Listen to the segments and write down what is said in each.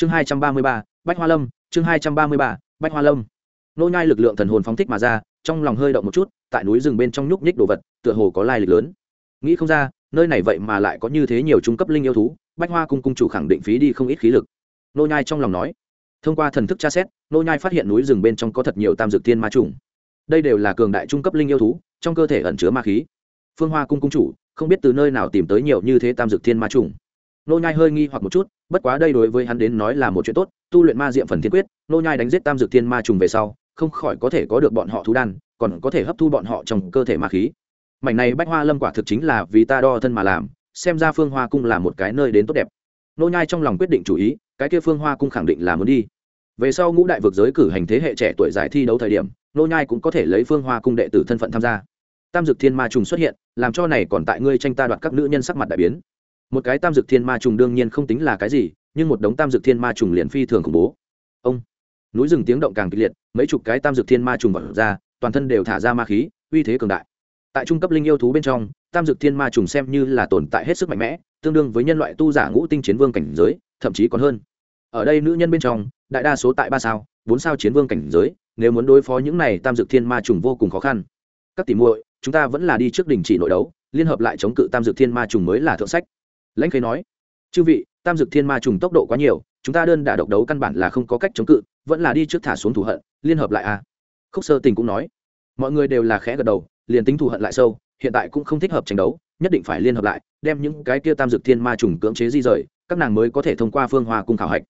chương hai trăm ba mươi ba, bách hoa lâm, chương hai trăm ba mươi ba, bách hoa lâm. Nô nhai lực lượng thần hồn phóng thích mà ra, trong lòng hơi động một chút, tại núi rừng bên trong nhúc nhích đồ vật, tựa hồ có lai lịch lớn. Nghĩ không ra, nơi này vậy mà lại có như thế nhiều trung cấp linh yêu thú, bách hoa cung cung chủ khẳng định phí đi không ít khí lực. Nô nhai trong lòng nói. Thông qua thần thức tra xét, nô nhai phát hiện núi rừng bên trong có thật nhiều tam dược thiên ma trùng. Đây đều là cường đại trung cấp linh yêu thú, trong cơ thể ẩn chứa ma khí. Phương hoa cung cung chủ, không biết từ nơi nào tìm tới nhiều như thế tam dược thiên ma trùng nô nhai hơi nghi hoặc một chút, bất quá đây đối với hắn đến nói là một chuyện tốt, tu luyện ma diệm phần thiên quyết, nô nhai đánh giết tam dược thiên ma trùng về sau, không khỏi có thể có được bọn họ thú đan, còn có thể hấp thu bọn họ trong cơ thể ma khí. Mảnh này bách hoa lâm quả thực chính là vì ta đo thân mà làm, xem ra phương hoa cung là một cái nơi đến tốt đẹp. Nô nhai trong lòng quyết định chủ ý, cái kia phương hoa cung khẳng định là muốn đi. Về sau ngũ đại vực giới cử hành thế hệ trẻ tuổi giải thi đấu thời điểm, nô nhai cũng có thể lấy phương hoa cung đệ tử thân phận tham gia. Tam dực thiên ma trùng xuất hiện, làm cho này còn tại ngươi tranh ta đoạt các nữ nhân sắc mặt đại biến một cái tam dược thiên ma trùng đương nhiên không tính là cái gì, nhưng một đống tam dược thiên ma trùng liền phi thường khủng bố. Ông, núi rừng tiếng động càng kịch liệt, mấy chục cái tam dược thiên ma trùng vọt ra, toàn thân đều thả ra ma khí, uy thế cường đại. Tại trung cấp linh yêu thú bên trong, tam dược thiên ma trùng xem như là tồn tại hết sức mạnh mẽ, tương đương với nhân loại tu giả ngũ tinh chiến vương cảnh giới, thậm chí còn hơn. Ở đây nữ nhân bên trong, đại đa số tại ba sao, bốn sao chiến vương cảnh giới, nếu muốn đối phó những này tam dược thiên ma trùng vô cùng khó khăn. Các tỷ muội, chúng ta vẫn là đi trước đình chỉ nội đấu, liên hợp lại chống cự tam dược thiên ma trùng mới là thượng sách lãnh khế nói, chư vị, tam dực thiên ma trùng tốc độ quá nhiều, chúng ta đơn đả độc đấu căn bản là không có cách chống cự, vẫn là đi trước thả xuống thù hận, liên hợp lại a à. khúc sơ tình cũng nói, mọi người đều là khẽ gật đầu, liền tính thù hận lại sâu, hiện tại cũng không thích hợp tranh đấu, nhất định phải liên hợp lại, đem những cái kia tam dực thiên ma trùng cưỡng chế di rời, các nàng mới có thể thông qua phương hoa cung khảo hạch.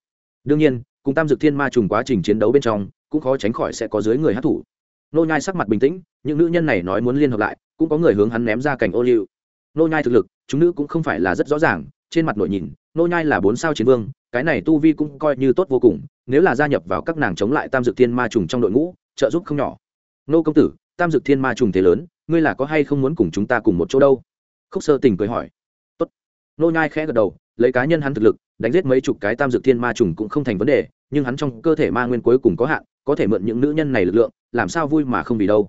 Đương nhiên, cùng tam dực thiên ma trùng quá trình chiến đấu bên trong, cũng khó tránh khỏi sẽ có dưới người hát thủ nô nhai sắc mặt bình tĩnh, những nữ nhân này nói muốn liên hợp lại, cũng có người hướng hắn ném ra cảnh ô liu. Nô nhai thực lực chúng nữ cũng không phải là rất rõ ràng, trên mặt nội nhìn, nô nhai là bốn sao chiến vương, cái này tu vi cũng coi như tốt vô cùng, nếu là gia nhập vào các nàng chống lại tam dược thiên ma trùng trong đội ngũ, trợ giúp không nhỏ. Nô công tử, tam dược thiên ma trùng thế lớn, ngươi là có hay không muốn cùng chúng ta cùng một chỗ đâu? Khúc sơ tình cười hỏi. Tốt. Nô nhai khẽ gật đầu, lấy cá nhân hắn thực lực, đánh giết mấy chục cái tam dược thiên ma trùng cũng không thành vấn đề, nhưng hắn trong cơ thể ma nguyên cuối cùng có hạn, có thể mượn những nữ nhân này lực lượng, làm sao vui mà không vì đâu.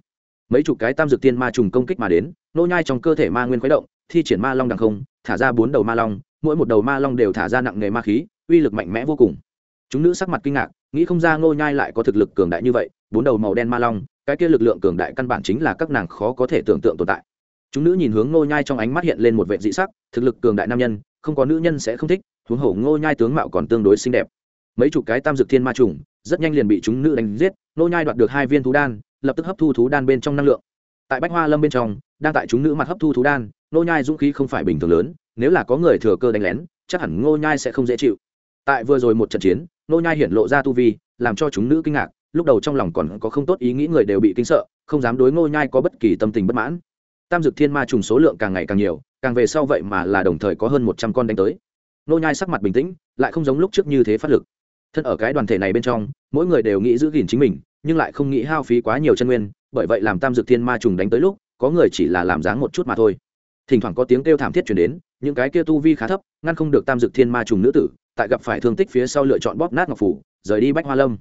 Mấy chục cái tam dược thiên ma trùng công kích mà đến, nô nhai trong cơ thể ma nguyên khuấy động thi triển ma long đằng không, thả ra bốn đầu ma long, mỗi một đầu ma long đều thả ra nặng nghề ma khí, uy lực mạnh mẽ vô cùng. Chúng nữ sắc mặt kinh ngạc, nghĩ không ra nô nhai lại có thực lực cường đại như vậy, bốn đầu màu đen ma long, cái kia lực lượng cường đại căn bản chính là các nàng khó có thể tưởng tượng tồn tại. Chúng nữ nhìn hướng nô nhai trong ánh mắt hiện lên một vẻ dị sắc, thực lực cường đại nam nhân, không có nữ nhân sẽ không thích, huống hồ ngô nhai tướng mạo còn tương đối xinh đẹp. Mấy chục cái tam dược thiên ma trùng, rất nhanh liền bị chúng nữ đánh giết nô nhai đoạt được hai viên thú đan, lập tức hấp thu thú đan bên trong năng lượng. Tại bách hoa lâm bên trong, đang tại chúng nữ mặt hấp thu thú đan nô nhai dũng khí không phải bình thường lớn, nếu là có người thừa cơ đánh lén, chắc hẳn ngô nhai sẽ không dễ chịu. Tại vừa rồi một trận chiến nô nhai hiển lộ ra tu vi, làm cho chúng nữ kinh ngạc, lúc đầu trong lòng còn có không tốt ý nghĩ người đều bị kinh sợ, không dám đối ngô nhai có bất kỳ tâm tình bất mãn. Tam dược thiên ma trùng số lượng càng ngày càng nhiều, càng về sau vậy mà là đồng thời có hơn một trăm con đánh tới. Nô nhai sắc mặt bình tĩnh, lại không giống lúc trước như thế phát lực. Thân ở cái đoàn thể này bên trong, mỗi người đều nghĩ giữ gìn chính mình, nhưng lại không nghĩ hao phí quá nhiều chân nguyên, bởi vậy làm tam dược thiên ma trùng đánh tới lúc, có người chỉ là làm dáng một chút mà thôi thỉnh thoảng có tiếng kêu thảm thiết truyền đến, những cái kia tu vi khá thấp, ngăn không được tam dực thiên ma trùng nữ tử, tại gặp phải thương tích phía sau lựa chọn bóp nát ngọc phủ, rời đi bách hoa lâm.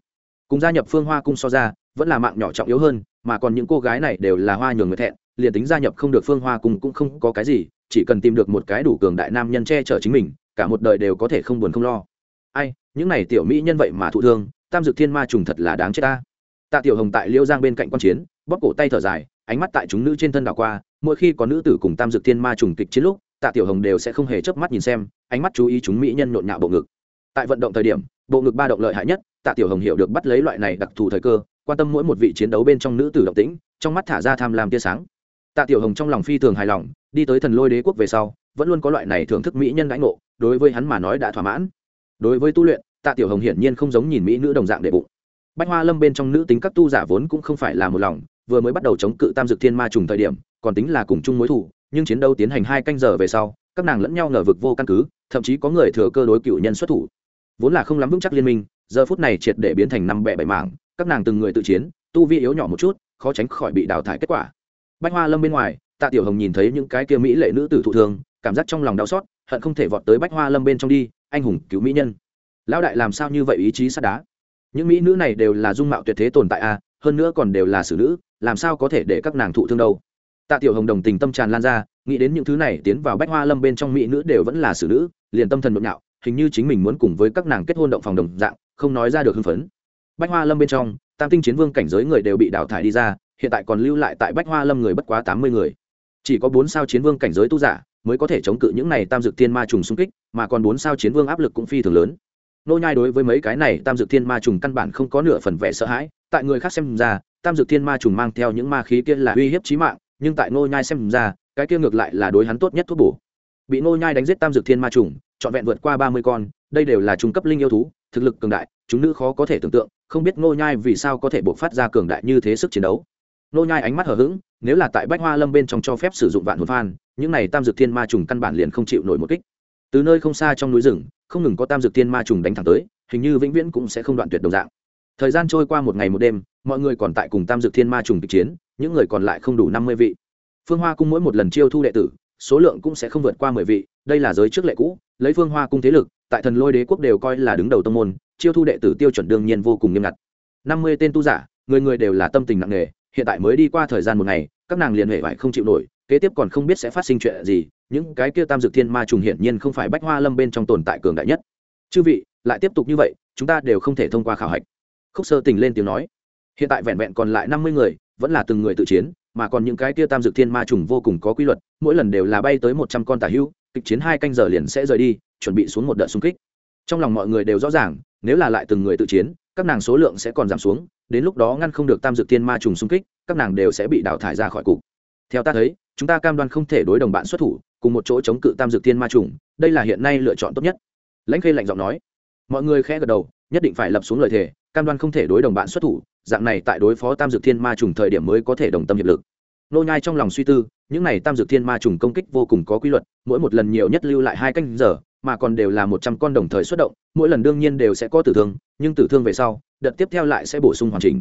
Cùng gia nhập phương hoa cung so ra, vẫn là mạng nhỏ trọng yếu hơn, mà còn những cô gái này đều là hoa nhường người thẹn, liền tính gia nhập không được phương hoa cung cũng không có cái gì, chỉ cần tìm được một cái đủ cường đại nam nhân che chở chính mình, cả một đời đều có thể không buồn không lo. Ai, những này tiểu mỹ nhân vậy mà thụ thương, tam dực thiên ma trùng thật là đáng chết ta. Tạ tiểu hồng tại liêu giang bên cạnh quan chiến, bóp cổ tay thở dài ánh mắt tại chúng nữ trên thân đảo qua, mỗi khi có nữ tử cùng tam dược thiên ma trùng kịch chiến lúc, tạ tiểu hồng đều sẽ không hề chớp mắt nhìn xem, ánh mắt chú ý chúng mỹ nhân nhộn nhạo bộ ngực. Tại vận động thời điểm, bộ ngực ba động lợi hại nhất, tạ tiểu hồng hiểu được bắt lấy loại này đặc thù thời cơ, quan tâm mỗi một vị chiến đấu bên trong nữ tử động tĩnh, trong mắt thả ra tham lam tia sáng. Tạ tiểu hồng trong lòng phi thường hài lòng, đi tới thần lôi đế quốc về sau, vẫn luôn có loại này thưởng thức mỹ nhân đãi ngộ, đối với hắn mà nói đã thỏa mãn. Đối với tu luyện, tạ tiểu hồng hiển nhiên không giống nhìn mỹ nữ đồng dạng đệ bụng. Bách hoa lâm bên trong nữ tính các tu giả vốn cũng không phải là một lòng vừa mới bắt đầu chống cự tam dược thiên ma trùng thời điểm còn tính là cùng chung mối thủ nhưng chiến đấu tiến hành hai canh giờ về sau các nàng lẫn nhau ngờ vực vô căn cứ thậm chí có người thừa cơ đối cựu nhân xuất thủ. Vốn là không lắm vững chắc liên minh giờ phút này triệt để biến thành năm bẻ bảy mảng các nàng từng người tự chiến tu vi yếu nhỏ một chút khó tránh khỏi bị đào thải kết quả. Bách hoa lâm bên ngoài tạ tiểu hồng nhìn thấy những cái kia mỹ lệ nữ tử thụ thường cảm giác trong lòng đau xót hận không thể vọt tới bách hoa lâm bên trong đi anh hùng cứu mỹ nhân. Lão đại làm sao như vậy ý chí sắt đá? Những mỹ nữ này đều là dung mạo tuyệt thế tồn tại a à, hơn nữa còn đều là xử nữ, làm sao có thể để các nàng thụ thương đâu? Tạ tiểu hồng đồng tình tâm tràn lan ra, nghĩ đến những thứ này tiến vào bách hoa lâm bên trong mỹ nữ đều vẫn là xử nữ, liền tâm thần nhộn nhạo, hình như chính mình muốn cùng với các nàng kết hôn động phòng đồng dạng, không nói ra được hưng phấn. Bách hoa lâm bên trong, tam tinh chiến vương cảnh giới người đều bị đào thải đi ra, hiện tại còn lưu lại tại bách hoa lâm người bất quá tám mươi người. Chỉ có bốn sao chiến vương cảnh giới tu giả mới có thể chống cự những này tam dược thiên ma trùng xung kích, mà còn bốn sao chiến vương áp lực cũng phi thường lớn. Nô nhai đối với mấy cái này tam dược thiên ma trùng căn bản không có nửa phần vẻ sợ hãi tại người khác xem ra, tam dược thiên ma trùng mang theo những ma khí kia là uy hiếp chí mạng, nhưng tại nô nhai xem ra, cái kia ngược lại là đối hắn tốt nhất thuốc bổ. Bị nô nhai đánh giết tam dược thiên ma trùng, trọn vẹn vượt qua ba mươi con, đây đều là trung cấp linh yêu thú, thực lực cường đại, chúng nữ khó có thể tưởng tượng, không biết nô nhai vì sao có thể bộc phát ra cường đại như thế sức chiến đấu. Nô nhai ánh mắt hờ hững, nếu là tại bách hoa lâm bên trong cho phép sử dụng vạn hồn phan, những này tam dược thiên ma trùng căn bản liền không chịu nổi một kích. Từ nơi không xa trong núi rừng, không ngừng có tam dược thiên ma trùng đánh thẳng tới, hình như vĩnh viễn cũng sẽ không đoạn tuyệt đồng dạng thời gian trôi qua một ngày một đêm, mọi người còn tại cùng tam dược thiên ma trùng kịch chiến, những người còn lại không đủ năm mươi vị. Phương hoa cung mỗi một lần chiêu thu đệ tử, số lượng cũng sẽ không vượt qua mười vị, đây là giới trước lệ cũ, lấy phương hoa cung thế lực, tại thần lôi đế quốc đều coi là đứng đầu tông môn, chiêu thu đệ tử tiêu chuẩn đương nhiên vô cùng nghiêm ngặt. Năm mươi tên tu giả, người người đều là tâm tình nặng nề, hiện tại mới đi qua thời gian một ngày, các nàng liền hệ vải không chịu nổi, kế tiếp còn không biết sẽ phát sinh chuyện gì, những cái kia tam dược thiên ma trùng hiển nhiên không phải bách hoa lâm bên trong tồn tại cường đại nhất. Chư vị, lại tiếp tục như vậy, chúng ta đều không thể thông qua khảo hạch khúc sơ tình lên tiếng nói. Hiện tại vẹn vẹn còn lại năm mươi người, vẫn là từng người tự chiến, mà còn những cái kia tam dược thiên ma trùng vô cùng có quy luật, mỗi lần đều là bay tới một trăm con tả hưu, kịch chiến hai canh giờ liền sẽ rời đi, chuẩn bị xuống một đợt xung kích. Trong lòng mọi người đều rõ ràng, nếu là lại từng người tự chiến, các nàng số lượng sẽ còn giảm xuống, đến lúc đó ngăn không được tam dược thiên ma trùng xung kích, các nàng đều sẽ bị đào thải ra khỏi cục. Theo ta thấy, chúng ta cam đoan không thể đối đồng bạn xuất thủ, cùng một chỗ chống cự tam dược thiên ma trùng, đây là hiện nay lựa chọn tốt nhất. Lãnh khê lạnh giọng nói. Mọi người khẽ gật đầu, nhất định phải lập xuống lời thề cam đoan không thể đối đồng bạn xuất thủ, dạng này tại đối phó tam dược thiên ma trùng thời điểm mới có thể đồng tâm hiệp lực. Nô nhai trong lòng suy tư, những này tam dược thiên ma trùng công kích vô cùng có quy luật, mỗi một lần nhiều nhất lưu lại hai canh giờ, mà còn đều là một trăm con đồng thời xuất động, mỗi lần đương nhiên đều sẽ có tử thương, nhưng tử thương về sau, đợt tiếp theo lại sẽ bổ sung hoàn chỉnh.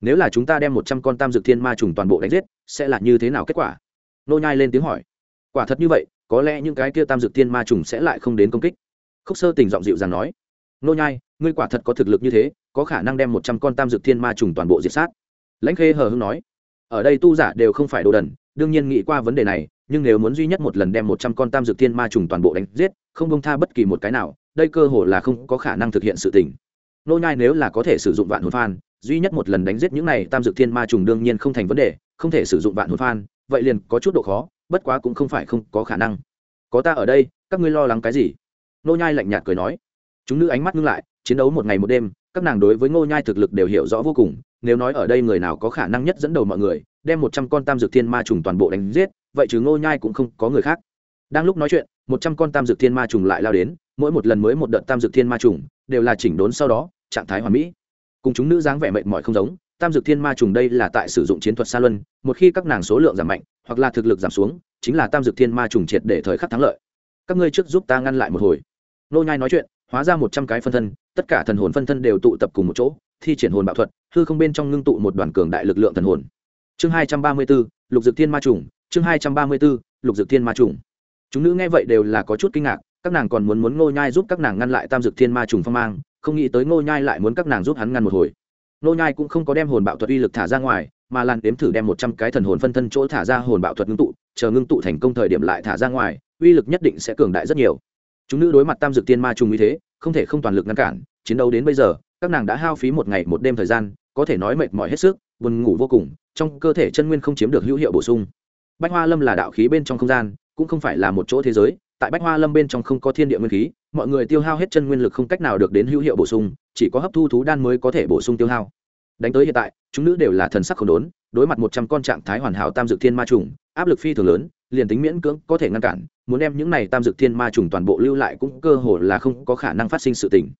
Nếu là chúng ta đem một trăm con tam dược thiên ma trùng toàn bộ đánh giết, sẽ là như thế nào kết quả? Nô nhai lên tiếng hỏi. Quả thật như vậy, có lẽ những cái kia tam dược thiên ma trùng sẽ lại không đến công kích. Khúc sơ tình giọng dịu dàng nói nô nhai, ngươi quả thật có thực lực như thế, có khả năng đem một trăm con tam dược thiên ma trùng toàn bộ diệt sát. Lãnh khê hờ hững nói, ở đây tu giả đều không phải đồ đần, đương nhiên nghĩ qua vấn đề này, nhưng nếu muốn duy nhất một lần đem một trăm con tam dược thiên ma trùng toàn bộ đánh giết, không bông tha bất kỳ một cái nào, đây cơ hồ là không có khả năng thực hiện sự tình. Nô nhai nếu là có thể sử dụng vạn hồn phan, duy nhất một lần đánh giết những này tam dược thiên ma trùng đương nhiên không thành vấn đề, không thể sử dụng vạn hồn phan, vậy liền có chút độ khó, bất quá cũng không phải không có khả năng. Có ta ở đây, các ngươi lo lắng cái gì? Nô nhai lạnh nhạt cười nói chúng nữ ánh mắt ngưng lại, chiến đấu một ngày một đêm, các nàng đối với ngô nhai thực lực đều hiểu rõ vô cùng, nếu nói ở đây người nào có khả năng nhất dẫn đầu mọi người, đem một trăm con tam dược thiên ma trùng toàn bộ đánh giết, vậy chứ ngô nhai cũng không có người khác. Đang lúc nói chuyện, một trăm con tam dược thiên ma trùng lại lao đến, mỗi một lần mới một đợt tam dược thiên ma trùng, đều là chỉnh đốn sau đó, trạng thái hoàn mỹ. Cùng chúng nữ dáng vẻ mệt mỏi không giống, tam dược thiên ma trùng đây là tại sử dụng chiến thuật xa luân, một khi các nàng số lượng giảm mạnh, hoặc là thực lực giảm xuống, chính là tam dược thiên ma trùng triệt để thời khắc thắng lợi. Các ngươi trước giúp ta ngăn lại một hồi. Nô nhai nói chuyện hóa ra một trăm cái phân thân tất cả thần hồn phân thân đều tụ tập cùng một chỗ thi triển hồn bạo thuật hư không bên trong ngưng tụ một đoàn cường đại lực lượng thần hồn. Chương hai trăm ba mươi 234, lục dược thiên ma trùng chương hai trăm ba mươi 234, lục dược thiên ma trùng. Chúng nữ nghe vậy đều là có chút kinh ngạc các nàng còn muốn muốn ngô nhai giúp các nàng ngăn lại tam dược thiên ma trùng phong mang không nghĩ tới ngô nhai lại muốn các nàng giúp hắn ngăn một hồi. Ngô nhai cũng không có đem hồn bạo thuật uy lực thả ra ngoài mà lan đếm thử đem một trăm cái thần hồn phân thân chỗ thả ra hồn bạo thuật ngưng tụ chờ ngưng tụ thành công thời điểm lại thả ra ngoài uy lực nhất định sẽ cường đại rất nhiều chúng nữ đối mặt tam dược tiên ma trùng như thế, không thể không toàn lực ngăn cản, chiến đấu đến bây giờ, các nàng đã hao phí một ngày một đêm thời gian, có thể nói mệt mỏi hết sức, buồn ngủ vô cùng, trong cơ thể chân nguyên không chiếm được hữu hiệu bổ sung. Bách hoa lâm là đạo khí bên trong không gian, cũng không phải là một chỗ thế giới, tại bách hoa lâm bên trong không có thiên địa nguyên khí, mọi người tiêu hao hết chân nguyên lực không cách nào được đến hữu hiệu bổ sung, chỉ có hấp thu thú đan mới có thể bổ sung tiêu hao. Đánh tới hiện tại, chúng nữ đều là thần sắc không đốn, đối mặt một trăm con trạng thái hoàn hảo tam dược thiên ma trùng, áp lực phi thường lớn liền tính miễn cưỡng có thể ngăn cản, muốn đem những này tam dược thiên ma trùng toàn bộ lưu lại cũng cơ hồ là không có khả năng phát sinh sự tình.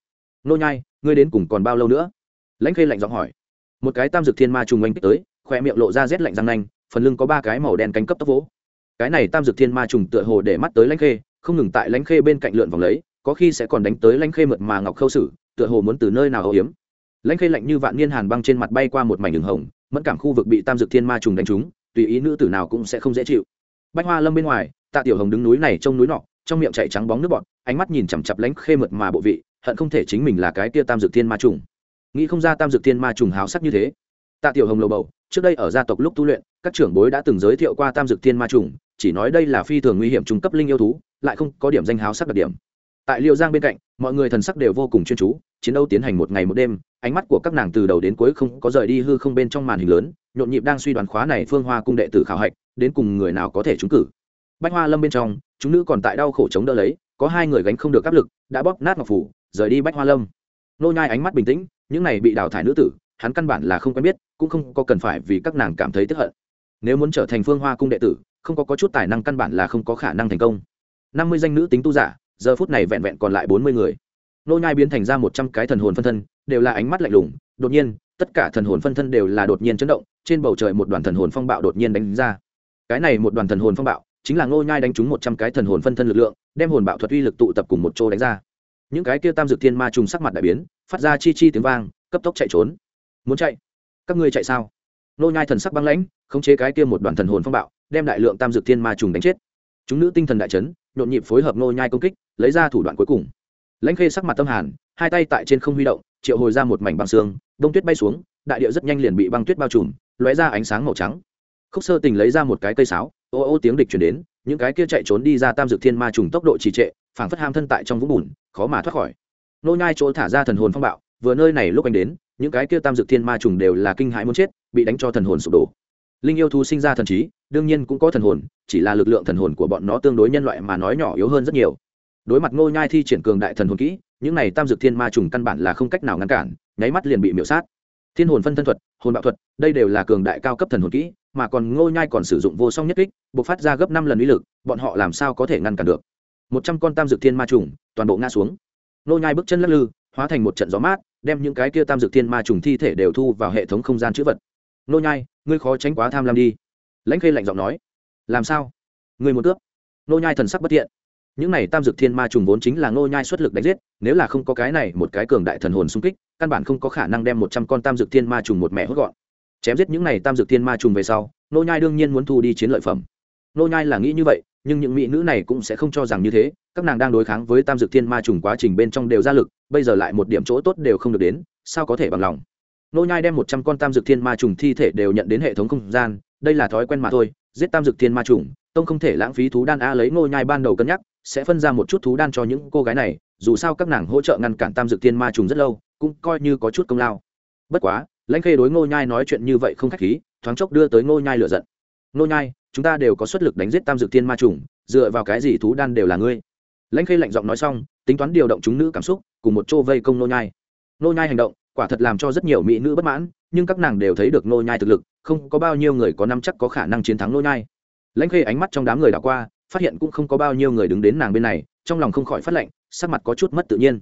Nô nhai, ngươi đến cùng còn bao lâu nữa? Lãnh khê lạnh giọng hỏi. Một cái tam dược thiên ma trùng oanh kích tới khoe miệng lộ ra rét lạnh răng nanh, phần lưng có ba cái màu đen cánh cấp tốc vỗ. Cái này tam dược thiên ma trùng tựa hồ để mắt tới lãnh khê, không ngừng tại lãnh khê bên cạnh lượn vòng lấy, có khi sẽ còn đánh tới lãnh khê mượt mà ngọc khâu sử, tựa hồ muốn từ nơi nào hậu hiếm lãnh khê lạnh như vạn niên hàn băng trên mặt bay qua một mảnh đường hồng, mẫn cảm khu vực bị tam dược thiên ma trùng đánh trúng, tùy ý nữ tử nào cũng sẽ không dễ chịu bách hoa lâm bên ngoài, tạ tiểu hồng đứng núi này trông núi nọ, trong miệng chạy trắng bóng nước bọt, ánh mắt nhìn chằm chặp lãnh khê mượt mà bộ vị, hận không thể chính mình là cái kia tam dược thiên ma trùng. Nghĩ không ra tam dược thiên ma trùng háo sắc như thế. Tạ tiểu hồng lầu bầu, trước đây ở gia tộc lúc tu luyện, các trưởng bối đã từng giới thiệu qua tam dược thiên ma trùng, chỉ nói đây là phi thường nguy hiểm trung cấp linh yêu thú, lại không có điểm danh háo sắc đặc điểm. Tại liêu giang bên cạnh, mọi người thần sắc đều vô cùng chuyên chú, chiến đấu tiến hành một ngày một đêm, ánh mắt của các nàng từ đầu đến cuối không có rời đi hư không bên trong màn hình lớn nhộn nhịp đang suy đoán khóa này phương hoa cung đệ tử khảo hạch đến cùng người nào có thể trúng cử. Bách hoa lâm bên trong chúng nữ còn tại đau khổ chống đỡ lấy có hai người gánh không được áp lực đã bóp nát ngọc phủ rời đi bách hoa lâm. Nô nhai ánh mắt bình tĩnh những này bị đào thải nữ tử hắn căn bản là không quen biết cũng không có cần phải vì các nàng cảm thấy tức hận. Nếu muốn trở thành phương hoa cung đệ tử không có, có chút tài năng căn bản là không có khả năng thành công. Năm mươi danh nữ tính tu giả giờ phút này vẹn vẹn còn lại bốn mươi người. Nô nhai biến thành ra một trăm cái thần hồn phân thân đều là ánh mắt lạnh lùng đột nhiên tất cả thần hồn phân thân đều là đột nhiên chấn động, trên bầu trời một đoàn thần hồn phong bạo đột nhiên đánh ra. Cái này một đoàn thần hồn phong bạo, chính là nô nhai đánh trúng một trăm cái thần hồn phân thân lực lượng, đem hồn bạo thuật uy lực tụ tập cùng một chỗ đánh ra. Những cái kia tam dược thiên ma trùng sắc mặt đại biến, phát ra chi chi tiếng vang, cấp tốc chạy trốn. Muốn chạy? Các ngươi chạy sao? Nô nhai thần sắc băng lãnh, khống chế cái kia một đoàn thần hồn phong bạo, đem đại lượng tam dược thiên ma trùng đánh chết. Chúng nữ tinh thần đại chấn, nhộn nhịp phối hợp nô nhai công kích, lấy ra thủ đoạn cuối cùng. Lãnh khê sắc mặt tâm hàn, hai tay tại trên không huy động triệu hồi ra một mảnh băng xương, đông tuyết bay xuống, đại địa rất nhanh liền bị băng tuyết bao trùm, lóe ra ánh sáng màu trắng. Khúc sơ tình lấy ra một cái cây sáo, ô ô tiếng địch truyền đến, những cái kia chạy trốn đi ra tam dược thiên ma trùng tốc độ trì trệ, phảng phất ham thân tại trong vũng bùn, khó mà thoát khỏi. Nô nhai chỗ thả ra thần hồn phong bạo, vừa nơi này lúc anh đến, những cái kia tam dược thiên ma trùng đều là kinh hãi muốn chết, bị đánh cho thần hồn sụp đổ. Linh yêu thú sinh ra thần trí, đương nhiên cũng có thần hồn, chỉ là lực lượng thần hồn của bọn nó tương đối nhân loại mà nói nhỏ yếu hơn rất nhiều đối mặt ngô nhai thi triển cường đại thần hồn kỹ, những này tam dược thiên ma trùng căn bản là không cách nào ngăn cản, nháy mắt liền bị miểu sát. Thiên hồn phân thân thuật, hồn bạo thuật, đây đều là cường đại cao cấp thần hồn kỹ, mà còn ngô nhai còn sử dụng vô song nhất kích, bộc phát ra gấp năm lần uy lực, bọn họ làm sao có thể ngăn cản được? Một trăm con tam dược thiên ma trùng, toàn bộ ngã xuống. Ngô nhai bước chân lắc lư, hóa thành một trận gió mát, đem những cái kia tam dược thiên ma trùng thi thể đều thu vào hệ thống không gian chữ vật. Ngô nhai, ngươi khó tránh quá tham lam đi. Lãnh khê lạnh giọng nói, làm sao? Ngươi muốn cướp? Ngô nhai thần sắc bất thiện những này tam dược thiên ma trùng vốn chính là ngô nhai xuất lực đánh giết, nếu là không có cái này một cái cường đại thần hồn xung kích, căn bản không có khả năng đem một trăm con tam dược thiên ma trùng một mẹ hốt gọn. Chém giết những này tam dược thiên ma trùng về sau, ngô nhai đương nhiên muốn thu đi chiến lợi phẩm. Ngô nhai là nghĩ như vậy, nhưng những mỹ nữ này cũng sẽ không cho rằng như thế, các nàng đang đối kháng với tam dược thiên ma trùng quá trình bên trong đều ra lực, bây giờ lại một điểm chỗ tốt đều không được đến, sao có thể bằng lòng? Ngô nhai đem một trăm con tam dược thiên ma trùng thi thể đều nhận đến hệ thống không gian, đây là thói quen mà thôi, giết tam dược thiên ma trùng, tông không thể lãng phí thú đan a lấy ngô nhai ban đầu cân nhắc sẽ phân ra một chút thú đan cho những cô gái này, dù sao các nàng hỗ trợ ngăn cản tam dược thiên ma trùng rất lâu, cũng coi như có chút công lao. Bất quá, lãnh khê đối ngô nhai nói chuyện như vậy không khách khí, thoáng chốc đưa tới ngô nhai lửa giận. Ngô nhai, chúng ta đều có xuất lực đánh giết tam dược thiên ma trùng, dựa vào cái gì thú đan đều là ngươi? Lãnh khê lạnh giọng nói xong, tính toán điều động chúng nữ cảm xúc, cùng một chỗ vây công ngô nhai. Ngô nhai hành động, quả thật làm cho rất nhiều mỹ nữ bất mãn, nhưng các nàng đều thấy được ngô nhai thực lực, không có bao nhiêu người có năm chắc có khả năng chiến thắng ngô nhai. Lãnh khê ánh mắt trong đám người đảo qua phát hiện cũng không có bao nhiêu người đứng đến nàng bên này, trong lòng không khỏi phát lệnh, sắc mặt có chút mất tự nhiên.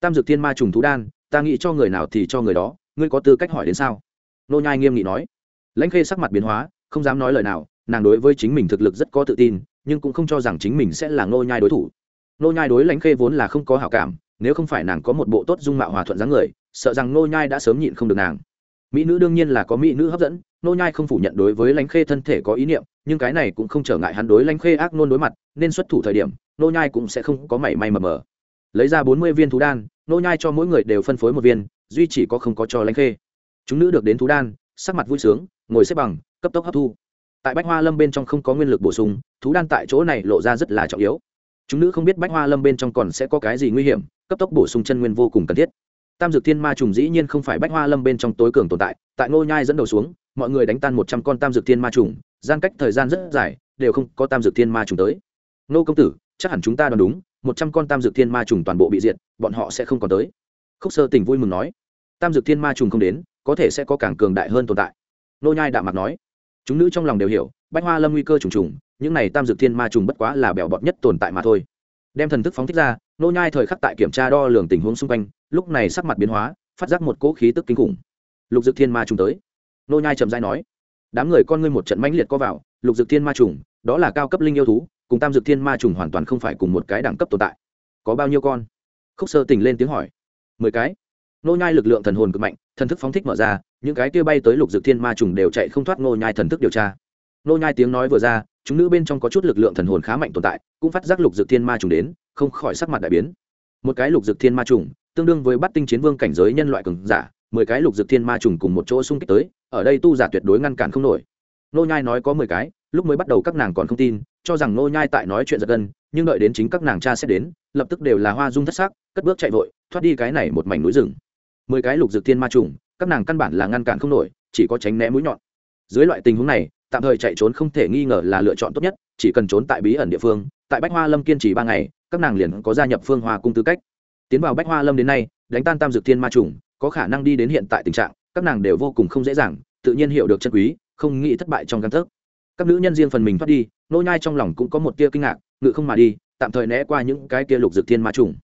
Tam dược thiên ma trùng thú đan, ta nghĩ cho người nào thì cho người đó, ngươi có tư cách hỏi đến sao? Nô nhai nghiêm nghị nói. Lãnh khê sắc mặt biến hóa, không dám nói lời nào, nàng đối với chính mình thực lực rất có tự tin, nhưng cũng không cho rằng chính mình sẽ là nô nhai đối thủ. Nô nhai đối lãnh khê vốn là không có hảo cảm, nếu không phải nàng có một bộ tốt dung mạo hòa thuận dáng người, sợ rằng nô nhai đã sớm nhịn không được nàng. Mỹ nữ đương nhiên là có mỹ nữ hấp dẫn nô nhai không phủ nhận đối với lãnh khê thân thể có ý niệm, nhưng cái này cũng không trở ngại hắn đối lãnh khê ác nôn đối mặt, nên xuất thủ thời điểm, nô nhai cũng sẽ không có mảy may mờ mờ. Lấy ra bốn mươi viên thú đan, nô nhai cho mỗi người đều phân phối một viên, duy chỉ có không có cho lãnh khê. Chúng nữ được đến thú đan, sắc mặt vui sướng, ngồi xếp bằng, cấp tốc hấp thu. Tại bách hoa lâm bên trong không có nguyên lực bổ sung, thú đan tại chỗ này lộ ra rất là trọng yếu. Chúng nữ không biết bách hoa lâm bên trong còn sẽ có cái gì nguy hiểm, cấp tốc bổ sung chân nguyên vô cùng cần thiết. Tam dược thiên ma trùng dĩ nhiên không phải bách hoa lâm bên trong tối cường tồn tại tại ngô nhai dẫn đầu xuống mọi người đánh tan một trăm con tam dược thiên ma trùng, gian cách thời gian rất dài, đều không có tam dược thiên ma trùng tới. Nô công tử, chắc hẳn chúng ta đoán đúng, một trăm con tam dược thiên ma trùng toàn bộ bị diệt, bọn họ sẽ không còn tới. Khúc sơ tình vui mừng nói, tam dược thiên ma trùng không đến, có thể sẽ có càng cường đại hơn tồn tại. Nô nhai đạm mặt nói, chúng nữ trong lòng đều hiểu, bách hoa lâm nguy cơ trùng trùng, những này tam dược thiên ma trùng bất quá là bèo bọt nhất tồn tại mà thôi. Đem thần thức phóng thích ra, nô nhai thời khắc tại kiểm tra đo lường tình huống xung quanh, lúc này sắc mặt biến hóa, phát giác một cỗ khí tức kinh khủng. Lục dược thiên ma trùng tới nô nhai trầm dai nói, đám người con ngươi một trận mãnh liệt có vào, lục dược thiên ma trùng, đó là cao cấp linh yêu thú, cùng tam dược thiên ma trùng hoàn toàn không phải cùng một cái đẳng cấp tồn tại. Có bao nhiêu con? Khúc sơ tỉnh lên tiếng hỏi, mười cái. Nô nhai lực lượng thần hồn cực mạnh, thần thức phóng thích mở ra, những cái kia bay tới lục dược thiên ma trùng đều chạy không thoát nô nhai thần thức điều tra. Nô nhai tiếng nói vừa ra, chúng nữ bên trong có chút lực lượng thần hồn khá mạnh tồn tại, cũng phát giác lục dược thiên ma trùng đến, không khỏi sắc mặt đại biến. Một cái lục dược thiên ma trùng, tương đương với bắt tinh chiến vương cảnh giới nhân loại cường giả mười cái lục dược thiên ma trùng cùng một chỗ xung kích tới, ở đây tu giả tuyệt đối ngăn cản không nổi. Nô nhai nói có mười cái, lúc mới bắt đầu các nàng còn không tin, cho rằng nô nhai tại nói chuyện giật gân, nhưng đợi đến chính các nàng cha sẽ đến, lập tức đều là hoa dung thất sắc, cất bước chạy vội, thoát đi cái này một mảnh núi rừng. Mười cái lục dược thiên ma trùng, các nàng căn bản là ngăn cản không nổi, chỉ có tránh né mũi nhọn. Dưới loại tình huống này, tạm thời chạy trốn không thể nghi ngờ là lựa chọn tốt nhất, chỉ cần trốn tại bí ẩn địa phương, tại bách hoa lâm kiên trì ba ngày, các nàng liền có gia nhập phương hoa cung tư cách. Tiến vào bách hoa lâm đến nay, đánh tan tam dược thiên ma trùng có khả năng đi đến hiện tại tình trạng, các nàng đều vô cùng không dễ dàng, tự nhiên hiểu được chân quý, không nghĩ thất bại trong căn thức các nữ nhân riêng phần mình thoát đi, nô nhai trong lòng cũng có một tia kinh ngạc, ngự không mà đi, tạm thời né qua những cái tia lục dược thiên ma trùng.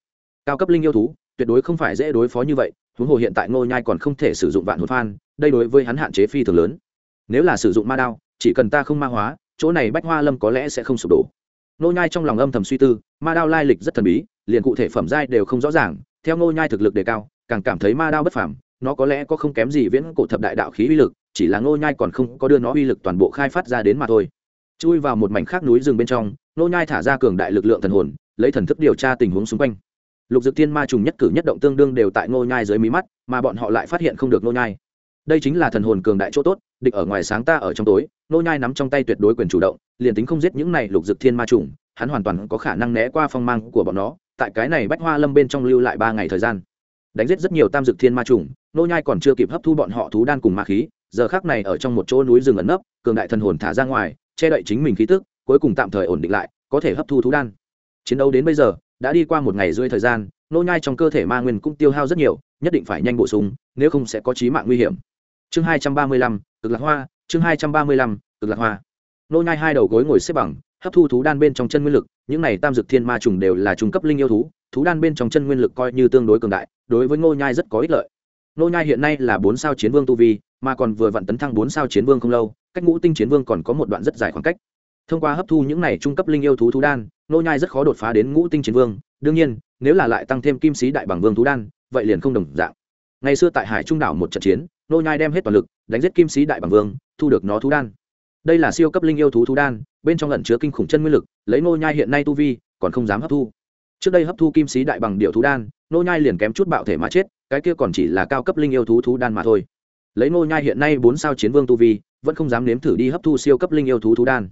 Cao cấp linh yêu thú, tuyệt đối không phải dễ đối phó như vậy, huống hồ hiện tại nô nhai còn không thể sử dụng vạn hồn phan, đây đối với hắn hạn chế phi thường lớn. Nếu là sử dụng ma đao, chỉ cần ta không ma hóa, chỗ này bách hoa lâm có lẽ sẽ không sụp đổ. Nô nhai trong lòng âm thầm suy tư, ma đao lai lịch rất thần bí, liền cụ thể phẩm giai đều không rõ ràng, theo nô nhai thực lực đề cao càng cảm thấy ma đao bất phàm, nó có lẽ có không kém gì viễn cổ thập đại đạo khí uy lực, chỉ là nô nhai còn không có đưa nó uy lực toàn bộ khai phát ra đến mà thôi. Chui vào một mảnh khác núi rừng bên trong nô nhai thả ra cường đại lực lượng thần hồn, lấy thần thức điều tra tình huống xung quanh. Lục dược thiên ma trùng nhất cử nhất động tương đương đều tại nô nhai dưới mí mắt, mà bọn họ lại phát hiện không được nô nhai. Đây chính là thần hồn cường đại chỗ tốt, địch ở ngoài sáng ta ở trong tối nô nhai nắm trong tay tuyệt đối quyền chủ động, liền tính không giết những này lục dược thiên ma trùng, hắn hoàn toàn có khả năng né qua phong mang của bọn nó, tại cái này bách hoa lâm bên trong lưu lại ba ngày thời gian đánh giết rất nhiều tam dược thiên ma trùng, nô nhai còn chưa kịp hấp thu bọn họ thú đan cùng ma khí, giờ khắc này ở trong một chỗ núi rừng ẩn nấp, cường đại thần hồn thả ra ngoài, che đậy chính mình khí tức, cuối cùng tạm thời ổn định lại, có thể hấp thu thú đan. Chiến đấu đến bây giờ, đã đi qua một ngày rưỡi thời gian, nô nhai trong cơ thể ma nguyên cũng tiêu hao rất nhiều, nhất định phải nhanh bổ sung, nếu không sẽ có chí mạng nguy hiểm. Chương hai trăm ba mươi lăm, cực lạc hoa, chương hai trăm ba mươi lăm, cực lạc hoa. Nô nhai hai đầu gối ngồi xếp bằng, hấp thu thú đan bên trong chân nguyên lực, những này tam dược thiên ma trùng đều là trung cấp linh yêu thú thú đan bên trong chân nguyên lực coi như tương đối cường đại, đối với ngô nhai rất có ích lợi. Ngô nhai hiện nay là bốn sao chiến vương tu vi, mà còn vừa vặn tấn thăng bốn sao chiến vương không lâu, cách ngũ tinh chiến vương còn có một đoạn rất dài khoảng cách. Thông qua hấp thu những này trung cấp linh yêu thú thú đan, ngô nhai rất khó đột phá đến ngũ tinh chiến vương, đương nhiên, nếu là lại tăng thêm kim sĩ đại bằng vương thú đan, vậy liền không đồng dạng. Ngày xưa tại hải trung đảo một trận chiến, ngô nhai đem hết toàn lực, đánh giết kim sĩ đại bằng vương, thu được nó thú đan. Đây là siêu cấp linh yêu thú thú đan, bên trong ẩn chứa kinh khủng chân nguyên lực, lấy ngô nhai hiện nay tu vi, còn không dám hấp thu trước đây hấp thu kim sĩ đại bằng điệu thú đan nô nhai liền kém chút bạo thể mà chết, cái kia còn chỉ là cao cấp linh yêu thú thú đan mà thôi. Lấy nô nhai hiện nay bốn sao chiến vương tu vi, vẫn không dám nếm thử đi hấp thu siêu cấp linh yêu thú thú đan.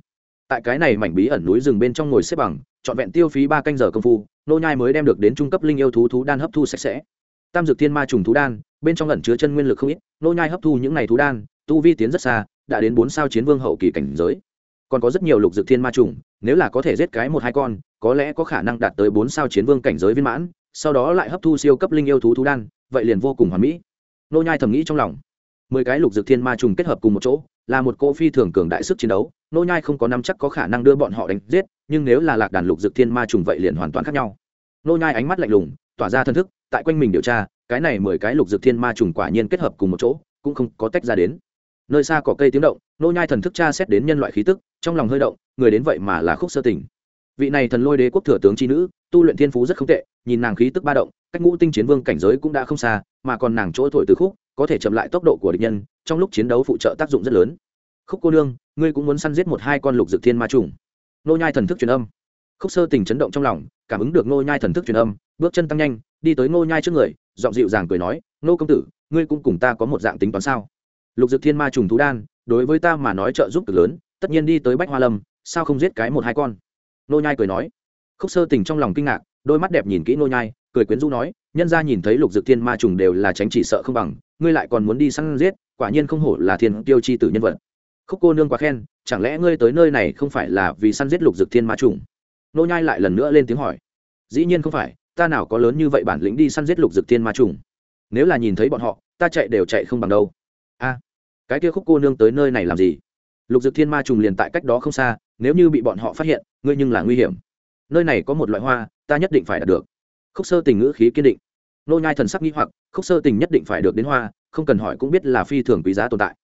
Tại cái này mảnh bí ẩn núi rừng bên trong ngồi xếp bằng, trọn vẹn tiêu phí ba canh giờ công phu nô nhai mới đem được đến trung cấp linh yêu thú thú đan hấp thu sạch sẽ. Tam dược thiên ma trùng thú đan, bên trong ẩn chứa chân nguyên lực không ít nô nhai hấp thu những này thú đan, tu vi tiến rất xa, đã đến bốn sao chiến vương hậu kỳ cảnh giới còn có rất nhiều lục dược thiên ma trùng, nếu là có thể giết cái một hai con, có lẽ có khả năng đạt tới bốn sao chiến vương cảnh giới viên mãn, sau đó lại hấp thu siêu cấp linh yêu thú thú đan, vậy liền vô cùng hoàn mỹ. Nô nhai thầm nghĩ trong lòng. Mười cái lục dược thiên ma trùng kết hợp cùng một chỗ, là một cô phi thường cường đại sức chiến đấu, nô nhai không có nắm chắc có khả năng đưa bọn họ đánh giết, nhưng nếu là lạc đàn lục dược thiên ma trùng vậy liền hoàn toàn khác nhau. Nô nhai ánh mắt lạnh lùng, tỏa ra thân thức, tại quanh mình điều tra, cái này mười cái lục dược thiên ma trùng quả nhiên kết hợp cùng một chỗ, cũng không có tách ra đến. Nơi xa có cây tiếng động nô nhai thần thức tra xét đến nhân loại khí tức, trong lòng hơi động, người đến vậy mà là khúc sơ tình. Vị này thần lôi đế quốc thừa tướng chi nữ, tu luyện thiên phú rất không tệ, nhìn nàng khí tức ba động, cách ngũ tinh chiến vương cảnh giới cũng đã không xa, mà còn nàng chỗ thổi từ khúc, có thể chậm lại tốc độ của địch nhân, trong lúc chiến đấu phụ trợ tác dụng rất lớn. Khúc cô nương, ngươi cũng muốn săn giết một hai con lục dược thiên ma trùng. Nô nhai thần thức truyền âm. Khúc sơ tình chấn động trong lòng, cảm ứng được nô nhai thần thức truyền âm, bước chân tăng nhanh, đi tới nô nhai trước người, giọng dịu dàng cười nói, nô công tử, ngươi cũng cùng ta có một dạng tính toán sao? Lục dược thiên ma trùng thú đan đối với ta mà nói trợ giúp cực lớn, tất nhiên đi tới bách hoa lâm, sao không giết cái một hai con? Nô nhai cười nói. Khúc sơ tình trong lòng kinh ngạc, đôi mắt đẹp nhìn kỹ nô nhai, cười quyến rũ nói, nhân gia nhìn thấy lục dược thiên ma trùng đều là tránh chỉ sợ không bằng, ngươi lại còn muốn đi săn giết, quả nhiên không hổ là thiên tiêu chi tử nhân vật. Khúc cô nương quá khen, chẳng lẽ ngươi tới nơi này không phải là vì săn giết lục dược thiên ma trùng? Nô nhai lại lần nữa lên tiếng hỏi. Dĩ nhiên không phải, ta nào có lớn như vậy bản lĩnh đi săn giết lục dược thiên ma trùng? Nếu là nhìn thấy bọn họ, ta chạy đều chạy không bằng đâu. A cái kia khúc cô nương tới nơi này làm gì? Lục Dực thiên ma trùng liền tại cách đó không xa, nếu như bị bọn họ phát hiện, ngươi nhưng là nguy hiểm. Nơi này có một loại hoa, ta nhất định phải đạt được. Khúc sơ tình ngữ khí kiên định. Nô nhai thần sắc nghi hoặc, khúc sơ tình nhất định phải được đến hoa, không cần hỏi cũng biết là phi thường quý giá tồn tại.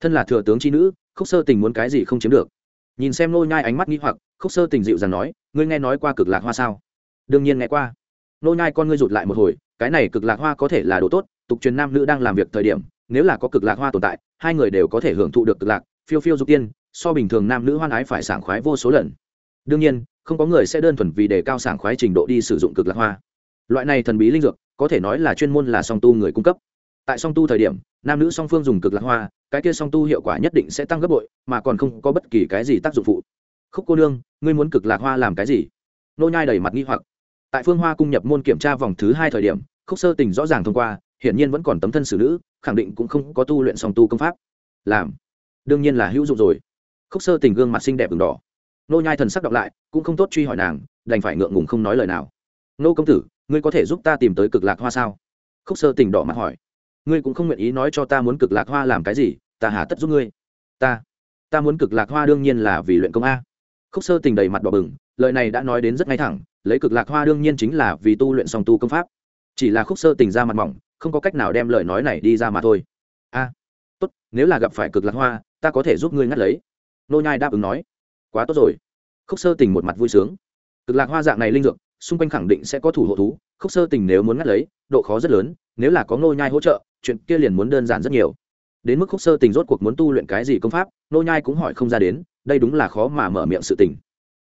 Thân là thừa tướng chi nữ, khúc sơ tình muốn cái gì không chiếm được. Nhìn xem nô nhai ánh mắt nghi hoặc, khúc sơ tình dịu dàng nói, ngươi nghe nói qua cực lạc hoa sao? Đương nhiên nghe qua. Nô nhai con ngươi rụt lại một hồi, cái này cực lạc hoa có thể là đồ tốt, tục truyền nam nữ đang làm việc thời điểm nếu là có cực lạc hoa tồn tại, hai người đều có thể hưởng thụ được cực lạc, phiêu phiêu dục tiên, so bình thường nam nữ hoan ái phải sảng khoái vô số lần. Đương nhiên, không có người sẽ đơn thuần vì đề cao sảng khoái trình độ đi sử dụng cực lạc hoa. Loại này thần bí linh dược, có thể nói là chuyên môn là song tu người cung cấp. Tại song tu thời điểm, nam nữ song phương dùng cực lạc hoa, cái kia song tu hiệu quả nhất định sẽ tăng gấp bội, mà còn không có bất kỳ cái gì tác dụng phụ. Khúc cô nương, ngươi muốn cực lạc hoa làm cái gì? Nô nhai đầy mặt nghi hoặc. Tại phương hoa cung nhập môn kiểm tra vòng thứ hai thời điểm, khúc sơ tình rõ ràng thông qua hiển nhiên vẫn còn tấm thân xử nữ, khẳng định cũng không có tu luyện song tu công pháp. Làm, đương nhiên là hữu dụng rồi. Khúc sơ tình gương mặt xinh đẹp v đỏ. Nô nhai thần sắc đọc lại, cũng không tốt truy hỏi nàng, đành phải ngượng ngùng không nói lời nào. Nô công tử, ngươi có thể giúp ta tìm tới cực lạc hoa sao? Khúc sơ tình đỏ mặt hỏi. Ngươi cũng không nguyện ý nói cho ta muốn cực lạc hoa làm cái gì, ta hà tất giúp ngươi. Ta ta muốn cực lạc hoa đương nhiên là vì luyện công a. Khúc sơ tình đầy mặt đỏ bừng, lời này đã nói đến rất ngay thẳng, lấy cực lạc hoa đương nhiên chính là vì tu luyện song tu công pháp. Chỉ là khúc sơ tình ra mặt mỏng không có cách nào đem lời nói này đi ra mà thôi. A, tốt, nếu là gặp phải cực lạc hoa, ta có thể giúp ngươi ngắt lấy. Nô nhai đáp ứng nói. Quá tốt rồi. Khúc sơ tình một mặt vui sướng. Cực lạc hoa dạng này linh dược, xung quanh khẳng định sẽ có thủ hộ thú, khúc sơ tình nếu muốn ngắt lấy, độ khó rất lớn, nếu là có nô nhai hỗ trợ, chuyện kia liền muốn đơn giản rất nhiều. Đến mức khúc sơ tình rốt cuộc muốn tu luyện cái gì công pháp, nô nhai cũng hỏi không ra đến, đây đúng là khó mà mở miệng sự tình.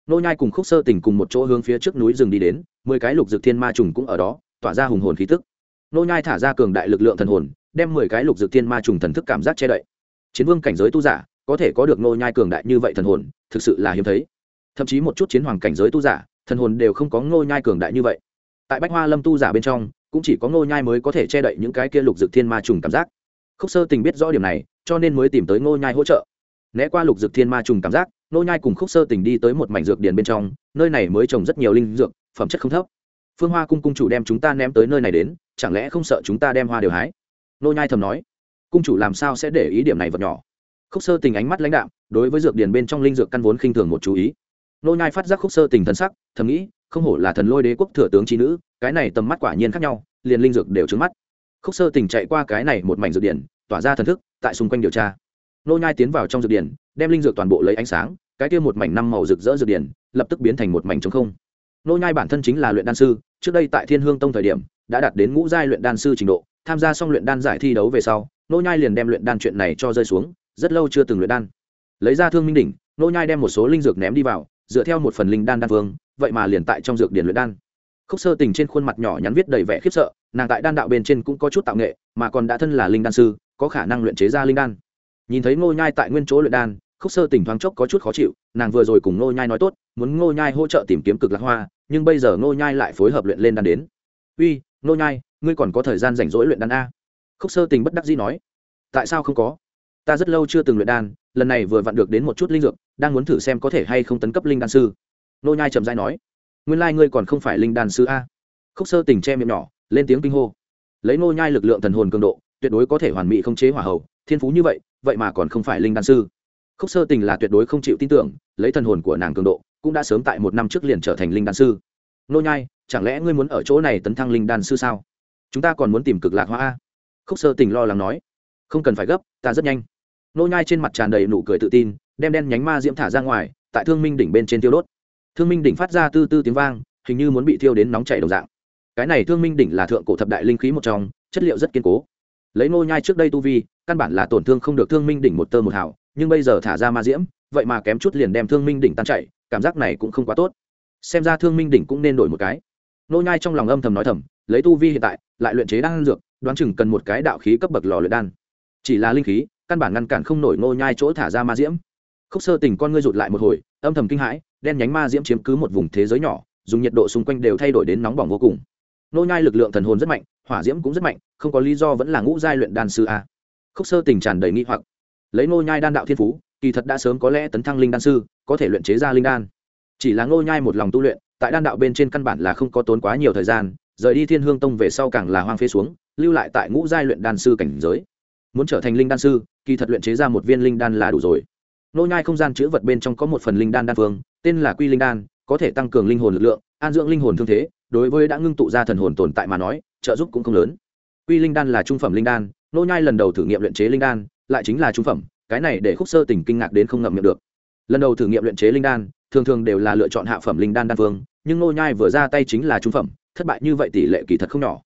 Nô nhai cùng khúc sơ tình cùng một chỗ hướng phía trước núi rừng đi đến, mười cái lục dược thiên ma trùng cũng ở đó, tỏa ra hùng hồn khí tức nô nhai thả ra cường đại lực lượng thần hồn, đem mười cái lục dược thiên ma trùng thần thức cảm giác che đậy. Chiến vương cảnh giới tu giả, có thể có được nô nhai cường đại như vậy thần hồn, thực sự là hiếm thấy. Thậm chí một chút chiến hoàng cảnh giới tu giả, thần hồn đều không có nô nhai cường đại như vậy. Tại bách hoa lâm tu giả bên trong, cũng chỉ có nô nhai mới có thể che đậy những cái kia lục dược thiên ma trùng cảm giác. Khúc sơ tình biết rõ điểm này, cho nên mới tìm tới nô nhai hỗ trợ. Né qua lục dược thiên ma trùng cảm giác, nô nhai cùng khúc sơ tình đi tới một mảnh dược điển bên trong, nơi này mới trồng rất nhiều linh dược, phẩm chất không thấp. Phương hoa cung cung chủ đem chúng ta ném tới nơi này đến chẳng lẽ không sợ chúng ta đem hoa điều hái? Nô nhai thầm nói. Cung chủ làm sao sẽ để ý điểm này vật nhỏ? Khúc sơ tình ánh mắt lãnh đạm, đối với dược điển bên trong linh dược căn vốn khinh thường một chú ý. Nô nhai phát giác khúc sơ tình thần sắc, thầm nghĩ, không hổ là thần lôi đế quốc thừa tướng trí nữ, cái này tầm mắt quả nhiên khác nhau, liền linh dược đều trứng mắt. Khúc sơ tình chạy qua cái này một mảnh dược điển tỏa ra thần thức, tại xung quanh điều tra. Nô nhai tiến vào trong dược điển đem linh dược toàn bộ lấy ánh sáng, cái kia một mảnh năm màu rực rỡ dược điển lập tức biến thành một mảnh trống không. Nô nhai bản thân chính là luyện đan sư, trước đây tại thiên hương tông thời điểm đã đạt đến ngũ giai luyện đan sư trình độ, tham gia xong luyện đan giải thi đấu về sau nô nhai liền đem luyện đan chuyện này cho rơi xuống, rất lâu chưa từng luyện đan. Lấy ra thương minh đỉnh nô nhai đem một số linh dược ném đi vào, dựa theo một phần linh đan đan vương, vậy mà liền tại trong dược điển luyện đan. Khúc sơ tình trên khuôn mặt nhỏ nhắn viết đầy vẻ khiếp sợ, nàng tại đan đạo bên trên cũng có chút tạo nghệ, mà còn đã thân là linh đan sư, có khả năng luyện chế ra linh đan. Nhìn thấy ngô nhai tại nguyên chỗ luyện đan, khúc sơ tình thoáng chốc có chút khó chịu, nàng vừa rồi cùng ngô nhai nói tốt, muốn ngô nhai hỗ trợ tìm kiếm cực lạc hoa, nhưng bây giờ ngô nhai lại phối hợp luyện lên đan đến. Uy Nô nhai, ngươi còn có thời gian rảnh rỗi luyện đan a? Khúc sơ tình bất đắc dĩ nói, tại sao không có? Ta rất lâu chưa từng luyện đan, lần này vừa vặn được đến một chút linh dược, đang muốn thử xem có thể hay không tấn cấp linh đan sư. Nô nhai chậm rãi nói, nguyên lai ngươi còn không phải linh đan sư a. Khúc sơ tình che miệng nhỏ, lên tiếng kinh hô. Lấy Nô nhai lực lượng thần hồn cường độ, tuyệt đối có thể hoàn mỹ không chế hỏa hầu, thiên phú như vậy vậy mà còn không phải linh đan sư. Khúc sơ tình là tuyệt đối không chịu tin tưởng, lấy thần hồn của nàng cường độ, cũng đã sớm tại một năm trước liền trở thành linh đan sư nô nhai chẳng lẽ ngươi muốn ở chỗ này tấn thăng linh đan sư sao? Chúng ta còn muốn tìm cực lạc hoa a. Khúc sơ tình lo lắng nói. Không cần phải gấp ta rất nhanh. Nô nhai trên mặt tràn đầy nụ cười tự tin đem đen nhánh ma diễm thả ra ngoài tại thương minh đỉnh bên trên tiêu đốt. Thương minh đỉnh phát ra tư tư tiếng vang hình như muốn bị thiêu đến nóng chảy đồng dạng. Cái này thương minh đỉnh là thượng cổ thập đại linh khí một trong chất liệu rất kiên cố. Lấy nô nhai trước đây tu vi căn bản là tổn thương không được thương minh đỉnh một tơ một hào nhưng bây giờ thả ra ma diễm vậy mà kém chút liền đem thương minh đỉnh tan chảy, cảm giác này cũng không quá tốt xem ra thương minh đỉnh cũng nên đổi một cái. Nô nhai trong lòng âm thầm nói thầm, lấy tu vi hiện tại, lại luyện chế đan dược, đoán chừng cần một cái đạo khí cấp bậc lò luyện đan. Chỉ là linh khí, căn bản ngăn cản không nổi nô nhai chỗ thả ra ma diễm. Khúc sơ tình con ngươi rụt lại một hồi, âm thầm kinh hãi, đen nhánh ma diễm chiếm cứ một vùng thế giới nhỏ, dùng nhiệt độ xung quanh đều thay đổi đến nóng bỏng vô cùng. Nô nhai lực lượng thần hồn rất mạnh, hỏa diễm cũng rất mạnh, không có lý do vẫn là ngũ giai luyện đan sư a. Khúc sơ tình tràn đầy nghi hoặc. Lấy nô nhai đan đạo thiên phú, kỳ thật đã sớm có lẽ tấn thăng linh đan sư, có thể luyện chế ra linh đan chỉ là nô nhai một lòng tu luyện, tại đan đạo bên trên căn bản là không có tốn quá nhiều thời gian, rời đi thiên hương tông về sau càng là hoang phế xuống, lưu lại tại ngũ giai luyện đan sư cảnh giới. Muốn trở thành linh đan sư, kỳ thật luyện chế ra một viên linh đan là đủ rồi. Nô nhai không gian chứa vật bên trong có một phần linh đan đan phương, tên là quy linh đan, có thể tăng cường linh hồn lực lượng, an dưỡng linh hồn thương thế, đối với đã ngưng tụ ra thần hồn tồn tại mà nói, trợ giúp cũng không lớn. Quy linh đan là trung phẩm linh đan nô nhai lần đầu thử nghiệm luyện chế linh đan, lại chính là trung phẩm, cái này để khúc sơ tình kinh ngạc đến không ngậm miệng được. Lần đầu thử nghiệm luyện chế linh đan thường thường đều là lựa chọn hạ phẩm linh đan đan phương nhưng nô nhai vừa ra tay chính là trung phẩm, thất bại như vậy tỷ lệ kỳ thật không nhỏ.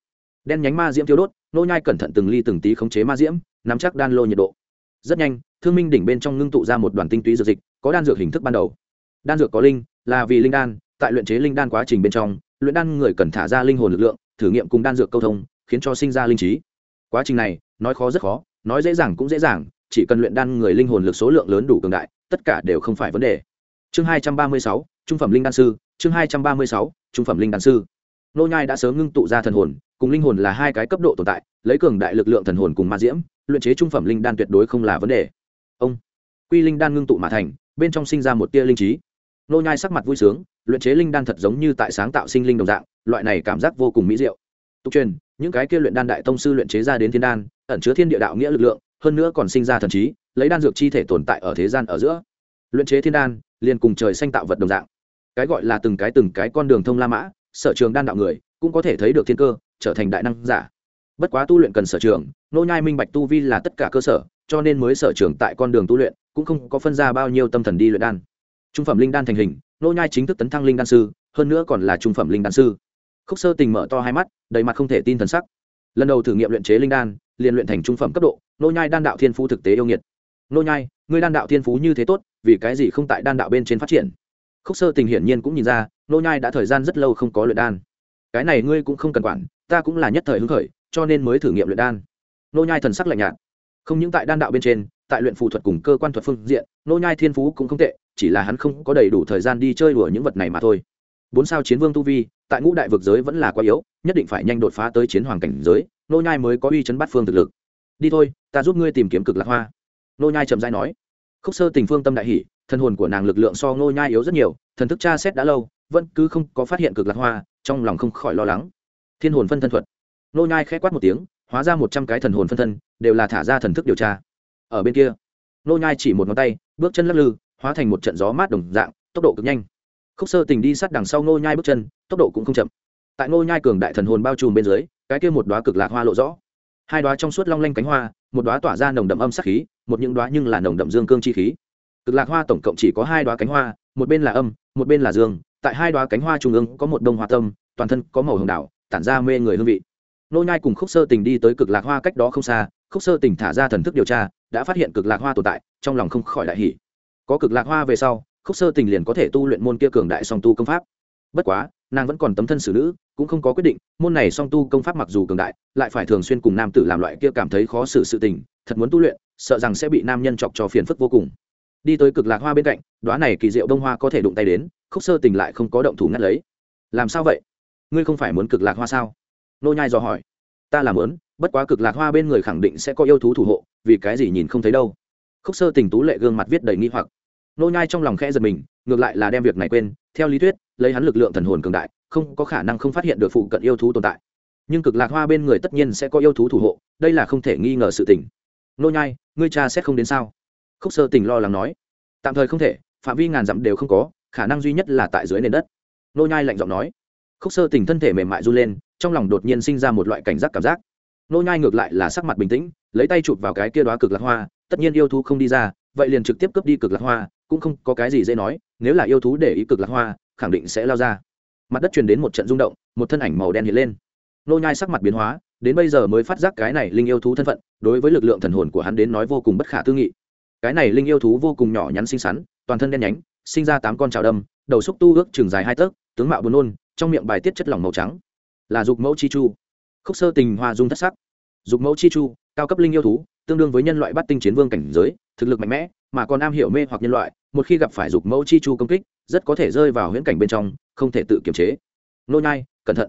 Đen nhánh ma diễm tiêu đốt nô nhai cẩn thận từng ly từng tí khống chế ma diễm, nắm chắc đan lô nhiệt độ. Rất nhanh, thương minh đỉnh bên trong ngưng tụ ra một đoàn tinh túy dược dịch, có đan dược hình thức ban đầu. Đan dược có linh, là vì linh đan, tại luyện chế linh đan quá trình bên trong, luyện đan người cần thả ra linh hồn lực lượng, thử nghiệm cùng đan dược câu thông, khiến cho sinh ra linh trí. Quá trình này, nói khó rất khó, nói dễ dàng cũng dễ dàng, chỉ cần luyện đan người linh hồn lực số lượng lớn đủ cường đại, tất cả đều không phải vấn đề chương hai trăm ba mươi sáu, trung phẩm linh đan sư, chương hai trăm ba mươi sáu, trung phẩm linh đan sư. Nô nhai đã sớm ngưng tụ ra thần hồn, cùng linh hồn là hai cái cấp độ tồn tại, lấy cường đại lực lượng thần hồn cùng ma diễm, luyện chế trung phẩm linh đan tuyệt đối không là vấn đề. Ông, quy linh đan ngưng tụ mà thành, bên trong sinh ra một tia linh trí. Nô nhai sắc mặt vui sướng, luyện chế linh đan thật giống như tại sáng tạo sinh linh đồng dạng, loại này cảm giác vô cùng mỹ diệu. Tục truyền, những cái kia luyện đan đại tông sư luyện chế ra đến thiên đan, ẩn chứa thiên địa đạo nghĩa lực lượng, hơn nữa còn sinh ra thần trí, lấy đan dược chi thể tồn tại ở thế gian ở giữa. Luyện chế thiên đan liền cùng trời xanh tạo vật đồng dạng. Cái gọi là từng cái từng cái con đường thông la mã, sở trường đan đạo người, cũng có thể thấy được thiên cơ, trở thành đại năng giả. Bất quá tu luyện cần sở trường, nô nhai minh bạch tu vi là tất cả cơ sở, cho nên mới sở trường tại con đường tu luyện, cũng không có phân ra bao nhiêu tâm thần đi luyện đan. Trung phẩm linh đan thành hình, nô nhai chính thức tấn thăng linh đan sư, hơn nữa còn là trung phẩm linh đan sư. Khúc sơ tình mở to hai mắt, đầy mặt không thể tin thần sắc. Lần đầu thử nghiệm luyện chế linh đan, liền luyện thành trung phẩm cấp độ, nô nhai đan đạo thiên phú thực tế yêu nghiệt nô nhai, ngươi đan đạo thiên phú như thế tốt, vì cái gì không tại đan đạo bên trên phát triển? Khúc sơ tình hiển nhiên cũng nhìn ra, nô nhai đã thời gian rất lâu không có luyện đan. Cái này ngươi cũng không cần quản, ta cũng là nhất thời hứng khởi, cho nên mới thử nghiệm luyện đan. Nô nhai thần sắc lạnh nhạt. Không những tại đan đạo bên trên, tại luyện phù thuật cùng cơ quan thuật phương diện, nô nhai thiên phú cũng không tệ, chỉ là hắn không có đầy đủ thời gian đi chơi đùa những vật này mà thôi. Bốn sao chiến vương tu vi, tại ngũ đại vực giới vẫn là quá yếu, nhất định phải nhanh đột phá tới chiến hoàng cảnh giới, nô nhai mới có uy chấn bát phương thực lực. Đi thôi, ta giúp ngươi tìm kiếm cực lạc hoa nô nhai chậm rãi nói, khúc sơ tình phương tâm đại hỉ, thần hồn của nàng lực lượng so nô nhai yếu rất nhiều, thần thức tra xét đã lâu, vẫn cứ không có phát hiện cực lạc hoa, trong lòng không khỏi lo lắng. Thiên hồn phân thân thuật. Nô nhai khẽ quát một tiếng, hóa ra một trăm cái thần hồn phân thân, đều là thả ra thần thức điều tra. Ở bên kia nô nhai chỉ một ngón tay, bước chân lắc lư, hóa thành một trận gió mát đồng dạng, tốc độ cực nhanh. Khúc sơ tình đi sát đằng sau nô nhai bước chân, tốc độ cũng không chậm. Tại nô nhai cường đại thần hồn bao trùm bên dưới, cái kia một đóa cực lạc hoa lộ rõ. Hai đóa trong suốt long lanh cánh hoa một đóa tỏa ra nồng đậm âm sắc khí, một những đóa nhưng là nồng đậm dương cương chi khí. Cực lạc hoa tổng cộng chỉ có hai đóa cánh hoa, một bên là âm, một bên là dương. Tại hai đóa cánh hoa trung ương có một đông hoa tâm, toàn thân có màu hồng đảo, tản ra mê người hương vị. Nô nhai cùng khúc sơ tình đi tới cực lạc hoa cách đó không xa, khúc sơ tình thả ra thần thức điều tra, đã phát hiện cực lạc hoa tồn tại, trong lòng không khỏi đại hỉ. Có cực lạc hoa về sau, khúc sơ tình liền có thể tu luyện môn kia cường đại song tu công pháp. Bất quá nàng vẫn còn tấm thân xử nữ, cũng không có quyết định, môn này song tu công pháp mặc dù cường đại, lại phải thường xuyên cùng nam tử làm loại kia cảm thấy khó xử sự tình, thật muốn tu luyện, sợ rằng sẽ bị nam nhân chọc cho phiền phức vô cùng. Đi tới cực lạc hoa bên cạnh đoá này kỳ diệu đông hoa có thể đụng tay đến, khúc sơ tình lại không có động thủ ngắt lấy. Làm sao vậy? Ngươi không phải muốn cực lạc hoa sao? Nô nhai dò hỏi. Ta làm muốn, bất quá cực lạc hoa bên người khẳng định sẽ có yêu thú thủ hộ, vì cái gì nhìn không thấy đâu. Khúc sơ tình tú lệ gương mặt viết đầy nghi hoặc nô nhai trong lòng khẽ giật mình, ngược lại là đem việc này quên. Theo lý thuyết, lấy hắn lực lượng thần hồn cường đại, không có khả năng không phát hiện được phụ cận yêu thú tồn tại. Nhưng cực lạc hoa bên người tất nhiên sẽ có yêu thú thủ hộ, đây là không thể nghi ngờ sự tình. Nô nhai, ngươi cha xét không đến sao? Khúc sơ tình lo lắng nói. Tạm thời không thể, phạm vi ngàn dặm đều không có, khả năng duy nhất là tại dưới nền đất. Nô nhai lạnh giọng nói. Khúc sơ tình thân thể mềm mại run lên, trong lòng đột nhiên sinh ra một loại cảnh giác cảm giác. Nô nhai ngược lại là sắc mặt bình tĩnh, lấy tay chụp vào cái kia đóa cực lạc hoa, tất nhiên yêu thú không đi ra, vậy liền trực tiếp cướp đi cực lạc hoa cũng không có cái gì dễ nói, nếu là yêu thú để ý cực lạc hoa, khẳng định sẽ lao ra. Mặt đất truyền đến một trận rung động, một thân ảnh màu đen hiện lên. Nô nhai sắc mặt biến hóa, đến bây giờ mới phát giác cái này linh yêu thú thân phận, đối với lực lượng thần hồn của hắn đến nói vô cùng bất khả tư nghị. Cái này linh yêu thú vô cùng nhỏ nhắn xinh xắn, toàn thân đen nhánh, sinh ra tám con trào đâm, đầu xúc tu ước chừng dài hai tấc, tướng mạo buồn nôn, trong miệng bài tiết chất lỏng màu trắng. Là dục mẫu chi chu. Khúc sơ tình hoa dung thất sắc. Dục mẫu chi chu, cao cấp linh yêu thú, tương đương với nhân loại bắt tinh chiến vương cảnh giới, thực lực mạnh mẽ, mà còn am hiểu mê hoặc nhân loại một khi gặp phải dục mẫu chi chu công kích, rất có thể rơi vào huyễn cảnh bên trong, không thể tự kiềm chế. Nô nhai, cẩn thận.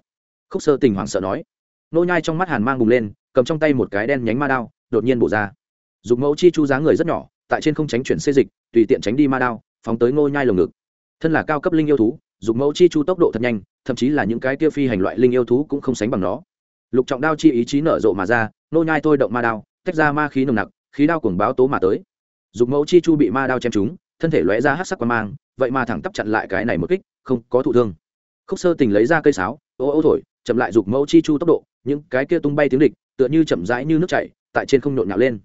Khúc sơ tình hoảng sợ nói. Nô nhai trong mắt hàn mang bùng lên, cầm trong tay một cái đen nhánh ma đao, đột nhiên bổ ra. Dục mẫu chi chu dáng người rất nhỏ, tại trên không tránh chuyển xê dịch, tùy tiện tránh đi ma đao, phóng tới nô nhai lồng ngực. Thân là cao cấp linh yêu thú, dục mẫu chi chu tốc độ thật nhanh, thậm chí là những cái tiêu phi hành loại linh yêu thú cũng không sánh bằng nó. Lục trọng đao chi ý chí nở rộ mà ra nô nhai thôi động ma đao, tách ra ma khí nồng nặc, khí đao cuồng báo tố mà tới. Dục mẫu chi chu bị ma đao chém trúng thân thể lóe ra hắc sắc qua mang, vậy mà thẳng tắp chặn lại cái này một kích, không có thụ thương. Khúc sơ tình lấy ra cây sáo, ô ô thổi, chậm lại dục mẫu chi chu tốc độ, những cái kia tung bay tiếng địch, tựa như chậm rãi như nước chảy, tại trên không nhộn nhạo lên.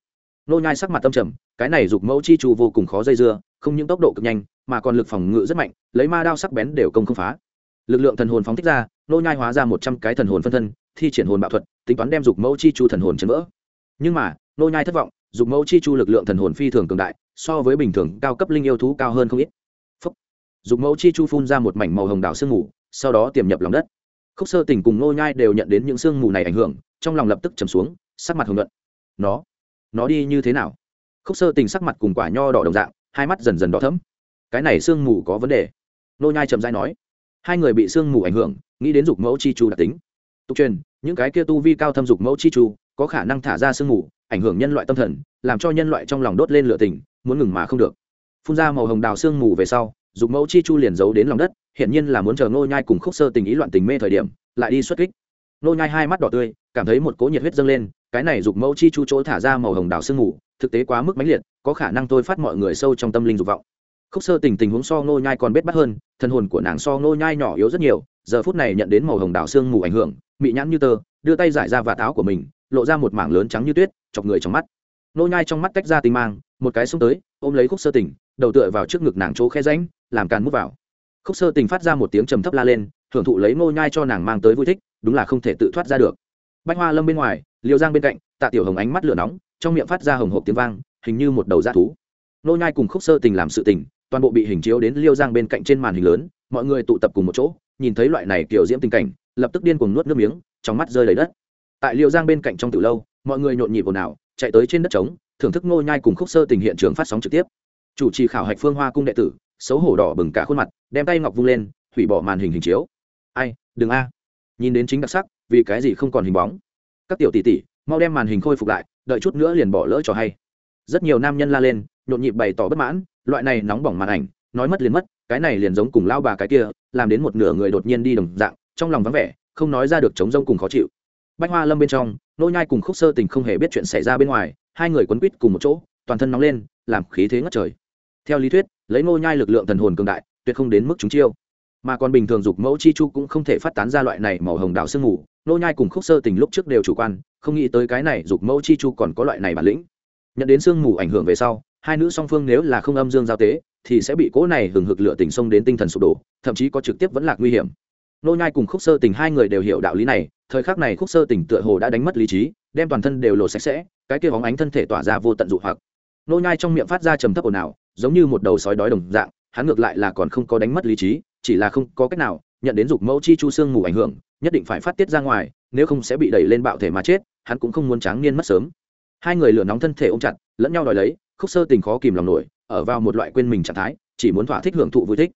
Nô nhai sắc mặt tâm trầm, cái này dục mẫu chi chu vô cùng khó dây dưa, không những tốc độ cực nhanh, mà còn lực phòng ngự rất mạnh, lấy ma đao sắc bén đều công không phá. Lực lượng thần hồn phóng thích ra, nô nhai hóa ra một trăm cái thần hồn phân thân, thi triển hồn bạo thuật, tính toán đem dục mẫu chi chu thần hồn chấn vỡ. Nhưng mà, nô nhai thất vọng, dục mẫu chi chu lực lượng thần hồn phi thường cường đại so với bình thường cao cấp linh yêu thú cao hơn không ít. Phúc. dục mẫu chi chu phun ra một mảnh màu hồng đảo sương mù, sau đó tiềm nhập lòng đất. Khúc sơ tình cùng nô nhai đều nhận đến những sương mù này ảnh hưởng, trong lòng lập tức trầm xuống, sắc mặt hồng nhuận. Nó nó đi như thế nào? Khúc sơ tình sắc mặt cùng quả nho đỏ đồng dạng, hai mắt dần dần đỏ thẫm. Cái này sương mù có vấn đề. Nô nhai chậm dài nói. Hai người bị sương mù ảnh hưởng, nghĩ đến dục mẫu chi chu đặc tính. Tục truyền, những cái kia tu vi cao thâm dục mẫu chi chu, có khả năng thả ra sương mù, ảnh hưởng nhân loại tâm thần, làm cho nhân loại trong lòng đốt lên lửa tình muốn ngừng mà không được. Phun ra màu hồng đào sương mù về sau, dục mẫu chi chu liền giấu đến lòng đất hiện nhiên là muốn chờ ngô nhai cùng khúc sơ tình ý loạn tình mê thời điểm, lại đi xuất kích. Ngô nhai hai mắt đỏ tươi, cảm thấy một cỗ nhiệt huyết dâng lên, cái này dục mẫu chi chu chỗ thả ra màu hồng đào sương mù, thực tế quá mức mãnh liệt, có khả năng tôi phát mọi người sâu trong tâm linh dục vọng. Khúc sơ tình tình huống so ngô nhai còn bết bắt hơn, thân hồn của nàng so ngô nhai nhỏ yếu rất nhiều, giờ phút này nhận đến màu hồng đào sương mù ảnh hưởng, mị nhãn như tơ, đưa tay giải ra và táo của mình, lộ ra một mảng lớn trắng như tuyết, chọc người trong mắt nô nhai trong mắt tách ra tinh mang, một cái xông tới, ôm lấy khúc sơ tình, đầu tựa vào trước ngực nàng chỗ khe rãnh, làm càn mút vào. Khúc sơ tình phát ra một tiếng trầm thấp la lên hưởng thụ lấy nô nhai cho nàng mang tới vui thích, đúng là không thể tự thoát ra được. Bách hoa lâm bên ngoài, liêu giang bên cạnh, tạ tiểu hồng ánh mắt lửa nóng, trong miệng phát ra hồng hộp tiếng vang, hình như một đầu dã thú. Nô nhai cùng khúc sơ tình làm sự tình, toàn bộ bị hình chiếu đến liêu giang bên cạnh trên màn hình lớn, mọi người tụ tập cùng một chỗ, nhìn thấy loại này kiểu diễm tình cảnh, lập tức điên cuồng nuốt nước miếng, trong mắt rơi đầy đất. Tại liêu giang bên cạnh trong từ lâu, mọi người nhộn nhịp ồn ào chạy tới trên đất trống, thưởng thức ngô nhai cùng khúc sơ tình hiện trường phát sóng trực tiếp. Chủ trì khảo hạch phương hoa cung đệ tử, xấu hổ đỏ bừng cả khuôn mặt, đem tay ngọc vung lên, hủy bỏ màn hình hình chiếu. Ai, đừng a. À. Nhìn đến chính đặc sắc, vì cái gì không còn hình bóng? Các tiểu tỷ tỷ, mau đem màn hình khôi phục lại, đợi chút nữa liền bỏ lỡ trò hay. Rất nhiều nam nhân la lên, nhộn nhịp bày tỏ bất mãn, loại này nóng bỏng màn ảnh, nói mất liền mất, cái này liền giống cùng lao bà cái kia, làm đến một nửa người đột nhiên đi đồng dạng, trong lòng vắng vẻ, không nói ra được chống rông cùng khó chịu bách hoa lâm bên trong, nô nhai cùng khúc sơ tình không hề biết chuyện xảy ra bên ngoài, hai người quấn quýt cùng một chỗ, toàn thân nóng lên, làm khí thế ngất trời. Theo lý thuyết, lấy nô nhai lực lượng thần hồn cường đại, tuyệt không đến mức chúng chiêu. Mà còn bình thường dục mẫu chi chu cũng không thể phát tán ra loại này màu hồng đào sương mù, nô nhai cùng khúc sơ tình lúc trước đều chủ quan, không nghĩ tới cái này dục mẫu chi chu còn có loại này bản lĩnh. Nhận đến sương mù ảnh hưởng về sau, hai nữ song phương nếu là không âm dương giao tế, thì sẽ bị cỗ này hừng hực lửa tình xông đến tinh thần sụp đổ, thậm chí có trực tiếp vẫn là nguy hiểm. Nô nhai cùng khúc sơ tình hai người đều hiểu đạo lý này thời khắc này khúc sơ tình tựa hồ đã đánh mất lý trí, đem toàn thân đều lộ sạch sẽ, cái kia bóng ánh thân thể tỏa ra vô tận dụ hoặc. Nô nhai trong miệng phát ra trầm thấp ồn ào, giống như một đầu sói đói đồng dạng, hắn ngược lại là còn không có đánh mất lý trí, chỉ là không có cách nào nhận đến dục mẫu chi chu xương ngủ ảnh hưởng, nhất định phải phát tiết ra ngoài, nếu không sẽ bị đẩy lên bạo thể mà chết, hắn cũng không muốn tráng niên mất sớm. Hai người lửa nóng thân thể ôm chặt, lẫn nhau đòi lấy, khúc sơ tình khó kìm lòng nổi, ở vào một loại quên mình trạng thái, chỉ muốn thỏa thích hưởng thụ vui thích.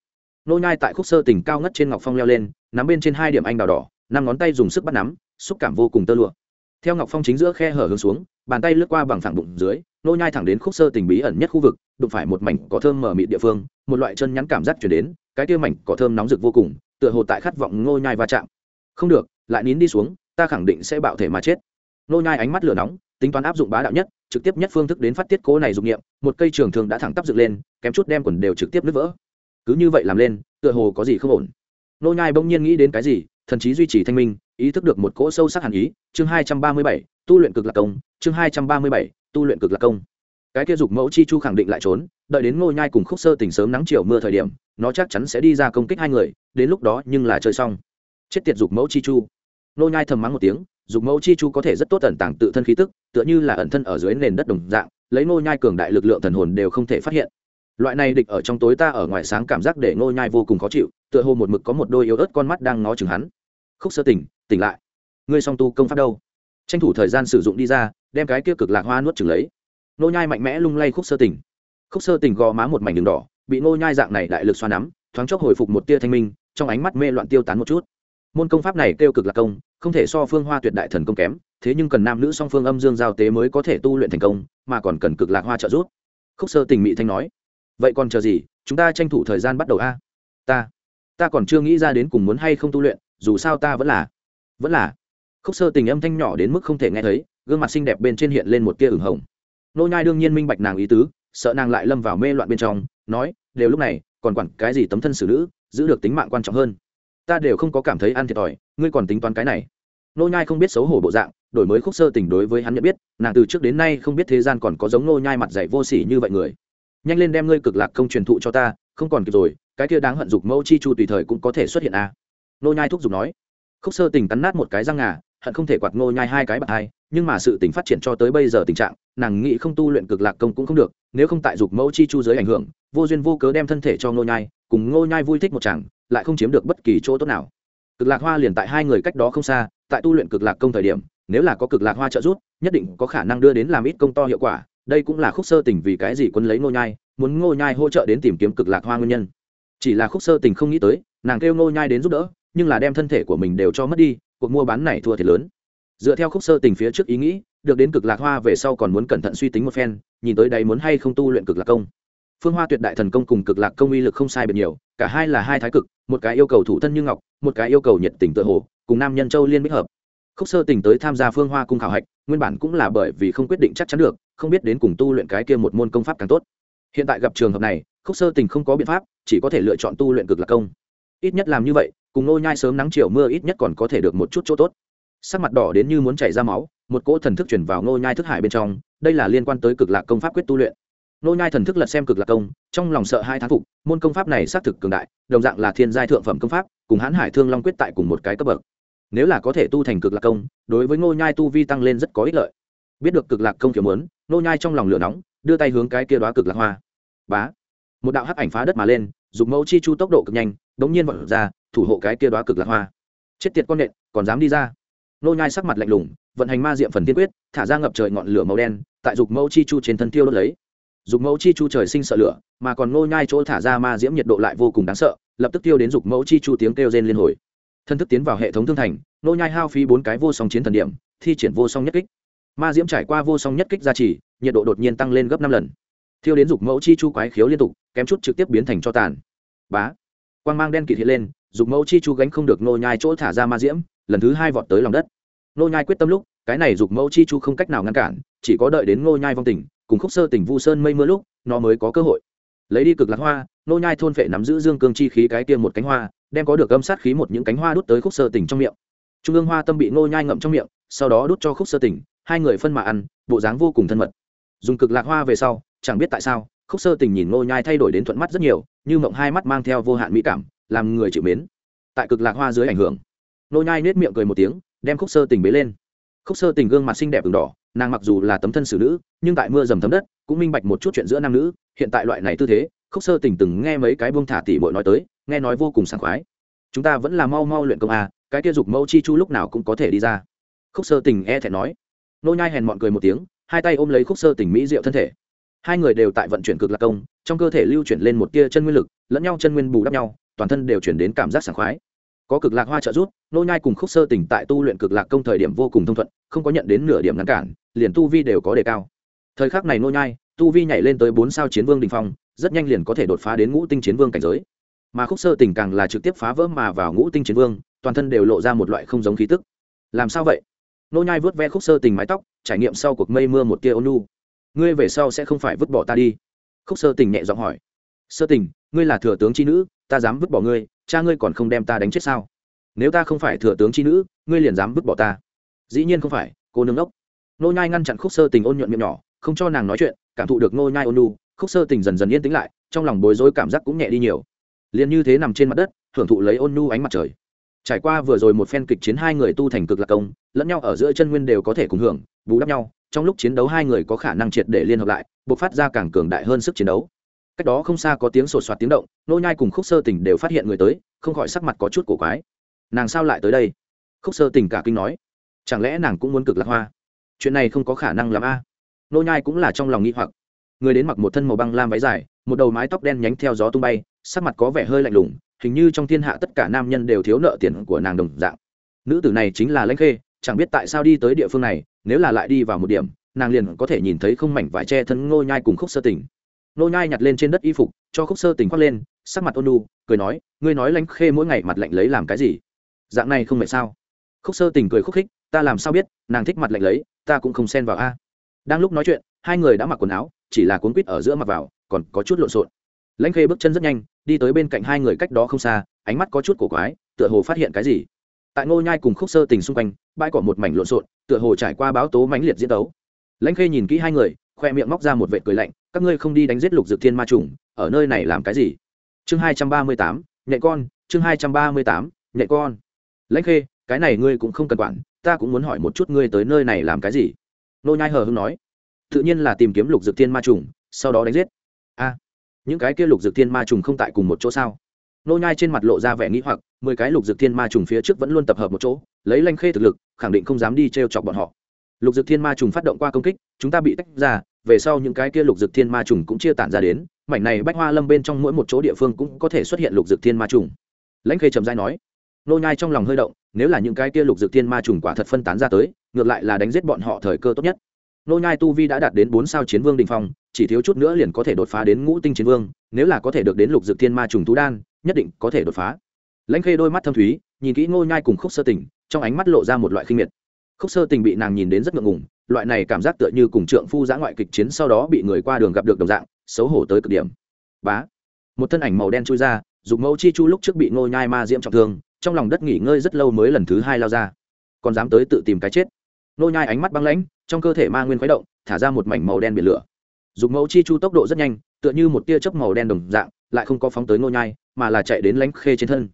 Nô nhai tại khúc sơ tình cao ngất trên ngọc phong leo lên, nắm bên trên hai điểm anh đào đỏ năm ngón tay dùng sức bắt nắm, xúc cảm vô cùng tơ lụa. Theo ngọc phong chính giữa khe hở hướng xuống, bàn tay lướt qua bằng phẳng bụng dưới, nô nhai thẳng đến khúc sơ tình bí ẩn nhất khu vực, đụng phải một mảnh cỏ thơm mở mịt địa phương, một loại chân nhắn cảm giác truyền đến, cái kia mảnh cỏ thơm nóng rực vô cùng, tựa hồ tại khát vọng nô nhai va chạm. Không được, lại nín đi xuống, ta khẳng định sẽ bạo thể mà chết. Nô nhai ánh mắt lửa nóng, tính toán áp dụng bá đạo nhất, trực tiếp nhất phương thức đến phát tiết cố này dụng nghiệm một cây trường thường đã thẳng tắp dựng lên, kém chút đem quần đều trực tiếp nứt vỡ. Cứ như vậy làm lên, tựa hồ có gì không ổn. Nô nhai bỗng nhiên nghĩ đến cái gì thần trí duy trì thanh minh, ý thức được một cỗ sâu sắc hàn ý, chương hai trăm ba mươi bảy, tu luyện cực lạc công, chương hai trăm ba mươi bảy, tu luyện cực lạc công. Cái kia dục mẫu chi chu khẳng định lại trốn, đợi đến ngô nhai cùng khúc sơ tỉnh sớm nắng chiều mưa thời điểm, nó chắc chắn sẽ đi ra công kích hai người, đến lúc đó nhưng là chơi xong. Chết tiệt dục mẫu chi chu. Ngô nhai thầm mắng một tiếng, dục mẫu chi chu có thể rất tốt ẩn tàng tự thân khí tức, tựa như là ẩn thân ở dưới nền đất đồng dạng, lấy ngô nhai cường đại lực lượng thần hồn đều không thể phát hiện. Loại này địch ở trong tối ta ở ngoài sáng cảm giác để ngô nhai vô cùng khó chịu tựa hồ một mực có một đôi yếu ớt con mắt đang ngó chừng hắn. Khúc sơ tỉnh tỉnh lại. Ngươi song tu công pháp đâu? Tranh thủ thời gian sử dụng đi ra, đem cái kia cực lạc hoa nuốt chừng lấy. Nô nhai mạnh mẽ lung lay khúc sơ tỉnh. Khúc sơ tỉnh gò má một mảnh đường đỏ, bị nô nhai dạng này đại lực xoa nắm, thoáng chốc hồi phục một tia thanh minh, trong ánh mắt mê loạn tiêu tán một chút. Môn công pháp này kêu cực lạc công, không thể so phương hoa tuyệt đại thần công kém, thế nhưng cần nam nữ song phương âm dương giao tế mới có thể tu luyện thành công, mà còn cần cực lạc hoa trợ giúp. Khúc sơ tình mỹ thanh nói, vậy còn chờ gì? Chúng ta tranh thủ thời gian bắt đầu a. Ta ta còn chưa nghĩ ra đến cùng muốn hay không tu luyện, dù sao ta vẫn là vẫn là. Khúc sơ tình âm thanh nhỏ đến mức không thể nghe thấy, gương mặt xinh đẹp bên trên hiện lên một tia ửng hồng. Nô nhai đương nhiên minh bạch nàng ý tứ, sợ nàng lại lâm vào mê loạn bên trong, nói, đều lúc này, còn quản cái gì tấm thân xử nữ, giữ được tính mạng quan trọng hơn. Ta đều không có cảm thấy ăn thiệt thòi, ngươi còn tính toán cái này. Nô nhai không biết xấu hổ bộ dạng, đổi mới khúc sơ tình đối với hắn nhận biết, nàng từ trước đến nay không biết thế gian còn có giống nô nhai mặt dày vô sỉ như vậy người. Nhanh lên đem ngươi cực lạc công truyền thụ cho ta, không còn kịp rồi cái kia đáng hận dục mẫu chi chu tùy thời cũng có thể xuất hiện a à. nô nhai thúc giục nói. Khúc sơ tình cắn nát một cái răng ngà, hận không thể quạt nô nhai hai cái bạc hai, nhưng mà sự tình phát triển cho tới bây giờ tình trạng, nàng nghĩ không tu luyện cực lạc công cũng không được, nếu không tại dục mẫu chi chu dưới ảnh hưởng, vô duyên vô cớ đem thân thể cho nô nhai, cùng nô nhai vui thích một chàng, lại không chiếm được bất kỳ chỗ tốt nào. Cực lạc hoa liền tại hai người cách đó không xa, tại tu luyện cực lạc công thời điểm, nếu là có cực lạc hoa trợ giúp, nhất định có khả năng đưa đến làm ít công to hiệu quả, đây cũng là khúc sơ tình vì cái gì quân lấy nô nhai, muốn ngô nhai hỗ trợ đến tìm kiếm cực lạc hoa nguyên nhân chỉ là khúc sơ tình không nghĩ tới, nàng kêu ngô nhai đến giúp đỡ, nhưng là đem thân thể của mình đều cho mất đi, cuộc mua bán này thua thiệt lớn. Dựa theo khúc sơ tình phía trước ý nghĩ, được đến cực lạc hoa về sau còn muốn cẩn thận suy tính một phen, nhìn tới đây muốn hay không tu luyện cực lạc công. Phương hoa tuyệt đại thần công cùng cực lạc công uy lực không sai biệt nhiều, cả hai là hai thái cực, một cái yêu cầu thủ thân như ngọc, một cái yêu cầu nhiệt tình tự hồ, cùng nam nhân châu liên bích hợp. Khúc sơ tình tới tham gia phương hoa cung khảo hạch, nguyên bản cũng là bởi vì không quyết định chắc chắn được, không biết đến cùng tu luyện cái kia một môn công pháp càng tốt. Hiện tại gặp trường hợp này khúc sơ tình không có biện pháp, chỉ có thể lựa chọn tu luyện cực lạc công. Ít nhất làm như vậy, cùng nô nhai sớm nắng chiều mưa ít nhất còn có thể được một chút chỗ tốt. Sắc mặt đỏ đến như muốn chảy ra máu, một cỗ thần thức chuyển vào nô nhai thức hải bên trong, đây là liên quan tới cực lạc công pháp quyết tu luyện. Nô nhai thần thức lật xem cực lạc công, trong lòng sợ hai thán phục, môn công pháp này xác thực cường đại, đồng dạng là thiên giai thượng phẩm công pháp, cùng hãn hải thương long quyết tại cùng một cái cấp bậc. Nếu là có thể tu thành cực lạc công, đối với nô nhai tu vi tăng lên rất có ích lợi. Biết được cực lạc công kiểu muốn, nô nhai trong lòng lửa nóng, đưa tay hướng cái kia đóa cực lạc hoa. Bá một đạo hắc ảnh phá đất mà lên dùng mẫu chi chu tốc độ cực nhanh, đống nhiên vọt ra, thủ hộ cái kia đóa cực lạc hoa. Chết tiệt con nện, còn dám đi ra. Nô nhai sắc mặt lạnh lùng, vận hành ma diệm phần tiên quyết, thả ra ngập trời ngọn lửa màu đen, tại dục mẫu chi chu trên thân tiêu đốt lấy. Dục mẫu chi chu trời sinh sợ lửa, mà còn nô nhai chỗ thả ra ma diễm nhiệt độ lại vô cùng đáng sợ, lập tức tiêu đến dục mẫu chi chu tiếng kêu rên liên hồi. Thân thức tiến vào hệ thống thương thành, nô nhai hao phí bốn cái vô song chiến thần điểm, thi triển vô song nhất kích. Ma diễm trải qua vô song nhất kích gia trì, nhiệt độ đột nhiên tăng lên gấp năm lần thiêu đến dục mẫu chi chu quái khiếu liên tục kém chút trực tiếp biến thành cho tàn. Bá. Quang mang đen kịt hiện lên dục mẫu chi chu gánh không được nô nhai chỗ thả ra ma diễm lần thứ hai vọt tới lòng đất. Nô nhai quyết tâm lúc cái này dục mẫu chi chu không cách nào ngăn cản chỉ có đợi đến nô nhai vong tình cùng khúc sơ tỉnh vu sơn mây mưa lúc nó mới có cơ hội. Lấy đi cực lạc hoa nô nhai thôn phệ nắm giữ dương cương chi khí cái kia một cánh hoa đem có được âm sát khí một những cánh hoa đút tới khúc sơ tỉnh trong miệng. Trung ương hoa tâm bị nô nhai ngậm trong miệng sau đó đút cho khúc sơ tỉnh, hai người phân mà ăn bộ dáng vô cùng thân mật. Dùng cực lạc hoa về sau chẳng biết tại sao, khúc sơ tình nhìn nô nhai thay đổi đến thuận mắt rất nhiều, như mộng hai mắt mang theo vô hạn mỹ cảm, làm người chịu mến. Tại cực lạc hoa dưới ảnh hưởng nô nhai nết miệng cười một tiếng, đem khúc sơ tình bế lên. Khúc sơ tình gương mặt xinh đẹp ửng đỏ, nàng mặc dù là tấm thân xử nữ, nhưng tại mưa dầm thấm đất, cũng minh bạch một chút chuyện giữa nam nữ. Hiện tại loại này tư thế, khúc sơ tình từng nghe mấy cái buông thả tỉ bội nói tới, nghe nói vô cùng sảng khoái. Chúng ta vẫn là mau mau luyện công a cái kia dục mẫu chi chu lúc nào cũng có thể đi ra. Khúc sơ tình e thẹn nói. Nô nhai hèn mọn cười một tiếng, hai tay ôm lấy khúc sơ tình mỹ diệu thân thể hai người đều tại vận chuyển cực lạc công, trong cơ thể lưu chuyển lên một tia chân nguyên lực, lẫn nhau chân nguyên bù đắp nhau, toàn thân đều chuyển đến cảm giác sảng khoái. Có cực lạc hoa trợ giúp, nô nhai cùng khúc sơ tỉnh tại tu luyện cực lạc công thời điểm vô cùng thông thuận, không có nhận đến nửa điểm ngăn cản, liền tu vi đều có đề cao. Thời khắc này nô nhai, tu vi nhảy lên tới bốn sao chiến vương đỉnh phong, rất nhanh liền có thể đột phá đến ngũ tinh chiến vương cảnh giới. Mà khúc sơ tỉnh càng là trực tiếp phá vỡ mà vào ngũ tinh chiến vương, toàn thân đều lộ ra một loại không giống khí tức. Làm sao vậy? Nô nhai vớt ve khúc sơ tình mái tóc, trải nghiệm sau cuộc mây mưa một tia ôn nu ngươi về sau sẽ không phải vứt bỏ ta đi. Khúc sơ tình nhẹ giọng hỏi. Sơ tình, ngươi là thừa tướng chi nữ, ta dám vứt bỏ ngươi, cha ngươi còn không đem ta đánh chết sao? Nếu ta không phải thừa tướng chi nữ, ngươi liền dám vứt bỏ ta. Dĩ nhiên không phải, cô nương ốc nô nhai ngăn chặn khúc sơ tình ôn nhuận miệng nhỏ, không cho nàng nói chuyện, cảm thụ được nô nhai ôn nu khúc sơ tình dần dần yên tĩnh lại, trong lòng bối rối cảm giác cũng nhẹ đi nhiều. Liền như thế nằm trên mặt đất, hưởng thụ lấy ôn nu ánh mặt trời. Trải qua vừa rồi một phen kịch chiến hai người tu thành cực lạc công, lẫn nhau ở giữa chân nguyên đều có thể cùng hưởng, bù đắp nhau trong lúc chiến đấu hai người có khả năng triệt để liên hợp lại buộc phát ra càng cường đại hơn sức chiến đấu. Cách đó không xa có tiếng sột soạt tiếng động, nô nhai cùng khúc sơ tình đều phát hiện người tới, không khỏi sắc mặt có chút cổ quái. Nàng sao lại tới đây? Khúc sơ tình cả kinh nói. Chẳng lẽ nàng cũng muốn cực lạc hoa? Chuyện này không có khả năng làm a. Nô nhai cũng là trong lòng nghi hoặc. Người đến mặc một thân màu băng lam váy dài, một đầu mái tóc đen nhánh theo gió tung bay, sắc mặt có vẻ hơi lạnh lùng, hình như trong thiên hạ tất cả nam nhân đều thiếu nợ tiền của nàng đồng dạng. Nữ tử này chính là lãnh khê chẳng biết tại sao đi tới địa phương này, nếu là lại đi vào một điểm, nàng liền có thể nhìn thấy không mảnh vải che thân ngô nhai cùng khúc sơ tình. Ngô nhai nhặt lên trên đất y phục, cho khúc sơ tình khoác lên, sắc mặt ôn nu cười nói, ngươi nói lãnh khê mỗi ngày mặt lạnh lấy làm cái gì? Dạng này không mệt sao? Khúc sơ tình cười khúc khích, ta làm sao biết, nàng thích mặt lạnh lấy, ta cũng không xen vào a. Đang lúc nói chuyện, hai người đã mặc quần áo, chỉ là cuốn quýt ở giữa mặc vào, còn có chút lộn xộn. Lãnh khê bước chân rất nhanh, đi tới bên cạnh hai người cách đó không xa, ánh mắt có chút cổ quái, tựa hồ phát hiện cái gì tại ngô nhai cùng khúc sơ tình xung quanh, bãi cỏ một mảnh lộn xộn, tựa hồ trải qua báo tố mãnh liệt diễn đấu lãnh khê nhìn kỹ hai người, khoe miệng móc ra một vệt cười lạnh, các ngươi không đi đánh giết lục dược thiên ma trùng, ở nơi này làm cái gì? Chương hai trăm ba mươi tám, nhẹ con, chương hai trăm ba mươi tám, nhẹ con. Lãnh khê, cái này ngươi cũng không cần quản, ta cũng muốn hỏi một chút ngươi tới nơi này làm cái gì? Nô nhai hờ hững nói, tự nhiên là tìm kiếm lục dược thiên ma trùng, sau đó đánh giết. A, những cái kia lục dược thiên ma trùng không tại cùng một chỗ sao? Nô nhai trên mặt lộ ra vẻ nghĩ hoặc, mười cái lục dược thiên ma trùng phía trước vẫn luôn tập hợp một chỗ, lấy lanh khê thực lực, khẳng định không dám đi treo chọc bọn họ. Lục dược thiên ma trùng phát động qua công kích, chúng ta bị tách ra, về sau những cái kia lục dược thiên ma trùng cũng chia tản ra đến, mảnh này bách hoa lâm bên trong mỗi một chỗ địa phương cũng có thể xuất hiện lục dược thiên ma trùng. Lãnh khê trầm giai nói, nô nhai trong lòng hơi động, nếu là những cái kia lục dược thiên ma trùng quả thật phân tán ra tới, ngược lại là đánh giết bọn họ thời cơ tốt nhất. Nô nhai tu vi đã đạt đến bốn sao chiến vương đỉnh phong, chỉ thiếu chút nữa liền có thể đột phá đến ngũ tinh chiến vương, nếu là có thể được đến lục dược thiên ma trùng tú đan nhất định có thể đột phá. Lãnh khê đôi mắt thâm thúy, nhìn kỹ ngô nhai cùng khúc sơ tình, trong ánh mắt lộ ra một loại khinh miệt. Khúc sơ tình bị nàng nhìn đến rất ngượng ngùng, loại này cảm giác tựa như cùng trượng phu giã ngoại kịch chiến sau đó bị người qua đường gặp được đồng dạng, xấu hổ tới cực điểm. Bá! Một thân ảnh màu đen chui ra, dục mẫu chi chu lúc trước bị ngô nhai ma diễm trọng thương, trong lòng đất nghỉ ngơi rất lâu mới lần thứ hai lao ra. Còn dám tới tự tìm cái chết. Ngô nhai ánh mắt băng lãnh, trong cơ thể ma nguyên khuấy động, thả ra một mảnh màu đen biển lửa. Dục mẫu chi chu tốc độ rất nhanh, tựa như một tia chớp màu đen đồng dạng, lại không có phóng tới ngô nhai mà là chạy đến lãnh khê trên thân.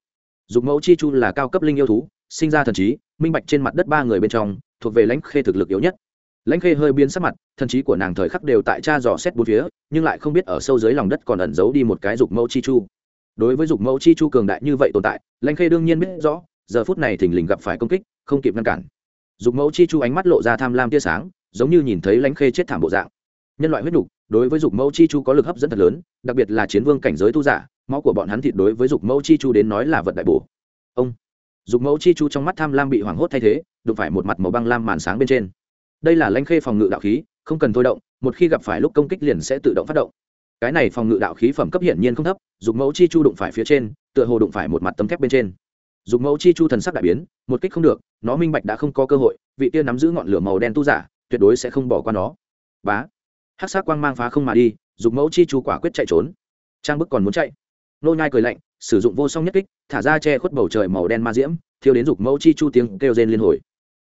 Dục mẫu chi chu là cao cấp linh yêu thú, sinh ra thần trí, minh bạch trên mặt đất ba người bên trong, thuộc về lãnh khê thực lực yếu nhất. Lãnh khê hơi biến sắc mặt, thần trí của nàng thời khắc đều tại cha dò xét bốn phía, nhưng lại không biết ở sâu dưới lòng đất còn ẩn giấu đi một cái dục mẫu chi chu. Đối với dục mẫu chi chu cường đại như vậy tồn tại lãnh khê đương nhiên biết rõ, giờ phút này thình lình gặp phải công kích, không kịp ngăn cản. Dục mẫu chi chu ánh mắt lộ ra tham lam tia sáng, giống như nhìn thấy lãnh khê chết thảm bộ dạng. Nhân loại huyết đục, đối với dục mẫu chi chu có lực hấp dẫn thật lớn, đặc biệt là chiến vương cảnh giới tu giả máu của bọn hắn thịt đối với dục mẫu chi chu đến nói là vật đại bổ. Ông, dục mẫu chi chu trong mắt tham lam bị hoảng hốt thay thế, đụng phải một mặt màu băng lam màn sáng bên trên. Đây là lãnh khê phòng ngự đạo khí, không cần thôi động, một khi gặp phải lúc công kích liền sẽ tự động phát động. Cái này phòng ngự đạo khí phẩm cấp hiển nhiên không thấp, dục mẫu chi chu đụng phải phía trên, tựa hồ đụng phải một mặt tấm thép bên trên. Dục mẫu chi chu thần sắc đại biến, một kích không được, nó minh bạch đã không có cơ hội, vị tiên nắm giữ ngọn lửa màu đen tu giả, tuyệt đối sẽ không bỏ qua nó. Bá. Hát xác quang mang phá không mà đi, dục mẫu chi chu quả quyết chạy trốn. Trang bức còn muốn chạy nô nhai cười lạnh, sử dụng vô song nhất kích, thả ra che khuất bầu trời màu đen ma diễm, thiêu đến dục mẫu chi chu tiếng kêu rên liên hồi.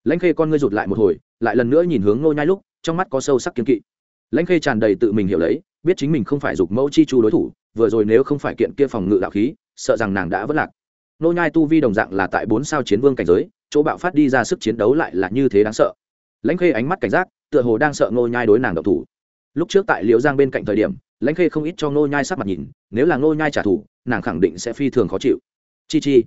Lãnh khê con ngươi rụt lại một hồi, lại lần nữa nhìn hướng nô nhai lúc, trong mắt có sâu sắc kiên kỵ. Lãnh khê tràn đầy tự mình hiểu lấy, biết chính mình không phải dục mẫu chi chu đối thủ, vừa rồi nếu không phải kiện kia phòng ngự đạo khí, sợ rằng nàng đã vất lạc. Nô nhai tu vi đồng dạng là tại bốn sao chiến vương cảnh giới, chỗ bạo phát đi ra sức chiến đấu lại là như thế đáng sợ. Lãnh khê ánh mắt cảnh giác, tựa hồ đang sợ nô nhai đối nàng độc thủ lúc trước tại liễu giang bên cạnh thời điểm, lãnh khê không ít cho nô nhai sắc mặt nhìn, nếu là nô nhai trả thù, nàng khẳng định sẽ phi thường khó chịu. Chi chi.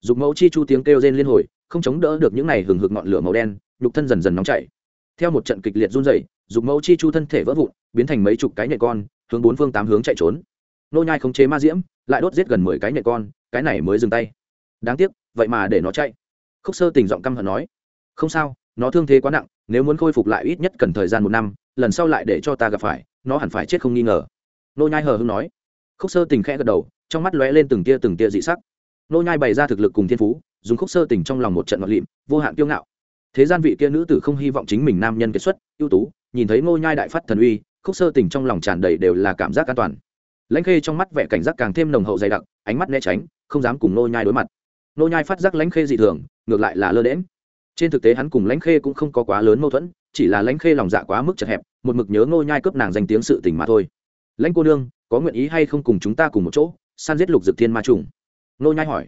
Dục mẫu chi chu tiếng kêu rên liên hồi, không chống đỡ được những này hừng hực ngọn lửa màu đen, nhục thân dần dần nóng chảy. Theo một trận kịch liệt run rẩy, dục mẫu chi chu thân thể vỡ vụn, biến thành mấy chục cái nhện con, hướng bốn phương tám hướng chạy trốn. Nô nhai khống chế ma diễm, lại đốt giết gần mười cái nhện con, cái này mới dừng tay. Đáng tiếc, vậy mà để nó chạy. Khúc sơ tình giọng căm hận nói. Không sao nó thương thế quá nặng, nếu muốn khôi phục lại ít nhất cần thời gian một năm, lần sau lại để cho ta gặp phải, nó hẳn phải chết không nghi ngờ. Nô nhai hờ hững nói. Khúc sơ tình khẽ gật đầu, trong mắt lóe lên từng tia từng tia dị sắc. Nô nhai bày ra thực lực cùng thiên phú, dùng khúc sơ tình trong lòng một trận ngọt lịm, vô hạn kiêu ngạo. Thế gian vị kia nữ tử không hy vọng chính mình nam nhân kết xuất, ưu tú, nhìn thấy nô nhai đại phát thần uy, khúc sơ tình trong lòng tràn đầy đều là cảm giác an toàn. Lãnh khê trong mắt vẻ cảnh giác càng thêm nồng hậu dày đặc, ánh mắt né tránh, không dám cùng nô nhai đối mặt. Nô nhai phát giác lãnh khê dị thường, ngược lại là lơ đễm trên thực tế hắn cùng lãnh khê cũng không có quá lớn mâu thuẫn, chỉ là lãnh khê lòng dạ quá mức chật hẹp, một mực nhớ nô nhai cướp nàng danh tiếng sự tình mà thôi. Lãnh cô nương, có nguyện ý hay không cùng chúng ta cùng một chỗ? San giết lục dược thiên ma trùng. Nô nhai hỏi.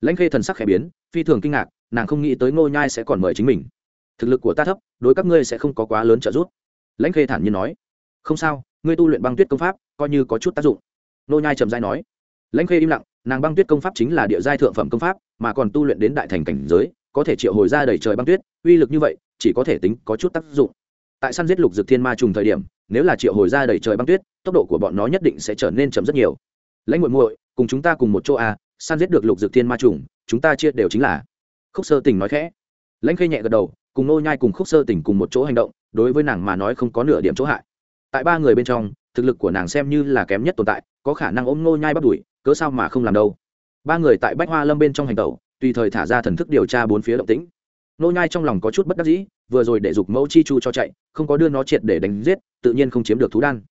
Lãnh khê thần sắc khẽ biến, phi thường kinh ngạc, nàng không nghĩ tới nô nhai sẽ còn mời chính mình. Thực lực của ta thấp, đối các ngươi sẽ không có quá lớn trợ giúp. Lãnh khê thản nhiên nói. Không sao, ngươi tu luyện băng tuyết công pháp, coi như có chút tác dụng. Nô nhai trầm dai nói. Lãnh khê im lặng, nàng băng tuyết công pháp chính là địa giai thượng phẩm công pháp, mà còn tu luyện đến đại thành cảnh giới có thể triệu hồi ra đầy trời băng tuyết, uy lực như vậy, chỉ có thể tính có chút tác dụng. Tại săn giết lục dược thiên ma trùng thời điểm, nếu là triệu hồi ra đầy trời băng tuyết, tốc độ của bọn nó nhất định sẽ trở nên chậm rất nhiều. Lãnh muội muội, cùng chúng ta cùng một chỗ a săn giết được lục dược thiên ma trùng, chúng ta chia đều chính là. Khúc sơ tình nói khẽ. Lãnh khê nhẹ gật đầu, cùng nô nhai cùng khúc sơ tình cùng một chỗ hành động, đối với nàng mà nói không có nửa điểm chỗ hại. Tại ba người bên trong, thực lực của nàng xem như là kém nhất tồn tại, có khả năng ôm nô nhai bắt đuổi, cớ sao mà không làm đâu. Ba người tại bách hoa lâm bên trong hành tẩu tùy thời thả ra thần thức điều tra bốn phía động tĩnh. Nô nhai trong lòng có chút bất đắc dĩ, vừa rồi để dục mẫu chi chu cho chạy, không có đưa nó triệt để đánh giết, tự nhiên không chiếm được thú đan.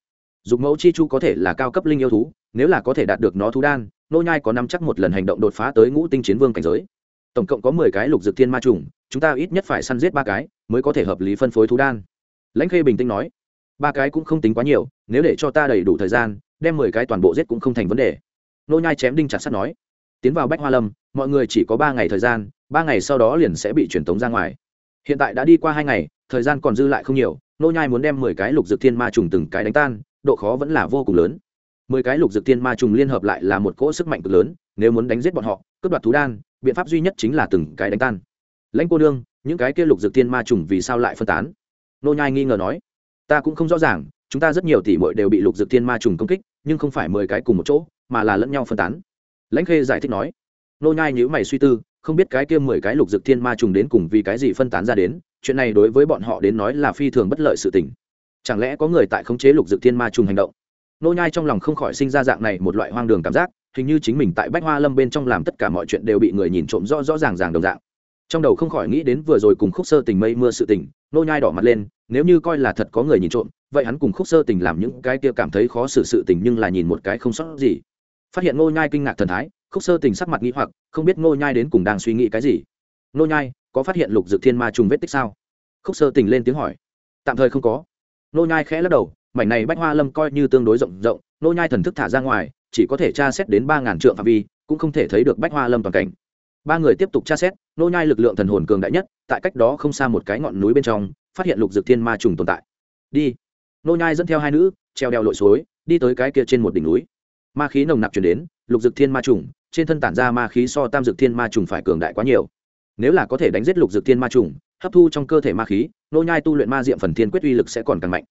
Dục mẫu chi chu có thể là cao cấp linh yêu thú, nếu là có thể đạt được nó thú đan, nô nhai có năm chắc một lần hành động đột phá tới ngũ tinh chiến vương cảnh giới. Tổng cộng có mười cái lục dược thiên ma trùng, chúng ta ít nhất phải săn giết ba cái mới có thể hợp lý phân phối thú đan. Lãnh khê bình tĩnh nói, ba cái cũng không tính quá nhiều, nếu để cho ta đầy đủ thời gian, đem mười cái toàn bộ giết cũng không thành vấn đề. Nô nhai chém đinh chặt sắt nói, tiến vào bách hoa lâm mọi người chỉ có ba ngày thời gian, ba ngày sau đó liền sẽ bị truyền tống ra ngoài. Hiện tại đã đi qua hai ngày, thời gian còn dư lại không nhiều, nô nhai muốn đem mười cái lục dược thiên ma trùng từng cái đánh tan, độ khó vẫn là vô cùng lớn. Mười cái lục dược thiên ma trùng liên hợp lại là một cỗ sức mạnh cực lớn, nếu muốn đánh giết bọn họ, cướp đoạt thú đan, biện pháp duy nhất chính là từng cái đánh tan. Lãnh cô nương, những cái kia lục dược thiên ma trùng vì sao lại phân tán? Nô nhai nghi ngờ nói. Ta cũng không rõ ràng, chúng ta rất nhiều tỷ muội đều bị lục dược thiên ma trùng công kích, nhưng không phải mười cái cùng một chỗ, mà là lẫn nhau phân tán. Lãnh khê giải thích nói nô nhai nhíu mày suy tư, không biết cái kia mười cái lục dược thiên ma trùng đến cùng vì cái gì phân tán ra đến, chuyện này đối với bọn họ đến nói là phi thường bất lợi sự tình. Chẳng lẽ có người tại khống chế lục dược thiên ma trùng hành động? Nô nhai trong lòng không khỏi sinh ra dạng này một loại hoang đường cảm giác, hình như chính mình tại bách hoa lâm bên trong làm tất cả mọi chuyện đều bị người nhìn trộm rõ rõ ràng ràng đồng dạng. Trong đầu không khỏi nghĩ đến vừa rồi cùng khúc sơ tình mây mưa sự tình, nô nhai đỏ mặt lên, nếu như coi là thật có người nhìn trộm, vậy hắn cùng khúc sơ tình làm những cái kia cảm thấy khó xử sự tình nhưng là nhìn một cái không sót gì. Phát hiện nô nhai kinh ngạc thần thái khúc sơ tình sắc mặt nghi hoặc, không biết nô nhai đến cùng đang suy nghĩ cái gì. Nô nhai, có phát hiện lục dược thiên ma trùng vết tích sao? Khúc sơ tình lên tiếng hỏi. Tạm thời không có. Nô nhai khẽ lắc đầu, mảnh này bách hoa lâm coi như tương đối rộng rộng nô nhai thần thức thả ra ngoài, chỉ có thể tra xét đến ba ngàn trượng phạm vi, cũng không thể thấy được bách hoa lâm toàn cảnh. Ba người tiếp tục tra xét nô nhai lực lượng thần hồn cường đại nhất, tại cách đó không xa một cái ngọn núi bên trong, phát hiện lục dược thiên ma trùng tồn tại. Đi. Nô nhai dẫn theo hai nữ, treo đeo lội suối, đi tới cái kia trên một đỉnh núi. Ma khí nồng nặc truyền đến, lục dược thiên ma trùng trên thân tản ra ma khí so tam dược thiên ma trùng phải cường đại quá nhiều. Nếu là có thể đánh giết lục dược thiên ma trùng, hấp thu trong cơ thể ma khí, nô nhai tu luyện ma diệm phần thiên quyết uy lực sẽ còn càng mạnh.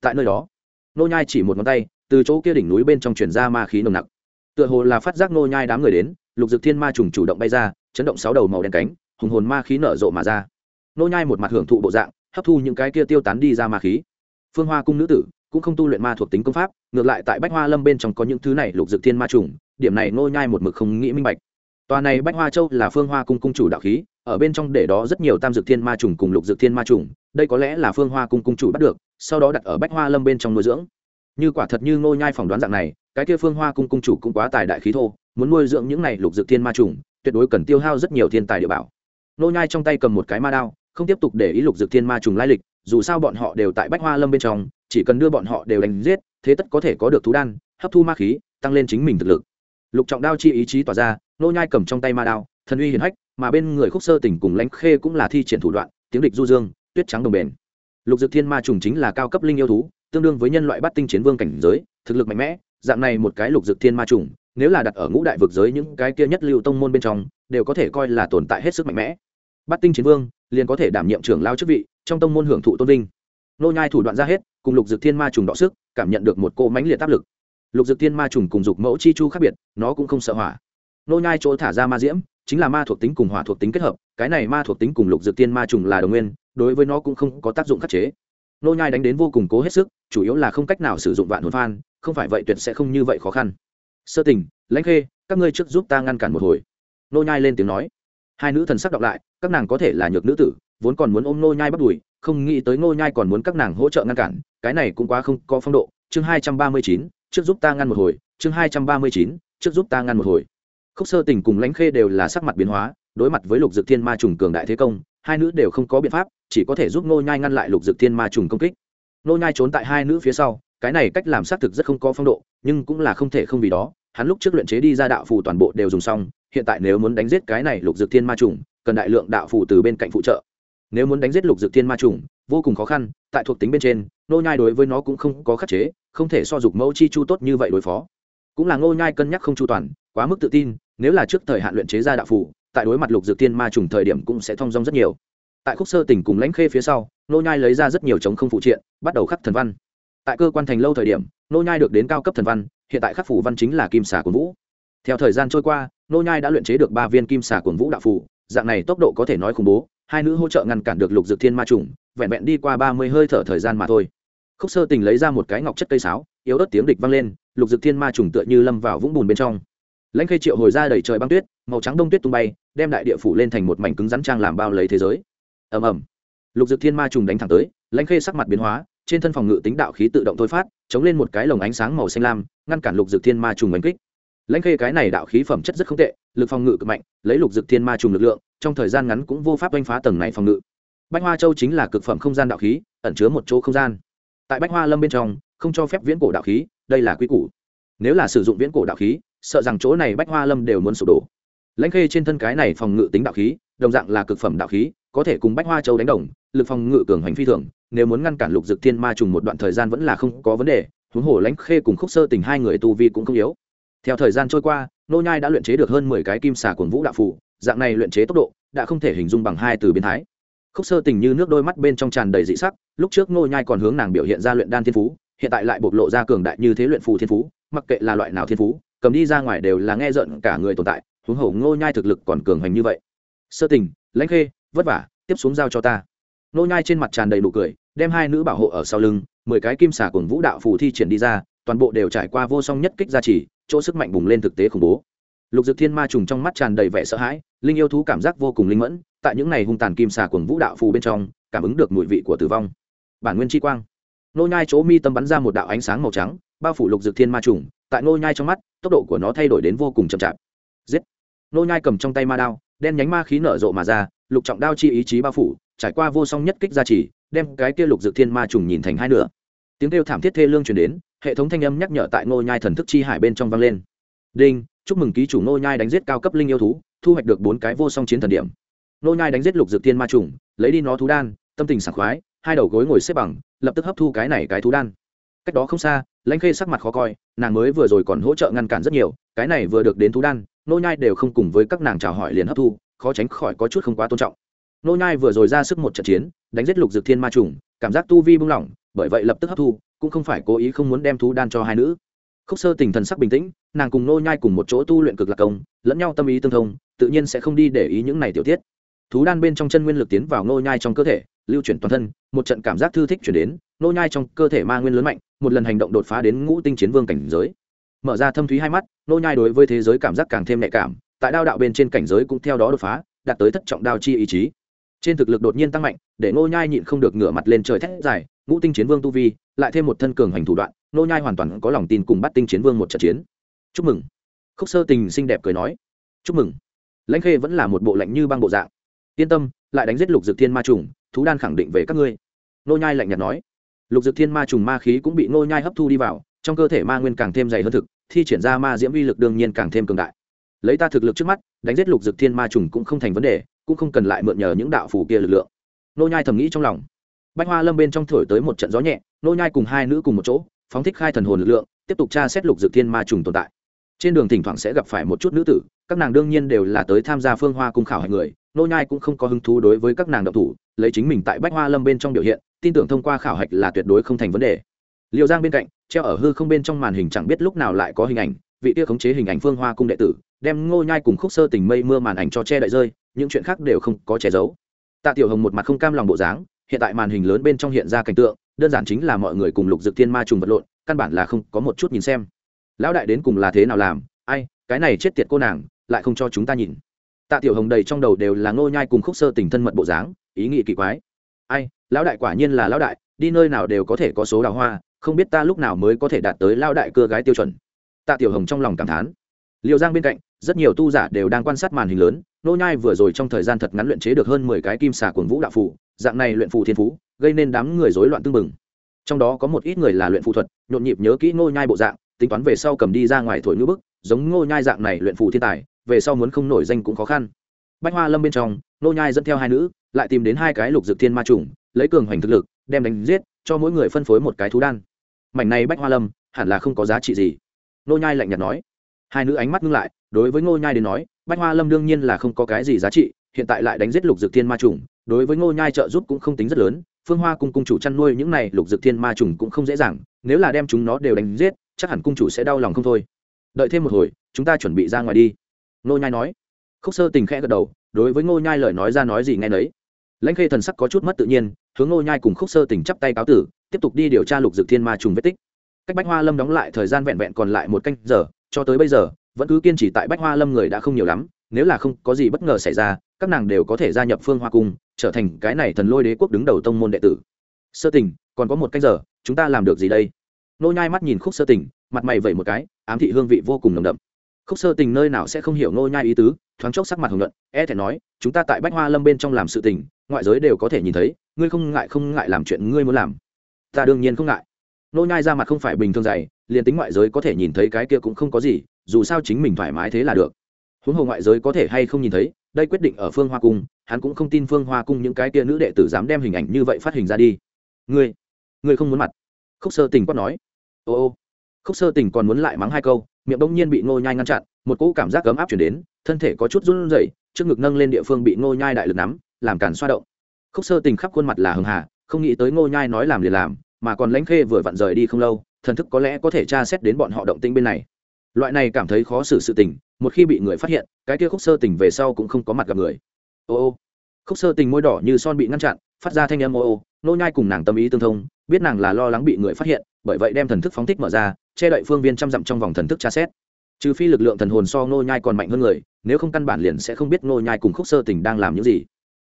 Tại nơi đó, nô nhai chỉ một ngón tay, từ chỗ kia đỉnh núi bên trong truyền ra ma khí nồng nặc. Tựa hồ là phát giác nô nhai đám người đến, lục dược thiên ma trùng chủ động bay ra, chấn động sáu đầu màu đen cánh, hùng hồn ma khí nở rộ mà ra. Nô nhai một mặt hưởng thụ bộ dạng, hấp thu những cái kia tiêu tán đi ra ma khí. Phương hoa cung nữ tử cũng không tu luyện ma thuộc tính công pháp, ngược lại tại bách hoa lâm bên trong có những thứ này lục dược thiên ma trùng điểm này nô nhai một mực không nghĩ minh bạch. Tòa này bách hoa châu là phương hoa cung cung chủ đạo khí, ở bên trong để đó rất nhiều tam dược thiên ma trùng cùng lục dược thiên ma trùng, đây có lẽ là phương hoa cung cung chủ bắt được, sau đó đặt ở bách hoa lâm bên trong nuôi dưỡng. Như quả thật như ngô nhai phỏng đoán dạng này, cái kia phương hoa cung cung chủ cũng quá tài đại khí thô, muốn nuôi dưỡng những này lục dược thiên ma trùng, tuyệt đối cần tiêu hao rất nhiều thiên tài địa bảo. Ngô nhai trong tay cầm một cái ma đao, không tiếp tục để ý lục dược thiên ma trùng lai lịch, dù sao bọn họ đều tại bách hoa lâm bên trong, chỉ cần đưa bọn họ đều đánh giết, thế tất có thể có được thú đan, hấp thu ma khí, tăng lên chính mình thực lực lục trọng đao chi ý chí tỏa ra, nô nhai cầm trong tay ma đao, thần uy hiển hách, mà bên người khúc sơ tỉnh cùng lãnh khê cũng là thi triển thủ đoạn, tiếng địch du dương, tuyết trắng đồng bền. Lục dược thiên ma trùng chính là cao cấp linh yêu thú, tương đương với nhân loại bắt tinh chiến vương cảnh giới, thực lực mạnh mẽ, dạng này một cái lục dược thiên ma trùng, nếu là đặt ở ngũ đại vực giới những cái kia nhất lưu tông môn bên trong, đều có thể coi là tồn tại hết sức mạnh mẽ. Bắt tinh chiến vương, liền có thể đảm nhiệm trưởng lao chức vị, trong tông môn hưởng thụ tôn vinh. Nô nhai thủ đoạn ra hết, cùng lục dược thiên ma trùng đọ sức, cảm nhận được một cô mãnh liệt áp lực lục dược thiên ma trùng cùng dục mẫu chi chu khác biệt, nó cũng không sợ hỏa. Nô nhai chỗ thả ra ma diễm, chính là ma thuộc tính cùng hỏa thuộc tính kết hợp, cái này ma thuộc tính cùng lục dược thiên ma trùng là đồng nguyên, đối với nó cũng không có tác dụng khắc chế. Nô nhai đánh đến vô cùng cố hết sức, chủ yếu là không cách nào sử dụng vạn hồn phan, không phải vậy tuyệt sẽ không như vậy khó khăn. Sơ tình, lãnh khê, các ngươi trước giúp ta ngăn cản một hồi. Nô nhai lên tiếng nói. Hai nữ thần sắc đọc lại, các nàng có thể là nhược nữ tử, vốn còn muốn ôm nô nhai bắt đuổi không nghĩ tới nô nhai còn muốn các nàng hỗ trợ ngăn cản, cái này cũng quá không có phong độ. Chương hai trăm ba mươi chín trước giúp ta ngăn một hồi, chương hai trăm ba mươi chín, trước giúp ta ngăn một hồi. Khúc sơ tình cùng lãnh khê đều là sắc mặt biến hóa, đối mặt với lục dực thiên ma trùng cường đại thế công, hai nữ đều không có biện pháp, chỉ có thể giúp nô nhai ngăn lại lục dực thiên ma trùng công kích. Nô nhai trốn tại hai nữ phía sau, cái này cách làm xác thực rất không có phong độ, nhưng cũng là không thể không vì đó. Hắn lúc trước luyện chế đi ra đạo phù toàn bộ đều dùng xong, hiện tại nếu muốn đánh giết cái này lục dực thiên ma trùng, cần đại lượng đạo phù từ bên cạnh phụ trợ. Nếu muốn đánh giết lục dực thiên ma trùng, vô cùng khó khăn, tại thuộc tính bên trên nô nhai đối với nó cũng không có khắc chế không thể so dục mẫu chi chu tốt như vậy đối phó. Cũng là nô nhai cân nhắc không chu toàn, quá mức tự tin, nếu là trước thời hạn luyện chế ra đạo phủ tại đối mặt lục dược thiên ma trùng thời điểm cũng sẽ thông dong rất nhiều. Tại khúc sơ tỉnh cùng lãnh khê phía sau nô nhai lấy ra rất nhiều chống không phụ triện, bắt đầu khắc thần văn. Tại cơ quan thành lâu thời điểm nô nhai được đến cao cấp thần văn, hiện tại khắc phủ văn chính là kim xà cuồng vũ. Theo thời gian trôi qua nô nhai đã luyện chế được ba viên kim xà cuồng vũ đạo phủ dạng này tốc độ có thể nói khủng bố, hai nữ hỗ trợ ngăn cản được lục dược thiên ma trùng, vẹn vẹn đi qua ba mươi hơi thở thời gian mà thôi khúc sơ tình lấy ra một cái ngọc chất cây sáo, yếu ớt tiếng địch vang lên, lục dược thiên ma trùng tựa như lâm vào vũng bùn bên trong. Lãnh khê triệu hồi ra đầy trời băng tuyết, màu trắng đông tuyết tung bay, đem đại địa phủ lên thành một mảnh cứng rắn trang làm bao lấy thế giới. Ầm ầm. Lục dược thiên ma trùng đánh thẳng tới, lãnh khê sắc mặt biến hóa, trên thân phòng ngự tính đạo khí tự động thôi phát, chống lên một cái lồng ánh sáng màu xanh lam, ngăn cản lục dược thiên ma trùng đánh kích. Lãnh khê cái này đạo khí phẩm chất rất không tệ, lực phòng ngự cực mạnh, lấy lục dược thiên ma trùng lực lượng, trong thời gian ngắn cũng vô pháp đánh phá tầng này phòng ngự. Bách hoa châu chính là cực phẩm không gian đạo khí, ẩn chứa một chỗ không gian tại bách hoa lâm bên trong không cho phép viễn cổ đạo khí đây là quy củ. Nếu là sử dụng viễn cổ đạo khí sợ rằng chỗ này bách hoa lâm đều muốn sụp đổ. Lãnh khê trên thân cái này phòng ngự tính đạo khí đồng dạng là cực phẩm đạo khí có thể cùng bách hoa châu đánh đồng lực phòng ngự cường hành phi thường nếu muốn ngăn cản lục dực thiên ma trùng một đoạn thời gian vẫn là không có vấn đề huống hồ lãnh khê cùng khúc sơ tình hai người tu vi cũng không yếu. Theo thời gian trôi qua nô nhai đã luyện chế được hơn mười cái kim xà cuồng vũ đạo phụ, dạng này luyện chế tốc độ đã không thể hình dung bằng hai từ biến thái khúc sơ tình như nước đôi mắt bên trong tràn đầy dị sắc, lúc trước Ngô nhai còn hướng nàng biểu hiện ra luyện đan thiên phú, hiện tại lại bộc lộ ra cường đại như thế luyện phù thiên phú, mặc kệ là loại nào thiên phú, cầm đi ra ngoài đều là nghe giận cả người tồn tại, huống hổ ngô nhai thực lực còn cường hành như vậy. Sơ tình, lãnh khê, vất vả, tiếp xuống giao cho ta. Ngô nhai trên mặt tràn đầy nụ cười, đem hai nữ bảo hộ ở sau lưng, mười cái kim xà cùng vũ đạo phù thi triển đi ra, toàn bộ đều trải qua vô song nhất kích gia trì, chỗ sức mạnh bùng lên thực tế khủng bố. Lục dực thiên ma trùng trong mắt tràn đầy vẻ sợ hãi, linh yêu thú cảm giác vô cùng linh mẫn tại những ngày hung tàn kim xà cuồng vũ đạo phù bên trong, cảm ứng được mùi vị của tử vong. Bản nguyên chi quang. Nô nhai chỗ mi tâm bắn ra một đạo ánh sáng màu trắng, bao phủ lục dược thiên ma trùng, tại nô nhai trong mắt, tốc độ của nó thay đổi đến vô cùng chậm chạp. Giết! Nô nhai cầm trong tay ma đao, đen nhánh ma khí nở rộ mà ra, lục trọng đao chi ý chí bao phủ, trải qua vô song nhất kích gia trì, đem cái kia lục dược thiên ma trùng nhìn thành hai nửa. Tiếng kêu thảm thiết thê lương truyền đến, hệ thống thanh âm nhắc nhở tại nô nhai thần thức chi hải bên trong vang lên. Đinh! Chúc mừng ký chủ nô nhai đánh giết cao cấp linh yêu thú, thu hoạch được bốn cái vô song chiến thần điểm nô nhai đánh giết lục dược thiên ma trùng, lấy đi nó thú đan, tâm tình sảng khoái, hai đầu gối ngồi xếp bằng, lập tức hấp thu cái này cái thú đan. Cách đó không xa, lãnh khê sắc mặt khó coi, nàng mới vừa rồi còn hỗ trợ ngăn cản rất nhiều, cái này vừa được đến thú đan, nô nhai đều không cùng với các nàng chào hỏi liền hấp thu, khó tránh khỏi có chút không quá tôn trọng. Nô nhai vừa rồi ra sức một trận chiến, đánh giết lục dược thiên ma trùng, cảm giác tu vi buông lỏng, bởi vậy lập tức hấp thu, cũng không phải cố ý không muốn đem thú đan cho hai nữ. Khúc sơ tình thần sắc bình tĩnh, nàng cùng nô nhai cùng một chỗ tu luyện cực lạc công, lẫn nhau tâm ý tương thông, tự nhiên sẽ không đi để ý những này tiểu tiết thú đan bên trong chân nguyên lực tiến vào nô nhai trong cơ thể, lưu chuyển toàn thân, một trận cảm giác thư thích chuyển đến nô nhai trong cơ thể ma nguyên lớn mạnh, một lần hành động đột phá đến ngũ tinh chiến vương cảnh giới. Mở ra thâm thúy hai mắt nô nhai đối với thế giới cảm giác càng thêm nhạy cảm, tại đao đạo bên trên cảnh giới cũng theo đó đột phá, đạt tới thất trọng đao chi ý chí. Trên thực lực đột nhiên tăng mạnh, để nô nhai nhịn không được ngửa mặt lên trời thét dài, ngũ tinh chiến vương tu vi, lại thêm một thân cường hành thủ đoạn nô nhai hoàn toàn có lòng tin cùng bắt tinh chiến vương một trận chiến. Chúc mừng. Khúc sơ tình xinh đẹp cười nói. Chúc mừng. Lãnh khê vẫn là một bộ lạnh như băng bộ dạng yên tâm, lại đánh giết lục dược thiên ma trùng, thú đan khẳng định về các ngươi. Nô nhai lạnh nhạt nói. Lục dược thiên ma trùng ma khí cũng bị nô nhai hấp thu đi vào, trong cơ thể ma nguyên càng thêm dày hơn thực, thi triển ra ma diễm uy lực đương nhiên càng thêm cường đại. Lấy ta thực lực trước mắt, đánh giết lục dược thiên ma trùng cũng không thành vấn đề, cũng không cần lại mượn nhờ những đạo phù kia lực lượng. Nô nhai thầm nghĩ trong lòng. Bách hoa lâm bên trong thổi tới một trận gió nhẹ, nô nhai cùng hai nữ cùng một chỗ, phóng thích khai thần hồn lực lượng, tiếp tục tra xét lục dược thiên ma trùng tồn tại. Trên đường thỉnh thoảng sẽ gặp phải một chút nữ tử, các nàng đương nhiên đều là tới tham gia phương hoa cung khảo hạch người nô nhai cũng không có hứng thú đối với các nàng động thủ, lấy chính mình tại bách hoa lâm bên trong biểu hiện, tin tưởng thông qua khảo hạch là tuyệt đối không thành vấn đề. Liêu giang bên cạnh, treo ở hư không bên trong màn hình chẳng biết lúc nào lại có hình ảnh, vị kia khống chế hình ảnh phương hoa cung đệ tử, đem ngô nhai cùng khúc sơ tình mây mưa màn ảnh cho che đậy rơi, những chuyện khác đều không có che giấu. Tạ tiểu hồng một mặt không cam lòng bộ dáng, hiện tại màn hình lớn bên trong hiện ra cảnh tượng, đơn giản chính là mọi người cùng lục dực thiên ma trùng vật lộn, căn bản là không có một chút nhìn xem. Lão đại đến cùng là thế nào làm? Ai, cái này chết tiệt cô nàng, lại không cho chúng ta nhìn tạ tiểu hồng đầy trong đầu đều là ngô nhai cùng khúc sơ tình thân mật bộ dáng, ý nghĩ kỳ quái. Ai, lão đại quả nhiên là lão đại, đi nơi nào đều có thể có số đào hoa, không biết ta lúc nào mới có thể đạt tới lão đại cưa gái tiêu chuẩn. Tạ tiểu hồng trong lòng cảm thán. Liệu giang bên cạnh, rất nhiều tu giả đều đang quan sát màn hình lớn nô nhai vừa rồi trong thời gian thật ngắn luyện chế được hơn mười cái kim xà cuồng vũ đạo phù, dạng này luyện phù thiên phú, gây nên đám người rối loạn tương mừng trong đó có một ít người là luyện phù thuật, nhộn nhịp nhớ kỹ nô nhai bộ dạng, tính toán về sau cầm đi ra ngoài thổi ngữ bức, giống nô nhai dạng này luyện phù thiên tài về sau muốn không nổi danh cũng khó khăn. Bách hoa lâm bên trong, nô nhai dẫn theo hai nữ, lại tìm đến hai cái lục dược thiên ma trùng lấy cường hoành thực lực, đem đánh giết, cho mỗi người phân phối một cái thú đan. Mảnh này bách hoa lâm, hẳn là không có giá trị gì. Nô nhai lạnh nhạt nói. Hai nữ ánh mắt ngưng lại, đối với ngô nhai đến nói, bách hoa lâm đương nhiên là không có cái gì giá trị, hiện tại lại đánh giết lục dược thiên ma trùng đối với ngô nhai trợ giúp cũng không tính rất lớn, phương hoa cung cung chủ chăn nuôi những này lục dược thiên ma trùng cũng không dễ dàng, nếu là đem chúng nó đều đánh giết, chắc hẳn cung chủ sẽ đau lòng không thôi. Đợi thêm một hồi, chúng ta chuẩn bị ra ngoài đi ngô nhai nói. Khúc sơ tình khẽ gật đầu, đối với ngô nhai lời nói ra nói gì nghe nấy. Lãnh khê thần sắc có chút mất tự nhiên, hướng ngô nhai cùng khúc sơ tình chắp tay cáo tử, tiếp tục đi điều tra lục Dực thiên ma trùng vết tích. Cách bách hoa lâm đóng lại thời gian vẹn vẹn còn lại một canh giờ, cho tới bây giờ, vẫn cứ kiên trì tại bách hoa lâm người đã không nhiều lắm, nếu là không có gì bất ngờ xảy ra, các nàng đều có thể gia nhập phương hoa cung, trở thành cái này thần lôi đế quốc đứng đầu tông môn đệ tử. Sơ tình, còn có một canh giờ, chúng ta làm được gì đây? Nô nhai mắt nhìn khúc sơ tình, mặt mày vẩy một cái, ám thị hương vị vô cùng nồng đậm khúc sơ tình nơi nào sẽ không hiểu nô nhai ý tứ thoáng chốc sắc mặt hồng luận, e thẹn nói chúng ta tại bách hoa lâm bên trong làm sự tình ngoại giới đều có thể nhìn thấy ngươi không ngại không ngại làm chuyện ngươi muốn làm. Ta đương nhiên không ngại. Nô nhai ra mặt không phải bình thường dày liền tính ngoại giới có thể nhìn thấy cái kia cũng không có gì dù sao chính mình thoải mái thế là được. Huống hồ ngoại giới có thể hay không nhìn thấy đây quyết định ở phương hoa cung hắn cũng không tin phương hoa cung những cái kia nữ đệ tử dám đem hình ảnh như vậy phát hình ra đi. Ngươi ngươi không muốn mặt. Khúc sơ tình quát nói. Ô ô. Khúc sơ tình còn muốn lại mắng hai câu miệng bỗng nhiên bị ngô nhai ngăn chặn, một cỗ cảm giác ấm áp chuyển đến, thân thể có chút run rẩy, trước ngực nâng lên địa phương bị ngô nhai đại lực nắm, làm cản xoa động. Khúc sơ tình khắp khuôn mặt là hưng hà, không nghĩ tới ngô nhai nói làm liền làm, mà còn lãnh khê vừa vặn rời đi không lâu, thần thức có lẽ có thể tra xét đến bọn họ động tĩnh bên này. Loại này cảm thấy khó xử sự tình, một khi bị người phát hiện, cái kia khúc sơ tình về sau cũng không có mặt gặp người. Ô ô. Khúc sơ tình môi đỏ như son bị ngăn chặn, phát ra thanh âm ô ô nô nhai cùng nàng tâm ý tương thông, biết nàng là lo lắng bị người phát hiện bởi vậy đem thần thức phóng thích mở ra, che đậy phương viên trăm dặm trong vòng thần thức tra xét. Trừ phi lực lượng thần hồn so nô nhai còn mạnh hơn người, nếu không căn bản liền sẽ không biết nô nhai cùng khúc sơ tình đang làm những gì.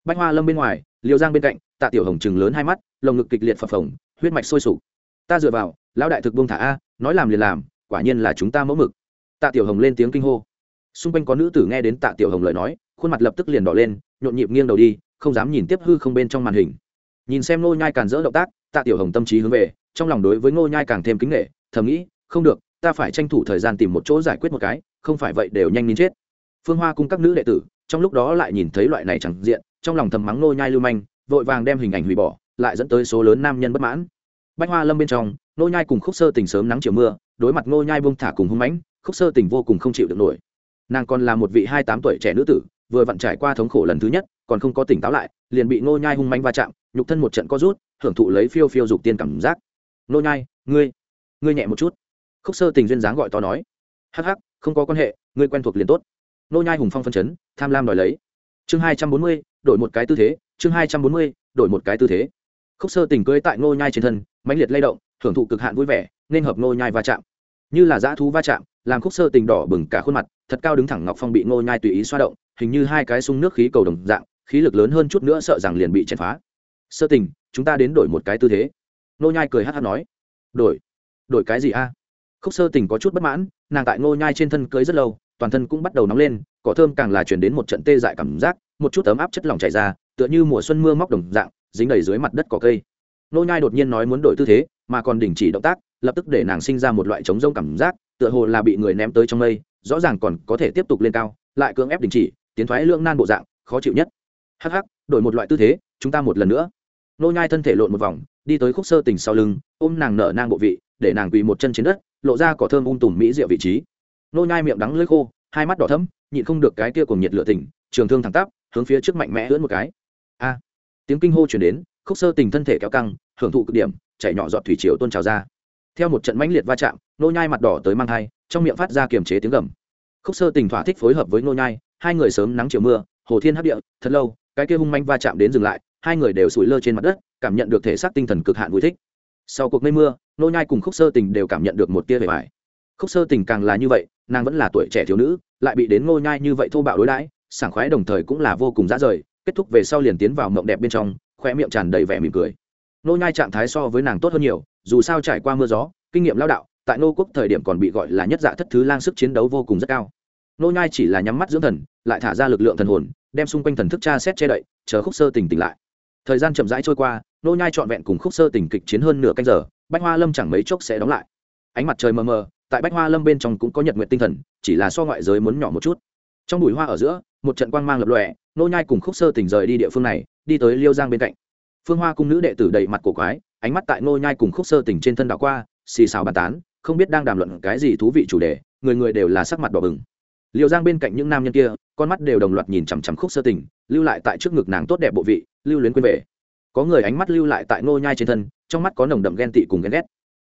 Bách hoa lâm bên ngoài, liêu giang bên cạnh, tạ tiểu hồng chừng lớn hai mắt, lồng ngực kịch liệt phập phồng, huyết mạch sôi sục. Ta dựa vào, lão đại thực buông thả a, nói làm liền làm, quả nhiên là chúng ta mẫu mực. Tạ tiểu hồng lên tiếng kinh hô. Xung quanh có nữ tử nghe đến tạ tiểu hồng lời nói, khuôn mặt lập tức liền đỏ lên, nhộn nhịp nghiêng đầu đi, không dám nhìn tiếp hư không bên trong màn hình. Nhìn xem nô nhai càn dỡ động tác, tạ tiểu hồng tâm trí hướng về trong lòng đối với Ngô nhai càng thêm kính nghệ thầm nghĩ, không được, ta phải tranh thủ thời gian tìm một chỗ giải quyết một cái, không phải vậy đều nhanh nín chết. Phương hoa cung các nữ đệ tử, trong lúc đó lại nhìn thấy loại này chẳng diện, trong lòng thầm mắng Ngô nhai lưu manh, vội vàng đem hình ảnh hủy bỏ, lại dẫn tới số lớn nam nhân bất mãn. Bách hoa lâm bên trong, Ngô nhai cùng khúc sơ tình sớm nắng chiều mưa, đối mặt Ngô nhai buông thả cùng hung mãnh, khúc sơ tình vô cùng không chịu được nổi. Nàng còn là một vị hai tám tuổi trẻ nữ tử, vừa vặn trải qua thống khổ lần thứ nhất, còn không có tỉnh táo lại, liền bị Ngô nhai hung mãnh va chạm, nhục thân một trận co rút, hưởng thụ lấy phiêu phiêu dục tiên cảm giác nô nhai, ngươi ngươi nhẹ một chút. Khúc sơ tình duyên dáng gọi to nói. Hắc hắc, không có quan hệ, ngươi quen thuộc liền tốt. Nô nhai hùng phong phân chấn, tham lam đòi lấy. Chương hai trăm bốn mươi, đổi một cái tư thế, chương hai trăm bốn mươi, đổi một cái tư thế. Khúc sơ tình cưỡi tại nô nhai trên thân, mãnh liệt lay động thưởng thụ cực hạn vui vẻ, nên hợp nô nhai va chạm. Như là dã thú va chạm, làm khúc sơ tình đỏ bừng cả khuôn mặt, thật cao đứng thẳng ngọc phong bị nô nhai tùy ý xoa động, hình như hai cái sung nước khí cầu đồng dạng, khí lực lớn hơn chút nữa sợ rằng liền bị chèn phá. Sơ tình, chúng ta đến đổi một cái tư thế nô nhai cười hát hát nói, đổi đổi cái gì a? Khúc sơ tình có chút bất mãn, nàng tại nô nhai trên thân cưới rất lâu, toàn thân cũng bắt đầu nóng lên, cỏ thơm càng là chuyển đến một trận tê dại cảm giác, một chút ấm áp chất lỏng chảy ra, tựa như mùa xuân mưa móc đồng dạng, dính đầy dưới mặt đất cỏ cây. Nô nhai đột nhiên nói muốn đổi tư thế, mà còn đình chỉ động tác, lập tức để nàng sinh ra một loại chống rông cảm giác, tựa hồ là bị người ném tới trong mây, rõ ràng còn có thể tiếp tục lên cao, lại cưỡng ép đình chỉ, tiến thoái lưỡng nan bộ dạng, khó chịu nhất. Hắc hắc, đổi một loại tư thế, chúng ta một lần nữa. Nô nhai thân thể lộn một vòng đi tới khúc sơ tình sau lưng, ôm nàng nở nang bộ vị, để nàng quỳ một chân trên đất, lộ ra cỏ thơm ung tùm mỹ diệu vị trí. Nô nhai miệng đắng lưỡi khô, hai mắt đỏ thẫm, nhịn không được cái kia cùng nhiệt lửa tình trường thương thẳng tắp, hướng phía trước mạnh mẽ ưỡn một cái. A! Tiếng kinh hô truyền đến, khúc sơ tình thân thể kéo căng, hưởng thụ cực điểm, chảy nhỏ giọt thủy triều tuôn trào ra. Theo một trận mãnh liệt va chạm, nô nhai mặt đỏ tới mang thai, trong miệng phát ra kiềm chế tiếng gầm. Khúc sơ tình thỏa thích phối hợp với nô nhai, hai người sớm nắng chiều mưa, hồ thiên hấp địa, thật lâu, cái kia hung manh va chạm đến dừng lại hai người đều sủi lơ trên mặt đất, cảm nhận được thể xác tinh thần cực hạn vui thích. Sau cuộc mây mưa, nô nhai cùng khúc sơ tình đều cảm nhận được một tia vẻ vải. Khúc sơ tình càng là như vậy, nàng vẫn là tuổi trẻ thiếu nữ, lại bị đến nô nhai như vậy thô bạo đối đãi, sảng khoái đồng thời cũng là vô cùng dã rời, kết thúc về sau liền tiến vào mộng đẹp bên trong khoe miệng tràn đầy vẻ mỉm cười. Nô nhai trạng thái so với nàng tốt hơn nhiều, dù sao trải qua mưa gió, kinh nghiệm lao đạo, tại nô quốc thời điểm còn bị gọi là nhất dạ thất thứ lang sức chiến đấu vô cùng rất cao. Nô nhai chỉ là nhắm mắt dưỡng thần, lại thả ra lực lượng thần hồn, đem xung quanh thần thức tra xét che đậy, chờ khúc sơ tình tỉnh lại thời gian chậm rãi trôi qua, nô nhai trọn vẹn cùng khúc sơ tình kịch chiến hơn nửa canh giờ, bách hoa lâm chẳng mấy chốc sẽ đóng lại. Ánh mặt trời mờ mờ, tại bách hoa lâm bên trong cũng có nhật nguyện tinh thần, chỉ là so ngoại giới muốn nhỏ một chút. Trong bụi hoa ở giữa, một trận quang mang lập lòe, nô nhai cùng khúc sơ tỉnh rời đi địa phương này, đi tới liêu giang bên cạnh. Phương hoa cung nữ đệ tử đầy mặt cổ quái, ánh mắt tại nô nhai cùng khúc sơ tỉnh trên thân đảo qua, xì xào bàn tán, không biết đang đàm luận cái gì thú vị chủ đề, người người đều là sắc mặt đỏ bừng. Liêu giang bên cạnh những nam nhân kia con mắt đều đồng loạt nhìn chằm chằm khúc sơ tỉnh lưu lại tại trước ngực nàng tốt đẹp bộ vị, lưu luyến quên về. Có người ánh mắt lưu lại tại nô nhai trên thân, trong mắt có nồng đậm ghen tị cùng ghen ghét.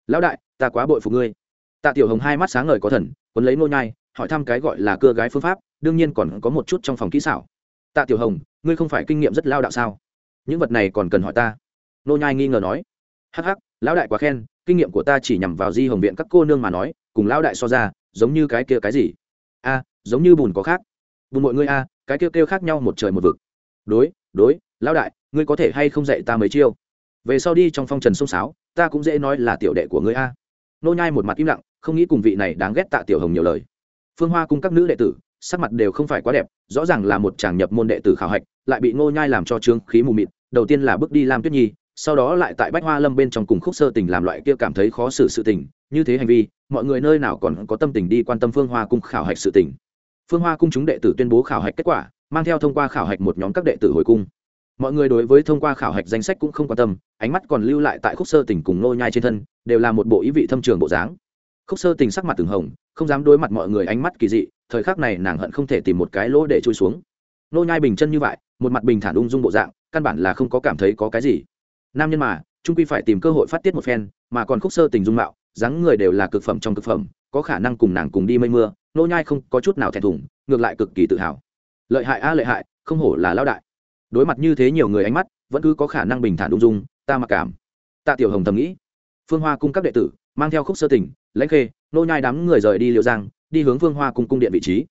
Lão đại, ta quá bội phục ngươi. Tạ tiểu hồng hai mắt sáng ngời có thần, quấn lấy nô nhai, hỏi thăm cái gọi là cưa gái phương pháp, đương nhiên còn có một chút trong phòng kỹ xảo. Tạ tiểu hồng, ngươi không phải kinh nghiệm rất lao đạo sao? Những vật này còn cần hỏi ta? Nô nhai nghi ngờ nói. Hắc hắc, lão đại quá khen, kinh nghiệm của ta chỉ nhằm vào di hồng viện các cô nương mà nói, cùng lão đại so ra, giống như cái kia cái gì? A, giống như bùn có khác bùn mọi ngươi a, cái kêu kêu khác nhau một trời một vực. Đối đối, lão đại, ngươi có thể hay không dạy ta mấy chiêu? Về sau đi trong phong trần sông sáo, ta cũng dễ nói là tiểu đệ của ngươi a. Nô nhai một mặt im lặng, không nghĩ cùng vị này đáng ghét tạ tiểu hồng nhiều lời. Phương hoa cung các nữ đệ tử, sắc mặt đều không phải quá đẹp, rõ ràng là một chàng nhập môn đệ tử khảo hạch, lại bị nô nhai làm cho trương khí mù mịt, đầu tiên là bước đi làm tuyết nhi, sau đó lại tại bách hoa lâm bên trong cùng khúc sơ tình làm loại kia cảm thấy khó xử sự tình, như thế hành vi, mọi người nơi nào còn có tâm tình đi quan tâm phương hoa cung khảo hạch sự tình phương hoa cung chúng đệ tử tuyên bố khảo hạch kết quả, mang theo thông qua khảo hạch một nhóm các đệ tử hồi cung. Mọi người đối với thông qua khảo hạch danh sách cũng không quan tâm, ánh mắt còn lưu lại tại khúc sơ tình cùng nô nhai trên thân, đều là một bộ ý vị thâm trường bộ dáng. Khúc sơ tình sắc mặt từng hồng, không dám đối mặt mọi người ánh mắt kỳ dị, thời khắc này nàng hận không thể tìm một cái lỗ để trôi xuống. Nô nhai bình chân như vậy, một mặt bình thản ung dung bộ dạng, căn bản là không có cảm thấy có cái gì. Nam nhân mà trung quy phải tìm cơ hội phát tiết một phen, mà còn khúc sơ tình dung mạo, dáng người đều là cực phẩm trong cực phẩm có khả năng cùng nàng cùng đi mây mưa, nô nhai không có chút nào thẹn thùng, ngược lại cực kỳ tự hào. Lợi hại a, lợi hại, không hổ là lão đại. Đối mặt như thế nhiều người ánh mắt, vẫn cứ có khả năng bình thản ung dung, ta mặc cảm. Tạ tiểu hồng thầm nghĩ. Phương hoa cung các đệ tử, mang theo khúc sơ tỉnh lãnh khê, nô nhai đám người rời đi liệu giang, đi hướng phương hoa cung cung điện vị trí.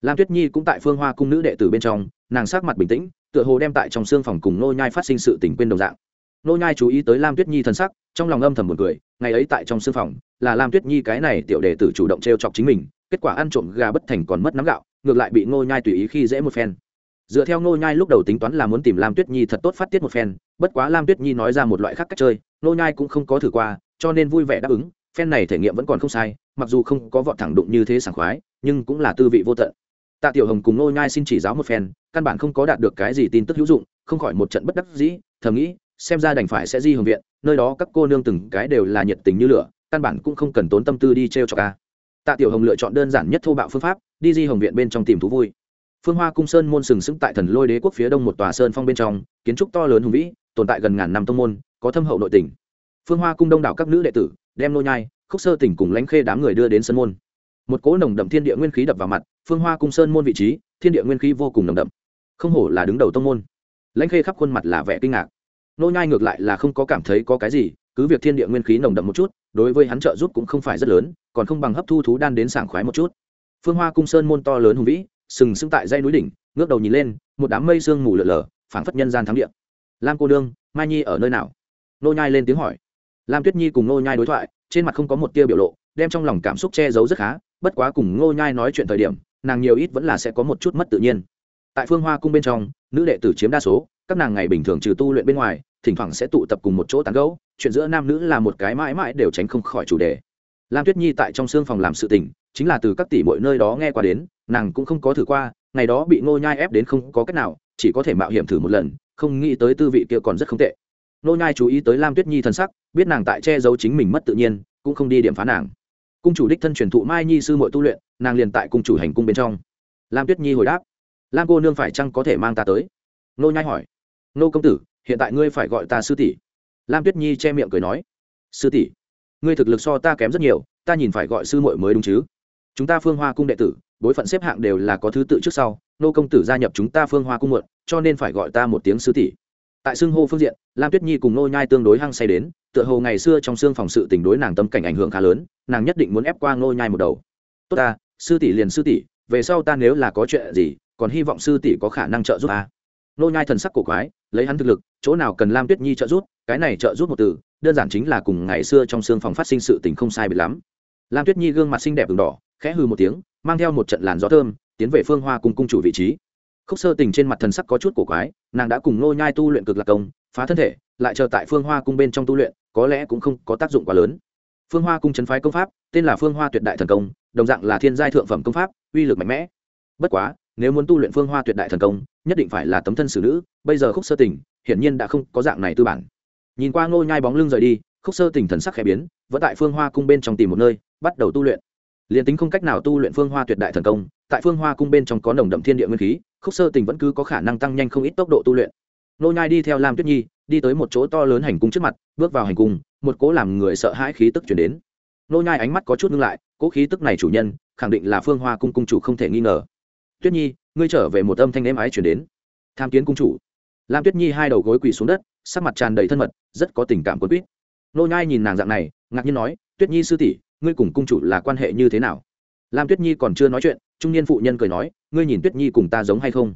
Lam tuyết nhi cũng tại phương hoa cung nữ đệ tử bên trong, nàng sắc mặt bình tĩnh, tựa hồ đem tại trong xương phòng cùng nô nhai phát sinh sự tình quên đồng dạng. Nô nhai chú ý tới lam tuyết nhi thần sắc, trong lòng âm thầm buồn cười, ngày ấy tại trong xương phòng là lam tuyết nhi cái này tiểu đệ tử chủ động treo chọc chính mình, kết quả ăn trộm gà bất thành còn mất nắm gạo, ngược lại bị Ngô nhai tùy ý khi dễ một phen. Dựa theo Ngô nhai lúc đầu tính toán là muốn tìm lam tuyết nhi thật tốt phát tiết một phen, bất quá lam tuyết nhi nói ra một loại khác cách chơi, Ngô nhai cũng không có thử qua, cho nên vui vẻ đáp ứng, phen này thể nghiệm vẫn còn không sai, mặc dù không có vọt thẳng đụng như thế sảng khoái, nhưng cũng là tư vị vô tận. Tạ tiểu hồng cùng Ngô nhai xin chỉ giáo một phen, căn bản không có đạt được cái gì tin tức hữu dụng, không khỏi một trận bất đắc dĩ, thầm nghĩ, xem ra đành phải sẽ di hồng viện, nơi đó các cô nương từng cái đều là nhiệt tình như lửa căn bản cũng không cần tốn tâm tư đi treo cho ca tạ tiểu hồng lựa chọn đơn giản nhất thô bạo phương pháp, đi di hồng viện bên trong tìm thú vui. Phương hoa cung sơn môn sừng sững tại thần lôi đế quốc phía đông một tòa sơn phong bên trong, kiến trúc to lớn hùng vĩ, tồn tại gần ngàn năm tông môn, có thâm hậu nội tình. Phương hoa cung đông đảo các nữ đệ tử, đem nô nhai, khúc sơ tỉnh cùng lãnh khê đám người đưa đến sơn môn. Một cỗ nồng đậm thiên địa nguyên khí đập vào mặt, phương hoa cung sơn môn vị trí, thiên địa nguyên khí vô cùng nồng đậm. Không hổ là đứng đầu tông môn. Lãnh khê khắp khuôn mặt là vẻ kinh ngạc. Nô nhai ngược lại là không có cảm thấy có cái gì, cứ việc thiên địa nguyên khí nồng đậm một chút đối với hắn trợ giúp cũng không phải rất lớn, còn không bằng hấp thu thú đan đến sảng khoái một chút. Phương hoa cung sơn môn to lớn hùng vĩ, sừng sững tại dãy núi đỉnh, ngước đầu nhìn lên, một đám mây sương mù lở lở, phảng phất nhân gian thắng địa. Lam cô đương mai nhi ở nơi nào? Nô nhai lên tiếng hỏi. Lam tuyết nhi cùng nô nhai đối thoại, trên mặt không có một tia biểu lộ, đem trong lòng cảm xúc che giấu rất khá, bất quá cùng nô nhai nói chuyện thời điểm, nàng nhiều ít vẫn là sẽ có một chút mất tự nhiên. Tại phương hoa cung bên trong, nữ đệ tử chiếm đa số, các nàng ngày bình thường trừ tu luyện bên ngoài, thỉnh thoảng sẽ tụ tập cùng một chỗ tán gẫu chuyện giữa nam nữ là một cái mãi mãi đều tránh không khỏi chủ đề. Lam tuyết nhi tại trong xương phòng làm sự tình, chính là từ các tỷ mọi nơi đó nghe qua đến, nàng cũng không có thử qua, ngày đó bị ngô nhai ép đến không có cách nào, chỉ có thể mạo hiểm thử một lần, không nghĩ tới tư vị kia còn rất không tệ. Ngô nhai chú ý tới lam tuyết nhi thân sắc, biết nàng tại che giấu chính mình mất tự nhiên, cũng không đi điểm phá nàng. Cung chủ đích thân truyền thụ mai nhi sư muội tu luyện, nàng liền tại cung chủ hành cung bên trong. Lam tuyết nhi hồi đáp, lam cô nương phải chăng có thể mang ta tới? Ngô nhai hỏi, ngô công tử, hiện tại ngươi phải gọi ta sư tỷ lam tuyết nhi che miệng cười nói, sư tỷ, ngươi thực lực so ta kém rất nhiều, ta nhìn phải gọi sư muội mới đúng chứ? Chúng ta phương hoa cung đệ tử, bối phận xếp hạng đều là có thứ tự trước sau, nô công tử gia nhập chúng ta phương hoa cung muộn, cho nên phải gọi ta một tiếng sư tỷ. Tại xưng hô phương diện, lam tuyết nhi cùng nô nhai tương đối hăng say đến, tựa hồ ngày xưa trong xương phòng sự tình đối nàng tâm cảnh ảnh hưởng khá lớn, nàng nhất định muốn ép qua nô nhai một đầu. Tốt ta, sư tỷ liền sư tỷ, về sau ta nếu là có chuyện gì, còn hy vọng sư tỷ có khả năng trợ giúp ta. Nô nhai thần sắc cổ quái lấy hắn thực lực, chỗ nào cần lam tuyết nhi trợ giúp, cái này trợ giúp một từ, đơn giản chính là cùng ngày xưa trong xương phòng phát sinh sự tình không sai biệt lắm. Lam tuyết nhi gương mặt xinh đẹp đường đỏ, khẽ hừ một tiếng, mang theo một trận làn gió thơm, tiến về phương hoa cùng cung chủ vị trí. Khúc sơ tình trên mặt thần sắc có chút cổ quái, nàng đã cùng nô nhai tu luyện cực lạc công, phá thân thể, lại chờ tại phương hoa cung bên trong tu luyện, có lẽ cũng không có tác dụng quá lớn. Phương hoa cung chấn phái công pháp, tên là phương hoa tuyệt đại thần công, đồng dạng là thiên giai thượng phẩm công pháp, uy lực mạnh mẽ. Bất quá nếu muốn tu luyện phương hoa tuyệt đại thần công, nhất định phải là tấm thân xử nữ, bây giờ khúc sơ tình, hiển nhiên đã không có dạng này tư bản. Nhìn qua ngô nhai bóng lưng rời đi, khúc sơ tình thần sắc khẽ biến, vẫn tại phương hoa cung bên trong tìm một nơi, bắt đầu tu luyện. Liền tính không cách nào tu luyện phương hoa tuyệt đại thần công, tại phương hoa cung bên trong có nồng đậm thiên địa nguyên khí, khúc sơ tình vẫn cứ có khả năng tăng nhanh không ít tốc độ tu luyện. Nô nhai đi theo lam tuyết nhi, đi tới một chỗ to lớn hành cung trước mặt, bước vào hành cung, một cố làm người sợ hãi khí tức chuyển đến. Nô nhai ánh mắt có chút ngưng lại, cố khí tức này chủ nhân, khẳng định là phương hoa cung cung chủ không thể nghi ngờ tuyết nhi, ngươi trở về một âm thanh êm ái truyền đến. Tham kiến cung chủ. Lam tuyết nhi hai đầu gối quỳ xuống đất, sắc mặt tràn đầy thân mật, rất có tình cảm quân quýt. Nô nhai nhìn nàng dạng này, ngạc nhiên nói, tuyết nhi sư tỷ, ngươi cùng cung chủ là quan hệ như thế nào? Lam tuyết nhi còn chưa nói chuyện, trung niên phụ nhân cười nói, ngươi nhìn tuyết nhi cùng ta giống hay không?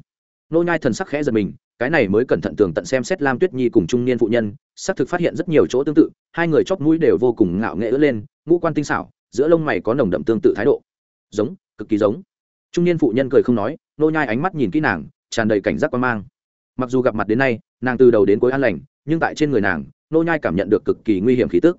Nô nhai thần sắc khẽ giật mình, cái này mới cẩn thận tường tận xem xét lam tuyết nhi cùng trung niên phụ nhân, xác thực phát hiện rất nhiều chỗ tương tự, hai người chóp mũi đều vô cùng ngạo nghễ lên, ngũ quan tinh xảo, giữa lông mày có nồng đậm tương tự thái độ. Giống, cực kỳ giống trung niên phụ nhân cười không nói nô nhai ánh mắt nhìn kỹ nàng tràn đầy cảnh giác quan mang. Mặc dù gặp mặt đến nay nàng từ đầu đến cuối an lành nhưng tại trên người nàng nô nhai cảm nhận được cực kỳ nguy hiểm khí tức.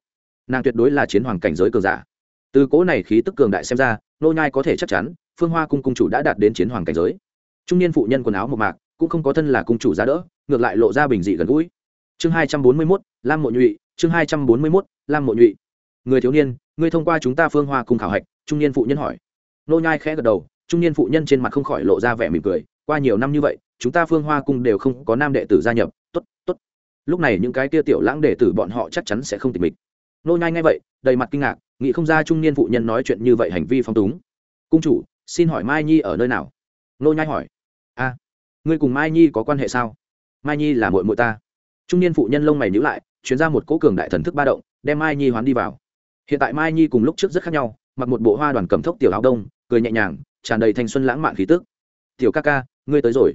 Nàng tuyệt đối là chiến hoàng cảnh giới cường giả. Từ cố này khí tức cường đại xem ra nô nhai có thể chắc chắn phương hoa cung cung chủ đã đạt đến chiến hoàng cảnh giới. Trung niên phụ nhân quần áo một mạc cũng không có thân là cung chủ giá đỡ ngược lại lộ ra bình dị gần gũi. Chương hai trăm bốn mươi 241, lam mộ nhụy chương hai trăm bốn mươi 241, lam mộ nhụy. Người thiếu niên ngươi thông qua chúng ta phương hoa cung khảo hạch trung niên phụ nhân hỏi. Nô nhai khẽ gật đầu trung niên phụ nhân trên mặt không khỏi lộ ra vẻ mỉm cười, qua nhiều năm như vậy, chúng ta phương hoa cung đều không có nam đệ tử gia nhập, tốt tốt. Lúc này những cái kia tiểu lãng đệ tử bọn họ chắc chắn sẽ không tịch mịch. Nô nhai ngay vậy, đầy mặt kinh ngạc, nghĩ không ra trung niên phụ nhân nói chuyện như vậy hành vi phong túng. Cung chủ, xin hỏi mai nhi ở nơi nào? Nô nhai hỏi. A, ngươi cùng mai nhi có quan hệ sao? Mai nhi là mội mội ta. Trung niên phụ nhân lông mày nhữ lại, chuyến ra một cố cường đại thần thức ba động, đem mai nhi hoán đi vào. Hiện tại mai nhi cùng lúc trước rất khác nhau, mặc một bộ hoa đoàn cầm thốc tiểu áo đông, cười nhẹ nhàng tràn đầy thanh xuân lãng mạn khí tức. Tiểu ca ca, ngươi tới rồi.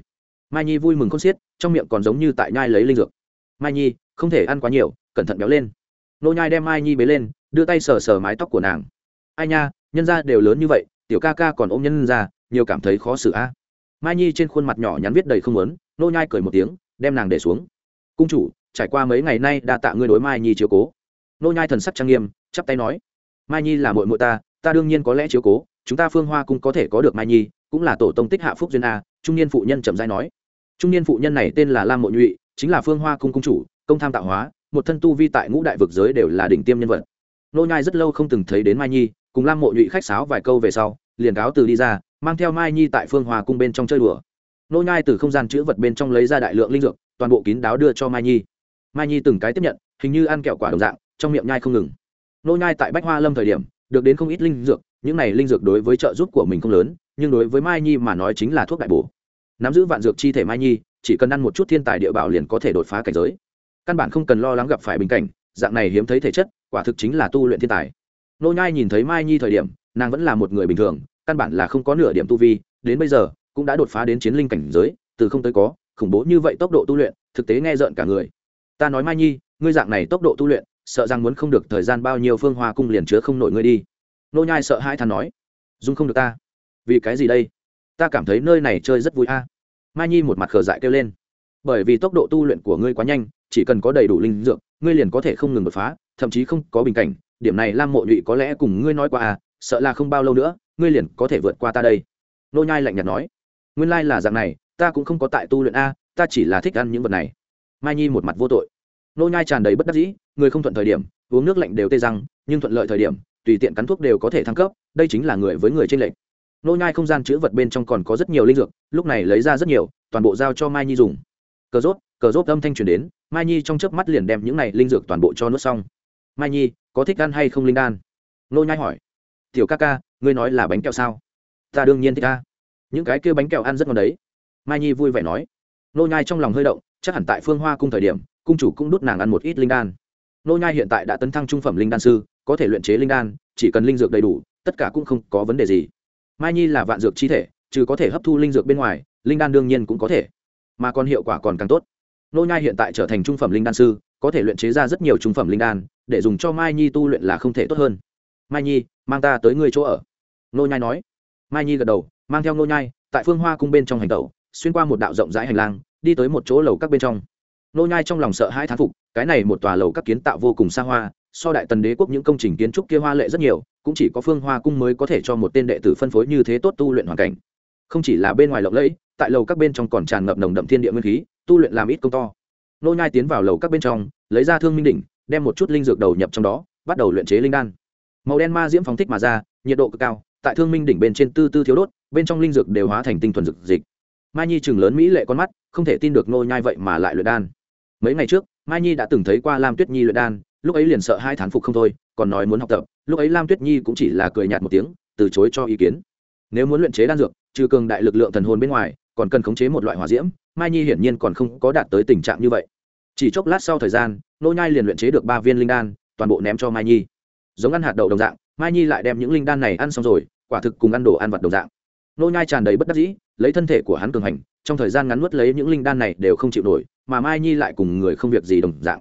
Mai nhi vui mừng khôn xiết, trong miệng còn giống như tại nhai lấy linh dược. Mai nhi, không thể ăn quá nhiều, cẩn thận béo lên. Nô nhai đem mai nhi bế lên, đưa tay sờ sờ mái tóc của nàng. Ai nha, nhân gia đều lớn như vậy, tiểu ca ca còn ôm nhân ra, nhiều cảm thấy khó xử a. Mai nhi trên khuôn mặt nhỏ nhắn viết đầy không lớn nô nhai cười một tiếng, đem nàng để xuống. Cung chủ, trải qua mấy ngày nay đa tạ ngươi đối mai nhi chiếu cố. Nô nhai thần sắc trang nghiêm, chắp tay nói. Mai nhi là muội muội ta ta đương nhiên có lẽ chiếu cố chúng ta phương hoa cung có thể có được mai nhi, cũng là tổ tông tích hạ phúc duyên a, trung niên phụ nhân chậm rãi nói. Trung niên phụ nhân này tên là lam mộ nhụy, chính là phương hoa cung cung chủ, công tham tạo hóa, một thân tu vi tại ngũ đại vực giới đều là đỉnh tiêm nhân vật. Nô nhai rất lâu không từng thấy đến mai nhi, cùng lam mộ nhụy khách sáo vài câu về sau, liền cáo từ đi ra, mang theo mai nhi tại phương hoa cung bên trong chơi đùa. Nô nhai từ không gian chứa vật bên trong lấy ra đại lượng linh dược, toàn bộ kín đáo đưa cho mai nhi. Mai nhi từng cái tiếp nhận, hình như ăn kẹo quả đồng dạng, trong miệng nhai không ngừng. Nô nhai tại bách hoa lâm thời điểm, được đến không ít linh dược những này linh dược đối với trợ giúp của mình không lớn, nhưng đối với mai nhi mà nói chính là thuốc đại bổ. Nắm giữ vạn dược chi thể mai nhi, chỉ cần ăn một chút thiên tài địa bảo liền có thể đột phá cảnh giới. Căn bản không cần lo lắng gặp phải bình cảnh, dạng này hiếm thấy thể chất, quả thực chính là tu luyện thiên tài. Nô nhai nhìn thấy mai nhi thời điểm, nàng vẫn là một người bình thường, căn bản là không có nửa điểm tu vi, đến bây giờ, cũng đã đột phá đến chiến linh cảnh giới, từ không tới có, khủng bố như vậy tốc độ tu luyện, thực tế nghe rợn cả người. Ta nói mai nhi, ngươi dạng này tốc độ tu luyện, sợ rằng muốn không được thời gian bao nhiêu phương hoa cung liền chứa không nổi ngươi đi nô nhai sợ hai thằng nói, dung không được ta. Vì cái gì đây? Ta cảm thấy nơi này chơi rất vui a. Mai nhi một mặt khờ dại kêu lên, bởi vì tốc độ tu luyện của ngươi quá nhanh, chỉ cần có đầy đủ linh dược, ngươi liền có thể không ngừng đột phá, thậm chí không có bình cảnh. Điểm này lam mộ nhụy có lẽ cùng ngươi nói qua à sợ là không bao lâu nữa, ngươi liền có thể vượt qua ta đây. Nô nhai lạnh nhạt nói, nguyên lai là dạng này, ta cũng không có tại tu luyện a, ta chỉ là thích ăn những vật này. Mai nhi một mặt vô tội. Nô nhai tràn đầy bất đắc dĩ, người không thuận thời điểm, uống nước lạnh đều tê răng, nhưng thuận lợi thời điểm tùy tiện cắn thuốc đều có thể thăng cấp đây chính là người với người trên lệnh nô nhai không gian chứa vật bên trong còn có rất nhiều linh dược lúc này lấy ra rất nhiều toàn bộ giao cho mai nhi dùng. Cờ rốt cờ rốt âm thanh truyền đến mai nhi trong chớp mắt liền đem những này linh dược toàn bộ cho nuốt xong. Mai nhi có thích ăn hay không linh đan? Nô nhai hỏi. Tiểu ca ca ngươi nói là bánh kẹo sao? Ta đương nhiên thích ta, những cái kia bánh kẹo ăn rất ngon đấy. Mai nhi vui vẻ nói. Nô nhai trong lòng hơi động chắc hẳn tại phương hoa cung thời điểm cung chủ cũng đút nàng ăn một ít linh đan. Nô nhai hiện tại đã tấn thăng trung phẩm linh đan sư có thể luyện chế linh đan, chỉ cần linh dược đầy đủ, tất cả cũng không có vấn đề gì. Mai nhi là vạn dược chi thể, trừ có thể hấp thu linh dược bên ngoài, linh đan đương nhiên cũng có thể. Mà còn hiệu quả còn càng tốt. Nô nhai hiện tại trở thành trung phẩm linh đan sư, có thể luyện chế ra rất nhiều trung phẩm linh đan, để dùng cho mai nhi tu luyện là không thể tốt hơn. Mai nhi, mang ta tới ngươi chỗ ở. Nô nhai nói. Mai nhi gật đầu, mang theo nô nhai, tại phương hoa cung bên trong hành tẩu, xuyên qua một đạo rộng rãi hành lang, đi tới một chỗ lầu các bên trong. Nô nhai trong lòng sợ hãi thán phục, cái này một tòa lầu các kiến tạo vô cùng xa hoa so đại tần đế quốc những công trình kiến trúc kia hoa lệ rất nhiều, cũng chỉ có phương hoa cung mới có thể cho một tên đệ tử phân phối như thế tốt tu luyện hoàn cảnh. Không chỉ là bên ngoài lộng lẫy, tại lầu các bên trong còn tràn ngập nồng đậm thiên địa nguyên khí, tu luyện làm ít công to. Nô nhai tiến vào lầu các bên trong, lấy ra thương minh đỉnh, đem một chút linh dược đầu nhập trong đó, bắt đầu luyện chế linh đan. Màu đen ma diễm phóng thích mà ra, nhiệt độ cực cao, tại thương minh đỉnh bên trên tư tư thiếu đốt, bên trong linh dược đều hóa thành tinh thuần dược dịch. Mai nhi chừng lớn mỹ lệ con mắt, không thể tin được nô nhai vậy mà lại luyện đan. Mấy ngày trước, mai nhi đã từng thấy qua lam tuyết nhi luyện đan lúc ấy liền sợ hai thán phục không thôi, còn nói muốn học tập, lúc ấy lam tuyết nhi cũng chỉ là cười nhạt một tiếng, từ chối cho ý kiến. Nếu muốn luyện chế đan dược, trừ cường đại lực lượng thần hồn bên ngoài, còn cần khống chế một loại hỏa diễm, mai nhi hiển nhiên còn không có đạt tới tình trạng như vậy. Chỉ chốc lát sau thời gian, nô nhai liền luyện chế được ba viên linh đan, toàn bộ ném cho mai nhi. Giống ăn hạt đậu đồng dạng, mai nhi lại đem những linh đan này ăn xong rồi, quả thực cùng ăn đồ ăn vật đồng dạng. Nô nhai tràn đầy bất đắc dĩ, lấy thân thể của hắn cường hành, trong thời gian ngắn nuốt lấy những linh đan này đều không chịu nổi, mà mai nhi lại cùng người không việc gì đồng dạng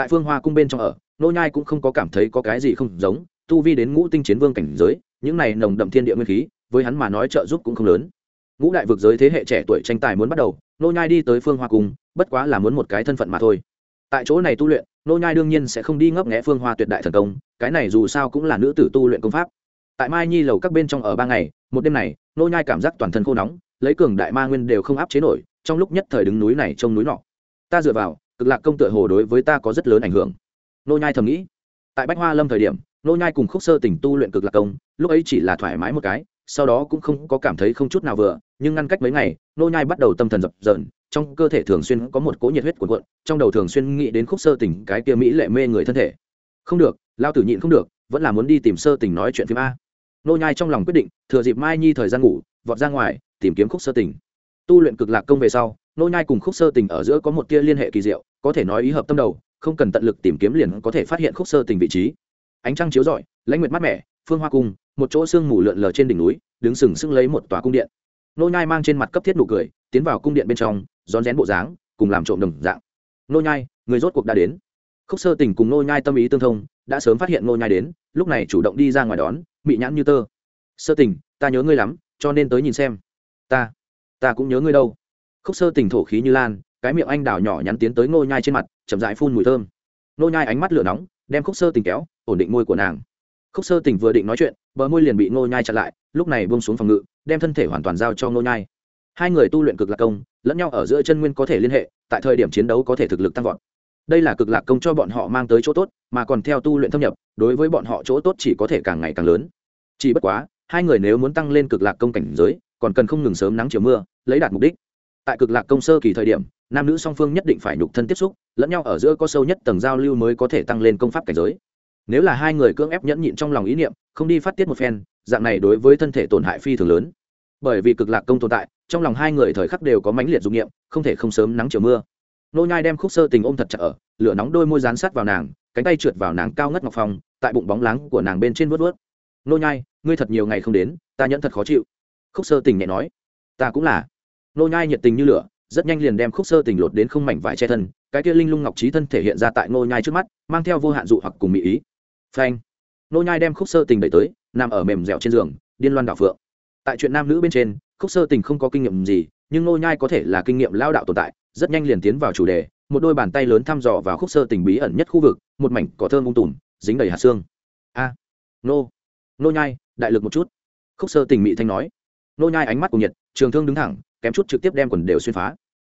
tại phương hoa cung bên trong ở, nô nhai cũng không có cảm thấy có cái gì không giống, tu vi đến ngũ tinh chiến vương cảnh giới, những này nồng đậm thiên địa nguyên khí, với hắn mà nói trợ giúp cũng không lớn. Ngũ đại vực giới thế hệ trẻ tuổi tranh tài muốn bắt đầu, nô nhai đi tới phương hoa cung, bất quá là muốn một cái thân phận mà thôi. Tại chỗ này tu luyện, nô nhai đương nhiên sẽ không đi ngấp nghé phương hoa tuyệt đại thần công, cái này dù sao cũng là nữ tử tu luyện công pháp. Tại mai nhi lầu các bên trong ở ba ngày, một đêm này, nô nhai cảm giác toàn thân khô nóng, lấy cường đại ma nguyên đều không áp chế nổi, trong lúc nhất thời đứng núi này trông núi nọ. Ta dựa vào cực lạc công tựa hồ đối với ta có rất lớn ảnh hưởng. Nô nhai thầm nghĩ. Tại bách hoa lâm thời điểm, nô nhai cùng khúc sơ tỉnh tu luyện cực lạc công, lúc ấy chỉ là thoải mái một cái, sau đó cũng không có cảm thấy không chút nào vừa, nhưng ngăn cách mấy ngày, nô nhai bắt đầu tâm thần dập dờn, trong cơ thể thường xuyên có một cỗ nhiệt huyết cuộn cuộn, trong đầu thường xuyên nghĩ đến khúc sơ tỉnh cái kia mỹ lệ mê người thân thể. Không được, lao tử nhịn không được, vẫn là muốn đi tìm sơ tỉnh nói chuyện phim a. Nô nhai trong lòng quyết định, thừa dịp mai nhi thời gian ngủ, vọt ra ngoài, tìm kiếm khúc sơ tỉnh tu luyện cực lạc công về sau nô nhai cùng khúc sơ tình ở giữa có một tia liên hệ kỳ diệu, có thể nói ý hợp tâm đầu, không cần tận lực tìm kiếm liền có thể phát hiện khúc sơ tình vị trí. Ánh trăng chiếu rọi, lãnh nguyệt mát mẻ, phương hoa cung, một chỗ sương mù lượn lờ trên đỉnh núi, đứng sừng sững lấy một tòa cung điện. Nô nhai mang trên mặt cấp thiết nụ cười, tiến vào cung điện bên trong, rón rén bộ dáng, cùng làm trộm đồng dạng. Nô nhai, người rốt cuộc đã đến. Khúc sơ tình cùng nô nhai tâm ý tương thông, đã sớm phát hiện nô nhai đến, lúc này chủ động đi ra ngoài đón, mị nhãn như tơ. Sơ tình, ta nhớ ngươi lắm, cho nên tới nhìn xem. Ta ta cũng nhớ ngươi đâu khúc sơ tình thổ khí như lan, cái miệng anh đào nhỏ nhắn tiến tới nô nhai trên mặt, chậm rãi phun mùi thơm. Nô nhai ánh mắt lửa nóng, đem khúc sơ tình kéo, ổn định môi của nàng. Khúc sơ tình vừa định nói chuyện, bờ môi liền bị nô nhai chặn lại, lúc này buông xuống phòng ngự, đem thân thể hoàn toàn giao cho nô nhai. Hai người tu luyện cực lạc công, lẫn nhau ở giữa chân nguyên có thể liên hệ, tại thời điểm chiến đấu có thể thực lực tăng vọt. Đây là cực lạc công cho bọn họ mang tới chỗ tốt, mà còn theo tu luyện thâm nhập, đối với bọn họ chỗ tốt chỉ có thể càng ngày càng lớn. Chỉ bất quá, hai người nếu muốn tăng lên cực lạc công cảnh giới, còn cần không ngừng sớm nắng chiều mưa, lấy đạt mục đích tại cực lạc công sơ kỳ thời điểm, nam nữ song phương nhất định phải nhục thân tiếp xúc, lẫn nhau ở giữa có sâu nhất tầng giao lưu mới có thể tăng lên công pháp cảnh giới. Nếu là hai người cưỡng ép nhẫn nhịn trong lòng ý niệm, không đi phát tiết một phen, dạng này đối với thân thể tổn hại phi thường lớn. Bởi vì cực lạc công tồn tại, trong lòng hai người thời khắc đều có mãnh liệt dụng nghiệm không thể không sớm nắng chiều mưa. Nô nhai đem khúc sơ tình ôm thật chặt ở, lửa nóng đôi môi dán sát vào nàng, cánh tay trượt vào nàng cao ngất ngọc phong, tại bụng bóng láng của nàng bên trên vớt vớt nô nhai, ngươi thật nhiều ngày không đến, ta nhẫn thật khó chịu. Khúc sơ tình nhẹ nói. Ta cũng là nô nhai nhiệt tình như lửa, rất nhanh liền đem khúc sơ tình lột đến không mảnh vải che thân, cái kia linh lung ngọc trí thân thể hiện ra tại nô nhai trước mắt, mang theo vô hạn dụ hoặc cùng mỹ ý. Phanh. Nô nhai đem khúc sơ tình đẩy tới, nằm ở mềm dẻo trên giường, điên loan đảo phượng. Tại chuyện nam nữ bên trên, khúc sơ tình không có kinh nghiệm gì, nhưng nô nhai có thể là kinh nghiệm lao đạo tồn tại, rất nhanh liền tiến vào chủ đề, một đôi bàn tay lớn thăm dò vào khúc sơ tình bí ẩn nhất khu vực, một mảnh cỏ thơm ung tùm, dính đầy hạt xương. A. Nô. Nô nhai, đại lực một chút. Khúc sơ tình mị thanh nói. Nô nhai ánh mắt cùng nhiệt, trường thương đứng thẳng kém chút trực tiếp đem quần đều xuyên phá.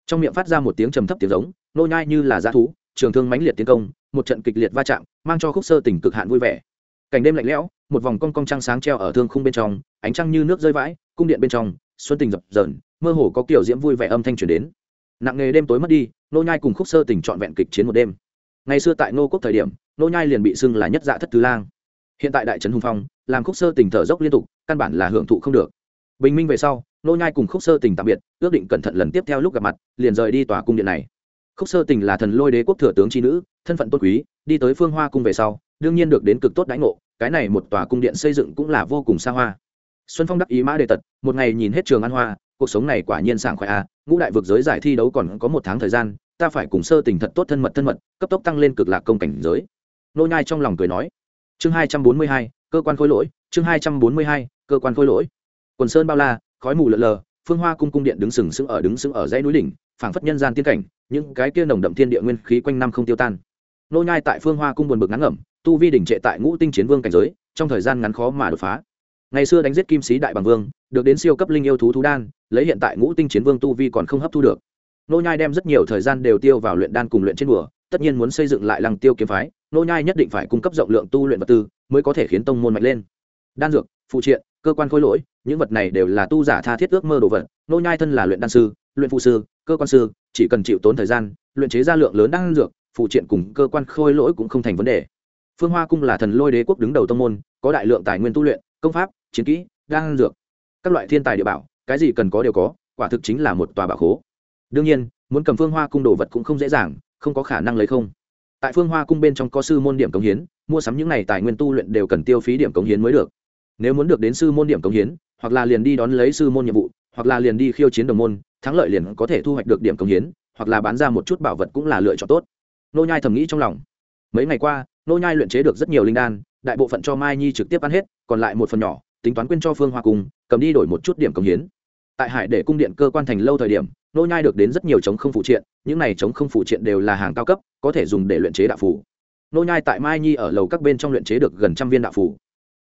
Trong miệng phát ra một tiếng trầm thấp tiếng giống, nô nhai như là dã thú, trường thương mãnh liệt tiến công, một trận kịch liệt va chạm, mang cho khúc sơ tình cực hạn vui vẻ. Cảnh đêm lạnh lẽo, một vòng cong cong trăng sáng treo ở thương khung bên trong, ánh trăng như nước rơi vãi, cung điện bên trong, xuân tình dập dờn, mơ hồ có kiểu diễm vui vẻ âm thanh truyền đến. Nặng nghề đêm tối mất đi, nô nhai cùng khúc sơ tình trọn vẹn kịch chiến một đêm. Ngày xưa tại nô quốc thời điểm, nô nhai liền bị xưng là nhất dạ thất tứ lang. Hiện tại đại trấn hùng phong, làm khúc sơ tình thở dốc liên tục, căn bản là hưởng thụ không được bình minh về sau, nô nhai cùng khúc sơ tình tạm biệt, ước định cẩn thận lần tiếp theo lúc gặp mặt, liền rời đi tòa cung điện này. Khúc sơ tình là thần lôi đế quốc thừa tướng chi nữ, thân phận tôn quý, đi tới phương hoa cung về sau, đương nhiên được đến cực tốt đãi ngộ, cái này một tòa cung điện xây dựng cũng là vô cùng xa hoa. Xuân phong đắc ý mã đề tật, một ngày nhìn hết trường an hoa, cuộc sống này quả nhiên sảng khoái a à. ngũ đại vực giới giải thi đấu còn có một tháng thời gian, ta phải cùng sơ tình thật tốt thân mật thân mật, cấp tốc tăng lên cực lạc công cảnh giới. Nô nhai trong lòng cười nói. Chương hai trăm bốn mươi hai, cơ quan khối lỗi, chương hai trăm bốn mươi hai, cơ quan khối lỗi quần sơn bao la, khói mù lợn lờ, phương hoa cung cung điện đứng sừng sững ở đứng sững ở dãy núi đỉnh, phảng phất nhân gian tiên cảnh, những cái kia nồng đậm thiên địa nguyên khí quanh năm không tiêu tan. Nô nhai tại phương hoa cung buồn bực ngắn ngẩm, tu vi đỉnh trệ tại ngũ tinh chiến vương cảnh giới, trong thời gian ngắn khó mà đột phá. Ngày xưa đánh giết kim sĩ đại bằng vương, được đến siêu cấp linh yêu thú thú đan, lấy hiện tại ngũ tinh chiến vương tu vi còn không hấp thu được. Nô nhai đem rất nhiều thời gian đều tiêu vào luyện đan cùng luyện trên bùa tất nhiên muốn xây dựng lại lăng tiêu kiếm phái, nô nhai nhất định phải cung cấp rộng lượng tu luyện vật tư, mới có thể khiến tông môn mạnh lên. Đan dược, phụ triện, cơ quan khối lỗi những vật này đều là tu giả tha thiết ước mơ đồ vật, nô nhai thân là luyện đan sư, luyện phụ sư, cơ quan sư, chỉ cần chịu tốn thời gian, luyện chế ra lượng lớn đan dược, phụ triện cùng cơ quan khôi lỗi cũng không thành vấn đề. Phương hoa cung là thần lôi đế quốc đứng đầu tông môn, có đại lượng tài nguyên tu luyện, công pháp, chiến kỹ, đan dược, các loại thiên tài địa bảo, cái gì cần có đều có, quả thực chính là một tòa bảo khố. Đương nhiên, muốn cầm phương hoa cung đồ vật cũng không dễ dàng, không có khả năng lấy không. Tại phương hoa cung bên trong có sư môn điểm cống hiến, mua sắm những này tài nguyên tu luyện đều cần tiêu phí điểm cống hiến mới được. Nếu muốn được đến sư môn điểm cống hiến hoặc là liền đi đón lấy sư môn nhiệm vụ, hoặc là liền đi khiêu chiến đồng môn, thắng lợi liền có thể thu hoạch được điểm cống hiến, hoặc là bán ra một chút bảo vật cũng là lựa chọn tốt. Nô nhai thầm nghĩ trong lòng. Mấy ngày qua, nô nhai luyện chế được rất nhiều linh đan, đại bộ phận cho mai nhi trực tiếp ăn hết, còn lại một phần nhỏ, tính toán quyên cho phương hoa cung cầm đi đổi một chút điểm cống hiến. Tại hải để cung điện cơ quan thành lâu thời điểm, nô nhai được đến rất nhiều chống không phụ triện, những này chống không phụ triện đều là hàng cao cấp, có thể dùng để luyện chế đạo phù. Nô nhai tại mai nhi ở lầu các bên trong luyện chế được gần trăm viên đạo phù.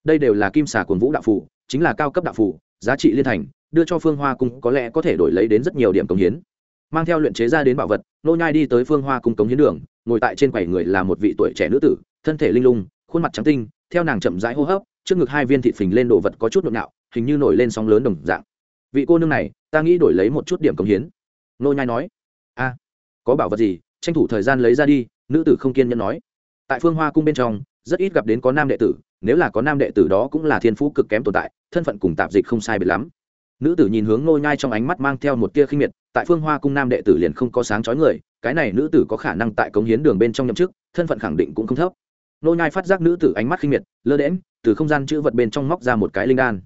Đây đều là kim xà cuồng vũ đạo phù chính là cao cấp đạo phù, giá trị liên thành, đưa cho phương hoa cung có lẽ có thể đổi lấy đến rất nhiều điểm cống hiến. Mang theo luyện chế ra đến bảo vật, nô nhai đi tới phương hoa cung cống hiến đường, ngồi tại trên quầy người là một vị tuổi trẻ nữ tử, thân thể linh lung, khuôn mặt trắng tinh, theo nàng chậm rãi hô hấp, trước ngực hai viên thịt phình lên đồ vật có chút nhộn nhạo hình như nổi lên sóng lớn đồng dạng. Vị cô nương này, ta nghĩ đổi lấy một chút điểm cống hiến. Nô nhai nói, a, có bảo vật gì, tranh thủ thời gian lấy ra đi. Nữ tử không kiên nhẫn nói. Tại phương hoa cung bên trong, rất ít gặp đến có nam đệ tử nếu là có nam đệ tử đó cũng là thiên phú cực kém tồn tại, thân phận cùng tạp dịch không sai biệt lắm. Nữ tử nhìn hướng nô nhai trong ánh mắt mang theo một tia khinh miệt, tại phương hoa cung nam đệ tử liền không có sáng chói người, cái này nữ tử có khả năng tại cống hiến đường bên trong nhậm chức, thân phận khẳng định cũng không thấp. Nô nhai phát giác nữ tử ánh mắt khinh miệt, lơ đễm từ không gian chữ vật bên trong móc ra một cái linh đan.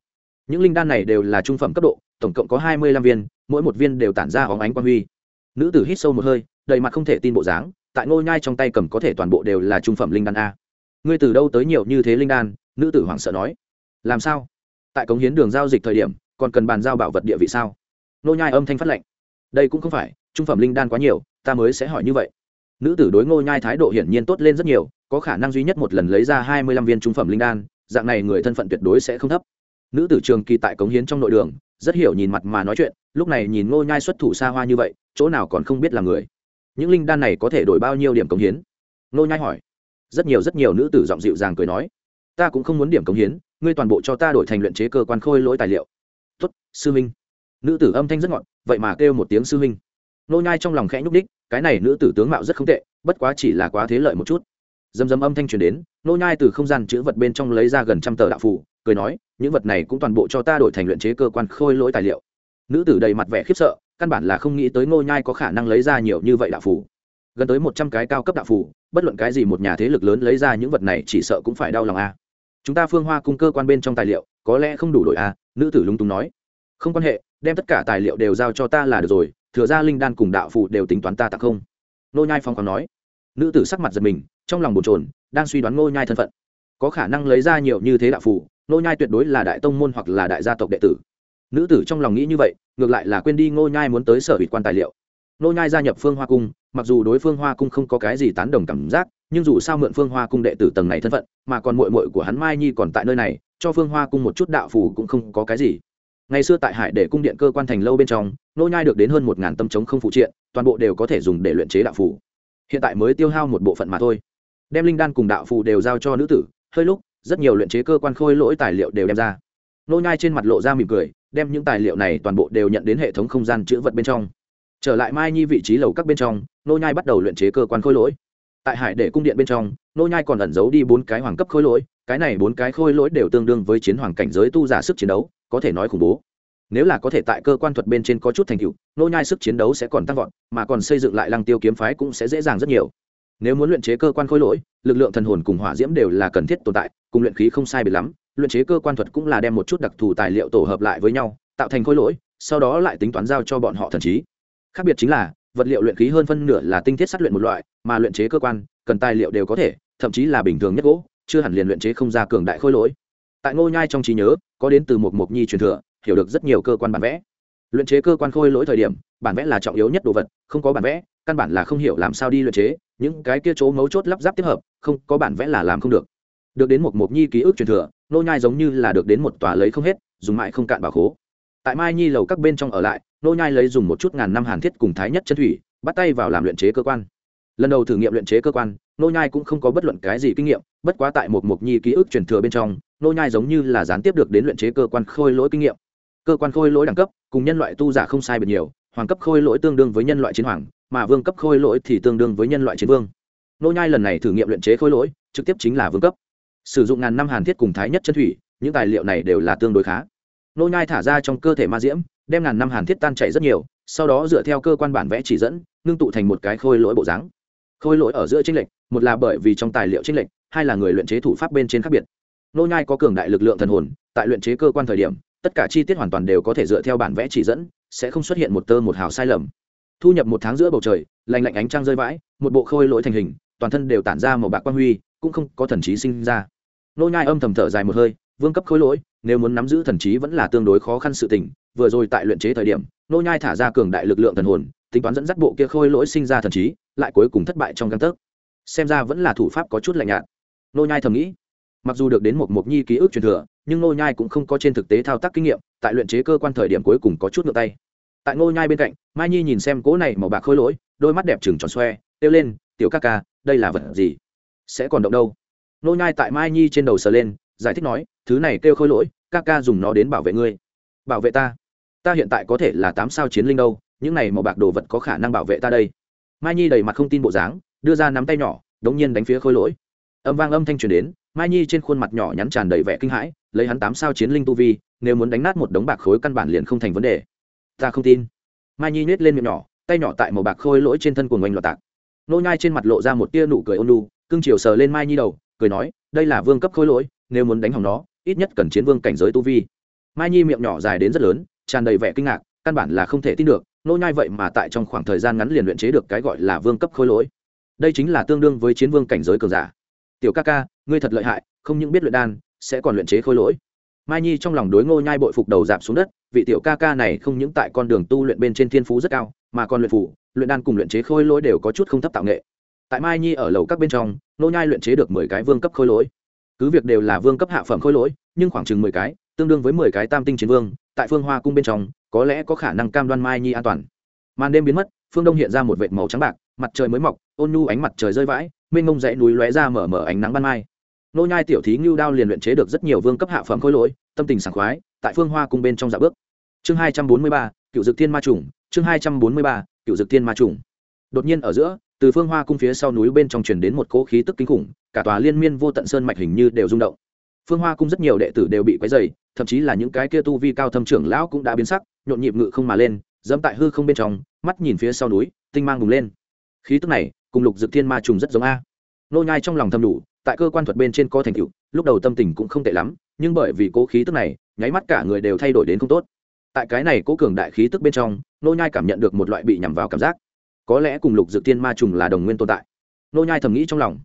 Những linh đan này đều là trung phẩm cấp độ, tổng cộng có hai mươi lăm viên, mỗi một viên đều tản ra óng ánh quang huy. Nữ tử hít sâu một hơi, đầy mặt không thể tin bộ dáng, tại ngôi nhai trong tay cầm có thể toàn bộ đều là trung phẩm linh đan a ngươi từ đâu tới nhiều như thế linh đan? Nữ tử hoảng sợ nói. Làm sao? Tại cống hiến đường giao dịch thời điểm, còn cần bàn giao bảo vật địa vị sao? Nô nhai âm thanh phát lệnh. Đây cũng không phải, trung phẩm linh đan quá nhiều, ta mới sẽ hỏi như vậy. Nữ tử đối ngô nhai thái độ hiển nhiên tốt lên rất nhiều, có khả năng duy nhất một lần lấy ra hai mươi lăm viên trung phẩm linh đan, dạng này người thân phận tuyệt đối sẽ không thấp. Nữ tử trường kỳ tại cống hiến trong nội đường, rất hiểu nhìn mặt mà nói chuyện, lúc này nhìn ngô nhai xuất thủ xa hoa như vậy, chỗ nào còn không biết là người. Những linh đan này có thể đổi bao nhiêu điểm cống hiến? Ngô nhai hỏi rất nhiều rất nhiều nữ tử giọng dịu dàng cười nói, ta cũng không muốn điểm cống hiến, ngươi toàn bộ cho ta đổi thành luyện chế cơ quan khôi lỗi tài liệu. Tuất sư minh nữ tử âm thanh rất ngọt, vậy mà kêu một tiếng sư minh nô nhai trong lòng khẽ nhúc đích cái này nữ tử tướng mạo rất không tệ, bất quá chỉ là quá thế lợi một chút. Dầm dầm âm thanh truyền đến, nô nhai từ không gian chữ vật bên trong lấy ra gần trăm tờ đạo phù, cười nói, những vật này cũng toàn bộ cho ta đổi thành luyện chế cơ quan khôi lỗi tài liệu. Nữ tử đầy mặt vẻ khiếp sợ, căn bản là không nghĩ tới nô nhai có khả năng lấy ra nhiều như vậy đạo phù gần tới một trăm cái cao cấp đạo phủ bất luận cái gì một nhà thế lực lớn lấy ra những vật này chỉ sợ cũng phải đau lòng a. Chúng ta phương hoa cung cơ quan bên trong tài liệu có lẽ không đủ đổi a nữ tử lung tung nói. Không quan hệ đem tất cả tài liệu đều giao cho ta là được rồi thừa ra linh đan cùng đạo phụ đều tính toán ta tặng không? Nô nhai phong còn nói. Nữ tử sắc mặt giật mình trong lòng bồn chồn đang suy đoán nô nhai thân phận. Có khả năng lấy ra nhiều như thế đạo phụ, nô nhai tuyệt đối là đại tông môn hoặc là đại gia tộc đệ tử. Nữ tử trong lòng nghĩ như vậy ngược lại là quên đi nô nhai muốn tới sở ủy quan tài liệu. Nô nhai gia nhập phương hoa cung mặc dù đối phương hoa cung không có cái gì tán đồng cảm giác, nhưng dù sao mượn phương hoa cung đệ tử tầng này thân phận, mà còn muội muội của hắn mai nhi còn tại nơi này, cho phương hoa cung một chút đạo phù cũng không có cái gì. Ngày xưa tại hải để cung điện cơ quan thành lâu bên trong, nô nhai được đến hơn một ngàn tâm chống không phụ triện, toàn bộ đều có thể dùng để luyện chế đạo phù. Hiện tại mới tiêu hao một bộ phận mà thôi. Đem linh đan cùng đạo phù đều giao cho nữ tử, hơi lúc, rất nhiều luyện chế cơ quan khôi lỗi tài liệu đều đem ra. Nô nhai trên mặt lộ ra mỉm cười, đem những tài liệu này toàn bộ đều nhận đến hệ thống không gian chữ vật bên trong trở lại mai nhi vị trí lầu các bên trong, nô nhai bắt đầu luyện chế cơ quan khôi lỗi. Tại hải để cung điện bên trong, nô nhai còn ẩn giấu đi bốn cái hoàng cấp khôi lỗi, cái này bốn cái khôi lỗi đều tương đương với chiến hoàng cảnh giới tu giả sức chiến đấu, có thể nói khủng bố. Nếu là có thể tại cơ quan thuật bên trên có chút thành tựu, nô nhai sức chiến đấu sẽ còn tăng vọt, mà còn xây dựng lại lăng tiêu kiếm phái cũng sẽ dễ dàng rất nhiều. Nếu muốn luyện chế cơ quan khôi lỗi, lực lượng thần hồn cùng hỏa diễm đều là cần thiết tồn tại, cùng luyện khí không sai biệt lắm, luyện chế cơ quan thuật cũng là đem một chút đặc thù tài liệu tổ hợp lại với nhau, tạo thành khôi lỗi, sau đó lại tính toán giao cho bọn họ thần trí khác biệt chính là, vật liệu luyện khí hơn phân nửa là tinh thiết sát luyện một loại, mà luyện chế cơ quan, cần tài liệu đều có thể, thậm chí là bình thường nhất gỗ, chưa hẳn liền luyện chế không ra cường đại khôi lỗi. Tại ngô nhai trong trí nhớ, có đến từ một mục nhi truyền thừa, hiểu được rất nhiều cơ quan bản vẽ. Luyện chế cơ quan khôi lỗi thời điểm, bản vẽ là trọng yếu nhất đồ vật, không có bản vẽ, căn bản là không hiểu làm sao đi luyện chế, những cái kia chỗ mấu chốt lắp ráp tiếp hợp, không có bản vẽ là làm không được. Được đến một mục nhi ký ức truyền thừa nô nhai giống như là được đến một tòa lấy không hết, dùng mãi không cạn bảo khố. Tại mai nhi lầu các bên trong ở lại nô nhai lấy dùng một chút ngàn năm hàn thiết cùng thái nhất chân thủy, bắt tay vào làm luyện chế cơ quan. Lần đầu thử nghiệm luyện chế cơ quan, nô nhai cũng không có bất luận cái gì kinh nghiệm, bất quá tại một mục nhi ký ức truyền thừa bên trong, nô nhai giống như là gián tiếp được đến luyện chế cơ quan khôi lỗi kinh nghiệm. Cơ quan khôi lỗi đẳng cấp, cùng nhân loại tu giả không sai biệt nhiều, hoàng cấp khôi lỗi tương đương với nhân loại chiến hoàng, mà vương cấp khôi lỗi thì tương đương với nhân loại chiến vương. Nô nhai lần này thử nghiệm luyện chế khôi lỗi, trực tiếp chính là vương cấp. Sử dụng ngàn năm hàn thiết cùng thái nhất chân thủy, những tài liệu này đều là tương đối khá. Nô nhai thả ra trong cơ thể ma diễm đem ngàn năm hàn thiết tan chảy rất nhiều, sau đó dựa theo cơ quan bản vẽ chỉ dẫn, ngưng tụ thành một cái khôi lỗi bộ dáng. Khôi lỗi ở giữa tranh lệch, một là bởi vì trong tài liệu tranh lệch, hai là người luyện chế thủ pháp bên trên khác biệt. Nô nhai có cường đại lực lượng thần hồn, tại luyện chế cơ quan thời điểm, tất cả chi tiết hoàn toàn đều có thể dựa theo bản vẽ chỉ dẫn, sẽ không xuất hiện một tơ một hào sai lầm. Thu nhập một tháng giữa bầu trời, lạnh lạnh ánh trăng rơi vãi, một bộ khôi lỗi thành hình, toàn thân đều tản ra màu bạc quang huy, cũng không có thần trí sinh ra. Nô nhai âm thầm thở dài một hơi vương cấp khôi lỗi, nếu muốn nắm giữ thần trí vẫn là tương đối khó khăn sự tình. Vừa rồi tại luyện chế thời điểm, nô nhai thả ra cường đại lực lượng thần hồn, tính toán dẫn dắt bộ kia khôi lỗi sinh ra thần trí, lại cuối cùng thất bại trong căn tấc. Xem ra vẫn là thủ pháp có chút lạnh nhạt. Nô nhai thầm nghĩ, mặc dù được đến một mục nhi ký ức truyền thừa, nhưng nô nhai cũng không có trên thực tế thao tác kinh nghiệm, tại luyện chế cơ quan thời điểm cuối cùng có chút ngược tay. Tại nô nhai bên cạnh, mai nhi nhìn xem cố này màu bạc khôi lỗi, đôi mắt đẹp trừng tròn xoe tiêu lên, tiểu ca ca, đây là vật gì? Sẽ còn động đâu? Nô nhai tại mai nhi trên đầu sờ lên giải thích nói, thứ này kêu khôi lỗi, ca ca dùng nó đến bảo vệ ngươi. Bảo vệ ta? Ta hiện tại có thể là tám sao chiến linh đâu, những này màu bạc đồ vật có khả năng bảo vệ ta đây? Mai nhi đầy mặt không tin bộ dáng, đưa ra nắm tay nhỏ, đống nhiên đánh phía khôi lỗi. Âm vang âm thanh truyền đến, mai nhi trên khuôn mặt nhỏ nhắn tràn đầy vẻ kinh hãi, lấy hắn tám sao chiến linh tu vi, nếu muốn đánh nát một đống bạc khối căn bản liền không thành vấn đề. Ta không tin. Mai nhi nhét lên miệng nhỏ, tay nhỏ tại màu bạc khôi lỗi trên thân của ngoanh loạt tạc. Nô nhai trên mặt lộ ra một tia nụ cười ôn lu cưng chiều sờ lên mai nhi đầu, cười nói, đây là vương cấp khôi lỗi nếu muốn đánh hỏng nó, ít nhất cần chiến vương cảnh giới tu vi. Mai nhi miệng nhỏ dài đến rất lớn, tràn đầy vẻ kinh ngạc, căn bản là không thể tin được, nô nhai vậy mà tại trong khoảng thời gian ngắn liền luyện chế được cái gọi là vương cấp khôi lỗi. Đây chính là tương đương với chiến vương cảnh giới cường giả. Tiểu ca ca, ngươi thật lợi hại, không những biết luyện đan, sẽ còn luyện chế khôi lỗi. Mai nhi trong lòng đối ngô nhai bội phục đầu dạp xuống đất, vị tiểu ca ca này không những tại con đường tu luyện bên trên thiên phú rất cao, mà còn luyện phủ luyện đan cùng luyện chế khôi lỗi đều có chút không thấp tạo nghệ. Tại mai nhi ở lầu các bên trong ngô nhai luyện chế được mười cái vương cấp khôi lỗi cứ việc đều là vương cấp hạ phẩm khôi lỗi, nhưng khoảng chừng mười cái, tương đương với mười cái tam tinh chiến vương, tại phương hoa cung bên trong, có lẽ có khả năng cam đoan mai nhi an toàn. Màn đêm biến mất, phương đông hiện ra một vệt màu trắng bạc, mặt trời mới mọc, ôn nhu ánh mặt trời rơi vãi, mênh mông dãy núi lóe ra mở mở ánh nắng ban mai. Nô nhai tiểu thí ngưu đao liền luyện chế được rất nhiều vương cấp hạ phẩm khôi lỗi, tâm tình sảng khoái, tại phương hoa cung bên trong dạ bước. Chương hai trăm bốn mươi ba, cựu dực thiên ma trùng, chương hai trăm bốn mươi ba, cựu dực thiên ma trùng. Đột nhiên ở giữa, từ phương hoa cung phía sau núi bên trong truyền đến một cỗ khí tức kinh khủng cả tòa liên miên vô tận sơn mạch hình như đều rung động. Phương hoa cung rất nhiều đệ tử đều bị quấy dày thậm chí là những cái kia tu vi cao thâm trưởng lão cũng đã biến sắc, nhộn nhịp ngự không mà lên, dẫm tại hư không bên trong, mắt nhìn phía sau núi, tinh mang bùng lên. Khí tức này, cùng lục dực thiên ma trùng rất giống a. Nô nhai trong lòng thầm đủ, tại cơ quan thuật bên trên có thành tựu, lúc đầu tâm tình cũng không tệ lắm, nhưng bởi vì cố khí tức này, nháy mắt cả người đều thay đổi đến không tốt. Tại cái này cố cường đại khí tức bên trong, nô nhai cảm nhận được một loại bị nhằm vào cảm giác. Có lẽ cùng lục dực thiên ma trùng là đồng nguyên tồn tại. Nô nhai thầm nghĩ trong lòng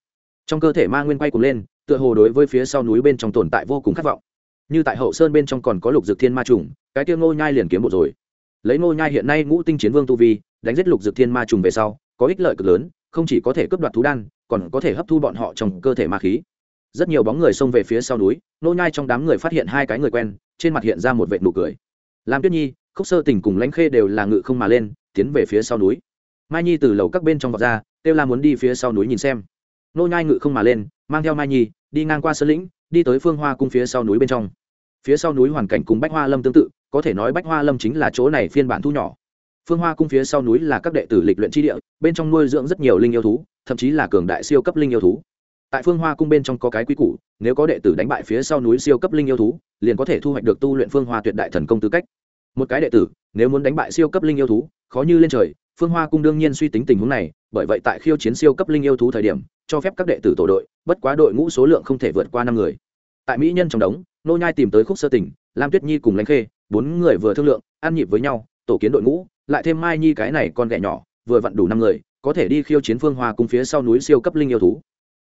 trong cơ thể ma nguyên quay cuồng lên, tựa hồ đối với phía sau núi bên trong tồn tại vô cùng khát vọng. Như tại hậu sơn bên trong còn có lục dực thiên ma trùng, cái tiêu ngô nhai liền kiếm bộ rồi. Lấy ngô nhai hiện nay ngũ tinh chiến vương tu vi, đánh giết lục dực thiên ma trùng về sau, có ích lợi cực lớn, không chỉ có thể cướp đoạt thú đan, còn có thể hấp thu bọn họ trong cơ thể ma khí. Rất nhiều bóng người xông về phía sau núi, ngô nhai trong đám người phát hiện hai cái người quen, trên mặt hiện ra một vệt nụ cười. Lam tuyết nhi, khúc sơ tình cùng lãnh khê đều là ngự không mà lên, tiến về phía sau núi. Mai nhi từ lầu các bên trong vọt ra, kêu la muốn đi phía sau núi nhìn xem nô nhai ngự không mà lên, mang theo mai nhi, đi ngang qua sơn lĩnh, đi tới phương hoa cung phía sau núi bên trong. Phía sau núi hoàn cảnh cùng bách hoa lâm tương tự, có thể nói bách hoa lâm chính là chỗ này phiên bản thu nhỏ. Phương hoa cung phía sau núi là các đệ tử lịch luyện tri địa, bên trong nuôi dưỡng rất nhiều linh yêu thú, thậm chí là cường đại siêu cấp linh yêu thú. Tại phương hoa cung bên trong có cái quý củ, nếu có đệ tử đánh bại phía sau núi siêu cấp linh yêu thú, liền có thể thu hoạch được tu luyện phương hoa tuyệt đại thần công tư cách. Một cái đệ tử, nếu muốn đánh bại siêu cấp linh yêu thú, khó như lên trời, phương hoa cung đương nhiên suy tính tình huống này, bởi vậy tại khiêu chiến siêu cấp linh yêu thú thời điểm cho phép các đệ tử tổ đội, bất quá đội ngũ số lượng không thể vượt qua năm người. Tại mỹ nhân trong đống, nô nhai tìm tới khúc sơ tỉnh lam tuyết nhi cùng lãnh khê, bốn người vừa thương lượng, ăn nhịp với nhau, tổ kiến đội ngũ, lại thêm mai nhi cái này con ghẹ nhỏ, vừa vặn đủ năm người, có thể đi khiêu chiến phương hoa cung phía sau núi siêu cấp linh yêu thú.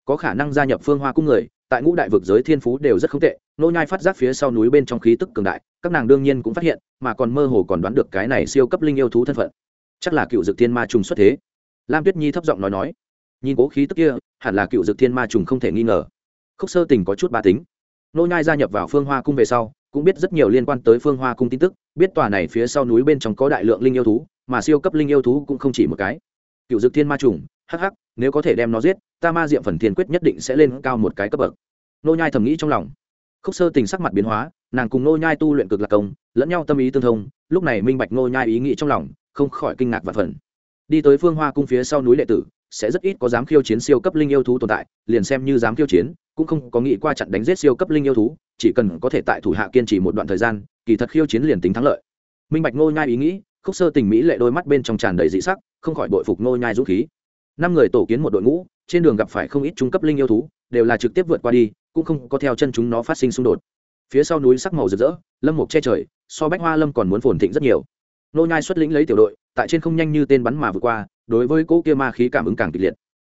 Có khả năng gia nhập phương hoa cung người, tại ngũ đại vực giới thiên phú đều rất không tệ, nô nhai phát giác phía sau núi bên trong khí tức cường đại, các nàng đương nhiên cũng phát hiện, mà còn mơ hồ còn đoán được cái này siêu cấp linh yêu thú thân phận. Chắc là cựu dực thiên ma trùng xuất thế. Lam tuyết nhi thấp giọng nói nói nhìn cố khí tức kia, hẳn là cựu dực thiên ma trùng không thể nghi ngờ. Khúc sơ tình có chút ba tính. Nô nhai gia nhập vào phương hoa cung về sau, cũng biết rất nhiều liên quan tới phương hoa cung tin tức, biết tòa này phía sau núi bên trong có đại lượng linh yêu thú, mà siêu cấp linh yêu thú cũng không chỉ một cái. Cựu dực thiên ma trùng, hắc hắc, nếu có thể đem nó giết, ta ma diệm phần thiên quyết nhất định sẽ lên cao một cái cấp bậc. Nô nhai thầm nghĩ trong lòng. Khúc sơ tình sắc mặt biến hóa, nàng cùng nô nhai tu luyện cực lạc công, lẫn nhau tâm ý tương thông, lúc này minh bạch nô nhai ý nghĩ trong lòng, không khỏi kinh ngạc và phần. Đi tới phương hoa cung phía sau núi lệ tử sẽ rất ít có dám khiêu chiến siêu cấp linh yêu thú tồn tại, liền xem như dám khiêu chiến, cũng không có nghĩ qua chặn đánh giết siêu cấp linh yêu thú, chỉ cần có thể tại thủ hạ kiên trì một đoạn thời gian, kỳ thật khiêu chiến liền tính thắng lợi. Minh bạch ngô nhai ý nghĩ, khúc sơ tình mỹ lệ đôi mắt bên trong tràn đầy dị sắc, không khỏi bội phục ngô nhai dũng khí. Năm người tổ kiến một đội ngũ, trên đường gặp phải không ít trung cấp linh yêu thú, đều là trực tiếp vượt qua đi, cũng không có theo chân chúng nó phát sinh xung đột. Phía sau núi sắc màu rực rỡ, lâm mục che trời, so bách hoa lâm còn muốn phồn thịnh rất nhiều. Nô nhai xuất lĩnh lấy tiểu đội, tại trên không nhanh như tên bắn mà vượt qua đối với cỗ kia ma khí cảm ứng càng kịch liệt.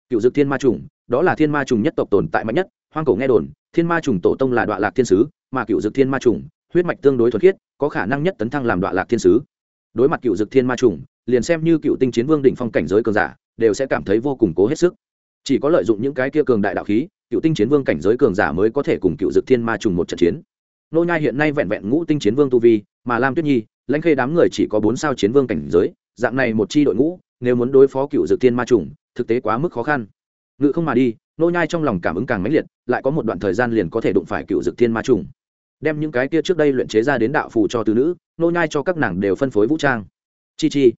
Cựu dực thiên ma trùng, đó là thiên ma trùng nhất tộc tồn tại mạnh nhất, hoang cổ nghe đồn, thiên ma trùng tổ tông là đoạn lạc thiên sứ, mà cựu dực thiên ma trùng, huyết mạch tương đối thuật khiết, có khả năng nhất tấn thăng làm đoạn lạc thiên sứ. Đối mặt cựu dực thiên ma trùng, liền xem như cựu tinh chiến vương đỉnh phong cảnh giới cường giả, đều sẽ cảm thấy vô cùng cố hết sức. Chỉ có lợi dụng những cái kia cường đại đạo khí, cựu tinh chiến vương cảnh giới cường giả mới có thể cùng cựu dực thiên ma trùng một trận chiến. Nô nhai hiện nay vẹn vẹn ngũ tinh chiến vương tu vi, mà lam tuyết nhi, lãnh khê đám người chỉ có bốn sao chiến vương cảnh giới, dạng này một chi đội ngũ nếu muốn đối phó cựu dược thiên ma trùng, thực tế quá mức khó khăn. Ngự không mà đi, nô nhai trong lòng cảm ứng càng mãnh liệt, lại có một đoạn thời gian liền có thể đụng phải cựu dược thiên ma trùng. Đem những cái kia trước đây luyện chế ra đến đạo phù cho tứ nữ, nô nhai cho các nàng đều phân phối vũ trang. Chi chi.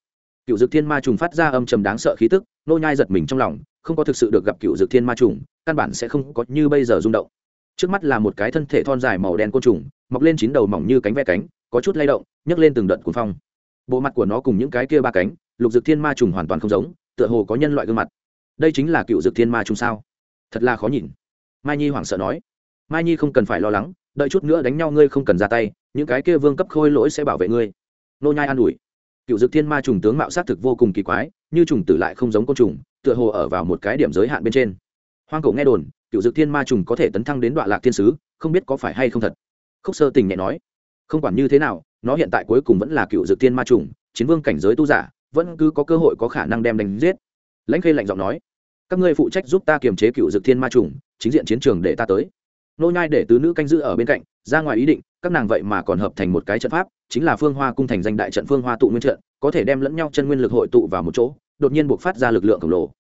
Cựu dược thiên ma trùng phát ra âm trầm đáng sợ khí tức, nô nhai giật mình trong lòng, không có thực sự được gặp cựu dược thiên ma trùng, căn bản sẽ không có như bây giờ rung động. Trước mắt là một cái thân thể thon dài màu đen côn trùng, mọc lên chín đầu mỏng như cánh ve cánh, có chút lay động, nhấc lên từng đợt cuồng phong. Bộ mặt của nó cùng những cái kia ba cánh lục dực thiên ma trùng hoàn toàn không giống, tựa hồ có nhân loại gương mặt. Đây chính là cựu dực thiên ma trùng sao? Thật là khó nhìn. Mai nhi hoảng sợ nói. Mai nhi không cần phải lo lắng, đợi chút nữa đánh nhau ngươi không cần ra tay, những cái kia vương cấp khôi lỗi sẽ bảo vệ ngươi. Nô nhai an ủi. Cựu dực thiên ma trùng tướng mạo sát thực vô cùng kỳ quái, như trùng tử lại không giống côn trùng, tựa hồ ở vào một cái điểm giới hạn bên trên. Hoang cổ nghe đồn, cựu dực thiên ma trùng có thể tấn thăng đến đoạn lạc thiên sứ, không biết có phải hay không thật. Khúc sơ tình nhẹ nói. Không quản như thế nào, nó hiện tại cuối cùng vẫn là cựu dực thiên ma trùng, chiến vương cảnh giới tu giả vẫn cứ có cơ hội có khả năng đem đánh giết. Lãnh khê lạnh giọng nói, các ngươi phụ trách giúp ta kiềm chế cựu dực thiên ma trùng, chính diện chiến trường để ta tới. Nô nhai để tứ nữ canh giữ ở bên cạnh, ra ngoài ý định, các nàng vậy mà còn hợp thành một cái trận pháp, chính là phương hoa cung thành danh đại trận phương hoa tụ nguyên trận, có thể đem lẫn nhau chân nguyên lực hội tụ vào một chỗ, đột nhiên buộc phát ra lực lượng khổng lồ.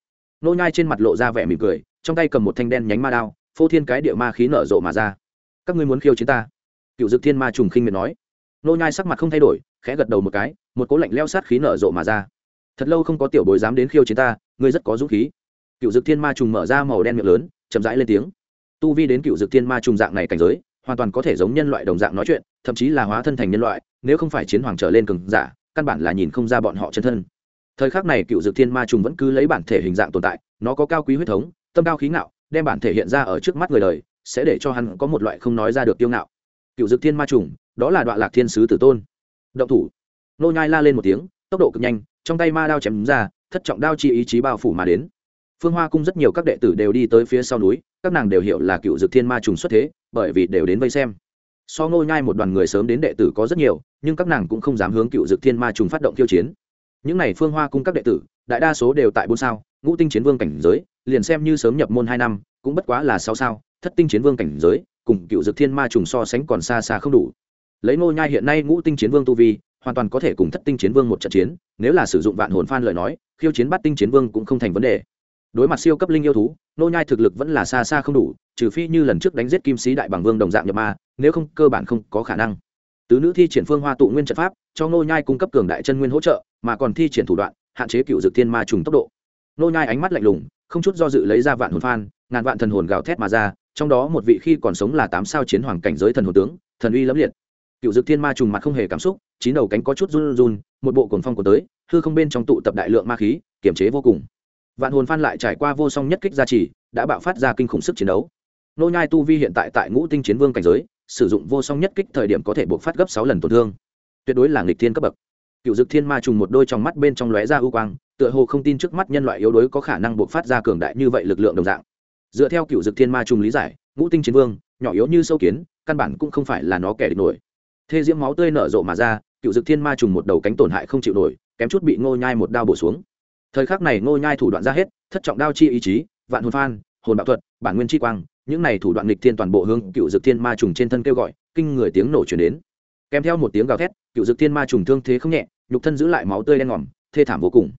Nô nhai trên mặt lộ ra vẻ mỉm cười, trong tay cầm một thanh đen nhánh ma đao, phô thiên cái địa ma khí nở rộ mà ra. Các ngươi muốn khiêu chiến ta? Cựu dực thiên ma trùng khinh miệt nói. Nô nhai sắc mặt không thay đổi, khẽ gật đầu một cái một cố lạnh leo sát khí nở rộ mà ra. Thật lâu không có tiểu bối dám đến khiêu chiến ta, ngươi rất có dũng khí. Cựu dực thiên ma trùng mở ra màu đen miệng lớn, chậm rãi lên tiếng. Tu vi đến cựu dực thiên ma trùng dạng này cảnh giới, hoàn toàn có thể giống nhân loại đồng dạng nói chuyện, thậm chí là hóa thân thành nhân loại, nếu không phải chiến hoàng trở lên cường giả, căn bản là nhìn không ra bọn họ chân thân. Thời khắc này cựu dực thiên ma trùng vẫn cứ lấy bản thể hình dạng tồn tại, nó có cao quý huyết thống, tâm cao khí ngạo, đem bản thể hiện ra ở trước mắt người đời, sẽ để cho hắn có một loại không nói ra được tiêu ngạo. Cựu dực thiên ma trùng, đó là đoạn lạc thiên sứ tử tôn. Động thủ nô nhai la lên một tiếng, tốc độ cực nhanh, trong tay ma đao chém ra, thất trọng đao chi ý chí bao phủ mà đến. Phương hoa cung rất nhiều các đệ tử đều đi tới phía sau núi, các nàng đều hiểu là cựu dực thiên ma trùng xuất thế, bởi vì đều đến vây xem. So ngô nhai một đoàn người sớm đến đệ tử có rất nhiều, nhưng các nàng cũng không dám hướng cựu dực thiên ma trùng phát động khiêu chiến. Những này phương hoa cung các đệ tử, đại đa số đều tại bốn sao, ngũ tinh chiến vương cảnh giới, liền xem như sớm nhập môn hai năm, cũng bất quá là sáu sao, thất tinh chiến vương cảnh giới, cùng cựu dực thiên ma trùng so sánh còn xa xa không đủ. Lấy ngô nhai hiện nay ngũ tinh chiến vương tu vi hoàn toàn có thể cùng thất tinh chiến vương một trận chiến, nếu là sử dụng vạn hồn phan lời nói, khiêu chiến bắt tinh chiến vương cũng không thành vấn đề. Đối mặt siêu cấp linh yêu thú, nô nhai thực lực vẫn là xa xa không đủ, trừ phi như lần trước đánh giết kim sĩ đại bằng vương đồng dạng nhập ma, nếu không, cơ bản không có khả năng. Tứ nữ thi triển phương hoa tụ nguyên trận pháp, cho nô nhai cung cấp cường đại chân nguyên hỗ trợ, mà còn thi triển thủ đoạn, hạn chế cựu dược thiên ma trùng tốc độ. Nô nhai ánh mắt lạnh lùng, không chút do dự lấy ra vạn hồn phan, ngàn vạn thần hồn gào thét mà ra, trong đó một vị khi còn sống là tám sao chiến hoàng cảnh giới thần hồn tướng, thần uy lẫm liệt cựu Dực thiên ma trùng mặt không hề cảm xúc, chín đầu cánh có chút run run, một bộ cồn phong của tới, hư không bên trong tụ tập đại lượng ma khí kiểm chế vô cùng. Vạn hồn phan lại trải qua vô song nhất kích gia trì, đã bạo phát ra kinh khủng sức chiến đấu. Nô nhai tu vi hiện tại tại ngũ tinh chiến vương cảnh giới, sử dụng vô song nhất kích thời điểm có thể buộc phát gấp sáu lần tổn thương. Tuyệt đối là nghịch thiên cấp bậc. Cựu dực thiên ma trùng một đôi trong mắt bên trong lóe ra ưu quang, tựa hồ không tin trước mắt nhân loại yếu đuối có khả năng buộc phát ra cường đại như vậy lực lượng đồng dạng. Dựa theo cựu dực thiên ma trùng lý giải, ngũ tinh chiến vương, nhỏ yếu như sâu kiến, căn bản cũng không phải là nó kẻ địch nổi thê diễm máu tươi nở rộ mà ra, cựu dực thiên ma trùng một đầu cánh tổn hại không chịu nổi, kém chút bị ngô nhai một đao bổ xuống. Thời khắc này ngô nhai thủ đoạn ra hết, thất trọng đao chi ý chí, vạn hồn phan, hồn bạo thuật, bản nguyên chi quang, những này thủ đoạn nghịch thiên toàn bộ hướng cựu dực thiên ma trùng trên thân kêu gọi, kinh người tiếng nổ truyền đến. Kèm theo một tiếng gào thét, cựu dực thiên ma trùng thương thế không nhẹ, nhục thân giữ lại máu tươi đen ngòm, thê thảm vô cùng.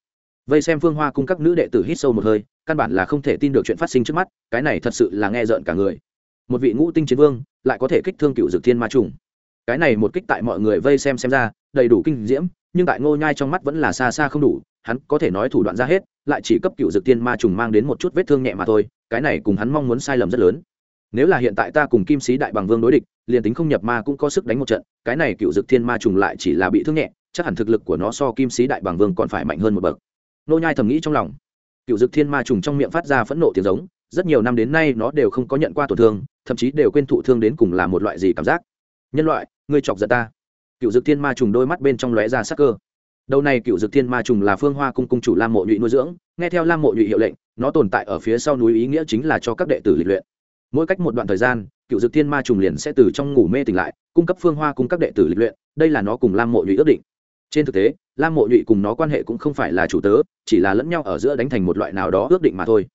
Vây xem phương hoa cung các nữ đệ tử hít sâu một hơi, căn bản là không thể tin được chuyện phát sinh trước mắt, cái này thật sự là nghe rợn cả người. Một vị ngũ tinh chiến vương, lại có thể kích thương cựu dực thiên ma trùng cái này một kích tại mọi người vây xem xem ra, đầy đủ kinh diễm, nhưng tại ngô nhai trong mắt vẫn là xa xa không đủ, hắn có thể nói thủ đoạn ra hết, lại chỉ cấp cựu dược tiên ma trùng mang đến một chút vết thương nhẹ mà thôi, cái này cùng hắn mong muốn sai lầm rất lớn. Nếu là hiện tại ta cùng kim sĩ đại bằng vương đối địch, liền tính không nhập ma cũng có sức đánh một trận, cái này cựu dược thiên ma trùng lại chỉ là bị thương nhẹ, chắc hẳn thực lực của nó so kim sĩ đại bằng vương còn phải mạnh hơn một bậc. Nô nhai thầm nghĩ trong lòng. Cựu dược thiên ma trùng trong miệng phát ra phẫn nộ tiếng giống, rất nhiều năm đến nay nó đều không có nhận qua tổn thương, thậm chí đều quên thụ thương đến cùng là một loại gì cảm giác. Nhân loại ngươi chọc giận ta. Cựu Dực thiên ma trùng đôi mắt bên trong lóe ra sắc cơ. Đầu này cựu Dực thiên ma trùng là phương hoa cung cung chủ lam mộ nhụy nuôi dưỡng, nghe theo lam mộ nhụy hiệu lệnh, nó tồn tại ở phía sau núi ý nghĩa chính là cho các đệ tử lịch luyện. Mỗi cách một đoạn thời gian, cựu Dực thiên ma trùng liền sẽ từ trong ngủ mê tỉnh lại, cung cấp phương hoa cung các đệ tử lịch luyện, đây là nó cùng lam mộ nhụy ước định. Trên thực tế, lam mộ nhụy cùng nó quan hệ cũng không phải là chủ tớ, chỉ là lẫn nhau ở giữa đánh thành một loại nào đó ước định mà thôi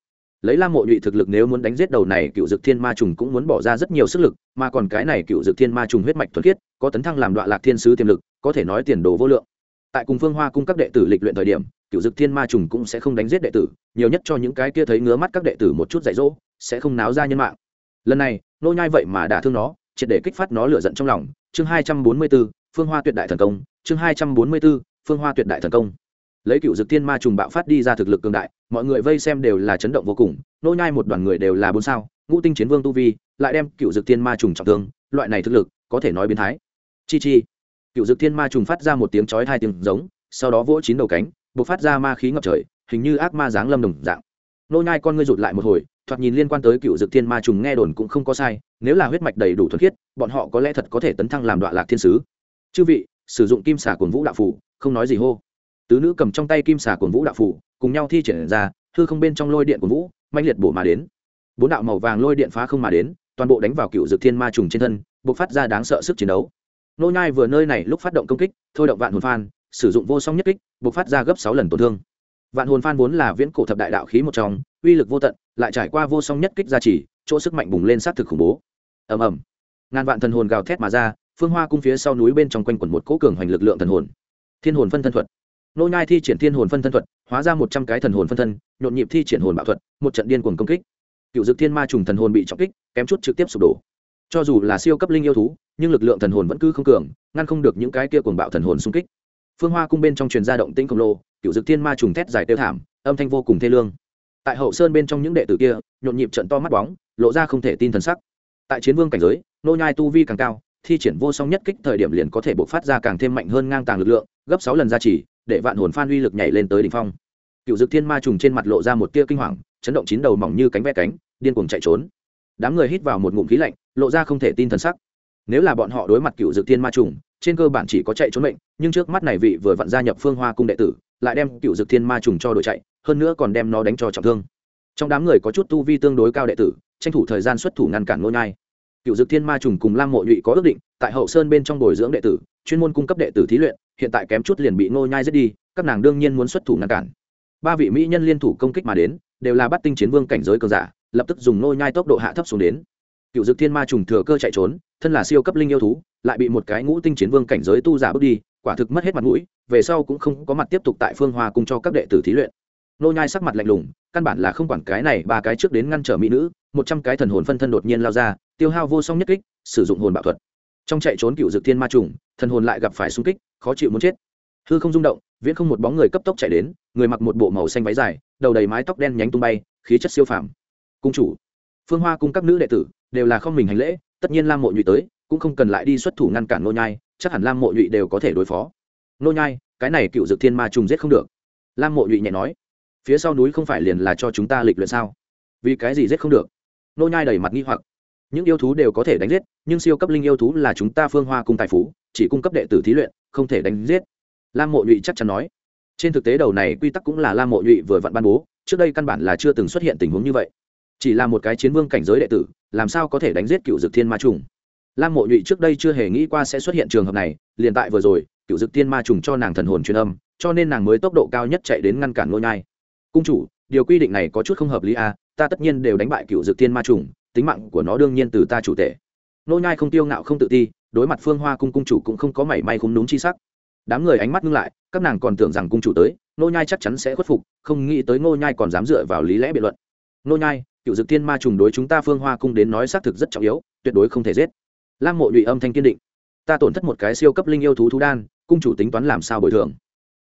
lấy lam mộ nhụy thực lực nếu muốn đánh giết đầu này cựu dược thiên ma trùng cũng muốn bỏ ra rất nhiều sức lực mà còn cái này cựu dược thiên ma trùng huyết mạch thuần khiết có tấn thăng làm đoạn lạc thiên sứ tiềm lực có thể nói tiền đồ vô lượng. Tại cùng phương hoa cung các đệ tử lịch luyện thời điểm cựu dực thiên ma trùng cũng sẽ không đánh giết đệ tử nhiều nhất cho những cái kia thấy ngứa mắt các đệ tử một chút dạy dỗ sẽ không náo ra nhân mạng. Lần này nô nhai vậy mà đả thương nó triệt để kích phát nó lửa giận trong lòng. Chương hai trăm bốn mươi 244, phương hoa tuyệt đại thần công chương hai trăm bốn mươi 244, phương hoa tuyệt đại thần công lấy cựu dực thiên ma trùng bạo phát đi ra thực lực cường đại, mọi người vây xem đều là chấn động vô cùng, nô nhai một đoàn người đều là bốn sao, ngũ tinh chiến vương tu vi, lại đem cựu dực thiên ma trùng trọng thương, loại này thực lực, có thể nói biến thái. Chi chi. Cựu dực thiên ma trùng phát ra một tiếng chói hai tiếng giống, sau đó vỗ chín đầu cánh buộc phát ra ma khí ngập trời, hình như ác ma dáng lâm đồng dạng. Nô nhai con ngươi rụt lại một hồi, thoạt nhìn liên quan tới cựu dực thiên ma trùng nghe đồn cũng không có sai, nếu là huyết mạch đầy đủ thuần khiết, bọn họ có lẽ thật có thể tấn thăng làm đoạn lạc thiên sứ. Chư vị, sử dụng kim xà cuồng vũ đạo phủ không nói gì hô tứ nữ cầm trong tay kim xà cuồng vũ đạo phủ, cùng nhau thi triển ra, hư không bên trong lôi điện của vũ manh liệt bổ mà đến. Bốn đạo màu vàng lôi điện phá không mà đến, toàn bộ đánh vào cựu dược thiên ma trùng trên thân buộc phát ra đáng sợ sức chiến đấu. Nô nhai vừa nơi này lúc phát động công kích, thôi động vạn hồn phan, sử dụng vô song nhất kích buộc phát ra gấp sáu lần tổn thương. Vạn hồn phan vốn là viễn cổ thập đại đạo khí một trong, uy lực vô tận, lại trải qua vô song nhất kích gia trì, chỗ sức mạnh bùng lên sát thực khủng bố. Ầm ầm. Ngàn vạn thần hồn gào thét mà ra, phương hoa cung phía sau núi bên trong quanh quẩn một cỗ cường hoành lực lượng thần hồn. Thiên hồn phân thân thuật nô nhai thi triển thiên hồn phân thân thuật, hóa ra một trăm cái thần hồn phân thân, nhộn nhịp thi triển hồn bạo thuật, một trận điên cuồng công kích. Cựu dực thiên ma trùng thần hồn bị trọng kích, kém chút trực tiếp sụp đổ. Cho dù là siêu cấp linh yêu thú, nhưng lực lượng thần hồn vẫn cứ không cường, ngăn không được những cái kia cuồng bạo thần hồn xung kích. Phương hoa cung bên trong truyền gia động tĩnh khổng lồ, cựu dực thiên ma trùng thét dài tiêu thảm, âm thanh vô cùng thê lương. Tại hậu sơn bên trong những đệ tử kia, nhộn nhịp trận to mắt bóng, lộ ra không thể tin thần sắc. Tại chiến vương cảnh giới, nô nhai tu vi càng cao, thi triển vô song nhất kích thời điểm liền có thể bộc phát ra càng thêm mạnh hơn ngang tàng lực lượng, gấp sáu lần gia trì để vạn hồn phan uy lực nhảy lên tới đỉnh phong. Cựu dực thiên ma trùng trên mặt lộ ra một tia kinh hoàng, chấn động chín đầu mỏng như cánh ve cánh, điên cuồng chạy trốn. Đám người hít vào một ngụm khí lạnh, lộ ra không thể tin thần sắc. Nếu là bọn họ đối mặt cựu dực thiên ma trùng, trên cơ bản chỉ có chạy trốn mệnh, nhưng trước mắt này vị vừa vặn gia nhập phương hoa cung đệ tử, lại đem cựu dực thiên ma trùng cho đội chạy, hơn nữa còn đem nó đánh cho trọng thương. Trong đám người có chút tu vi tương đối cao đệ tử, tranh thủ thời gian xuất thủ ngăn cản nô nhai. Cựu dực thiên ma trùng cùng lam mộ nhụy có ước định, tại hậu sơn bên trong bồi dưỡng đệ tử, chuyên môn cung cấp đệ tử thí luyện hiện tại kém chút liền bị nô nhai giết đi, các nàng đương nhiên muốn xuất thủ ngăn cản. Ba vị mỹ nhân liên thủ công kích mà đến, đều là bắt tinh chiến vương cảnh giới cường giả, lập tức dùng nô nhai tốc độ hạ thấp xuống đến. Cựu dực thiên ma trùng thừa cơ chạy trốn, thân là siêu cấp linh yêu thú, lại bị một cái ngũ tinh chiến vương cảnh giới tu giả bước đi, quả thực mất hết mặt mũi, về sau cũng không có mặt tiếp tục tại phương hoa cung cho các đệ tử thí luyện. Nô nhai sắc mặt lạnh lùng, căn bản là không quản cái này ba cái trước đến ngăn trở mỹ nữ, một trăm cái thần hồn phân thân đột nhiên lao ra, tiêu hao vô song nhất kích, sử dụng hồn bạo thuật trong chạy trốn cựu dực thiên ma trùng, thần hồn lại gặp phải xung kích, khó chịu muốn chết. Hư không rung động, viễn không một bóng người cấp tốc chạy đến, người mặc một bộ màu xanh váy dài, đầu đầy mái tóc đen nhánh tung bay, khí chất siêu phàm. Cung chủ, phương hoa cung các nữ đệ tử đều là không mình hành lễ, tất nhiên lam mộ nhụy tới, cũng không cần lại đi xuất thủ ngăn cản nô nhai, chắc hẳn lam mộ nhụy đều có thể đối phó. Nô nhai, cái này cựu dực thiên ma trùng giết không được. Lam mộ nhụy nhẹ nói, phía sau núi không phải liền là cho chúng ta lịch luyện sao? Vì cái gì giết không được? Nô nhai đầy mặt nghi hoặc những yêu thú đều có thể đánh giết, nhưng siêu cấp linh yêu thú là chúng ta phương hoa cung tài phú, chỉ cung cấp đệ tử thí luyện, không thể đánh giết. Lam mộ nhụy chắc chắn nói. Trên thực tế đầu này quy tắc cũng là lam mộ nhụy vừa vặn ban bố, trước đây căn bản là chưa từng xuất hiện tình huống như vậy. Chỉ là một cái chiến vương cảnh giới đệ tử, làm sao có thể đánh giết cựu dực thiên ma trùng? Lam mộ nhụy trước đây chưa hề nghĩ qua sẽ xuất hiện trường hợp này, liền tại vừa rồi, cựu dực thiên ma trùng cho nàng thần hồn truyền âm, cho nên nàng mới tốc độ cao nhất chạy đến ngăn cản nô nhai. Cung chủ, điều quy định này có chút không hợp lý à ta tất nhiên đều đánh bại cựu dực thiên ma trùng tính mạng của nó đương nhiên từ ta chủ tể. Nô nhai không tiêu ngạo, không tự ti, đối mặt phương hoa cung cung chủ cũng không có mảy may khung đúng chi sắc. Đám người ánh mắt ngưng lại, các nàng còn tưởng rằng cung chủ tới, nô nhai chắc chắn sẽ khuất phục, không nghĩ tới nô nhai còn dám dựa vào lý lẽ biện luận. Nô nhai, cựu dực thiên ma trùng đối chúng ta phương hoa cung đến nói xác thực rất trọng yếu, tuyệt đối không thể giết. Lam mộ nhụy âm thanh kiên định. Ta tổn thất một cái siêu cấp linh yêu thú thú đan, cung chủ tính toán làm sao bồi thường?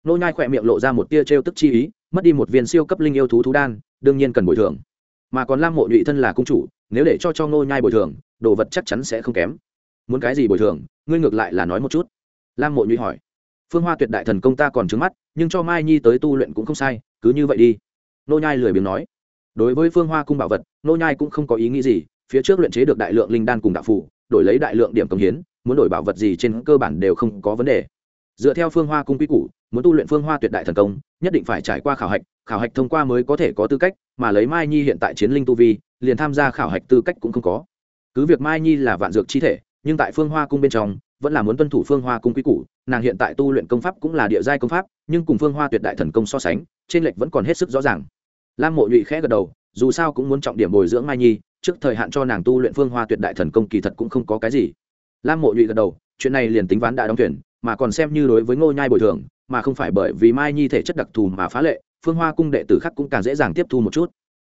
Nô nhai khỏe miệng lộ ra một tia trêu tức chi ý, mất đi một viên siêu cấp linh yêu thú thú đan, đương nhiên cần bồi thường. Mà còn lam mộ nhụy thân là cung chủ nếu để cho cho nô nhai bồi thường, đồ vật chắc chắn sẽ không kém. Muốn cái gì bồi thường, ngươi ngược lại là nói một chút. Lam mộ nhụy hỏi. Phương hoa tuyệt đại thần công ta còn trứng mắt, nhưng cho mai nhi tới tu luyện cũng không sai, cứ như vậy đi. Nô nhai lười biếng nói. Đối với phương hoa cung bảo vật nô nhai cũng không có ý nghĩ gì, phía trước luyện chế được đại lượng linh đan cùng đạo phù, đổi lấy đại lượng điểm công hiến, muốn đổi bảo vật gì trên cơ bản đều không có vấn đề. Dựa theo phương hoa cung quy củ, muốn tu luyện phương hoa tuyệt đại thần công, nhất định phải trải qua khảo hạch khảo hạch thông qua mới có thể có tư cách, mà lấy mai nhi hiện tại chiến linh tu vi liền tham gia khảo hạch tư cách cũng không có. Cứ việc mai nhi là vạn dược chi thể, nhưng tại phương hoa cung bên trong, vẫn là muốn tuân thủ phương hoa cung quy củ, nàng hiện tại tu luyện công pháp cũng là địa giai công pháp, nhưng cùng phương hoa tuyệt đại thần công so sánh, trên lệch vẫn còn hết sức rõ ràng. Lam mộ nhụy khẽ gật đầu, dù sao cũng muốn trọng điểm bồi dưỡng mai nhi, trước thời hạn cho nàng tu luyện phương hoa tuyệt đại thần công kỳ thật cũng không có cái gì. Lam mộ nhụy gật đầu, chuyện này liền tính ván đã đóng thuyền, mà còn xem như đối với ngô nhai bồi thường, mà không phải bởi vì mai nhi thể chất đặc thù mà phá lệ, phương hoa cung đệ tử khác cũng càng dễ dàng tiếp thu một chút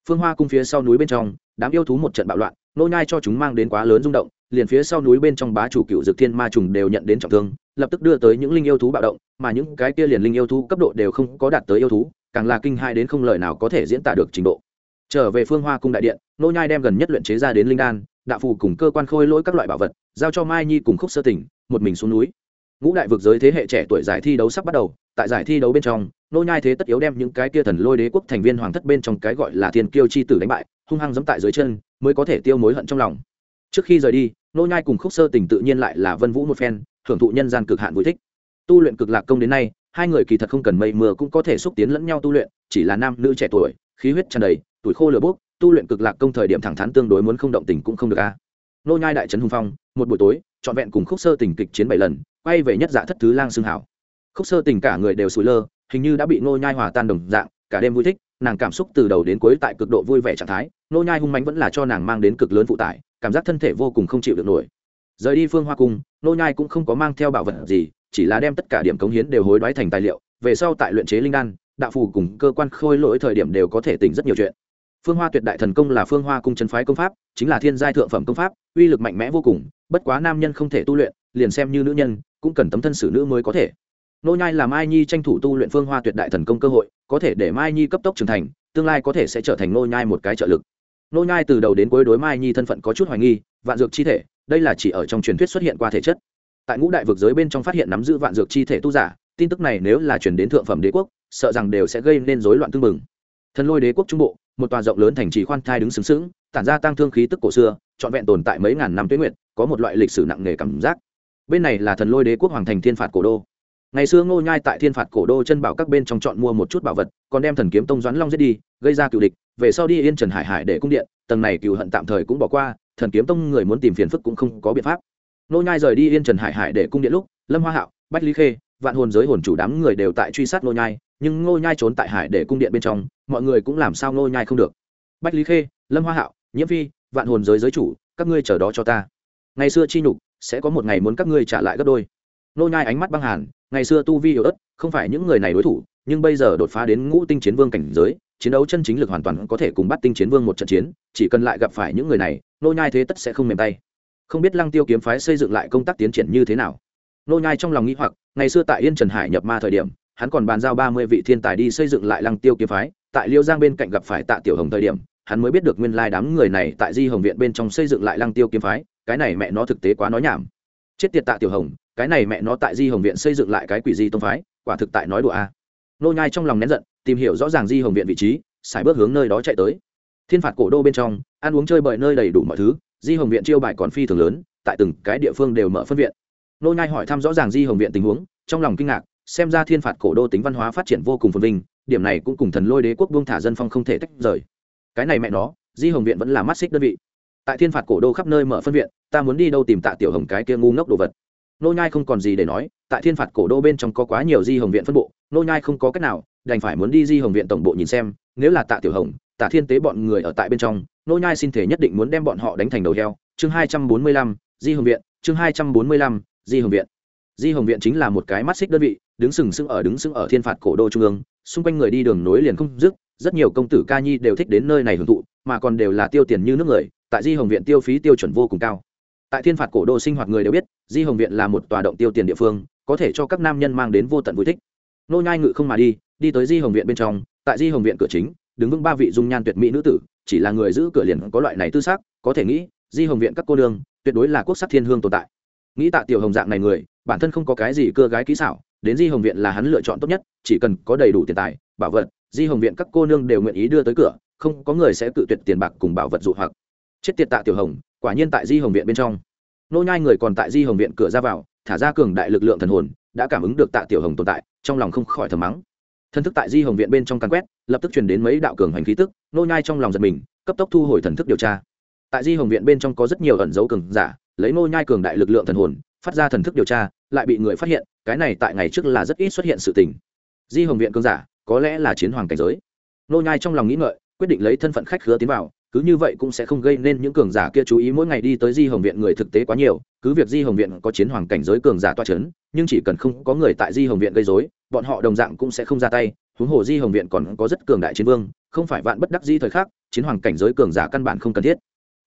phương hoa cung phía sau núi bên trong, đám yêu thú một trận bạo loạn, nô nhai cho chúng mang đến quá lớn rung động, liền phía sau núi bên trong bá chủ cựu dược thiên ma trùng đều nhận đến trọng thương, lập tức đưa tới những linh yêu thú bạo động, mà những cái kia liền linh yêu thú cấp độ đều không có đạt tới yêu thú, càng là kinh hai đến không lời nào có thể diễn tả được trình độ. Trở về phương hoa cung đại điện, nô nhai đem gần nhất luyện chế ra đến linh đan, đạo phù cùng cơ quan khôi lỗi các loại bảo vật, giao cho mai nhi cùng khúc sơ tỉnh, một mình xuống núi. Ngũ đại vực giới thế hệ trẻ tuổi giải thi đấu sắp bắt đầu, tại giải thi đấu bên trong nô nhai thế tất yếu đem những cái kia thần lôi đế quốc thành viên hoàng thất bên trong cái gọi là thiên kiêu chi tử đánh bại, hung hăng giẫm tại dưới chân, mới có thể tiêu mối hận trong lòng. Trước khi rời đi, nô nhai cùng khúc sơ tình tự nhiên lại là vân vũ một phen thưởng thụ nhân gian cực hạn vui thích. Tu luyện cực lạc công đến nay, hai người kỳ thật không cần mây mưa cũng có thể xúc tiến lẫn nhau tu luyện, chỉ là nam nữ trẻ tuổi, khí huyết tràn đầy, tuổi khô lửa bốc, tu luyện cực lạc công thời điểm thẳng thắn tương đối muốn không động tình cũng không được a. Nô nhai đại trấn hùng phong, một buổi tối, trọn vẹn cùng khúc sơ tình kịch chiến bảy lần, quay về nhất dạ thất thứ lang xương hảo. Khúc sơ tình cả người đều sủi lơ hình như đã bị nô nhai hòa tan đồng dạng, cả đêm vui thích, nàng cảm xúc từ đầu đến cuối tại cực độ vui vẻ trạng thái nô nhai hung mãnh vẫn là cho nàng mang đến cực lớn phụ tải, cảm giác thân thể vô cùng không chịu được nổi. Rời đi phương hoa cung nô nhai cũng không có mang theo bảo vật gì, chỉ là đem tất cả điểm cống hiến đều hối đoái thành tài liệu, về sau tại luyện chế linh đan, đạo phù cùng cơ quan khôi lỗi thời điểm đều có thể tỉnh rất nhiều chuyện. Phương hoa tuyệt đại thần công là phương hoa cung chân phái công pháp, chính là thiên giai thượng phẩm công pháp, uy lực mạnh mẽ vô cùng, bất quá nam nhân không thể tu luyện, liền xem như nữ nhân, cũng cần tấm thân xử nữ mới có thể nô nhai là mai nhi tranh thủ tu luyện phương hoa tuyệt đại thần công cơ hội, có thể để mai nhi cấp tốc trưởng thành, tương lai có thể sẽ trở thành nô nhai một cái trợ lực. Nô nhai từ đầu đến cuối đối mai nhi thân phận có chút hoài nghi, vạn dược chi thể, đây là chỉ ở trong truyền thuyết xuất hiện qua thể chất. Tại ngũ đại vực giới bên trong phát hiện nắm giữ vạn dược chi thể tu giả, tin tức này nếu là truyền đến thượng phẩm đế quốc, sợ rằng đều sẽ gây nên rối loạn tương mừng. Thần lôi đế quốc trung bộ, một tòa rộng lớn thành trì khoan thai đứng sướng sướng tản ra tăng thương khí tức cổ xưa, trọn vẹn tồn tại mấy ngàn năm tuyết nguyệt, có một loại lịch sử nặng nề cảm giác. Bên này là thần lôi đế quốc hoàng thành thiên phạt cổ đô ngày xưa ngô nhai tại thiên phạt cổ đô chân bảo các bên trong chọn mua một chút bảo vật, còn đem thần kiếm tông doãn long giết đi, gây ra cựu địch, về sau đi yên trần hải hải để cung điện, tầng này cựu hận tạm thời cũng bỏ qua, thần kiếm tông người muốn tìm phiền phức cũng không có biện pháp. Ngô nhai rời đi yên trần hải hải để cung điện lúc, lâm hoa hạo, bách lý khê, vạn hồn giới hồn chủ đám người đều tại truy sát ngô nhai, nhưng ngô nhai trốn tại hải để cung điện bên trong, mọi người cũng làm sao ngô nhai không được. Bách lý khê, lâm hoa hạo, nhiễm phi, vạn hồn giới giới chủ, các ngươi chờ đó cho ta. Ngày xưa chi nhục, sẽ có một ngày muốn các ngươi trả lại gấp đôi nô nhai ánh mắt băng hàn, ngày xưa tu vi yếu ớt, không phải những người này đối thủ, nhưng bây giờ đột phá đến ngũ tinh chiến vương cảnh giới, chiến đấu chân chính lực hoàn toàn có thể cùng bắt tinh chiến vương một trận chiến, chỉ cần lại gặp phải những người này, nô nhai thế tất sẽ không mềm tay. Không biết lăng tiêu kiếm phái xây dựng lại công tác tiến triển như thế nào. Nô nhai trong lòng nghĩ hoặc, ngày xưa tại yên trần hải nhập ma thời điểm, hắn còn bàn giao ba mươi vị thiên tài đi xây dựng lại lăng tiêu kiếm phái, tại liêu giang bên cạnh gặp phải tạ tiểu hồng thời điểm, hắn mới biết được nguyên lai đám người này tại di hồng viện bên trong xây dựng lại lăng tiêu kiếm phái, cái này mẹ nó thực tế quá nói nhảm chết tiệt tạ tiểu hồng, cái này mẹ nó tại di hồng viện xây dựng lại cái quỷ di tông phái, quả thực tại nói đùa a. Nô nhai trong lòng nén giận, tìm hiểu rõ ràng di hồng viện vị trí xài bước hướng nơi đó chạy tới. Thiên phạt cổ đô bên trong, ăn uống chơi bời nơi đầy đủ mọi thứ, di hồng viện chiêu bài còn phi thường lớn, tại từng cái địa phương đều mở phân viện. Nô nhai hỏi thăm rõ ràng di hồng viện tình huống, trong lòng kinh ngạc, xem ra thiên phạt cổ đô tính văn hóa phát triển vô cùng phồn vinh, điểm này cũng cùng thần lôi đế quốc buông thả dân phong không thể tách rời. Cái này mẹ nó, di hồng viện vẫn là mắt xích đơn vị tại thiên phạt cổ đô khắp nơi mở phân viện, ta muốn đi đâu tìm tạ tiểu hồng cái kia ngu ngốc đồ vật. Nô nhai không còn gì để nói, tại thiên phạt cổ đô bên trong có quá nhiều di hồng viện phân bộ, nô nhai không có cách nào, đành phải muốn đi di hồng viện tổng bộ nhìn xem, nếu là tạ tiểu hồng, tạ thiên tế bọn người ở tại bên trong, nô nhai xin thể nhất định muốn đem bọn họ đánh thành đầu heo. Chương hai trăm bốn mươi lăm, di hồng viện, chương hai trăm bốn mươi lăm, di hồng viện. Di hồng viện chính là một cái mắt xích đơn vị, đứng sừng sững ở đứng sững ở thiên phạt cổ đô trung ương, xung quanh người đi đường nối liền không dứt, rất nhiều công tử ca nhi đều thích đến nơi này hưởng thụ, mà còn đều là tiêu tiền như nước người tại di hồng viện tiêu phí tiêu chuẩn vô cùng cao. Tại thiên phạt cổ đô sinh hoạt người đều biết, di hồng viện là một tòa động tiêu tiền địa phương, có thể cho các nam nhân mang đến vô tận vui thích. Nô nhai ngự không mà đi đi tới di hồng viện bên trong, tại di hồng viện cửa chính, đứng vững ba vị dung nhan tuyệt mỹ nữ tử, chỉ là người giữ cửa liền có loại này tư xác có thể nghĩ, di hồng viện các cô đương tuyệt đối là quốc sắc thiên hương tồn tại. Nghĩ tạ tiểu hồng dạng này người, bản thân không có cái gì cơ gái kỹ xảo, đến di hồng viện là hắn lựa chọn tốt nhất, chỉ cần có đầy đủ tiền tài, bảo vật, di hồng viện các cô nương đều nguyện ý đưa tới cửa, không có người sẽ tự tuyệt tiền bạc cùng bảo vật dụ hoặc chết tiệt tạ tiểu hồng, quả nhiên tại di hồng viện bên trong. Nô nhai người còn tại di hồng viện cửa ra vào, thả ra cường đại lực lượng thần hồn, đã cảm ứng được tạ tiểu hồng tồn tại, trong lòng không khỏi thầm mắng. Thần thức tại di hồng viện bên trong căn quét, lập tức truyền đến mấy đạo cường hành khí tức, nô nhai trong lòng giật mình, cấp tốc thu hồi thần thức điều tra. Tại di hồng viện bên trong có rất nhiều ẩn dấu cường giả, lấy nô nhai cường đại lực lượng thần hồn, phát ra thần thức điều tra, lại bị người phát hiện, cái này tại ngày trước là rất ít xuất hiện sự tình. Di hồng viện cường giả, có lẽ là chiến hoàng cảnh giới. Nô nhai trong lòng nghĩ ngợi, quyết định lấy thân phận khách khứa tiến vào cứ như vậy cũng sẽ không gây nên những cường giả kia chú ý mỗi ngày đi tới di hồng viện người thực tế quá nhiều, cứ việc di hồng viện có chiến hoàng cảnh giới cường giả toa c h ấ n nhưng chỉ cần không có người tại di hồng viện gây dối bọn họ đồng dạng cũng sẽ không ra tay, huống hồ di hồng viện còn có rất cường đại chiến vương, không phải vạn bất đắc di thời khắc, chiến hoàng cảnh giới cường giả căn bản không cần thiết.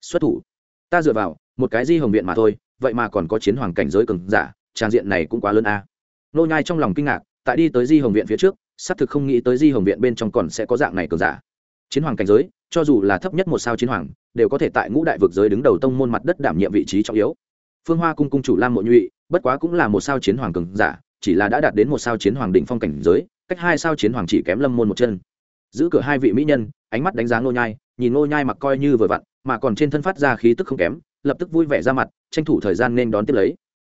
Xuất thủ. Ta dựa vào, một cái di hồng viện mà thôi, vậy mà còn có chiến hoàng cảnh giới cường giả, trang diện này cũng quá lớn a. Nô nhai trong lòng kinh ngạc, tại đi tới di hồng viện phía trước, xác thực không nghĩ tới di hồng viện bên trong còn sẽ có dạng này cường giả chiến hoàng cảnh giới, cho dù là thấp nhất một sao chiến hoàng, đều có thể tại ngũ đại vực giới đứng đầu tông môn mặt đất đảm nhiệm vị trí trọng yếu. Phương hoa cung cung chủ lam mộ nhụy, bất quá cũng là một sao chiến hoàng cường giả, chỉ là đã đạt đến một sao chiến hoàng đỉnh phong cảnh giới, cách hai sao chiến hoàng chỉ kém lâm môn một chân. Giữ cửa hai vị mỹ nhân, ánh mắt đánh giá ngô nhai, nhìn ngô nhai mặc coi như vừa vặn, mà còn trên thân phát ra khí tức không kém, lập tức vui vẻ ra mặt, tranh thủ thời gian nên đón tiếp lấy.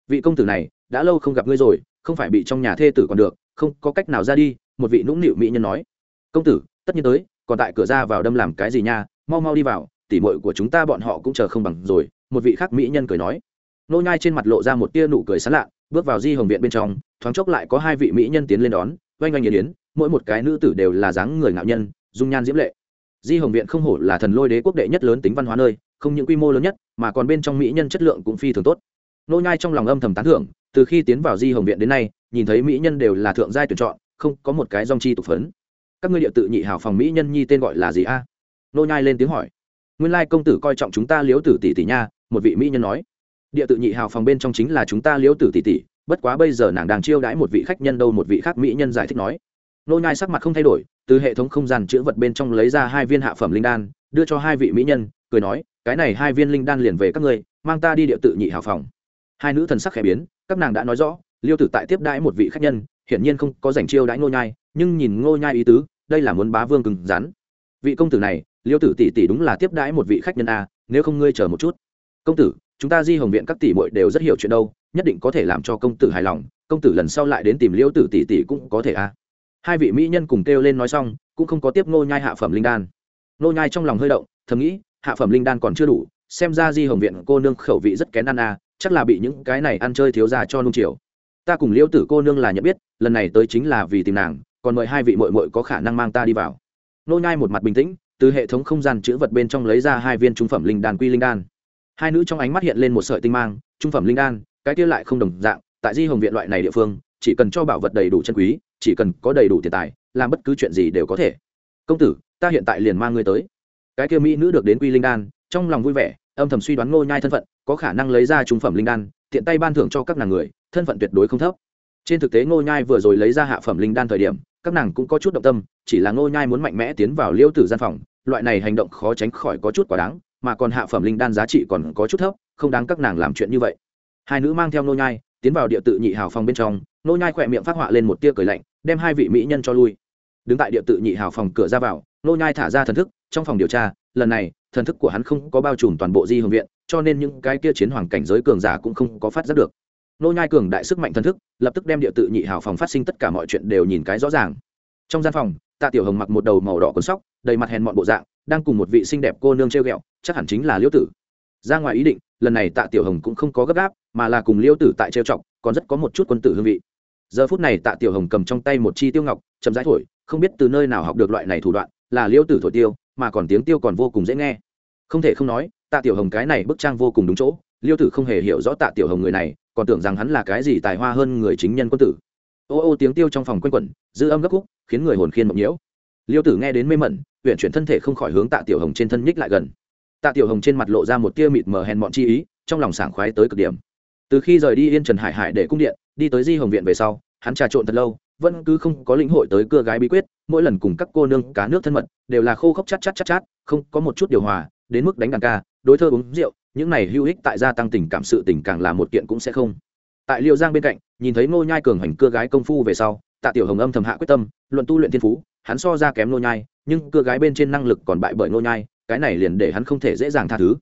Vị công tử này, đã lâu không gặp ngươi rồi, không phải bị trong nhà thê tử còn được, không có cách nào ra đi, một vị nũng nịu mỹ nhân nói. Công tử, tất nhiên tới còn tại cửa ra vào đâm làm cái gì nha, mau mau đi vào, tỉ muội của chúng ta bọn họ cũng chờ không bằng rồi, một vị khác mỹ nhân cười nói. Nô nhai trên mặt lộ ra một tia nụ cười sán lạ, bước vào di hồng viện bên trong, thoáng chốc lại có hai vị mỹ nhân tiến lên đón, oanh oanh yến yến, mỗi một cái nữ tử đều là dáng người ngạo nhân, dung nhan diễm lệ. Di hồng viện không hổ là thần lôi đế quốc đệ nhất lớn tính văn hóa nơi, không những quy mô lớn nhất, mà còn bên trong mỹ nhân chất lượng cũng phi thường tốt. Nô nhai trong lòng âm thầm tán thưởng, từ khi tiến vào di hồng viện đến nay, nhìn thấy mỹ nhân đều là thượng giai tuyển chọn, không có một cái dòng chi tục phấn các ngươi địa tự nhị hảo phòng mỹ nhân nhi tên gọi là gì a? Nô nhai lên tiếng hỏi. Nguyên lai công tử coi trọng chúng ta liếu tử tỷ tỷ nha, một vị mỹ nhân nói. Địa tự nhị hảo phòng bên trong chính là chúng ta liếu tử tỷ tỷ, bất quá bây giờ nàng đang chiêu đãi một vị khách nhân đâu một vị khác mỹ nhân giải thích nói. Nô nhai sắc mặt không thay đổi, từ hệ thống không gian chứa vật bên trong lấy ra hai viên hạ phẩm linh đan, đưa cho hai vị mỹ nhân, cười nói, cái này hai viên linh đan liền về các ngươi, mang ta đi địa tự nhị hảo phòng. Hai nữ thần sắc khẽ biến, các nàng đã nói rõ, liêu tử tại tiếp đãi một vị khách nhân, hiển nhiên không có dành chiêu đãi ngô nhai, nhưng nhìn ngô nhai ý tứ đây là muốn bá vương cứng rắn. Vị công tử này, liêu tử tỷ tỷ đúng là tiếp đãi một vị khách nhân a, nếu không ngươi chờ một chút. Công tử, chúng ta di hồng viện các tỷ muội đều rất hiểu chuyện đâu, nhất định có thể làm cho công tử hài lòng, công tử lần sau lại đến tìm liêu tử tỷ tỷ cũng có thể a. Hai vị mỹ nhân cùng kêu lên nói xong, cũng không có tiếp ngô nhai hạ phẩm linh đan. Ngô nhai trong lòng hơi động, thầm nghĩ, hạ phẩm linh đan còn chưa đủ, xem ra di hồng viện cô nương khẩu vị rất kén ăn a, chắc là bị những cái này ăn chơi thiếu ra cho nung chiều. Ta cùng liêu tử cô nương là nhận biết, lần này tới chính là vì tìm nàng còn mời hai vị mội mội có khả năng mang ta đi vào. Nô nhai một mặt bình tĩnh, từ hệ thống không gian chữ vật bên trong lấy ra hai viên trung phẩm linh đan quy linh đan. Hai nữ trong ánh mắt hiện lên một sợi tinh mang, trung phẩm linh đan, cái kia lại không đồng dạng, tại di hồng viện loại này địa phương, chỉ cần cho bảo vật đầy đủ chân quý, chỉ cần có đầy đủ tiền tài, làm bất cứ chuyện gì đều có thể. Công tử, ta hiện tại liền mang ngươi tới. Cái kia mỹ nữ được đến quy linh đan, trong lòng vui vẻ, âm thầm suy đoán ngô nhai thân phận, có khả năng lấy ra trung phẩm linh đan, tiện tay ban thưởng cho các nàng người, thân phận tuyệt đối không thấp. Trên thực tế ngô nhai vừa rồi lấy ra hạ phẩm linh đan thời điểm các nàng cũng có chút động tâm, chỉ là ngô nhai muốn mạnh mẽ tiến vào liêu tử gian phòng, loại này hành động khó tránh khỏi có chút quá đáng, mà còn hạ phẩm linh đan giá trị còn có chút thấp, không đáng các nàng làm chuyện như vậy. Hai nữ mang theo ngô nhai, tiến vào địa tự nhị hào phòng bên trong, ngô nhai khỏe miệng phát họa lên một tia cười lạnh, đem hai vị mỹ nhân cho lui. Đứng tại địa tự nhị hào phòng cửa ra vào, ngô nhai thả ra thần thức, trong phòng điều tra, lần này, thần thức của hắn không có bao trùm toàn bộ di hồng viện, cho nên những cái kia chiến hoàng cảnh giới cường giả cũng không có phát giác được nô nhai cường đại sức mạnh thần thức, lập tức đem địa tự nhị hảo phòng phát sinh tất cả mọi chuyện đều nhìn cái rõ ràng. Trong gian phòng, tạ tiểu hồng mặc một đầu màu đỏ cuốn sóc, đầy mặt hèn mọn bộ dạng, đang cùng một vị xinh đẹp cô nương treo ghẹo, chắc hẳn chính là liễu tử. Ra ngoài ý định, lần này tạ tiểu hồng cũng không có gấp gáp, mà là cùng liễu tử tại treo trọng còn rất có một chút quân tử hương vị. Giờ phút này tạ tiểu hồng cầm trong tay một chi tiêu ngọc, chậm rãi thổi, không biết từ nơi nào học được loại này thủ đoạn, là liễu tử thổi tiêu, mà còn tiếng tiêu còn vô cùng dễ nghe. Không thể không nói, tạ tiểu hồng cái này bức trang vô cùng đúng chỗ liêu tử không hề hiểu rõ tạ tiểu hồng người này, còn tưởng rằng hắn là cái gì tài hoa hơn người chính nhân quân tử. Ô ô tiếng tiêu trong phòng quanh quẩn, dư âm gấp khúc, khiến người hồn khiên mộng nhiễu. Liêu tử nghe đến mê mẩn huyện chuyển thân thể không khỏi hướng tạ tiểu hồng trên thân nhích lại gần. Tạ tiểu hồng trên mặt lộ ra một tia mịt mờ hèn mọn chi ý, trong lòng sảng khoái tới cực điểm. Từ khi rời đi yên trần hải hải để cung điện, đi tới di hồng viện về sau, hắn trà trộn thật lâu, vẫn cứ không có lĩnh hội tới cưa gái bí quyết, mỗi lần cùng các cô nương, cá nước thân mật, đều là khô khốc chát chát chát chát, không có một chút điều hòa, đến mức đánh đàn ca, đối thơ uống rượu những này hữu ích tại gia tăng tình cảm sự tình càng là một kiện cũng sẽ không. Tại liệu giang bên cạnh, nhìn thấy ngô nhai cường hành cưa gái công phu về sau, tạ tiểu hồng âm thầm hạ quyết tâm, luận tu luyện thiên phú, hắn so ra kém ngô nhai, nhưng cưa gái bên trên năng lực còn bại bởi ngô nhai, cái này liền để hắn không thể dễ dàng tha thứ.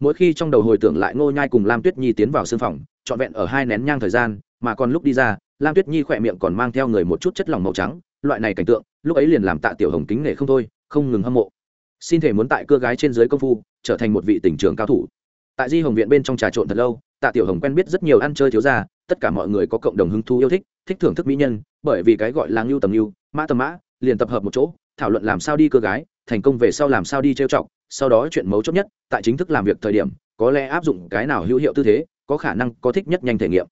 Mỗi khi trong đầu hồi tưởng lại ngô nhai cùng lam tuyết nhi tiến vào sương phòng, trọn vẹn ở hai nén nhang thời gian, mà còn lúc đi ra, lam tuyết nhi khỏe miệng còn mang theo người một chút chất lỏng màu trắng, loại này cảnh tượng, lúc ấy liền làm tạ tiểu hồng kính nể không thôi, không ngừng hâm mộ. Xin thể muốn tại cưa gái trên dưới công phu, trở thành một vị tỉnh trường cao thủ tại di hồng viện bên trong trà trộn thật lâu, tạ tiểu hồng quen biết rất nhiều ăn chơi thiếu gia, tất cả mọi người có cộng đồng hứng thú yêu thích thích thưởng thức mỹ nhân, bởi vì cái gọi là ngưu tầm ngưu, mã tầm mã, liền tập hợp một chỗ, thảo luận làm sao đi cơ gái, thành công về sau làm sao đi trêu chọc, sau đó chuyện mấu chốt nhất, tại chính thức làm việc thời điểm, có lẽ áp dụng cái nào hữu hiệu tư thế, có khả năng có thích nhất nhanh thể nghiệm.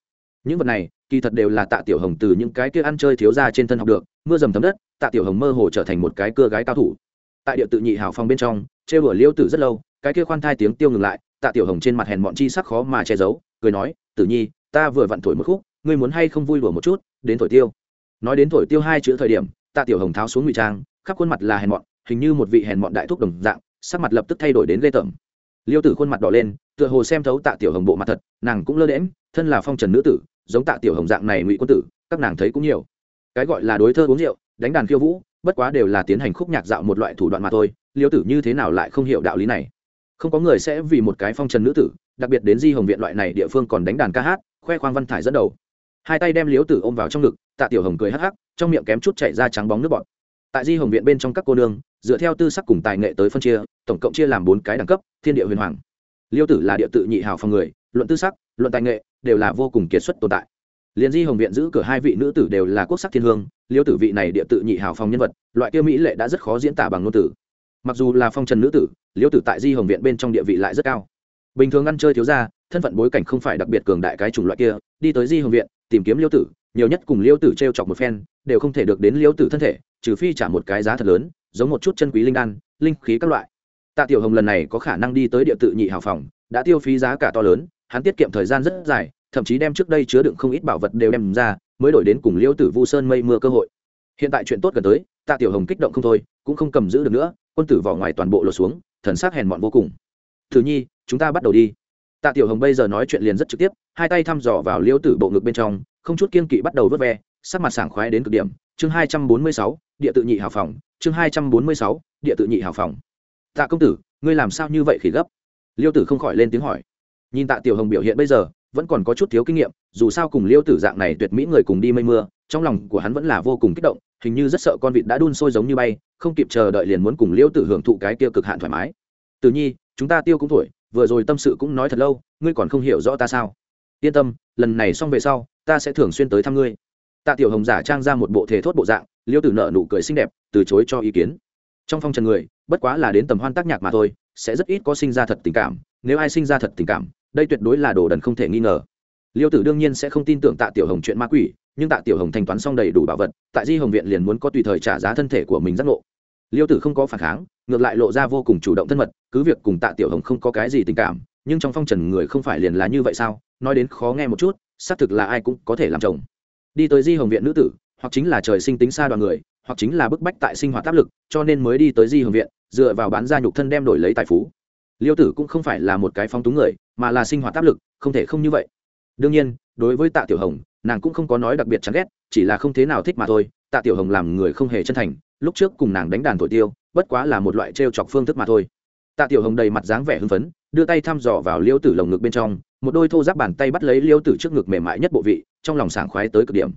Những vật này, kỳ thật đều là tạ tiểu hồng từ những cái kia ăn chơi thiếu gia trên thân học được, mưa dầm thấm đất, tạ tiểu hồng mơ hồ trở thành một cái cưa gái cao thủ. Tại địa tự nhị hào phong bên trong, trêu đùa liêu tử rất lâu, cái kia khoan thai tiếng tiêu ngừng lại tạ tiểu hồng trên mặt hèn mọn chi sắc khó mà che giấu, cười nói, tử nhi, ta vừa vặn thổi một khúc, ngươi muốn hay không vui đùa một chút, đến thổi tiêu. Nói đến thổi tiêu hai chữ thời điểm, tạ tiểu hồng tháo xuống ngụy trang, khắp khuôn mặt là hèn mọn, hình như một vị hèn mọn đại thúc đồng dạng, sắc mặt lập tức thay đổi đến ghê tởm. Liêu tử khuôn mặt đỏ lên, tựa hồ xem thấu tạ tiểu hồng bộ mặt thật, nàng cũng lơ đễm thân là phong trần nữ tử, giống tạ tiểu hồng dạng này ngụy quân tử, các nàng thấy cũng nhiều. Cái gọi là đối thơ uống rượu, đánh đàn khiêu vũ, bất quá đều là tiến hành khúc nhạc dạo một loại thủ đoạn mà thôi, liêu tử như thế nào lại không hiểu đạo lý này không có người sẽ vì một cái phong trần nữ tử, đặc biệt đến di hồng viện loại này địa phương còn đánh đàn ca hát, khoe khoang văn thải dẫn đầu. Hai tay đem liếu tử ôm vào trong ngực, tạ tiểu hồng cười hắc hắc, trong miệng kém chút chạy ra trắng bóng nước bọt. Tại di hồng viện bên trong các cô nương, dựa theo tư sắc cùng tài nghệ tới phân chia, tổng cộng chia làm bốn cái đẳng cấp, thiên địa huyền hoàng. Liêu tử là địa tự nhị hào phòng người, luận tư sắc, luận tài nghệ, đều là vô cùng kiệt xuất tồn tại. Liền di hồng viện giữ cửa hai vị nữ tử đều là quốc sắc thiên hương liêu tử vị này địa tự nhị hào phòng nhân vật, loại kia mỹ lệ đã rất khó diễn tả bằng ngôn tử mặc dù là phong trần nữ tử liêu tử tại di hồng viện bên trong địa vị lại rất cao. Bình thường ăn chơi thiếu ra thân phận bối cảnh không phải đặc biệt cường đại cái chủng loại kia, đi tới di hồng viện, tìm kiếm liêu tử, nhiều nhất cùng liêu tử t r e o chọc một phen, đều không thể được đến liêu tử thân thể, trừ phi trả một cái giá thật lớn, giống một chút chân quý linh đan, linh khí các loại. Tạ tiểu hồng lần này có khả năng đi tới địa tự nhị hào phòng, đã tiêu phí giá cả to lớn, hắn tiết kiệm thời gian rất dài, thậm chí đem trước đây chứa đựng không ít bảo vật đều đem ra, mới đổi đến cùng liêu tử vu sơn mây mưa cơ hội. Hiện tại chuyện tốt gần tới, tạ tiểu hồng kích động không thôi, cũng không cầm giữ được nữa quân tử vỏ ngoài toàn bộ lột xuống, thần sắc hèn mọn vô cùng. Thử nhi, chúng ta bắt đầu đi. Tạ tiểu hồng bây giờ nói chuyện liền rất trực tiếp, hai tay thăm dò vào liêu tử bộ ngực bên trong, không chút kiên kỵ bắt đầu vớt ve, sắc mặt sảng khoái đến cực điểm. Chương hai trăm bốn mươi sáu, địa tự nhị hào phòng. Chương hai trăm bốn mươi sáu, địa tự nhị hào phòng. Tạ công tử, ngươi làm sao như vậy khỉ gấp? Liêu tử không khỏi lên tiếng hỏi. Nhìn tạ tiểu hồng biểu hiện bây giờ, vẫn còn có chút thiếu kinh nghiệm, dù sao cùng liêu tử dạng này tuyệt mỹ người cùng đi mây mưa, trong lòng của hắn vẫn là vô cùng kích động, hình như rất sợ con vịt đã đun sôi giống như bay không kịp chờ đợi liền muốn cùng liêu tử hưởng thụ cái kia cực hạn thoải mái. Từ nhi, chúng ta tiêu cũng thổi vừa rồi tâm sự cũng nói thật lâu, ngươi còn không hiểu rõ ta sao? Yên tâm, lần này xong về sau, ta sẽ thường xuyên tới thăm ngươi. Tạ tiểu hồng giả trang ra một bộ thể thốt bộ dạng liêu tử nợ nụ cười xinh đẹp, từ chối cho ý kiến. Trong phong trần người, bất quá là đến tầm hoan tác nhạc mà thôi, sẽ rất ít có sinh ra thật tình cảm, nếu ai sinh ra thật tình cảm, đây tuyệt đối là đồ đần không thể nghi ngờ. Liêu tử đương nhiên sẽ không tin tưởng tạ tiểu hồng chuyện ma quỷ, nhưng tạ tiểu hồng thanh toán xong đầy đủ bảo vật, tại di hồng viện liền muốn có tùy thời trả giá thân thể của mình giác ngộ liêu tử không có phản kháng, ngược lại lộ ra vô cùng chủ động thân mật, cứ việc cùng tạ tiểu hồng không có cái gì tình cảm, nhưng trong phong trần người không phải liền là như vậy sao? Nói đến khó nghe một chút, xác thực là ai cũng có thể làm chồng. Đi tới di hồng viện nữ tử, hoặc chính là trời sinh tính xa đoàn người, hoặc chính là bức bách tại sinh hoạt áp lực, cho nên mới đi tới di hồng viện, dựa vào bán gia nhục thân đem đổi lấy tài phú. Liêu tử cũng không phải là một cái phong túng người, mà là sinh hoạt áp lực, không thể không như vậy. Đương nhiên, đối với tạ tiểu hồng, nàng cũng không có nói đặc biệt chán ghét, chỉ là không thế nào thích mà thôi, tạ tiểu hồng làm người không hề chân thành lúc trước cùng nàng đánh đàn thổi tiêu, bất quá là một loại t r e o chọc phương thức mà thôi. Tạ tiểu hồng đầy mặt dáng vẻ hưng phấn, đưa tay thăm dò vào liêu tử lồng ngực bên trong, một đôi thô giáp bàn tay bắt lấy liêu tử trước ngực mềm mại nhất bộ vị, trong lòng sảng khoái tới cực điểm.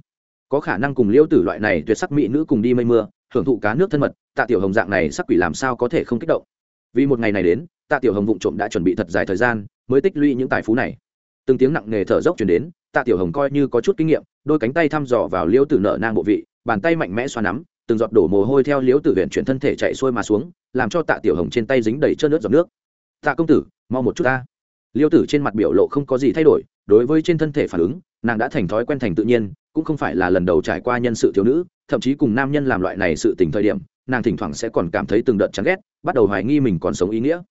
Có khả năng cùng liêu tử loại này tuyệt sắc mỹ nữ cùng đi mây mưa, hưởng thụ cá nước thân mật, tạ tiểu hồng dạng này sắc quỷ làm sao có thể không kích động? Vì một ngày này đến, tạ tiểu hồng vụng trộm đã chuẩn bị thật dài thời gian, mới tích lũy những tài phú này. Từng tiếng nặng nề thở dốc chuyển đến, tạ tiểu hồng coi như có chút kinh nghiệm, đôi cánh tay thăm dò vào liêu tử nợ nang bộ vị, bàn tay mạnh mẽ xoa nắm từng giọt đổ mồ hôi theo liễu tử huyện chuyển thân thể chạy xuôi mà xuống, làm cho tạ tiểu hồng trên tay dính đầy trơn nước giọt nước. Tạ công tử, mau một chút ta. Liễu tử trên mặt biểu lộ không có gì thay đổi, đối với trên thân thể phản ứng, nàng đã thành thói quen thành tự nhiên, cũng không phải là lần đầu trải qua nhân sự thiếu nữ, thậm chí cùng nam nhân làm loại này sự tình thời điểm, nàng thỉnh thoảng sẽ còn cảm thấy từng đợt chán ghét, bắt đầu hoài nghi mình còn sống ý nghĩa.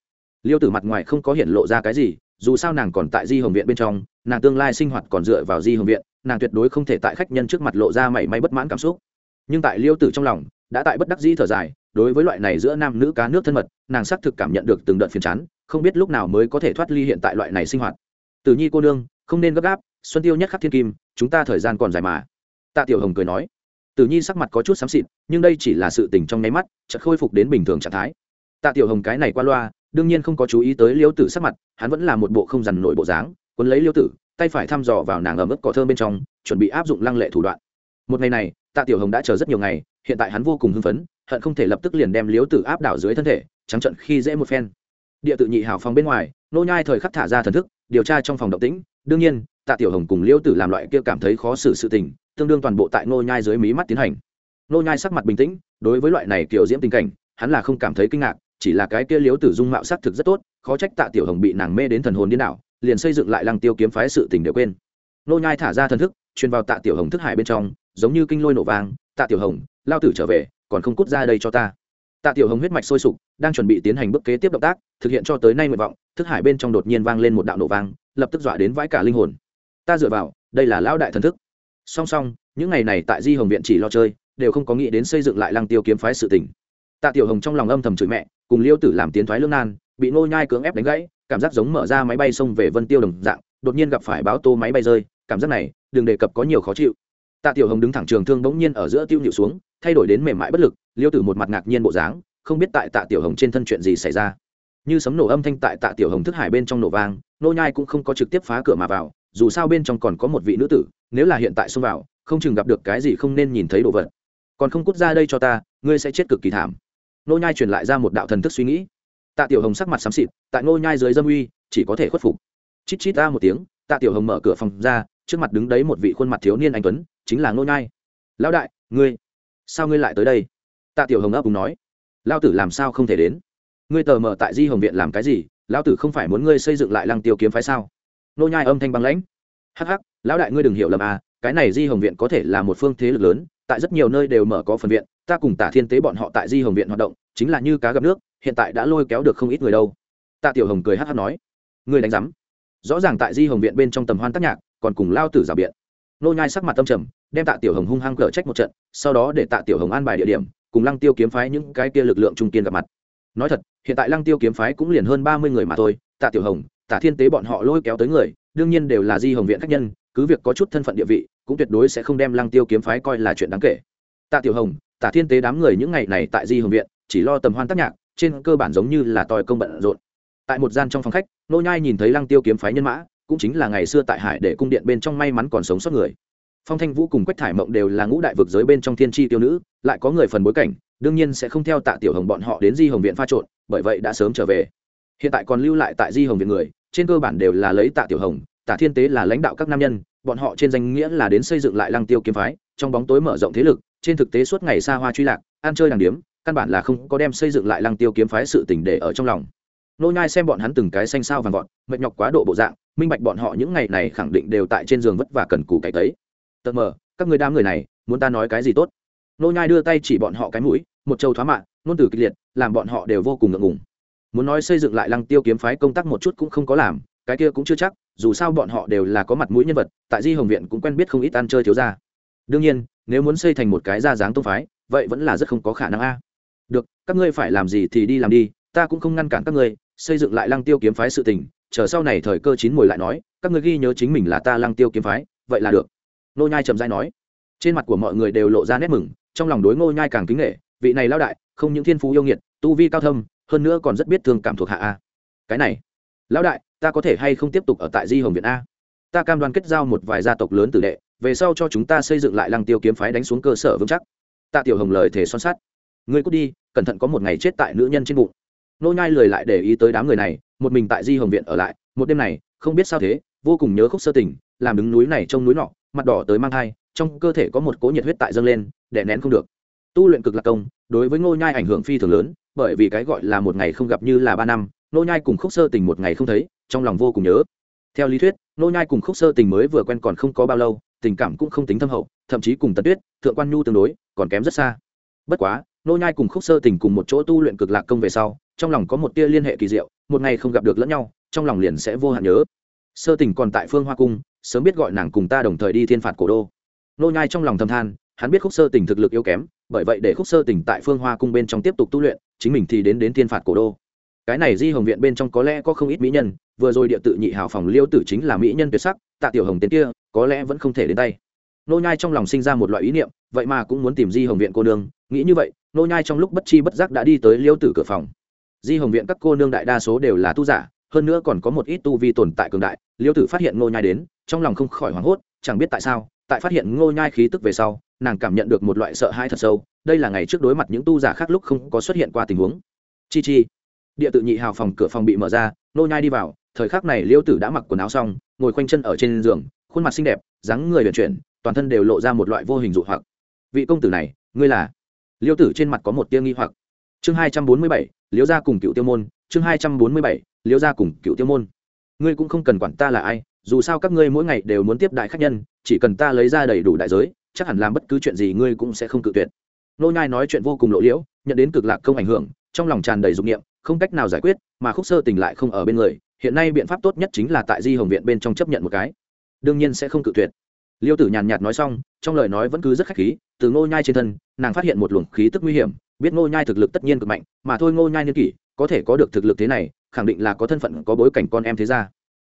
Liêu tử mặt ngoài không có hiện lộ ra cái gì, dù sao nàng còn tại di hồng viện bên trong, nàng tương lai sinh hoạt còn dựa vào di hồng viện, nàng tuyệt đối không thể tại khách nhân trước mặt lộ ra mảy may bất mãn cảm xúc nhưng tại liêu tử trong lòng, đã tại bất đắc dĩ thở dài, đối với loại này giữa nam nữ cá nước thân mật, nàng xác thực cảm nhận được từng đợt phiền chán, không biết lúc nào mới có thể thoát ly hiện tại loại này sinh hoạt. Tử nhi cô nương, không nên gấp gáp, xuân tiêu nhất khắc thiên kim, chúng ta thời gian còn dài mà. Tạ tiểu hồng cười nói. Tử nhi sắc mặt có chút xám xịt, nhưng đây chỉ là sự tình trong nháy mắt, chợt khôi phục đến bình thường trạng thái. Tạ tiểu hồng cái này qua loa, đương nhiên không có chú ý tới liêu tử sắc mặt, hắn vẫn là một bộ không dằn nổi bộ dáng, quấn lấy liêu tử, tay phải thăm dò vào nàng ở mức cỏ thơm bên trong, chuẩn bị áp dụng lăng lệ thủ đoạn. Một ngày này tạ tiểu hồng đã chờ rất nhiều ngày, hiện tại hắn vô cùng hưng phấn, hận không thể lập tức liền đem liếu tử áp đảo dưới thân thể, trắng trận khi dễ một phen. Địa tự nhị hào phòng bên ngoài, nô nhai thời khắc thả ra thần thức, điều tra trong phòng động tĩnh. Đương nhiên, tạ tiểu hồng cùng liêu tử làm loại kia cảm thấy khó xử sự tình, tương đương toàn bộ tại nô nhai dưới mí mắt tiến hành. Nô nhai sắc mặt bình tĩnh, đối với loại này kiểu diễm tình cảnh, hắn là không cảm thấy kinh ngạc, chỉ là cái kia liếu tử dung mạo sắc thực rất tốt, khó trách tạ tiểu hồng bị nàng mê đến thần hồn điên đảo, liền xây dựng lại lăng tiêu kiếm phái sự tình đều quên. Nô nhai thả ra thần thức, truyền vào tạ tiểu hồng thức hải bên trong giống như kinh lôi nổ vang, tạ tiểu hồng, lao tử trở về, còn không cút ra đây cho ta. Tạ tiểu hồng huyết mạch sôi sục, đang chuẩn bị tiến hành bước kế tiếp động tác, thực hiện cho tới nay nguyện vọng, thức hải bên trong đột nhiên vang lên một đạo nổ vang, lập tức dọa đến vãi cả linh hồn. Ta dựa vào, đây là lão đại thần thức. Song song, những ngày này tại di hồng viện chỉ lo chơi, đều không có nghĩ đến xây dựng lại lăng tiêu kiếm phái sự tình. Tạ tiểu hồng trong lòng âm thầm chửi mẹ, cùng liêu tử làm tiến thoái lương nan, bị nô nhai cưỡng ép đánh gãy, cảm giác giống mở ra máy bay xông về vân tiêu đồng dạng, đột nhiên gặp phải báo tô máy bay rơi, cảm giác này, đừng đề cập có nhiều khó chịu tạ tiểu hồng đứng thẳng trường thương bỗng nhiên ở giữa tiêu nhịu xuống, thay đổi đến mềm mại bất lực, liêu tử một mặt ngạc nhiên bộ dáng, không biết tại tạ tiểu hồng trên thân chuyện gì xảy ra. Như sấm nổ âm thanh tại tạ tiểu hồng thức hải bên trong nổ vang, nô nhai cũng không có trực tiếp phá cửa mà vào, dù sao bên trong còn có một vị nữ tử, nếu là hiện tại xông vào, không chừng gặp được cái gì không nên nhìn thấy đồ vật. Còn không cút ra đây cho ta, ngươi sẽ chết cực kỳ thảm. Nô nhai truyền lại ra một đạo thần thức suy nghĩ. Tạ tiểu hồng sắc mặt xám xịt, tại nô nhai dưới dâm uy, chỉ có thể khuất phục. Chít chít ra một tiếng, tạ tiểu hồng mở cửa phòng ra, trước mặt đứng đấy một vị khuôn mặt thiếu niên anh tuấn chính là nô nhai. Lão đại, ngươi, sao ngươi lại tới đây? Tạ tiểu hồng ấp úng nói. Lão tử làm sao không thể đến? Ngươi tờ mờ tại di hồng viện làm cái gì? Lão tử không phải muốn ngươi xây dựng lại lăng tiêu kiếm phái sao? Nô nhai âm thanh băng lãnh. Hắc hắc, lão đại ngươi đừng hiểu lầm à cái này di hồng viện có thể là một phương thế lực lớn, tại rất nhiều nơi đều mở có phần viện, ta cùng tả thiên tế bọn họ tại di hồng viện hoạt động, chính là như cá gặp nước, hiện tại đã lôi kéo được không ít người đâu. Tạ tiểu hồng cười hắc hắc nói. Ngươi đánh giám. Rõ ràng tại di hồng viện bên trong tầm hoan tác nhạc, còn cùng lao tử rào biện. Nô nhai sắc mặt tâm trầm đem tạ tiểu hồng hung hăng cở trách một trận, sau đó để tạ tiểu hồng an bài địa điểm, cùng lăng tiêu kiếm phái những cái kia lực lượng trung kiên gặp mặt. Nói thật, hiện tại lăng tiêu kiếm phái cũng liền hơn ba mươi người mà thôi, tạ tiểu hồng, tạ thiên tế bọn họ lôi kéo tới người, đương nhiên đều là di hồng viện khách nhân, cứ việc có chút thân phận địa vị, cũng tuyệt đối sẽ không đem lăng tiêu kiếm phái coi là chuyện đáng kể. Tạ tiểu hồng, tạ thiên tế đám người những ngày này tại di hồng viện, chỉ lo tầm hoan tác nhạc, trên cơ bản giống như là tòi công bận rộn. Tại một gian trong phòng khách, nô nhai nhìn thấy lăng tiêu kiếm phái nhân mã, cũng chính là ngày xưa tại hải để cung điện bên trong may mắn còn sống sót người phong thanh vũ cùng quách thải mộng đều là ngũ đại vực giới bên trong thiên tri tiêu nữ, lại có người phần bối cảnh, đương nhiên sẽ không theo tạ tiểu hồng bọn họ đến di hồng viện pha trộn, bởi vậy đã sớm trở về. Hiện tại còn lưu lại tại di hồng viện người, trên cơ bản đều là lấy tạ tiểu hồng, tạ thiên tế là lãnh đạo các nam nhân, bọn họ trên danh nghĩa là đến xây dựng lại lăng tiêu kiếm phái, trong bóng tối mở rộng thế lực, trên thực tế suốt ngày xa hoa truy lạc, ăn chơi đàng điếm, căn bản là không có đem xây dựng lại lăng tiêu kiếm phái sự tình để ở trong lòng. Nô nhai xem bọn hắn từng cái xanh sao vàng vọt, mệt nhọc quá độ bộ dạng, minh bạch bọn họ những ngày này khẳng định đều tại trên giường vất vả cần cù cải tấy tờ mờ, các người đám người này, muốn ta nói cái gì tốt? Nô nhai đưa tay chỉ bọn họ cái mũi, một châu thoá mạ nôn từ kịch liệt, làm bọn họ đều vô cùng ngượng ngùng. Muốn nói xây dựng lại lăng tiêu kiếm phái công tác một chút cũng không có làm, cái kia cũng chưa chắc, dù sao bọn họ đều là có mặt mũi nhân vật, tại di hồng viện cũng quen biết không ít ăn chơi thiếu gia. Đương nhiên, nếu muốn xây thành một cái ra dáng tông phái, vậy vẫn là rất không có khả năng a. Được, các ngươi phải làm gì thì đi làm đi, ta cũng không ngăn cản các ngươi, xây dựng lại lăng tiêu kiếm phái sự tình, chờ sau này thời cơ chín mùi lại nói, các ngươi ghi nhớ chính mình là ta lăng tiêu kiếm phái, vậy là được nô nhai trầm dai nói. Trên mặt của mọi người đều lộ ra nét mừng, trong lòng đối ngô nhai càng kính nghệ vị này lão đại, không những thiên phú yêu nghiệt, tu vi cao thâm, hơn nữa còn rất biết thương cảm thuộc hạ a. Cái này, lão đại, ta có thể hay không tiếp tục ở tại di hồng viện a? Ta cam đoan kết giao một vài gia tộc lớn tử đệ, về sau cho chúng ta xây dựng lại lăng tiêu kiếm phái đánh xuống cơ sở vững chắc. Tạ tiểu hồng lời thể son sát ngươi cút đi, cẩn thận có một ngày chết tại nữ nhân trên bụng. Nô nhai lời lại để ý tới đám người này, một mình tại di hồng viện ở lại, một đêm này, không biết sao thế, vô cùng nhớ khúc sơ tình, làm đứng núi này trông núi nọ mặt đỏ tới mang thai, trong cơ thể có một cỗ nhiệt huyết tại dâng lên, đè nén không được. Tu luyện cực lạc công, đối với ngô nhai ảnh hưởng phi thường lớn, bởi vì cái gọi là một ngày không gặp như là ba năm nô nhai cùng khúc sơ tình một ngày không thấy, trong lòng vô cùng nhớ. Theo lý thuyết nô nhai cùng khúc sơ tình mới vừa quen còn không có bao lâu, tình cảm cũng không tính thâm hậu, thậm chí cùng tần tuyết, thượng quan nhu tương đối, còn kém rất xa. Bất quá nô nhai cùng khúc sơ tình cùng một chỗ tu luyện cực lạc công về sau, trong lòng có một tia liên hệ kỳ diệu, một ngày không gặp được lẫn nhau, trong lòng liền sẽ vô hạn nhớ. Sơ tình còn tại phương hoa cung sớm biết gọi nàng cùng ta đồng thời đi thiên phạt cổ đô. Nô nhai trong lòng thầm than, hắn biết khúc sơ tình thực lực yếu kém, bởi vậy để khúc sơ tình tại phương hoa cung bên trong tiếp tục tu luyện, chính mình thì đến đến thiên phạt cổ đô. Cái này di hồng viện bên trong có lẽ có không ít mỹ nhân, vừa rồi địa tự nhị hào phòng liêu tử chính là mỹ nhân tuyệt sắc, tạ tiểu hồng tên kia, có lẽ vẫn không thể đến tay. Nô nhai trong lòng sinh ra một loại ý niệm, vậy mà cũng muốn tìm di hồng viện cô nương. Nghĩ như vậy, nô nhai trong lúc bất chi bất giác đã đi tới liêu tử cửa phòng. Di hồng viện các cô nương đại đa số đều là tu giả hơn nữa còn có một ít tu vi tồn tại cường đại, liêu tử phát hiện ngô nhai đến, trong lòng không khỏi hoảng hốt, chẳng biết tại sao, tại phát hiện ngô nhai khí tức về sau, nàng cảm nhận được một loại sợ hãi thật sâu, đây là ngày trước đối mặt những tu giả khác lúc không có xuất hiện qua tình huống. Chi chi. Địa tự nhị hào phòng cửa phòng bị mở ra, ngô nhai đi vào, thời khắc này liêu tử đã mặc quần áo xong, ngồi khoanh chân ở trên giường, khuôn mặt xinh đẹp, dáng người vận chuyển, toàn thân đều lộ ra một loại vô hình dụ hoặc. Vị công tử này, ngươi là? Liêu tử trên mặt có một tia nghi hoặc. Chương hai trăm bốn mươi bảy, liêu gia cùng cựu tiêu môn, chương hai trăm bốn mươi bảy liêu gia cùng cựu tiêu môn. Ngươi cũng không cần quản ta là ai, dù sao các ngươi mỗi ngày đều muốn tiếp đại khách nhân, chỉ cần ta lấy ra đầy đủ đại giới, chắc hẳn làm bất cứ chuyện gì ngươi cũng sẽ không cự tuyệt. Nô nhai nói chuyện vô cùng lộ liễu, nhận đến cực lạc không ảnh hưởng, trong lòng tràn đầy dục niệm, không cách nào giải quyết, mà khúc sơ tình lại không ở bên người, hiện nay biện pháp tốt nhất chính là tại di hồng viện bên trong chấp nhận một cái. Đương nhiên sẽ không cự tuyệt. Liêu tử nhàn nhạt nói xong, trong lời nói vẫn cứ rất khách khí, từ ngô nhai trên thân, nàng phát hiện một luồng khí tức nguy hiểm, biết ngô nhai thực lực tất nhiên cực mạnh, mà thôi ngô nhai niên kỷ có thể có được thực lực thế này, khẳng định là có thân phận, có bối cảnh con em thế gia.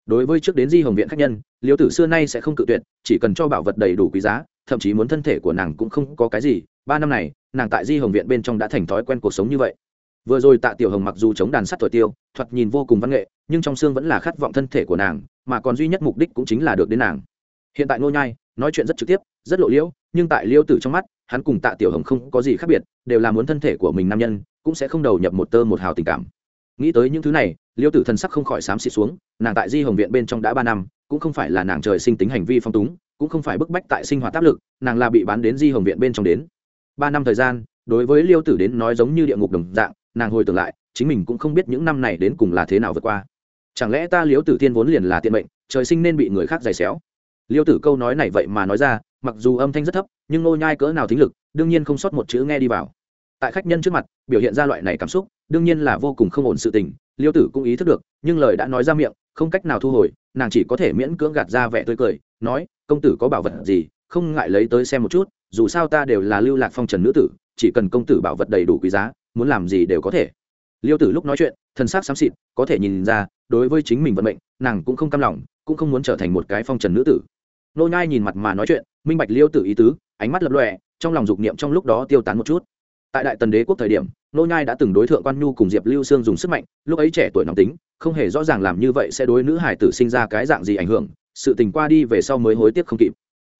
Đối với trước đến di hồng viện khách nhân liêu tử xưa nay sẽ không cự tuyệt, chỉ cần cho bảo vật đầy đủ quý giá, thậm chí muốn thân thể của nàng cũng không có cái gì. Ba năm này, nàng tại di hồng viện bên trong đã thành thói quen cuộc sống như vậy. Vừa rồi tạ tiểu hồng mặc dù chống đàn sắt thổi tiêu, thoạt nhìn vô cùng văn nghệ, nhưng trong xương vẫn là khát vọng thân thể của nàng, mà còn duy nhất mục đích cũng chính là được đến nàng. Hiện tại ngô nhai, nói chuyện rất trực tiếp, rất lộ liễu, nhưng tại liêu tử trong mắt, hắn cùng tạ tiểu hồng không có gì khác biệt, đều là muốn thân thể của mình nam nhân cũng sẽ không đầu nhập một tơ một hào tình cảm. Nghĩ tới những thứ này, liêu tử thần sắc không khỏi xám xịt xuống, nàng tại di hồng viện bên trong đã ba năm, cũng không phải là nàng trời sinh tính hành vi phong túng, cũng không phải bức bách tại sinh hoạt áp lực, nàng là bị bán đến di hồng viện bên trong đến. Ba năm thời gian, đối với liêu tử đến nói giống như địa ngục đồng dạng, nàng hồi tưởng lại, chính mình cũng không biết những năm này đến cùng là thế nào vượt qua. Chẳng lẽ ta liêu tử tiên vốn liền là tiện mệnh, trời sinh nên bị người khác giày xéo? Liêu tử câu nói này vậy mà nói ra, mặc dù âm thanh rất thấp, nhưng nô nhai cỡ nào thính lực, đương nhiên không sót một chữ nghe đi vào tại khách nhân trước mặt, biểu hiện ra loại này cảm xúc, đương nhiên là vô cùng không ổn sự tình, liêu tử cũng ý thức được, nhưng lời đã nói ra miệng, không cách nào thu hồi, nàng chỉ có thể miễn cưỡng gạt ra vẻ tươi cười, nói, công tử có bảo vật gì, không ngại lấy tới xem một chút, dù sao ta đều là lưu lạc phong trần nữ tử, chỉ cần công tử bảo vật đầy đủ quý giá, muốn làm gì đều có thể. Liêu tử lúc nói chuyện thân xác xám xịt, có thể nhìn ra, đối với chính mình vận mệnh, nàng cũng không cam lòng, cũng không muốn trở thành một cái phong trần nữ tử. Nô nhai nhìn mặt mà nói chuyện, minh bạch liêu tử ý tứ, ánh mắt lập lòe, trong lòng dục niệm trong lúc đó tiêu tán một chút tại đại tần đế quốc thời điểm, nô nhai đã từng đối thượng quan nhu cùng diệp lưu sương dùng sức mạnh, lúc ấy trẻ tuổi nóng tính, không hề rõ ràng làm như vậy sẽ đối nữ hải tử sinh ra cái dạng gì ảnh hưởng, sự tình qua đi về sau mới hối tiếc không kịp.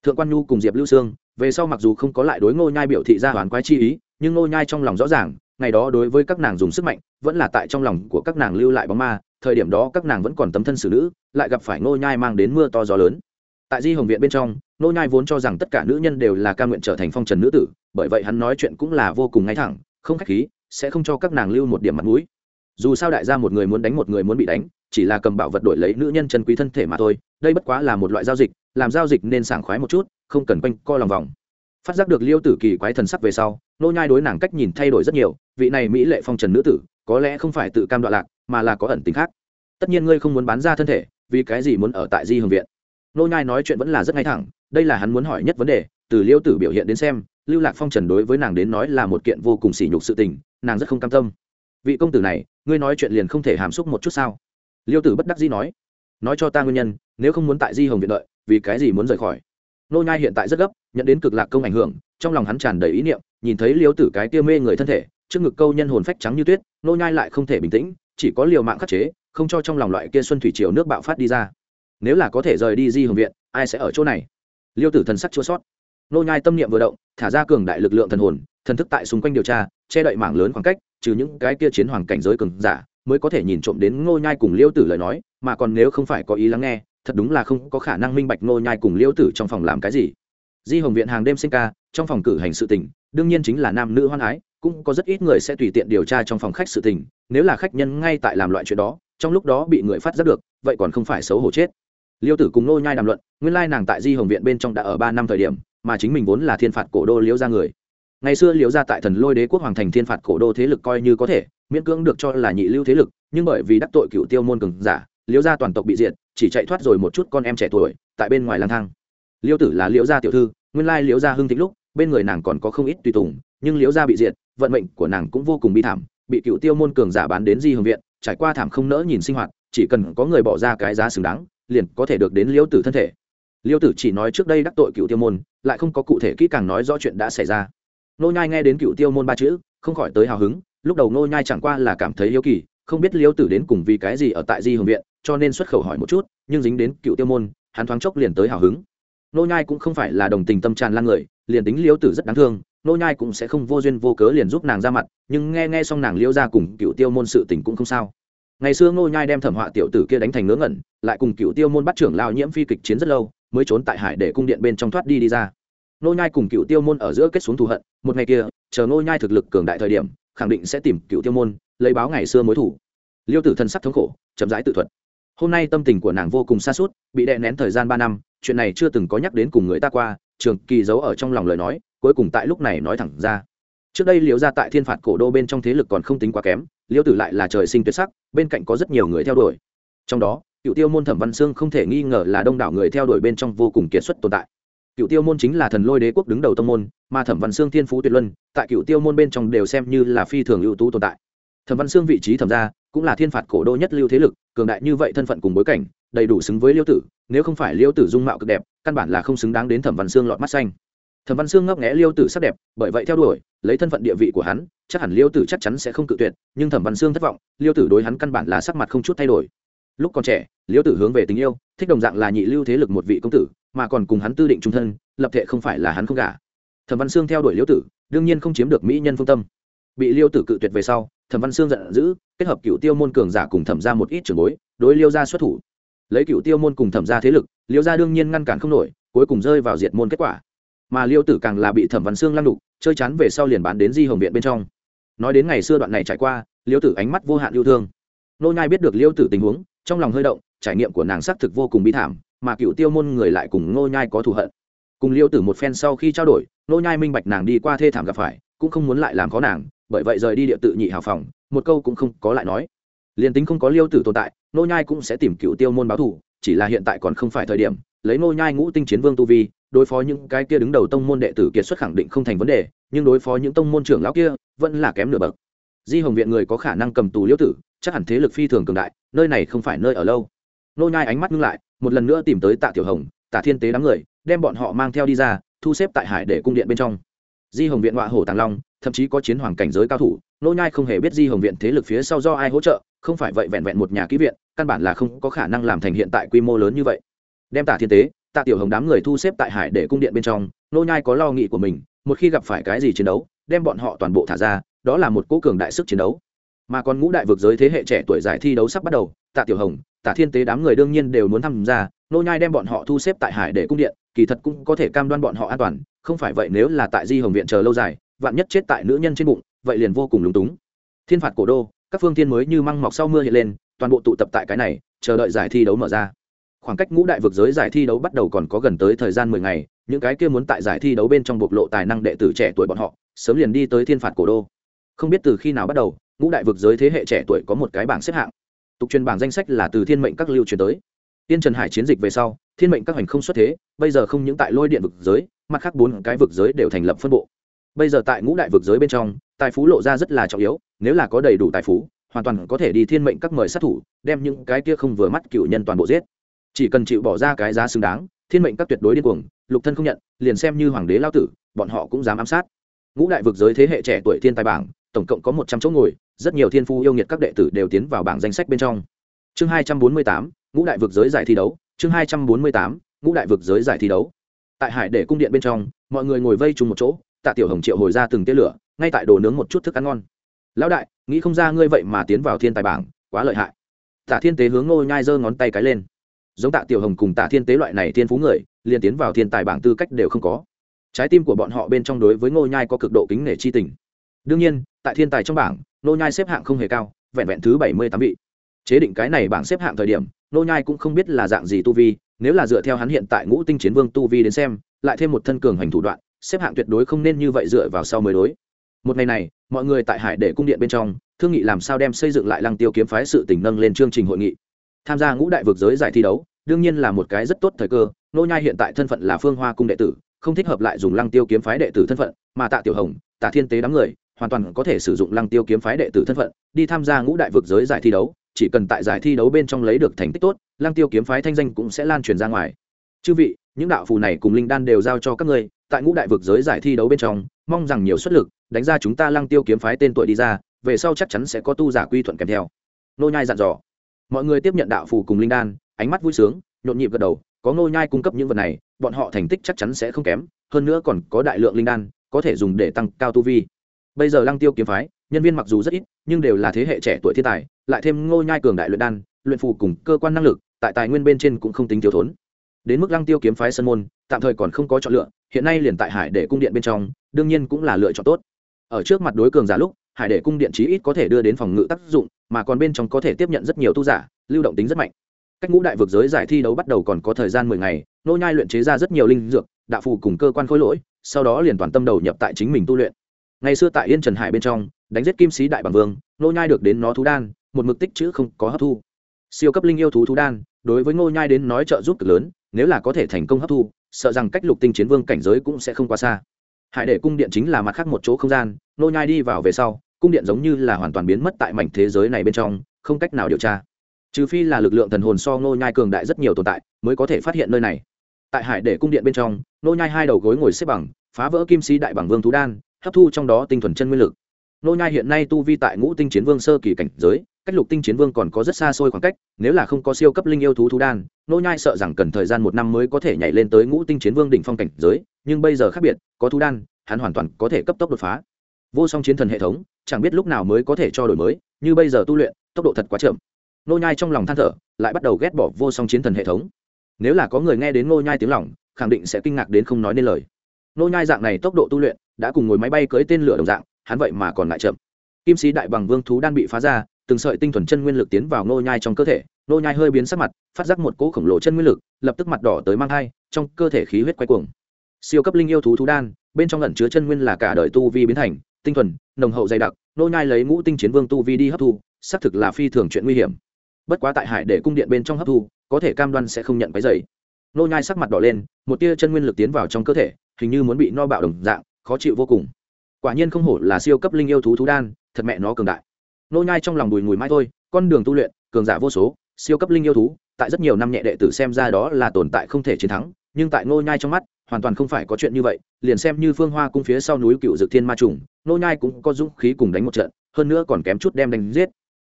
Thượng quan nhu cùng diệp lưu sương, về sau mặc dù không có lại đối ngô nhai biểu thị ra hoàn quái chi ý, nhưng ngô nhai trong lòng rõ ràng, ngày đó đối với các nàng dùng sức mạnh, vẫn là tại trong lòng của các nàng lưu lại bóng ma, thời điểm đó các nàng vẫn còn tấm thân xử nữ, lại gặp phải ngô nhai mang đến mưa to gió lớn. Tại di hồng viện bên trong Nô nhai vốn cho rằng tất cả nữ nhân đều là ca nguyện trở thành phong trần nữ tử, bởi vậy hắn nói chuyện cũng là vô cùng ngay thẳng, không khách khí, sẽ không cho các nàng lưu một điểm mặt mũi. Dù sao đại gia một người muốn đánh một người muốn bị đánh, chỉ là cầm bảo vật đổi lấy nữ nhân chân quý thân thể mà thôi, đây bất quá là một loại giao dịch, làm giao dịch nên sảng khoái một chút, không cần quanh co lòng vòng. Phát giác được liêu tử kỳ quái thần sắc về sau, nô nhai đối nàng cách nhìn thay đổi rất nhiều, vị này mỹ lệ phong trần nữ tử, có lẽ không phải tự cam đoạn lạc, mà là có ẩn tính khác. Tất nhiên ngươi không muốn bán ra thân thể, vì cái gì muốn ở tại di hồng viện? Nô nhai nói chuyện vẫn là rất ngay thẳng đây là hắn muốn hỏi nhất vấn đề, từ liêu tử biểu hiện đến xem, lưu lạc phong trần đối với nàng đến nói là một kiện vô cùng sỉ nhục sự tình, nàng rất không cam tâm. Vị công tử này, ngươi nói chuyện liền không thể hàm xúc một chút sao? Liêu tử bất đắc dĩ nói nói cho ta nguyên nhân, nếu không muốn tại di hồng viện đợi, vì cái gì muốn rời khỏi? Nô nhai hiện tại rất gấp, nhận đến cực lạc công ảnh hưởng, trong lòng hắn tràn đầy ý niệm, nhìn thấy liêu tử cái kia mê người thân thể, trước ngực câu nhân hồn phách trắng như tuyết, nô nhai lại không thể bình tĩnh, chỉ có liều mạng khắc chế, không cho trong lòng loại kia xuân thủy triều nước bạo phát đi ra. Nếu là có thể rời đi di hồng viện, ai sẽ ở chỗ này? Liêu tử thần sắc chua sót. Nô nhai tâm niệm vừa động, thả ra cường đại lực lượng thần hồn, thần thức tại xung quanh điều tra, che đậy mảng lớn khoảng cách, trừ những cái kia chiến hoàng cảnh giới cường giả, mới có thể nhìn trộm đến ngô nhai cùng liêu tử lời nói, mà còn nếu không phải có ý lắng nghe, thật đúng là không có khả năng minh bạch ngô nhai cùng liêu tử trong phòng làm cái gì. Di hồng viện hàng đêm sinh ca, trong phòng cử hành sự tình, đương nhiên chính là nam nữ hoan ái, cũng có rất ít người sẽ tùy tiện điều tra trong phòng khách sự tình, nếu là khách nhân ngay tại làm loại chuyện đó, trong lúc đó bị người phát giác được, vậy còn không phải xấu hổ chết liêu tử cùng nô nhai đàm luận, nguyên lai nàng tại di hồng viện bên trong đã ở ba năm thời điểm, mà chính mình vốn là thiên phạt cổ đô liễu gia người. Ngày xưa liễu gia tại thần lôi đế quốc hoàng thành thiên phạt cổ đô thế lực coi như có thể, miễn cưỡng được cho là nhị lưu thế lực, nhưng bởi vì đắc tội cựu tiêu môn cường giả liễu gia toàn tộc bị diệt, chỉ chạy thoát rồi một chút con em trẻ tuổi, tại bên ngoài lang thang. Liêu tử là liễu gia tiểu thư, nguyên lai liễu gia hưng thịnh lúc, bên người nàng còn có không ít tùy tùng, nhưng liễu gia bị diệt, vận mệnh của nàng cũng vô cùng bi thảm, bị cựu tiêu môn cường giả bán đến di hồng viện, trải qua thảm không nỡ nhìn sinh hoạt, chỉ cần có người bỏ ra cái giá xứng đáng liền có thể được đến liêu tử thân thể. Liêu tử chỉ nói trước đây đắc tội cựu tiêu môn, lại không có cụ thể kỹ càng nói rõ chuyện đã xảy ra. Nô nhai nghe đến cựu tiêu môn ba chữ, không khỏi tới hào hứng, lúc đầu nô nhai chẳng qua là cảm thấy yếu kỳ, không biết liêu tử đến cùng vì cái gì ở tại di hồng viện, cho nên xuất khẩu hỏi một chút, nhưng dính đến cựu tiêu môn, hắn thoáng chốc liền tới hào hứng. Nô nhai cũng không phải là đồng tình tâm tràn lan người, liền tính liêu tử rất đáng thương nô nhai cũng sẽ không vô duyên vô cớ liền giúp nàng ra mặt, nhưng nghe nghe xong nàng liêu ra cùng cựu tiêu môn sự tình cũng không sao ngày xưa nô nhai đem thẩm họa tiểu tử kia đánh thành ngớ ngẩn, lại cùng cựu tiêu môn bắt trưởng lao nhiễm phi kịch chiến rất lâu, mới trốn tại hải để cung điện bên trong thoát đi đi ra. Nô nhai cùng cựu tiêu môn ở giữa kết xuống thù hận, một ngày kia, chờ nô nhai thực lực cường đại thời điểm, khẳng định sẽ tìm cựu tiêu môn, lấy báo ngày xưa mối thủ. Liêu tử thần sắc thống khổ, chậm rãi tự thuật. Hôm nay tâm tình của nàng vô cùng xa suốt bị đè nén thời gian ba năm, chuyện này chưa từng có nhắc đến cùng người ta qua, trường kỳ giấu ở trong lòng lời nói, cuối cùng tại lúc này nói thẳng ra. Trước đây liễu gia tại thiên phạt cổ đô bên trong thế lực còn không tính quá kém Liêu tử lại là trời sinh tuyệt sắc, bên cạnh có rất nhiều người theo đuổi. Trong đó cựu tiêu môn thẩm văn sương không thể nghi ngờ là đông đảo người theo đuổi bên trong vô cùng kiệt xuất tồn tại. Cựu tiêu môn chính là thần lôi đế quốc đứng đầu tông môn, mà thẩm văn Sương thiên phú tuyệt luân, tại cựu tiêu môn bên trong đều xem như là phi thường ưu tú tồn tại. Thẩm văn Sương vị trí thẩm ra cũng là thiên phạt cổ đô nhất lưu thế lực, cường đại như vậy thân phận cùng bối cảnh, đầy đủ xứng với liêu tử, nếu không phải liêu tử dung mạo cực đẹp, căn bản là không xứng đáng đến thẩm văn Sương lọt mắt xanh thẩm văn Sương ngấp nghẽ liêu tử sắc đẹp, bởi vậy theo đuổi, lấy thân phận địa vị của hắn, chắc hẳn liêu tử chắc chắn sẽ không cự tuyệt, nhưng thẩm văn Sương thất vọng, liêu tử đối hắn căn bản là sắc mặt không chút thay đổi. Lúc còn trẻ, liêu tử hướng về tình yêu, thích đồng dạng là nhị lưu thế lực một vị công tử, mà còn cùng hắn tư định trung thân, lập thể không phải là hắn không gả. Thẩm văn Sương theo đuổi liêu tử, đương nhiên không chiếm được mỹ nhân phương tâm. Bị liêu tử cự tuyệt về sau, thẩm văn sương giận dữ, kết hợp cựu tiêu môn cường giả cùng thẩm ra một ít trường bối, đối liêu gia xuất thủ. Lấy cựu tiêu môn cùng thẩm ra thế lực, liêu gia đương nhiên ngăn cản không nổi, cuối cùng rơi vào diệt môn kết quả mà liêu tử càng là bị thẩm văn sương lăng đục, chơi chán về sau liền bán đến di hồng viện bên trong. Nói đến ngày xưa đoạn này trải qua, liêu tử ánh mắt vô hạn yêu thương. Nô nhai biết được liêu tử tình huống, trong lòng hơi động, trải nghiệm của nàng xác thực vô cùng bi thảm, mà cựu tiêu môn người lại cùng nô nhai có thù hận. Cùng liêu tử một phen sau khi trao đổi, nô nhai minh bạch nàng đi qua thê thảm gặp phải, cũng không muốn lại làm khó nàng, bởi vậy rời đi địa tự nhị hào phòng, một câu cũng không có lại nói. Liền tính không có liêu tử tồn tại, nô nhai cũng sẽ tìm cựu tiêu môn báo thù, chỉ là hiện tại còn không phải thời điểm, lấy nô nhai ngũ tinh chiến vương tu vi đối phó những cái kia đứng đầu tông môn đệ tử kiệt xuất khẳng định không thành vấn đề, nhưng đối phó những tông môn trưởng lão kia, vẫn là kém nửa bậc. Di hồng viện người có khả năng cầm tù liêu tử, chắc hẳn thế lực phi thường cường đại, nơi này không phải nơi ở lâu. Nô nhai ánh mắt ngưng lại, một lần nữa tìm tới tạ tiểu hồng, tạ thiên tế đám người, đem bọn họ mang theo đi ra, thu xếp tại hải để cung điện bên trong. Di hồng viện họa hổ tàng long, thậm chí có chiến hoàng cảnh giới cao thủ, nô nhai không hề biết di hồng viện thế lực phía sau do ai hỗ trợ, không phải vậy vẹn vẹn một nhà kỹ viện, căn bản là không có khả năng làm thành hiện tại quy mô lớn như vậy. Đem tả thiên tế tạ tiểu hồng đám người thu xếp tại hải để cung điện bên trong, nô nhai có lo nghĩ của mình, một khi gặp phải cái gì chiến đấu, đem bọn họ toàn bộ thả ra, đó là một cố cường đại sức chiến đấu. Mà còn ngũ đại vực giới thế hệ trẻ tuổi giải thi đấu sắp bắt đầu, tạ tiểu hồng, tạ thiên tế đám người đương nhiên đều muốn tham gia, nô nhai đem bọn họ thu xếp tại hải để cung điện, kỳ thật cũng có thể cam đoan bọn họ an toàn, không phải vậy nếu là tại di hồng viện chờ lâu dài, vạn nhất chết tại nữ nhân trên bụng, vậy liền vô cùng lúng túng. Thiên phạt cổ đô, các phương thiên mới như măng mọc sau mưa hiện lên, toàn bộ tụ tập tại cái này, chờ đợi giải thi đấu mở ra khoảng cách ngũ đại vực giới giải thi đấu bắt đầu còn có gần tới thời gian mười ngày, những cái kia muốn tại giải thi đấu bên trong bộc lộ tài năng đệ tử trẻ tuổi bọn họ, sớm liền đi tới thiên phạt cổ đô. Không biết từ khi nào bắt đầu, ngũ đại vực giới thế hệ trẻ tuổi có một cái bảng xếp hạng. Tục truyền bảng danh sách là từ thiên mệnh các lưu truyền tới. Tiên trần hải chiến dịch về sau, thiên mệnh các hành không xuất thế, bây giờ không những tại lôi điện vực giới, mặt khác bốn cái vực giới đều thành lập phân bộ. Bây giờ tại ngũ đại vực giới bên trong, tài phú lộ ra rất là trọng yếu, nếu là có đầy đủ tài phú, hoàn toàn có thể đi thiên mệnh các mời sát thủ, đem những cái kia không vừa mắt cựu nhân toàn bộ giết chỉ cần chịu bỏ ra cái giá xứng đáng, thiên mệnh các tuyệt đối điên cuồng, lục thân không nhận, liền xem như hoàng đế lao tử, bọn họ cũng dám ám sát. Ngũ đại vực giới thế hệ trẻ tuổi thiên tài bảng, tổng cộng có một trăm chỗ ngồi, rất nhiều thiên phu yêu nghiệt các đệ tử đều tiến vào bảng danh sách bên trong. Chương hai trăm bốn mươi tám, ngũ đại vực giới giải thi đấu, chương hai trăm bốn mươi tám, ngũ đại vực giới giải thi đấu. Tại hải để cung điện bên trong, mọi người ngồi vây chung một chỗ, tạ tiểu hồng triệu hồi ra từng tia lửa, ngay tại đồ nướng một chút thức ăn ngon. Lão đại, nghĩ không ra ngươi vậy mà tiến vào thiên tài bảng, quá lợi hại. Tạ thiên tế hướng ngô nhai giơ ngón tay cái lên giống tạ tiểu hồng cùng tạ thiên tế loại này thiên phú người, liền tiến vào thiên tài bảng tư cách đều không có. Trái tim của bọn họ bên trong đối với ngô nhai có cực độ kính nể chi tình. Đương nhiên, tại thiên tài trong bảng, ngô nhai xếp hạng không hề cao, vẹn vẹn thứ bảy mươi tám vị. Chế định cái này bảng xếp hạng thời điểm, ngô nhai cũng không biết là dạng gì tu vi, nếu là dựa theo hắn hiện tại ngũ tinh chiến vương tu vi đến xem, lại thêm một thân cường hành thủ đoạn, xếp hạng tuyệt đối không nên như vậy dựa vào sau mới đối. Một ngày này, mọi người tại hải để cung điện bên trong, thương nghị làm sao đem xây dựng lại lăng tiêu kiếm phái sự tỉnh nâng lên chương trình hội nghị. Tham gia ngũ đại vực giới giải thi đấu đương nhiên là một cái rất tốt thời cơ, nô nhai hiện tại thân phận là phương hoa cung đệ tử, không thích hợp lại dùng lăng tiêu kiếm phái đệ tử thân phận, mà tạ tiểu hồng, tạ thiên tế đám người, hoàn toàn có thể sử dụng lăng tiêu kiếm phái đệ tử thân phận, đi tham gia ngũ đại vực giới giải thi đấu, chỉ cần tại giải thi đấu bên trong lấy được thành tích tốt, lăng tiêu kiếm phái thanh danh cũng sẽ lan truyền ra ngoài. Chư vị, những đạo phù này cùng linh đan đều giao cho các ngươi, tại ngũ đại vực giới giải thi đấu bên trong, mong rằng nhiều xuất lực, đánh ra chúng ta lăng tiêu kiếm phái tên tuổi đi ra, về sau chắc chắn sẽ có tu giả quy thuận kèm theo. Nô nhai dặn dò. Mọi người tiếp nhận đạo phù cùng linh đan ánh mắt vui sướng, nhộn nhịp gật đầu, có Ngô nhai cung cấp những vật này, bọn họ thành tích chắc chắn sẽ không kém, hơn nữa còn có đại lượng linh đan, có thể dùng để tăng cao tu vi. Bây giờ lăng tiêu kiếm phái, nhân viên mặc dù rất ít, nhưng đều là thế hệ trẻ tuổi thiên tài, lại thêm ngô nhai cường đại luyện đan, luyện phù cùng cơ quan năng lực, tại tài nguyên bên trên cũng không tính thiếu thốn. Đến mức lăng tiêu kiếm phái sân môn, tạm thời còn không có chọn lựa, hiện nay liền tại hải để cung điện bên trong, đương nhiên cũng là lựa chọn tốt. Ở trước mặt đối cường giả lúc, hải để cung điện chí ít có thể đưa đến phòng ngự tác dụng, mà còn bên trong có thể tiếp nhận rất nhiều tu giả, lưu động tính rất mạnh cách ngũ đại vực giới giải thi đấu bắt đầu còn có thời gian mười ngày, nô nhai luyện chế ra rất nhiều linh dược, đạo phù cùng cơ quan khối lỗi, sau đó liền toàn tâm đầu nhập tại chính mình tu luyện. Ngày xưa tại yên trần hải bên trong, đánh giết kim sĩ đại bằng vương, nô nhai được đến nó thú đan, một mực tích chữ không có hấp thu. Siêu cấp linh yêu thú thú đan, đối với nô nhai đến nói trợ giúp cực lớn, nếu là có thể thành công hấp thu, sợ rằng cách lục tinh chiến vương cảnh giới cũng sẽ không quá xa. Hải để cung điện chính là mặt khác một chỗ không gian, nô nhai đi vào về sau, cung điện giống như là hoàn toàn biến mất tại mảnh thế giới này bên trong, không cách nào điều tra trừ phi là lực lượng thần hồn so nô nhai cường đại rất nhiều tồn tại, mới có thể phát hiện nơi này. Tại hải để cung điện bên trong nô nhai hai đầu gối ngồi xếp bằng, phá vỡ kim sĩ đại bằng vương thú đan, hấp thu trong đó tinh thuần chân nguyên lực. Nô nhai hiện nay tu vi tại ngũ tinh chiến vương sơ kỳ cảnh giới, cách lục tinh chiến vương còn có rất xa xôi khoảng cách, nếu là không có siêu cấp linh yêu thú thú đan nô nhai sợ rằng cần thời gian một năm mới có thể nhảy lên tới ngũ tinh chiến vương đỉnh phong cảnh giới, nhưng bây giờ khác biệt, có thú đan, hắn hoàn toàn có thể cấp tốc đột phá. Vô song chiến thần hệ thống, chẳng biết lúc nào mới có thể cho đổi mới, như bây giờ tu luyện, tốc độ thật quá chậm nô nhai trong lòng than thở, lại bắt đầu ghét bỏ vô song chiến thần hệ thống. Nếu là có người nghe đến nô nhai tiếng lòng, khẳng định sẽ kinh ngạc đến không nói nên lời. Nô nhai dạng này tốc độ tu luyện, đã cùng ngồi máy bay cưỡi tên lửa đồng dạng, hắn vậy mà còn lại chậm. Kim sĩ đại bằng vương thú đan bị phá ra, từng sợi tinh thuần chân nguyên lực tiến vào nô nhai trong cơ thể nô nhai hơi biến sắc mặt, phát giác một cỗ khổng lồ chân nguyên lực, lập tức mặt đỏ tới mang hai trong cơ thể khí huyết quay cuồng. Siêu cấp linh yêu thú thú đan, bên trong ẩn chứa chân nguyên là cả đời tu vi biến thành, tinh thuần, nồng hậu dày đặc nô nhai lấy ngũ tinh chiến vương tu vi đi hấp thu, xác thực là phi thường chuyện nguy hiểm bất quá tại hải để cung điện bên trong hấp thu, có thể cam đoan sẽ không nhận cái dày nô nhai sắc mặt đỏ lên, một tia chân nguyên lực tiến vào trong cơ thể, hình như muốn bị no bạo đồng dạng, khó chịu vô cùng. Quả nhiên không hổ là siêu cấp linh yêu thú thú đan, thật mẹ nó cường đại. Nô nhai trong lòng bùi ngùi mãi thôi, con đường tu luyện, cường giả vô số, siêu cấp linh yêu thú, tại rất nhiều năm nhẹ đệ tử xem ra đó là tồn tại không thể chiến thắng, nhưng tại nô nhai trong mắt, hoàn toàn không phải có chuyện như vậy, liền xem như phương hoa cung phía sau núi cựu dực thiên ma trùng, nô nhai cũng có dũng khí cùng đánh một trận, hơn nữa còn kém chút đem đánh giết.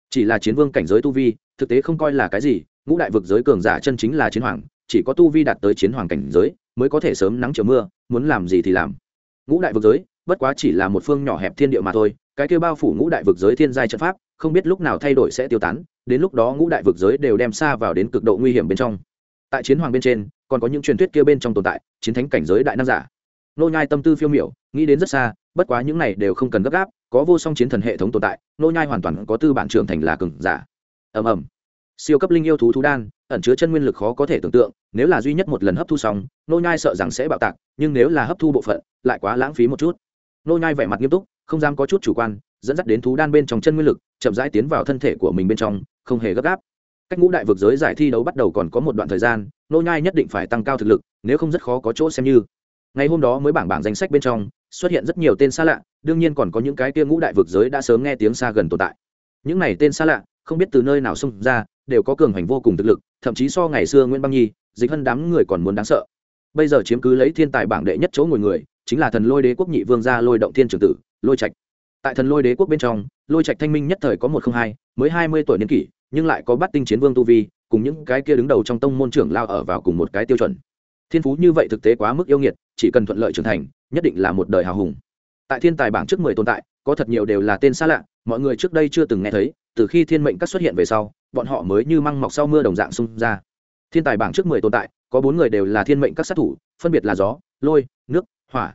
Chỉ là chiến vương cảnh giới tu vi thực tế không coi là cái gì, ngũ đại vực giới cường giả chân chính là chiến hoàng, chỉ có tu vi đạt tới chiến hoàng cảnh giới, mới có thể sớm nắng chiều mưa, muốn làm gì thì làm. Ngũ đại vực giới, bất quá chỉ là một phương nhỏ hẹp thiên địa mà thôi, cái kêu bao phủ ngũ đại vực giới thiên giai trận pháp, không biết lúc nào thay đổi sẽ tiêu tán, đến lúc đó ngũ đại vực giới đều đem xa vào đến cực độ nguy hiểm bên trong. Tại chiến hoàng bên trên, còn có những truyền thuyết kia bên trong tồn tại, chiến thánh cảnh giới đại nam giả. Nô nhai tâm tư phiêu miểu, nghĩ đến rất xa, bất quá những này đều không cần gấp gáp, có vô song chiến thần hệ thống tồn tại, nô nhai hoàn toàn có tư bản trưởng thành là cường giả ầm ầm. Siêu cấp linh yêu thú thú đan, ẩn chứa chân nguyên lực khó có thể tưởng tượng, nếu là duy nhất một lần hấp thu xong, nô nhai sợ rằng sẽ bạo tạc, nhưng nếu là hấp thu bộ phận, lại quá lãng phí một chút. Nô nhai vẻ mặt nghiêm túc, không dám có chút chủ quan, dẫn dắt đến thú đan bên trong chân nguyên lực, chậm rãi tiến vào thân thể của mình bên trong, không hề gấp gáp. Cách ngũ đại vực giới giải thi đấu bắt đầu còn có một đoạn thời gian, nô nhai nhất định phải tăng cao thực lực, nếu không rất khó có chỗ xem như. Ngày hôm đó mới bảng bảng danh sách bên trong, xuất hiện rất nhiều tên xa lạ, đương nhiên còn có những cái kia ngũ đại vực giới đã sớm nghe tiếng xa gần tồn tại. Những này tên xa lạ không biết từ nơi nào xông ra, đều có cường hành vô cùng thực lực, thậm chí so ngày xưa nguyễn băng nhi, dịch Hân đám người còn muốn đáng sợ. Bây giờ chiếm cứ lấy thiên tài bảng đệ nhất chỗ ngồi người, chính là thần lôi đế quốc nhị vương gia lôi động thiên trường tử, lôi trạch. Tại thần lôi đế quốc bên trong, lôi trạch thanh minh nhất thời có một không hai, mới hai mươi tuổi niên kỷ, nhưng lại có bắt tinh chiến vương tu vi, cùng những cái kia đứng đầu trong tông môn trưởng lao ở vào cùng một cái tiêu chuẩn. Thiên phú như vậy thực tế quá mức yêu nghiệt, chỉ cần thuận lợi trưởng thành, nhất định là một đời hào hùng. Tại thiên tài bảng trước mười tồn tại, có thật nhiều đều là tên xa lạ mọi người trước đây chưa từng nghe thấy, từ khi thiên mệnh các xuất hiện về sau, bọn họ mới như măng mọc sau mưa đồng dạng xung ra. Thiên tài bảng trước mười tồn tại, có bốn người đều là thiên mệnh các sát thủ, phân biệt là gió, lôi, nước, hỏa.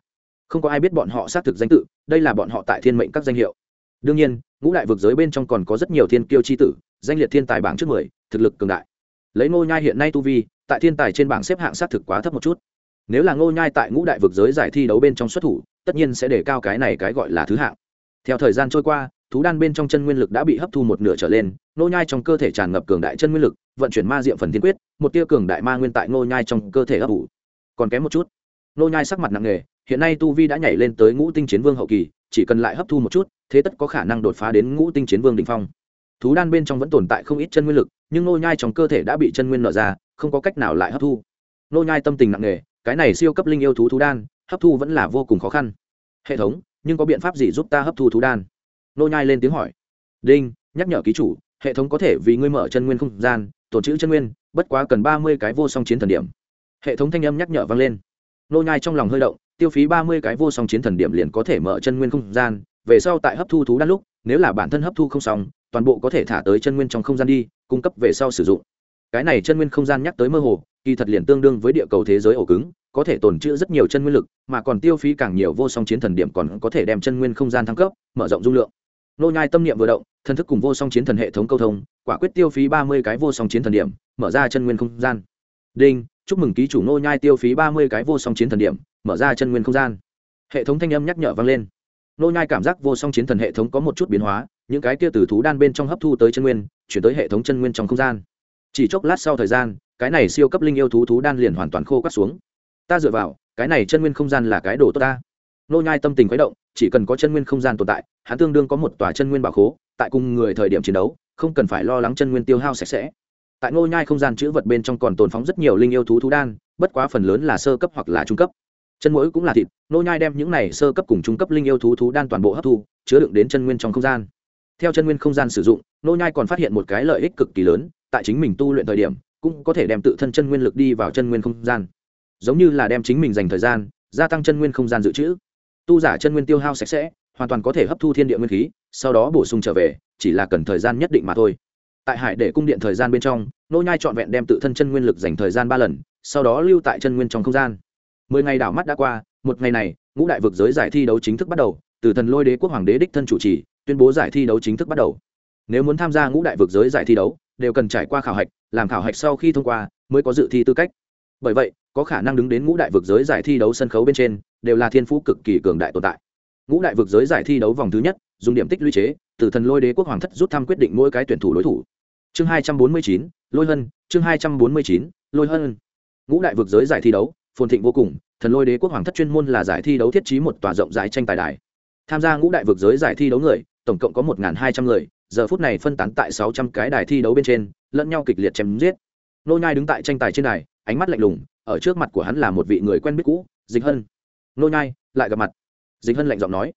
Không có ai biết bọn họ xác thực danh tự, đây là bọn họ tại thiên mệnh các danh hiệu. Đương nhiên, ngũ đại vực giới bên trong còn có rất nhiều thiên kiêu c h i tử, danh liệt thiên tài bảng trước mười, thực lực cường đại. Lấy ngô nhai hiện nay tu vi, tại thiên tài trên bảng xếp hạng xác thực quá thấp một chút. Nếu là ngô nhai tại ngũ đại vực giới giải thi đấu bên trong xuất thủ, tất nhiên sẽ để cao cái này cái gọi là thứ hạng. Theo thời gian trôi qua thú đan bên trong chân nguyên lực đã bị hấp thu một nửa trở lên, nô nhai trong cơ thể tràn ngập cường đại chân nguyên lực, vận chuyển ma diệm phần thiên quyết, một tia cường đại ma nguyên tại nô nhai trong cơ thể ấp ủ còn kém một chút, Nô nhai sắc mặt nặng nề, hiện nay tu vi đã nhảy lên tới ngũ tinh chiến vương hậu kỳ, chỉ cần lại hấp thu một chút, thế tất có khả năng đột phá đến ngũ tinh chiến vương đỉnh phong. Thú đan bên trong vẫn tồn tại không ít chân nguyên lực, nhưng nô nhai trong cơ thể đã bị chân nguyên nở ra, không có cách nào lại hấp thu. Nô nhai tâm tình nặng nề, cái này siêu cấp linh yêu thú thú đan, hấp thu vẫn là vô cùng khó khăn. Hệ thống, nhưng có biện pháp gì giúp ta hấp thu thú đan? Nô nhai lên tiếng hỏi. Đinh, nhắc nhở ký chủ, hệ thống có thể vì ngươi mở chân nguyên không gian, tổn trữ chân nguyên, bất quá cần ba mươi cái vô song chiến thần điểm. Hệ thống thanh âm nhắc nhở vang lên. Nô nhai trong lòng hơi động, tiêu phí ba mươi cái vô song chiến thần điểm liền có thể mở chân nguyên không gian, về sau tại hấp thu thú đan lúc, nếu là bản thân hấp thu không xong, toàn bộ có thể thả tới chân nguyên trong không gian đi, cung cấp về sau sử dụng. Cái này chân nguyên không gian nhắc tới mơ hồ, kỳ thật liền tương đương với địa cầu thế giới ổ cứng, có thể tồn trữ rất nhiều chân nguyên lực, mà còn tiêu phí càng nhiều vô song chiến thần điểm còn có thể đem chân nguyên không gian thăng cấp, mở rộng dung lượng nô nhai tâm niệm vừa động, thần thức cùng vô song chiến thần hệ thống câu thông, quả quyết tiêu phí ba mươi cái vô song chiến thần điểm, mở ra chân nguyên không gian. Đinh, chúc mừng ký chủ nô nhai tiêu phí ba mươi cái vô song chiến thần điểm, mở ra chân nguyên không gian. Hệ thống thanh âm nhắc nhở vang lên. Nô nhai cảm giác vô song chiến thần hệ thống có một chút biến hóa, những cái kia từ thú đan bên trong hấp thu tới chân nguyên, chuyển tới hệ thống chân nguyên trong không gian. Chỉ chốc lát sau thời gian, cái này siêu cấp linh yêu thú thú đan liền hoàn toàn khô cắt xuống. Ta dựa vào, cái này chân nguyên không gian là cái đồ tốt ta nô nhai tâm tình khuấy động, chỉ cần có chân nguyên không gian tồn tại, hắn tương đương có một tòa chân nguyên bảo khố, tại cùng người thời điểm chiến đấu, không cần phải lo lắng chân nguyên tiêu hao sạch sẽ. Tại nô nhai không gian chữ vật bên trong còn tồn phóng rất nhiều linh yêu thú thú đan, bất quá phần lớn là sơ cấp hoặc là trung cấp. Chân mũi cũng là thịt, nô nhai đem những này sơ cấp cùng trung cấp linh yêu thú thú đan toàn bộ hấp thu, chứa đựng đến chân nguyên trong không gian. Theo chân nguyên không gian sử dụng, nô nhai còn phát hiện một cái lợi ích cực kỳ lớn, tại chính mình tu luyện thời điểm, cũng có thể đem tự thân chân nguyên lực đi vào chân nguyên không gian. Giống như là đem chính mình dành thời gian, gia tăng chân nguyên không gian dự trữ tu giả chân nguyên tiêu hao sạch sẽ, hoàn toàn có thể hấp thu thiên địa nguyên khí, sau đó bổ sung trở về, chỉ là cần thời gian nhất định mà thôi. Tại hải để cung điện thời gian bên trong, nô nhai trọn vẹn đem tự thân chân nguyên lực dành thời gian ba lần, sau đó lưu tại chân nguyên trong không gian. Mười ngày đảo mắt đã qua, một ngày này, ngũ đại vực giới giải thi đấu chính thức bắt đầu, từ thần lôi đế quốc hoàng đế đích thân chủ trì, tuyên bố giải thi đấu chính thức bắt đầu. Nếu muốn tham gia ngũ đại vực giới giải thi đấu, đều cần trải qua khảo hạch, làm khảo hạch sau khi thông qua, mới có dự thi tư cách bởi vậy, có khả năng đứng đến ngũ đại vực giới giải thi đấu sân khấu bên trên, đều là thiên phú cực kỳ cường đại tồn tại. Ngũ đại vực giới giải thi đấu vòng thứ nhất, dùng điểm tích lũy chế, từ thần lôi đế quốc hoàng thất rút thăm quyết định mỗi cái tuyển thủ đối thủ. Chương hai trăm bốn mươi chín, lôi hân, chương hai trăm bốn mươi chín, lôi hân. Ngũ đại vực giới giải thi đấu, phồn thịnh vô cùng, thần lôi đế quốc hoàng thất chuyên môn là giải thi đấu thiết trí một tòa rộng rãi tranh tài đài. Tham gia ngũ đại vực giới giải thi đấu người, tổng cộng có một hai trăm người, giờ phút này phân tán tại sáu trăm cái đài thi đấu bên trên, lẫn nhau kịch liệt chém giết. Nô nhai đứng tại tranh tài trên đài ánh mắt lạnh lùng, ở trước mặt của hắn là một vị người quen biết cũ, dịch hân. Nô nhai, lại gặp mặt. Dịch hân lạnh giọng nói.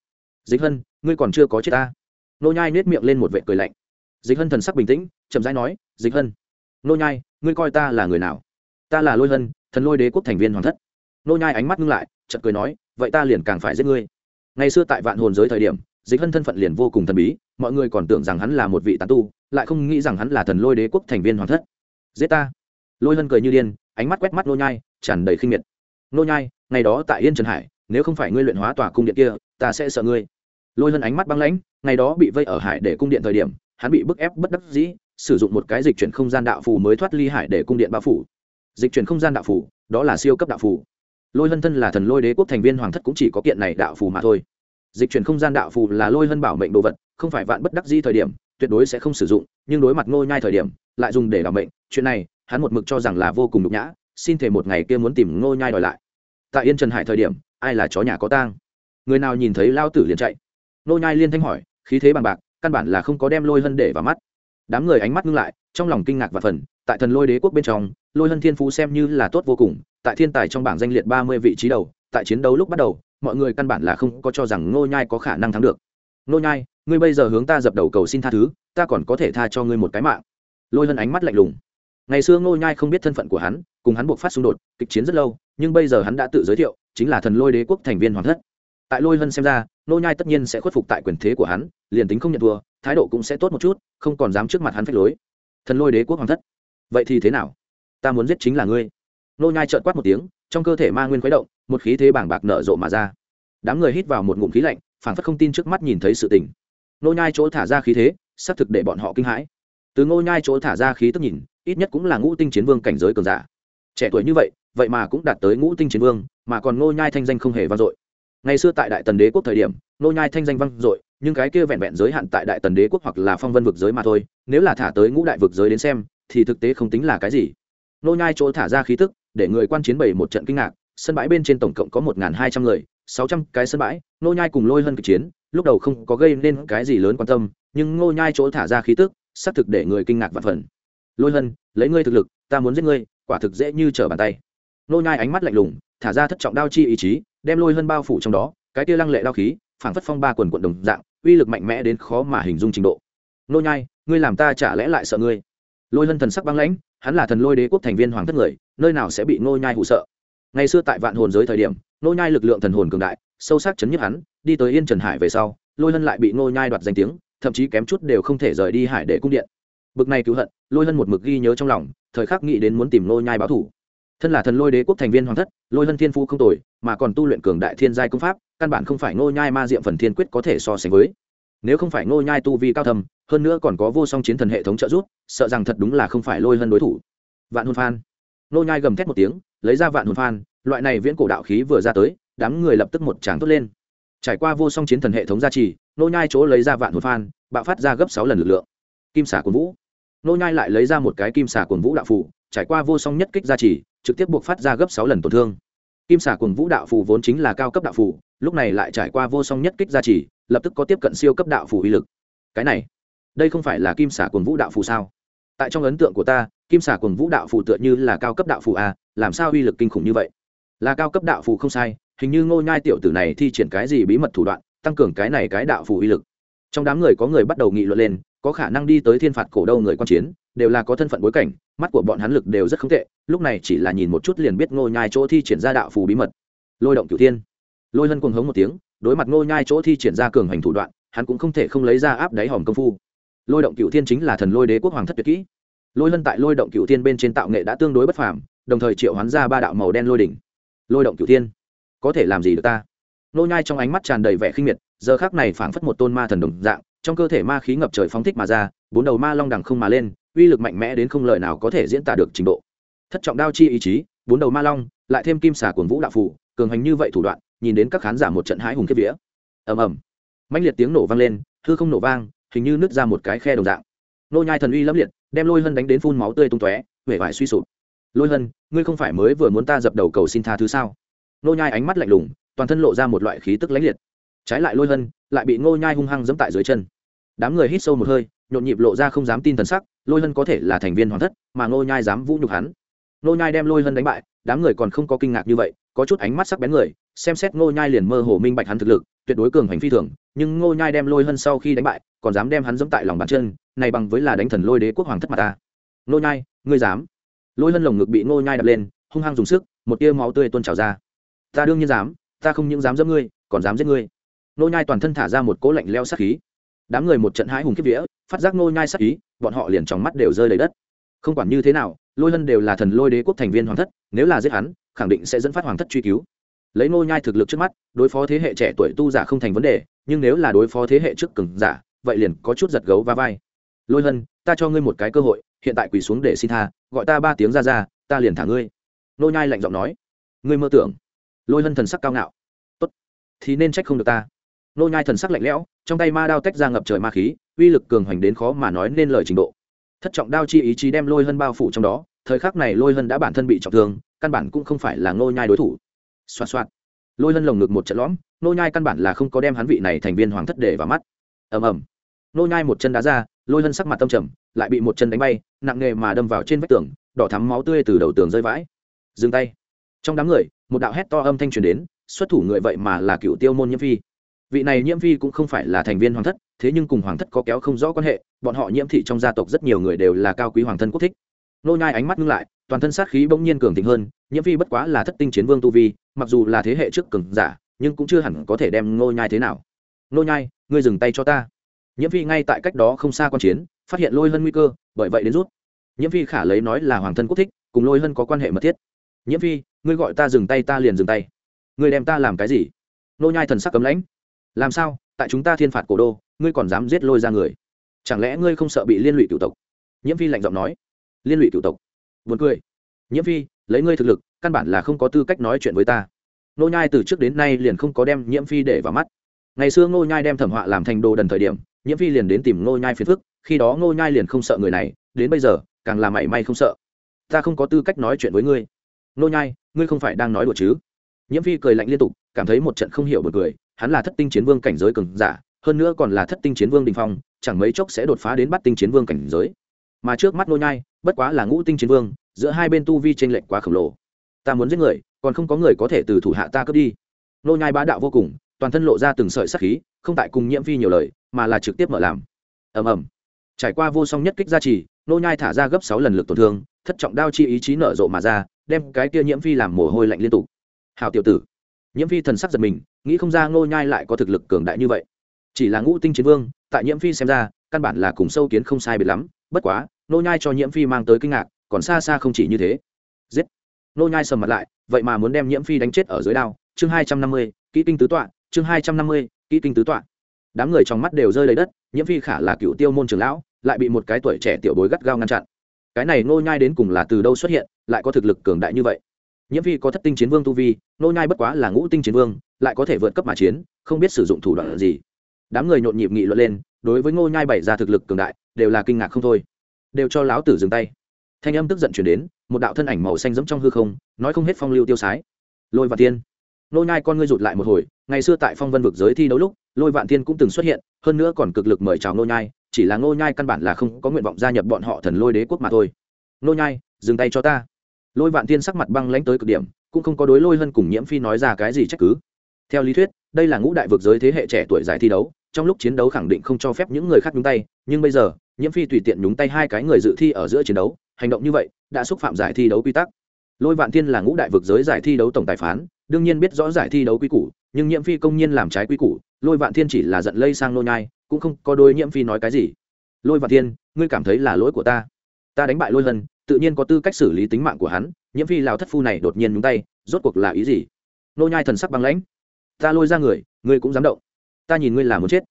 Dịch hân, ngươi còn chưa có chết ta. Nô nhai nét miệng lên một vệt cười lạnh. Dịch hân thần sắc bình tĩnh, chậm rãi nói, dịch hân. Nô nhai, ngươi coi ta là người nào? Ta là lôi hân, thần lôi đế quốc thành viên hoàng thất. Nô nhai ánh mắt ngưng lại, chợt cười nói, vậy ta liền càng phải giết ngươi. Ngày xưa tại vạn hồn giới thời điểm, dịch hân thân phận liền vô cùng thần bí, mọi người còn tưởng rằng hắn là một vị tán tu, lại không nghĩ rằng hắn là thần lôi đế quốc thành viên hoàng thất. Giết ta. Lôi hân cười như điên ánh mắt quét mắt nô nhai, tràn đầy khinh miệt. Nô nhai, ngày đó tại yên trần hải, nếu không phải ngươi luyện hóa tòa cung điện kia, ta sẽ sợ ngươi. Lôi hân ánh mắt băng lãnh, ngày đó bị vây ở hải để cung điện thời điểm, hắn bị bức ép bất đắc dĩ, sử dụng một cái dịch chuyển không gian đạo phù mới thoát ly hải để cung điện bao phủ. Dịch chuyển không gian đạo phù, đó là siêu cấp đạo phù. Lôi hân thân là thần lôi đế quốc thành viên hoàng thất cũng chỉ có kiện này đạo phù mà thôi. Dịch chuyển không gian đạo phù là lôi hân bảo mệnh đồ vật, không phải vạn bất đắc dĩ thời điểm, tuyệt đối sẽ không sử dụng, nhưng đối mặt ngôi nhai thời điểm, lại dùng để đảm mệnh, chuyện này hắn một mực cho rằng là vô cùng nhục nhã, xin thể một ngày kia muốn tìm Ngô nhai đòi lại. Tại yên trần hải thời điểm, ai là chó nhà có tang? Người nào nhìn thấy lao tử liền chạy? Ngô nhai liên thanh hỏi, khí thế bằng bạc, căn bản là không có đem lôi hân để vào mắt. Đám người ánh mắt ngưng lại, trong lòng kinh ngạc và phần tại thần lôi đế quốc bên trong, lôi hân thiên phú xem như là tốt vô cùng, tại thiên tài trong bảng danh liệt ba mươi vị trí đầu, tại chiến đấu lúc bắt đầu, mọi người căn bản là không có cho rằng ngô nhai có khả năng thắng được. Ngô nhai, ngươi bây giờ hướng ta dập đầu cầu xin tha thứ, ta còn có thể tha cho ngươi một cái mạng. Lôi hân ánh mắt lạnh lùng ngày xưa ngô nhai không biết thân phận của hắn, cùng hắn buộc phát xung đột, kịch chiến rất lâu, nhưng bây giờ hắn đã tự giới thiệu, chính là thần lôi đế quốc thành viên hoàng thất. Tại lôi hân xem ra, ngô nhai tất nhiên sẽ khuất phục tại quyền thế của hắn, liền tính không nhận thua, thái độ cũng sẽ tốt một chút, không còn dám trước mặt hắn phách lối. Thần lôi đế quốc hoàng thất. Vậy thì thế nào? Ta muốn giết chính là ngươi. Nô nhai trợn quát một tiếng, trong cơ thể ma nguyên khuấy động, một khí thế bảng bạc nở rộ mà ra. Đám người hít vào một ngụm khí lạnh phản phất không tin trước mắt nhìn thấy sự tình. Nô nhai chỗ thả ra khí thế, xác thực để bọn họ kinh hãi. Từ nô nhai chỗ thả ra khí tức nhìn ít nhất cũng là ngũ tinh chiến vương cảnh giới cường giả. Trẻ tuổi như vậy vậy mà cũng đạt tới ngũ tinh chiến vương, mà còn Ngô nhai thanh danh không hề vang dội. Ngày xưa tại đại tần đế quốc thời điểm, Ngô nhai thanh danh vang dội, nhưng cái kia vẹn vẹn giới hạn tại đại tần đế quốc hoặc là phong vân vực giới mà thôi, nếu là thả tới ngũ đại vực giới đến xem, thì thực tế không tính là cái gì. Ngô nhai chỗ thả ra khí tức, để người quan chiến bày một trận kinh ngạc, sân bãi bên trên tổng cộng có một hai trăm người, sáu trăm cái sân bãi, Ngô nhai cùng lôi hơn kịch chiến, lúc đầu không có gây nên cái gì lớn quan tâm, nhưng Ngô nhai chỗ thả ra khí tức, xác thực để người kinh ngạc vạn phần lôi hân, lấy ngươi thực lực, ta muốn giết ngươi, quả thực dễ như trở bàn tay. Nô nhai ánh mắt lạnh lùng, thả ra thất trọng đao chi ý chí, đem lôi hân bao phủ trong đó, cái kia lăng lệ đao khí, phảng phất phong ba quần quận đồng dạng, uy lực mạnh mẽ đến khó mà hình dung trình độ. Nô nhai, ngươi làm ta chả lẽ lại sợ ngươi? Lôi hân thần sắc băng lãnh, hắn là thần lôi đế quốc thành viên hoàng thất người, nơi nào sẽ bị nô nhai hụ sợ? Ngày xưa tại vạn hồn giới thời điểm, nô nhai lực lượng thần hồn cường đại, sâu sắc chấn nhức hắn, đi tới yên trần hải về sau, lôi hân lại bị nô nhai đoạt danh tiếng, thậm chí kém chút đều không thể rời đi hải để cung điện bực này cứu hận, lôi hân một mực ghi nhớ trong lòng, thời khắc nghĩ đến muốn tìm nô nhai báo thù thân là thần lôi đế quốc thành viên hoàng thất, lôi hân thiên phu không tồi, mà còn tu luyện cường đại thiên giai công pháp, căn bản không phải nô nhai ma diệm phần thiên quyết có thể so sánh với. Nếu không phải nô nhai tu vi cao thầm hơn nữa còn có vô song chiến thần hệ thống trợ giúp, sợ rằng thật đúng là không phải lôi hân đối thủ. Vạn hồn phan. Nô nhai gầm thét một tiếng, lấy ra vạn hồn phan, loại này viễn cổ đạo khí vừa ra tới, đám người lập tức một tràng tốt lên. Trải qua vô song chiến thần hệ thống gia trì nô nhai chỗ lấy ra vạn hồn phan, bạo phát ra gấp sáu lần lực lượng. Kim xả cuồng vũ nô nhai lại lấy ra một cái kim xà cuồng vũ đạo phù, trải qua vô song nhất kích gia trì, trực tiếp buộc phát ra gấp sáu lần tổn thương. Kim xà cuồng vũ đạo phù vốn chính là cao cấp đạo phù, lúc này lại trải qua vô song nhất kích gia trì, lập tức có tiếp cận siêu cấp đạo phù uy lực. Cái này, đây không phải là kim xà cuồng vũ đạo phù sao? Tại trong ấn tượng của ta, kim xà cuồng vũ đạo phù tựa như là cao cấp đạo phù a làm sao uy lực kinh khủng như vậy? Là cao cấp đạo phù không sai, hình như ngô nhai tiểu tử này thi triển cái gì bí mật thủ đoạn, tăng cường cái này cái đạo phù uy lực. Trong đám người có người bắt đầu nghị luận lên có khả năng đi tới thiên phạt cổ đâu người quan chiến, đều là có thân phận bối cảnh, mắt của bọn hắn lực đều rất không tệ, lúc này chỉ là nhìn một chút liền biết ngô nhai chỗ thi triển ra đạo phù bí mật. Lôi động cửu thiên. Lôi hân cuồng hống một tiếng, đối mặt ngô nhai chỗ thi triển ra cường hành thủ đoạn, hắn cũng không thể không lấy ra áp đáy hòm công phu. Lôi động cửu thiên chính là thần lôi đế quốc hoàng thất tuyệt kỹ. Lôi hân tại lôi động cửu thiên bên trên tạo nghệ đã tương đối bất phàm, đồng thời triệu hoán ra ba đạo màu đen lôi đỉnh. Lôi động cửu thiên, có thể làm gì được ta? Nô nhai trong ánh mắt tràn đầy vẻ khinh miệt, giờ khắc này phảng phất một tôn ma thần đồng dạng trong cơ thể ma khí ngập trời phóng thích mà ra, bốn đầu ma long đằng không mà lên, uy lực mạnh mẽ đến không lời nào có thể diễn tả được trình độ. Thất trọng đao chi ý chí, bốn đầu ma long, lại thêm kim xà cuồng vũ đạo phủ cường hành như vậy thủ đoạn, nhìn đến các khán giả một trận hãi hùng kiếp vía. Ầm ầm. Mãnh liệt tiếng nổ vang lên, hư không nổ vang, hình như nứt ra một cái khe đồng dạng. Nô nhai thần uy lẫm liệt, đem lôi hân đánh đến phun máu tươi tung tóe, vẻ vải suy sụp. Lôi hân, ngươi không phải mới vừa muốn ta dập đầu cầu xin tha thứ sao? Nô nhai ánh mắt lạnh lùng, toàn thân lộ ra một loại khí tức lãnh liệt trái lại lôi hân, lại bị ngô nhai hung hăng giẫm tại dưới chân. Đám người hít sâu một hơi, nhộn nhịp lộ ra không dám tin thần sắc, lôi hân có thể là thành viên hoàng thất, mà ngô nhai dám vũ nhục hắn. Ngô nhai đem lôi hân đánh bại, đám người còn không có kinh ngạc như vậy, có chút ánh mắt sắc bén người, xem xét ngô nhai liền mơ hồ minh bạch hắn thực lực, tuyệt đối cường hành phi thường, nhưng ngô nhai đem lôi hân sau khi đánh bại, còn dám đem hắn giẫm tại lòng bàn chân, này bằng với là đánh thần lôi đế quốc hoàng thất mà ta. Ngô nhai, ngươi dám? Lôi hân lồng ngực bị ngô nhai đập lên, hung hăng dùng sức, một tia máu tươi tuôn trào ra. Ta đương nhiên dám, ta không những dám giẫm ngươi, còn dám giết ngươi nô nhai toàn thân thả ra một cỗ lạnh leo sát khí. Đám người một trận hãi hùng kiếp vía, phát giác nô nhai sát ý, bọn họ liền trong mắt đều rơi đầy đất. Không quản như thế nào, lôi hân đều là thần lôi đế quốc thành viên hoàng thất, nếu là giết hắn, khẳng định sẽ dẫn phát hoàng thất truy cứu. Lấy nô nhai thực lực trước mắt, đối phó thế hệ trẻ tuổi tu giả không thành vấn đề, nhưng nếu là đối phó thế hệ trước cường giả, vậy liền có chút giật gấu va vai. Lôi hân, ta cho ngươi một cái cơ hội, hiện tại quỳ xuống để xin tha, gọi ta ba tiếng ra ra, ta liền thả ngươi. Nô nhai lạnh giọng nói. Ngươi mơ tưởng. Lôi hân thần sắc cao ngạo. Tốt. Thì nên trách không được ta nô nhai thần sắc lạnh lẽo, trong tay ma đao tách ra ngập trời ma khí, uy lực cường hoành đến khó mà nói nên lời trình độ. Thất trọng đao chi ý chí đem lôi hân bao phủ trong đó, thời khắc này lôi hân đã bản thân bị trọng thương, căn bản cũng không phải là nô nhai đối thủ. Xoạt xoạt. Lôi hân lồng ngực một trận lõm, nô nhai căn bản là không có đem hắn vị này thành viên hoàng thất để vào mắt. Ầm ầm. Nô nhai một chân đá ra, lôi hân sắc mặt tâm trầm, lại bị một chân đánh bay, nặng nề mà đâm vào trên vách tường, đỏ thắm máu tươi từ đầu tường rơi vãi. Dừng tay. Trong đám người, một đạo hét to âm thanh truyền đến, xuất thủ người vậy mà là cựu tiêu môn nhiễm phi vị này nhiễm phi cũng không phải là thành viên hoàng thất, thế nhưng cùng hoàng thất có kéo không rõ quan hệ, bọn họ nhiễm thị trong gia tộc rất nhiều người đều là cao quý hoàng thân quốc thích. Nô nhai ánh mắt ngưng lại, toàn thân sát khí bỗng nhiên cường thịnh hơn, nhiễm phi bất quá là thất tinh chiến vương tu vi, mặc dù là thế hệ trước cường giả, nhưng cũng chưa hẳn có thể đem nô nhai thế nào. Nô nhai, ngươi dừng tay cho ta. Nhiễm phi ngay tại cách đó không xa quan chiến, phát hiện lôi hân nguy cơ, bởi vậy đến rút. Nhiễm phi khả lấy nói là hoàng thân quốc thích, cùng lôi hân có quan hệ mật thiết. Nhiễm phi ngươi gọi ta dừng tay, ta liền dừng tay. Ngươi đem ta làm cái gì? Nô nhai thần sắc cấm lãnh làm sao? Tại chúng ta thiên phạt cổ đô, ngươi còn dám giết lôi ra người? Chẳng lẽ ngươi không sợ bị liên lụy cựu tộc? Nhiễm phi lạnh giọng nói. Liên lụy cựu tộc? Buồn cười. Nhiễm phi, lấy ngươi thực lực, căn bản là không có tư cách nói chuyện với ta. Nô nhai từ trước đến nay liền không có đem nhiễm phi để vào mắt. Ngày xưa nô nhai đem thẩm họa làm thành đồ đần thời điểm, nhiễm phi liền đến tìm nô nhai phiền phức, khi đó nô nhai liền không sợ người này, đến bây giờ, càng là mảy may không sợ. Ta không có tư cách nói chuyện với ngươi. Nô nhai, ngươi không phải đang nói đùa chứ? Nhiễm phi cười lạnh liên tục, cảm thấy một trận không hiểu bật cười hắn là thất tinh chiến vương cảnh giới cường giả, hơn nữa còn là thất tinh chiến vương đình phong, chẳng mấy chốc sẽ đột phá đến bắt tinh chiến vương cảnh giới. Mà trước mắt nô nhai, bất quá là ngũ tinh chiến vương, giữa hai bên tu vi tranh lệch quá khổng lồ. Ta muốn giết người, còn không có người có thể từ thủ hạ ta cướp đi. Nô nhai bá đạo vô cùng, toàn thân lộ ra từng sợi sắc khí, không tại cùng nhiễm phi nhiều lời, mà là trực tiếp mở làm. Ầm ầm. Trải qua vô song nhất kích gia trì, nô nhai thả ra gấp sáu lần lực tổn thương, thất trọng đao chi ý chí nở rộ mà ra, đem cái kia nhiễm phi làm mồ hôi lạnh liên tục. Hào tiểu tử. Nhiễm phi thần sắc giật mình nghĩ không ra Ngô nhai lại có thực lực cường đại như vậy. Chỉ là ngũ tinh chiến vương, tại nhiễm phi xem ra, căn bản là cùng sâu kiến không sai biệt lắm. Bất quá, Ngô nhai cho nhiễm phi mang tới kinh ngạc, còn xa xa không chỉ như thế. Giết! Ngô nhai sầm mặt lại, vậy mà muốn đem nhiễm phi đánh chết ở dưới đao. Chương hai trăm năm mươi, kỹ kinh tứ tọa. Chương hai trăm năm mươi, kỹ kinh tứ tọa. Đám người trong mắt đều rơi lấy đất, nhiễm phi khả là cựu tiêu môn trường lão, lại bị một cái tuổi trẻ tiểu bối gắt gao ngăn chặn. Cái này Ngô nhai đến cùng là từ đâu xuất hiện, lại có thực lực cường đại như vậy? Nhiễm phi có thất tinh chiến vương tu vi, nô nhai bất quá là ngũ tinh chiến vương, lại có thể vượt cấp mà chiến, không biết sử dụng thủ đoạn gì. Đám người nhộn nhịp nghị luận lên, đối với ngô nhai bày ra thực lực cường đại, đều là kinh ngạc không thôi. Đều cho lão tử dừng tay. Thanh âm tức giận chuyển đến, một đạo thân ảnh màu xanh giống trong hư không, nói không hết phong lưu tiêu sái. Lôi vạn thiên. Nô nhai con ngươi rụt lại một hồi, ngày xưa tại phong vân vực giới thi đấu lúc, lôi vạn thiên cũng từng xuất hiện, hơn nữa còn cực lực mời chào nô nhai, chỉ là nô nhai căn bản là không có nguyện vọng gia nhập bọn họ thần lôi đế quốc mà thôi. Nô nhai, dừng tay cho ta lôi vạn thiên sắc mặt băng lãnh tới cực điểm, cũng không có đối lôi hân cùng nhiễm phi nói ra cái gì trách cứ. Theo lý thuyết, đây là ngũ đại vực giới thế hệ trẻ tuổi giải thi đấu, trong lúc chiến đấu khẳng định không cho phép những người khác nhúng tay, nhưng bây giờ, nhiễm phi tùy tiện nhúng tay hai cái người dự thi ở giữa chiến đấu, hành động như vậy, đã xúc phạm giải thi đấu quy tắc. Lôi vạn thiên là ngũ đại vực giới giải thi đấu tổng tài phán, đương nhiên biết rõ giải thi đấu quy củ, nhưng nhiễm phi công nhiên làm trái quy củ, lôi vạn thiên chỉ là giận lây sang nô nhai, cũng không có đôi nhiễm phi nói cái gì. Lôi vạn thiên, ngươi cảm thấy là lỗi của ta. Ta đánh bại lôi hân tự nhiên có tư cách xử lý tính mạng của hắn, nhiễm phi lào thất phu này đột nhiên nhúng tay, rốt cuộc là ý gì? Nô nhai thần sắc băng lãnh. Ta lôi ra người, ngươi cũng dám động. Ta nhìn ngươi là muốn chết.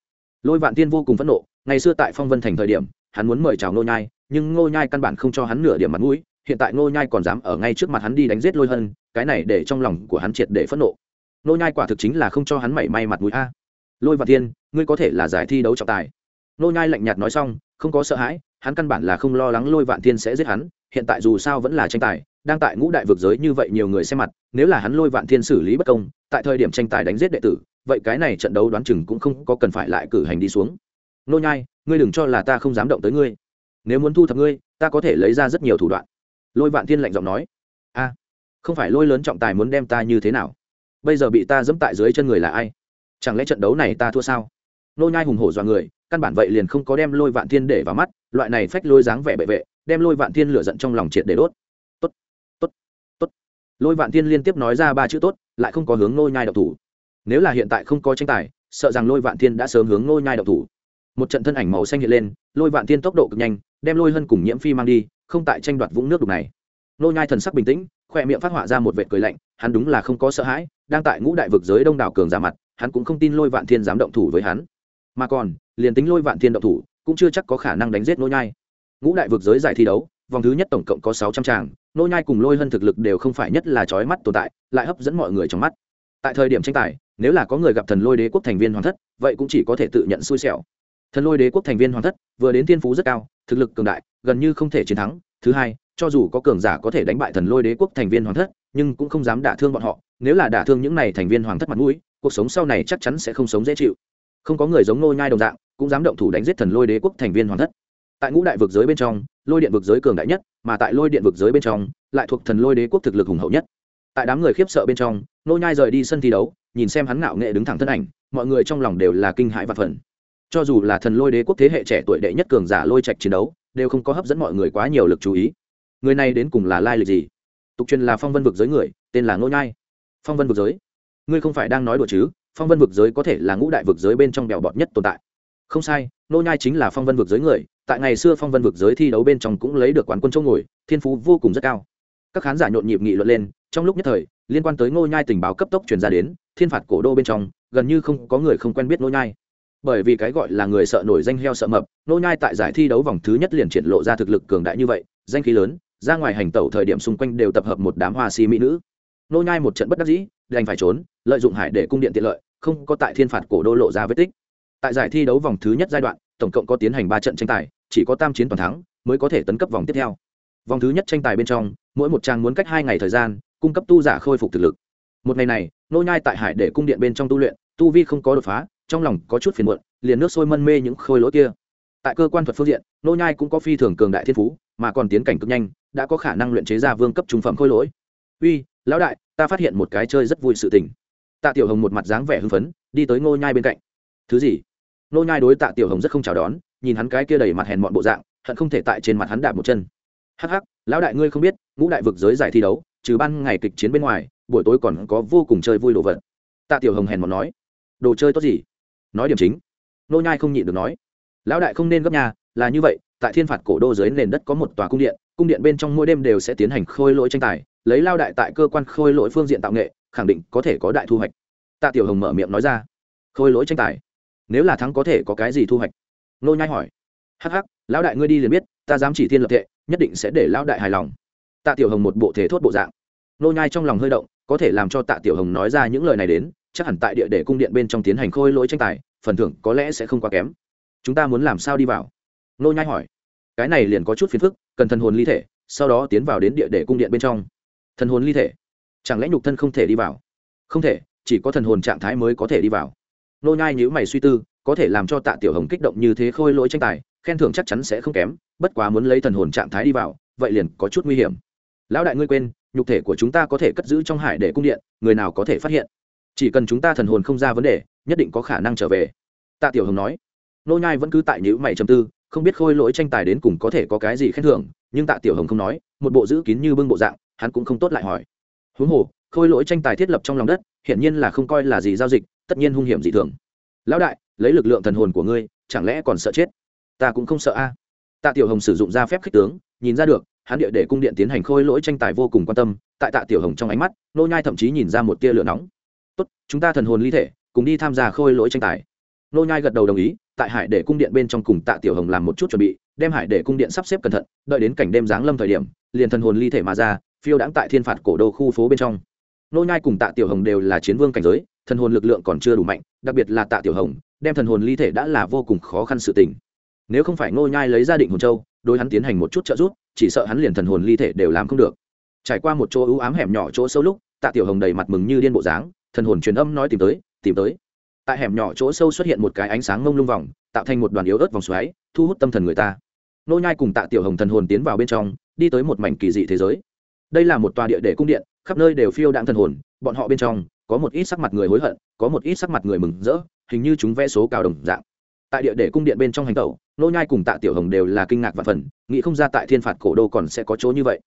Lôi vạn tiên vô cùng phẫn nộ, ngày xưa tại phong vân thành thời điểm, hắn muốn mời chào nô nhai, nhưng nô nhai căn bản không cho hắn nửa điểm mặt mũi, hiện tại nô nhai còn dám ở ngay trước mặt hắn đi đánh giết lôi hân, cái này để trong lòng của hắn triệt để phẫn nộ. Nô nhai quả thực chính là không cho hắn mảy may mặt mũi a. Lôi vạn tiên, ngươi có thể là giải thi đấu trọng tài. Nô nhai lạnh nhạt nói xong, không có sợ hãi hắn căn bản là không lo lắng lôi vạn thiên sẽ giết hắn, hiện tại dù sao vẫn là tranh tài, đang tại ngũ đại vực giới như vậy nhiều người xem mặt, nếu là hắn lôi vạn thiên xử lý bất công, tại thời điểm tranh tài đánh giết đệ tử, vậy cái này trận đấu đoán chừng cũng không có cần phải lại cử hành đi xuống. Nô nhai, ngươi đừng cho là ta không dám động tới ngươi. Nếu muốn thu thập ngươi, ta có thể lấy ra rất nhiều thủ đoạn. Lôi vạn thiên lạnh giọng nói. A, không phải lôi lớn trọng tài muốn đem ta như thế nào? Bây giờ bị ta dẫm tại dưới chân người là ai? Chẳng lẽ trận đấu này ta thua sao? Nô nhai hùng hổ dọa người căn bản vậy liền không có đem lôi vạn thiên để vào mắt, loại này phách lôi dáng vẻ bệ vệ đem lôi vạn thiên lửa giận trong lòng triệt để đốt. Tốt tốt tốt. Lôi vạn thiên liên tiếp nói ra ba chữ tốt, lại không có hướng nô nhai độc thủ. Nếu là hiện tại không có tranh tài, sợ rằng lôi vạn thiên đã sớm hướng nô nhai độc thủ. Một trận thân ảnh màu xanh hiện lên, lôi vạn thiên tốc độ cực nhanh, đem lôi hân cùng nhiễm phi mang đi, không tại tranh đoạt vũng nước đục này. Nô nhai thần sắc bình tĩnh, khoe miệng phát họa ra một vệt cười lạnh, hắn đúng là không có sợ hãi, đang tại ngũ đại vực giới đông đảo cường giả mặt, hắn cũng không tin lôi vạn thiên dám động thủ với hắn mà còn, liền tính lôi vạn thiên động thủ, cũng chưa chắc có khả năng đánh giết nô nhai. Ngũ đại vực giới giải thi đấu, vòng thứ nhất tổng cộng có sáu trăm tràng, nô nhai cùng lôi hân thực lực đều không phải nhất là chói mắt tồn tại, lại hấp dẫn mọi người trong mắt. Tại thời điểm tranh tài, nếu là có người gặp thần lôi đế quốc thành viên hoàng thất, vậy cũng chỉ có thể tự nhận xui xẻo. Thần lôi đế quốc thành viên hoàng thất, vừa đến thiên phú rất cao, thực lực cường đại, gần như không thể chiến thắng. Thứ hai, cho dù có cường giả có thể đánh bại thần lôi đế quốc thành viên hoàng thất, nhưng cũng không dám đả thương bọn họ. Nếu là đả thương những này thành viên hoàng thất mặt mũi, cuộc sống sau này chắc chắn sẽ không sống dễ chịu không có người giống nô nhai đồng dạng, cũng dám động thủ đánh giết thần lôi đế quốc thành viên hoàng thất. Tại ngũ đại vực giới bên trong, lôi điện vực giới cường đại nhất, mà tại lôi điện vực giới bên trong, lại thuộc thần lôi đế quốc thực lực hùng hậu nhất. Tại đám người khiếp sợ bên trong, nô nhai rời đi sân thi đấu, nhìn xem hắn ngạo nghệ đứng thẳng thân ảnh, mọi người trong lòng đều là kinh hãi và phần cho dù là thần lôi đế quốc thế hệ trẻ tuổi đệ nhất cường giả lôi trạch chiến đấu, đều không có hấp dẫn mọi người quá nhiều lực chú ý. Người này đến cùng là lai lịch gì? Tục truyền là phong vân vực giới người, tên là nô nhai. Phong vân vực giới? Ngươi không phải đang nói đùa chứ? Phong vân vực giới có thể là ngũ đại vực giới bên trong bèo bọt nhất tồn tại. Không sai, nô nhai chính là phong vân vực giới người, tại ngày xưa phong vân vực giới thi đấu bên trong cũng lấy được quán quân châu ngồi, thiên phú vô cùng rất cao. Các khán giả nhộn nhịp nghị luận lên, trong lúc nhất thời, liên quan tới ngô nhai tình báo cấp tốc truyền ra đến, thiên phạt cổ đô bên trong, gần như không có người không quen biết ngô nhai. Bởi vì cái gọi là người sợ nổi danh heo sợ mập ngô nhai tại giải thi đấu vòng thứ nhất liền triển lộ ra thực lực cường đại như vậy, danh khí lớn, ra ngoài hành tẩu thời điểm xung quanh đều tập hợp một đám hoa si mỹ nữ. Ngô nhai một trận bất đắc dĩ, đành phải trốn, lợi dụng hải để cung điện tiện lợi không có tại thiên phạt cổ đô lộ ra vết tích. Tại giải thi đấu vòng thứ nhất giai đoạn, tổng cộng có tiến hành ba trận tranh tài, chỉ có tam chiến toàn thắng mới có thể tấn cấp vòng tiếp theo. Vòng thứ nhất tranh tài bên trong, mỗi một trang muốn cách hai ngày thời gian, cung cấp tu giả khôi phục thực lực. Một ngày này, nô nhai tại hải để cung điện bên trong tu luyện, tu vi không có đột phá, trong lòng có chút phiền muộn, liền nước sôi mân mê những khôi lỗi kia. Tại cơ quan thuật phương diện, nô nhai cũng có phi thường cường đại thiên phú, mà còn tiến cảnh cực nhanh, đã có khả năng luyện chế ra vương cấp trung phẩm khôi lỗi. Uy, lão đại, ta phát hiện một cái chơi rất vui sự tình tạ tiểu hồng một mặt dáng vẻ hưng phấn, đi tới ngô nhai bên cạnh. Thứ gì? Ngô nhai đối tạ tiểu hồng rất không chào đón, nhìn hắn cái kia đầy mặt hèn mọn bộ dạng, hận không thể tại trên mặt hắn đạp một chân. Hắc hắc, lão đại ngươi không biết, ngũ đại vực giới giải thi đấu, trừ ban ngày kịch chiến bên ngoài, buổi tối còn có vô cùng chơi vui đồ vật. Tạ tiểu hồng hèn mọn nói. Đồ chơi tốt gì? Nói điểm chính. Nô nhai không nhịn được nói. Lão đại không nên gấp nhà, là như vậy, tại thiên phạt cổ đô dưới nền đất có một tòa cung điện cung điện bên trong mỗi đêm đều sẽ tiến hành khôi lỗi tranh tài, lấy lao đại tại cơ quan khôi lỗi phương diện tạo nghệ khẳng định có thể có đại thu hoạch. Tạ tiểu hồng mở miệng nói ra. Khôi lỗi tranh tài. Nếu là thắng có thể có cái gì thu hoạch? Nô nhai hỏi. Hắc hắc, lão đại ngươi đi liền biết, ta dám chỉ thiên lập tệ nhất định sẽ để lão đại hài lòng. Tạ tiểu hồng một bộ thể thốt bộ dạng. Nô nhai trong lòng hơi động, có thể làm cho tạ tiểu hồng nói ra những lời này đến, chắc hẳn tại địa để cung điện bên trong tiến hành khôi lỗi tranh tài, phần thưởng có lẽ sẽ không quá kém. Chúng ta muốn làm sao đi vào? Nô nhai hỏi. Cái này liền có chút phiền phức, cần thần hồn ly thể, sau đó tiến vào đến địa để cung điện bên trong. Thần hồn ly thể chẳng lẽ nhục thân không thể đi vào? Không thể, chỉ có thần hồn trạng thái mới có thể đi vào. Nô nhai nhữ mày suy tư, có thể làm cho tạ tiểu hồng kích động như thế khôi lỗi tranh tài, khen thưởng chắc chắn sẽ không kém, bất quá muốn lấy thần hồn trạng thái đi vào, vậy liền có chút nguy hiểm. Lão đại ngươi quên, nhục thể của chúng ta có thể cất giữ trong hải để cung điện, người nào có thể phát hiện? Chỉ cần chúng ta thần hồn không ra vấn đề, nhất định có khả năng trở về. Tạ tiểu hồng nói. Nô nhai vẫn cứ tại nhữ mày trầm tư, không biết khôi lỗi tranh tài đến cùng có thể có cái gì khen thưởng, nhưng tạ tiểu hồng không nói, một bộ giữ kín như bưng bộ dạng, hắn cũng không tốt lại hỏi huống hồ, khôi lỗi tranh tài thiết lập trong lòng đất, hiển nhiên là không coi là gì giao dịch, tất nhiên hung hiểm dị thường. Lão đại, lấy lực lượng thần hồn của ngươi, chẳng lẽ còn sợ chết? Ta cũng không sợ a. Tạ tiểu hồng sử dụng ra phép khích tướng, nhìn ra được, hắn địa để cung điện tiến hành khôi lỗi tranh tài vô cùng quan tâm, tại tạ tiểu hồng trong ánh mắt, nô nhai thậm chí nhìn ra một tia lửa nóng. Tốt, chúng ta thần hồn ly thể, cùng đi tham gia khôi lỗi tranh tài. Nô nhai gật đầu đồng ý, tại hải để cung điện bên trong cùng tạ tiểu hồng làm một chút chuẩn bị, đem hải để cung điện sắp xếp cẩn thận, đợi đến cảnh đêm giáng lâm thời điểm, liền thần hồn ly thể mà ra phiêu đãng tại thiên phạt cổ đô khu phố bên trong. Nô nhai cùng tạ tiểu hồng đều là chiến vương cảnh giới, thần hồn lực lượng còn chưa đủ mạnh, đặc biệt là tạ tiểu hồng, đem thần hồn ly thể đã là vô cùng khó khăn sự tình. Nếu không phải nô nhai lấy ra định hồn châu, đối hắn tiến hành một chút trợ giúp, chỉ sợ hắn liền thần hồn ly thể đều làm không được. Trải qua một chỗ ưu ám hẻm nhỏ chỗ sâu lúc, tạ tiểu hồng đầy mặt mừng như điên bộ dáng, thần hồn truyền âm nói tìm tới tìm tới. Tại hẻm nhỏ chỗ sâu xuất hiện một cái ánh sáng mông lung vòng, tạo thành một đoàn yếu ớt vòng xoáy, thu hút tâm thần người ta. Nô nhai cùng tạ tiểu hồng thần hồn tiến vào bên trong, đi tới một mảnh kỳ dị thế giới đây là một tòa địa để cung điện, khắp nơi đều phiêu đạn thần hồn, bọn họ bên trong, có một ít sắc mặt người hối hận, có một ít sắc mặt người mừng rỡ, hình như chúng vẽ số cào đồng dạng. Tại địa để cung điện bên trong hành tẩu, nô nhai cùng tạ tiểu hồng đều là kinh ngạc và phần, nghĩ không ra tại thiên phạt cổ đô còn sẽ có chỗ như vậy.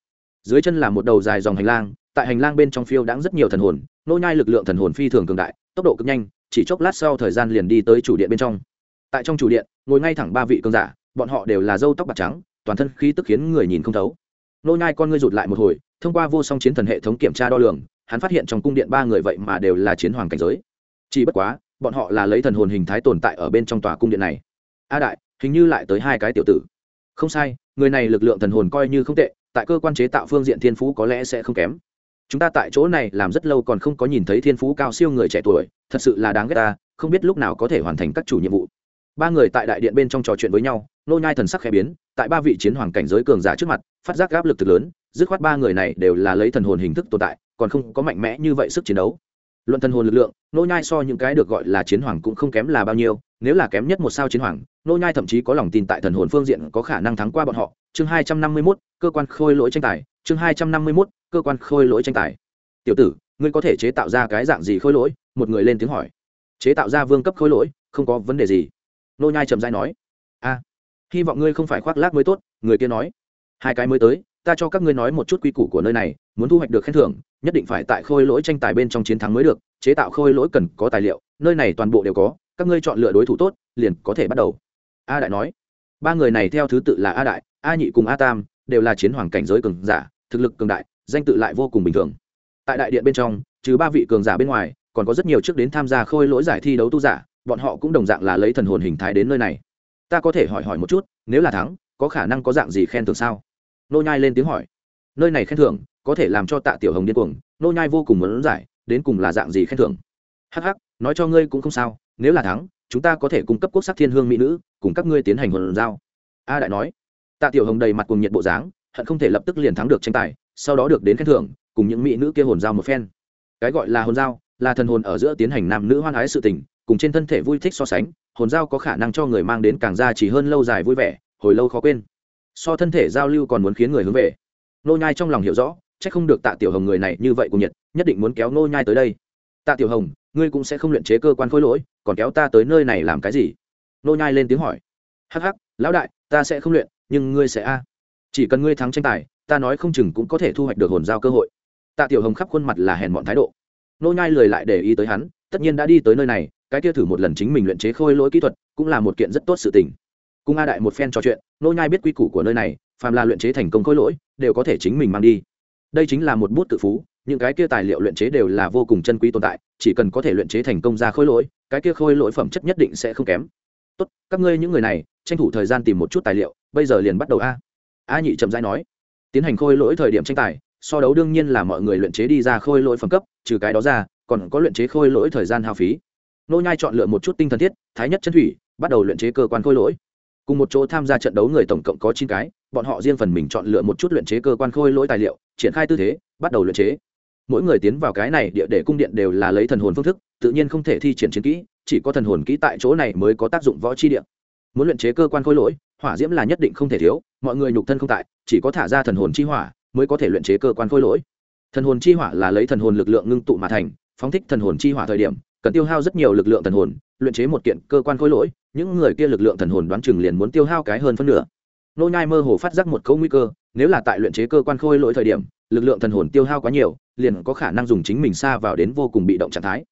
Dưới chân là một đầu dài dòng hành lang, tại hành lang bên trong phiêu đãng rất nhiều thần hồn, nô nhai lực lượng thần hồn phi thường cường đại, tốc độ cực nhanh, chỉ chốc lát sau thời gian liền đi tới chủ điện bên trong. Tại trong chủ điện, ngồi ngay thẳng ba vị cường giả, bọn họ đều là râu tóc bạc trắng, toàn thân khí tức khiến người nhìn không thấu. Nô nhai con ngươi rụt lại một hồi thông qua vô song chiến thần hệ thống kiểm tra đo lường, hắn phát hiện trong cung điện ba người vậy mà đều là chiến hoàng cảnh giới. Chỉ bất quá, bọn họ là lấy thần hồn hình thái tồn tại ở bên trong tòa cung điện này. A đại, hình như lại tới hai cái tiểu tử. Không sai, người này lực lượng thần hồn coi như không tệ, tại cơ quan chế tạo phương diện thiên phú có lẽ sẽ không kém. Chúng ta tại chỗ này làm rất lâu còn không có nhìn thấy thiên phú cao siêu người trẻ tuổi, thật sự là đáng ghét ta, không biết lúc nào có thể hoàn thành các chủ nhiệm vụ. Ba người tại đại điện bên trong trò chuyện với nhau, nô nhai thần sắc khẽ biến, tại ba vị chiến hoàng cảnh giới cường giả trước mặt, phát giác áp lực thực lớn dứt khoát ba người này đều là lấy thần hồn hình thức tồn tại còn không có mạnh mẽ như vậy sức chiến đấu. Luận thần hồn lực lượng nô nhai so những cái được gọi là chiến hoàng cũng không kém là bao nhiêu nếu là kém nhất một sao chiến hoàng nô nhai thậm chí có lòng tin tại thần hồn phương diện có khả năng thắng qua bọn họ. Chương hai trăm năm mươi 251, cơ quan khôi lỗi tranh tài. Chương hai trăm năm mươi 251, cơ quan khôi lỗi tranh tài. Tiểu tử ngươi có thể chế tạo ra cái dạng gì khôi lỗi? Một người lên tiếng hỏi. Chế tạo ra vương cấp khôi lỗi không có vấn đề gì. Nô nhai trầm rãi nói. A hy vọng ngươi không phải khoác lác mới tốt người kia nói. Hai cái mới tới ta cho các ngươi nói một chút quy củ của nơi này, muốn thu hoạch được khen thưởng, nhất định phải tại khôi lỗi tranh tài bên trong chiến thắng mới được, chế tạo khôi lỗi cần có tài liệu, nơi này toàn bộ đều có, các ngươi chọn lựa đối thủ tốt, liền có thể bắt đầu. A đại nói. Ba người này theo thứ tự là a đại, a nhị cùng a tam, đều là chiến hoàng cảnh giới cường giả, thực lực cường đại, danh tự lại vô cùng bình thường. Tại đại điện bên trong, trừ ba vị cường giả bên ngoài, còn có rất nhiều trước đến tham gia khôi lỗi giải thi đấu tu giả, bọn họ cũng đồng dạng là lấy thần hồn hình thái đến nơi này. Ta có thể hỏi hỏi một chút, nếu là thắng, có khả năng có dạng gì khen thưởng sao? Nô nhai lên tiếng hỏi. Nơi này khen thưởng, có thể làm cho tạ tiểu hồng điên cuồng, nô nhai vô cùng muốn giải, đến cùng là dạng gì khen thưởng? Hắc hắc, nói cho ngươi cũng không sao, nếu là thắng, chúng ta có thể cung cấp quốc sắc thiên hương mỹ nữ, cùng các ngươi tiến hành hồn giao. A đại nói. Tạ tiểu hồng đầy mặt cùng nhiệt bộ dáng, hận không thể lập tức liền thắng được tranh tài, sau đó được đến khen thưởng, cùng những mỹ nữ kia hồn giao một phen. Cái gọi là hồn giao, là thần hồn ở giữa tiến hành nam nữ hoan ái sự tình, cùng trên thân thể vui thích so sánh, hồn giao có khả năng cho người mang đến càng gia chỉ hơn lâu dài vui vẻ, hồi lâu khó quên so thân thể giao lưu còn muốn khiến người hướng về. Nô nhai trong lòng hiểu rõ, chắc không được tạ tiểu hồng người này như vậy cùng nhiệt, nhất định muốn kéo nô nhai tới đây. Tạ tiểu hồng, ngươi cũng sẽ không luyện chế cơ quan khối lỗi, còn kéo ta tới nơi này làm cái gì? Nô nhai lên tiếng hỏi. Hắc hắc, lão đại, ta sẽ không luyện, nhưng ngươi sẽ a. Chỉ cần ngươi thắng tranh tài, ta nói không chừng cũng có thể thu hoạch được hồn giao cơ hội. Tạ tiểu hồng khắp khuôn mặt là hèn mọn thái độ. Nô nhai lười lại để ý tới hắn, tất nhiên đã đi tới nơi này, cái kia thử một lần chính mình luyện chế khôi lỗi kỹ thuật cũng là một kiện rất tốt sự tình cung a đại một phen trò chuyện nô nhai biết quy củ của nơi này, phàm là luyện chế thành công khối lỗi, đều có thể chính mình mang đi. Đây chính là một bút tự phú, những cái kia tài liệu luyện chế đều là vô cùng chân quý tồn tại, chỉ cần có thể luyện chế thành công ra khối lỗi, cái kia khôi lỗi phẩm chất nhất định sẽ không kém. Tốt, các ngươi những người này, tranh thủ thời gian tìm một chút tài liệu, bây giờ liền bắt đầu a. A nhị chậm rãi nói. Tiến hành khôi lỗi thời điểm tranh tài, so đấu đương nhiên là mọi người luyện chế đi ra khôi lỗi phẩm cấp, trừ cái đó ra, còn có luyện chế khôi lỗi thời gian hao phí. Nô nhai chọn lựa một chút tinh thần thiết, thái nhất chân thủy, bắt đầu luyện chế cơ quan khôi lỗi cùng một chỗ tham gia trận đấu người tổng cộng có chín cái, bọn họ riêng phần mình chọn lựa một chút luyện chế cơ quan khôi lỗi tài liệu, triển khai tư thế, bắt đầu luyện chế. Mỗi người tiến vào cái này địa để cung điện đều là lấy thần hồn phương thức, tự nhiên không thể thi triển chiến kỹ, chỉ có thần hồn kỹ tại chỗ này mới có tác dụng võ chi điện muốn luyện chế cơ quan khôi lỗi, hỏa diễm là nhất định không thể thiếu, mọi người nhục thân không tại, chỉ có thả ra thần hồn chi hỏa mới có thể luyện chế cơ quan khôi lỗi. Thần hồn chi hỏa là lấy thần hồn lực lượng ngưng tụ mà thành, phóng thích thần hồn chi hỏa thời điểm, cần tiêu hao rất nhiều lực lượng thần hồn, luyện chế một kiện cơ quan khôi lỗi những người kia lực lượng thần hồn đoán chừng liền muốn tiêu hao cái hơn phân nửa. Nô nhai mơ hồ phát giác một câu nguy cơ, nếu là tại luyện chế cơ quan khôi lỗi thời điểm, lực lượng thần hồn tiêu hao quá nhiều, liền có khả năng dùng chính mình xa vào đến vô cùng bị động trạng thái.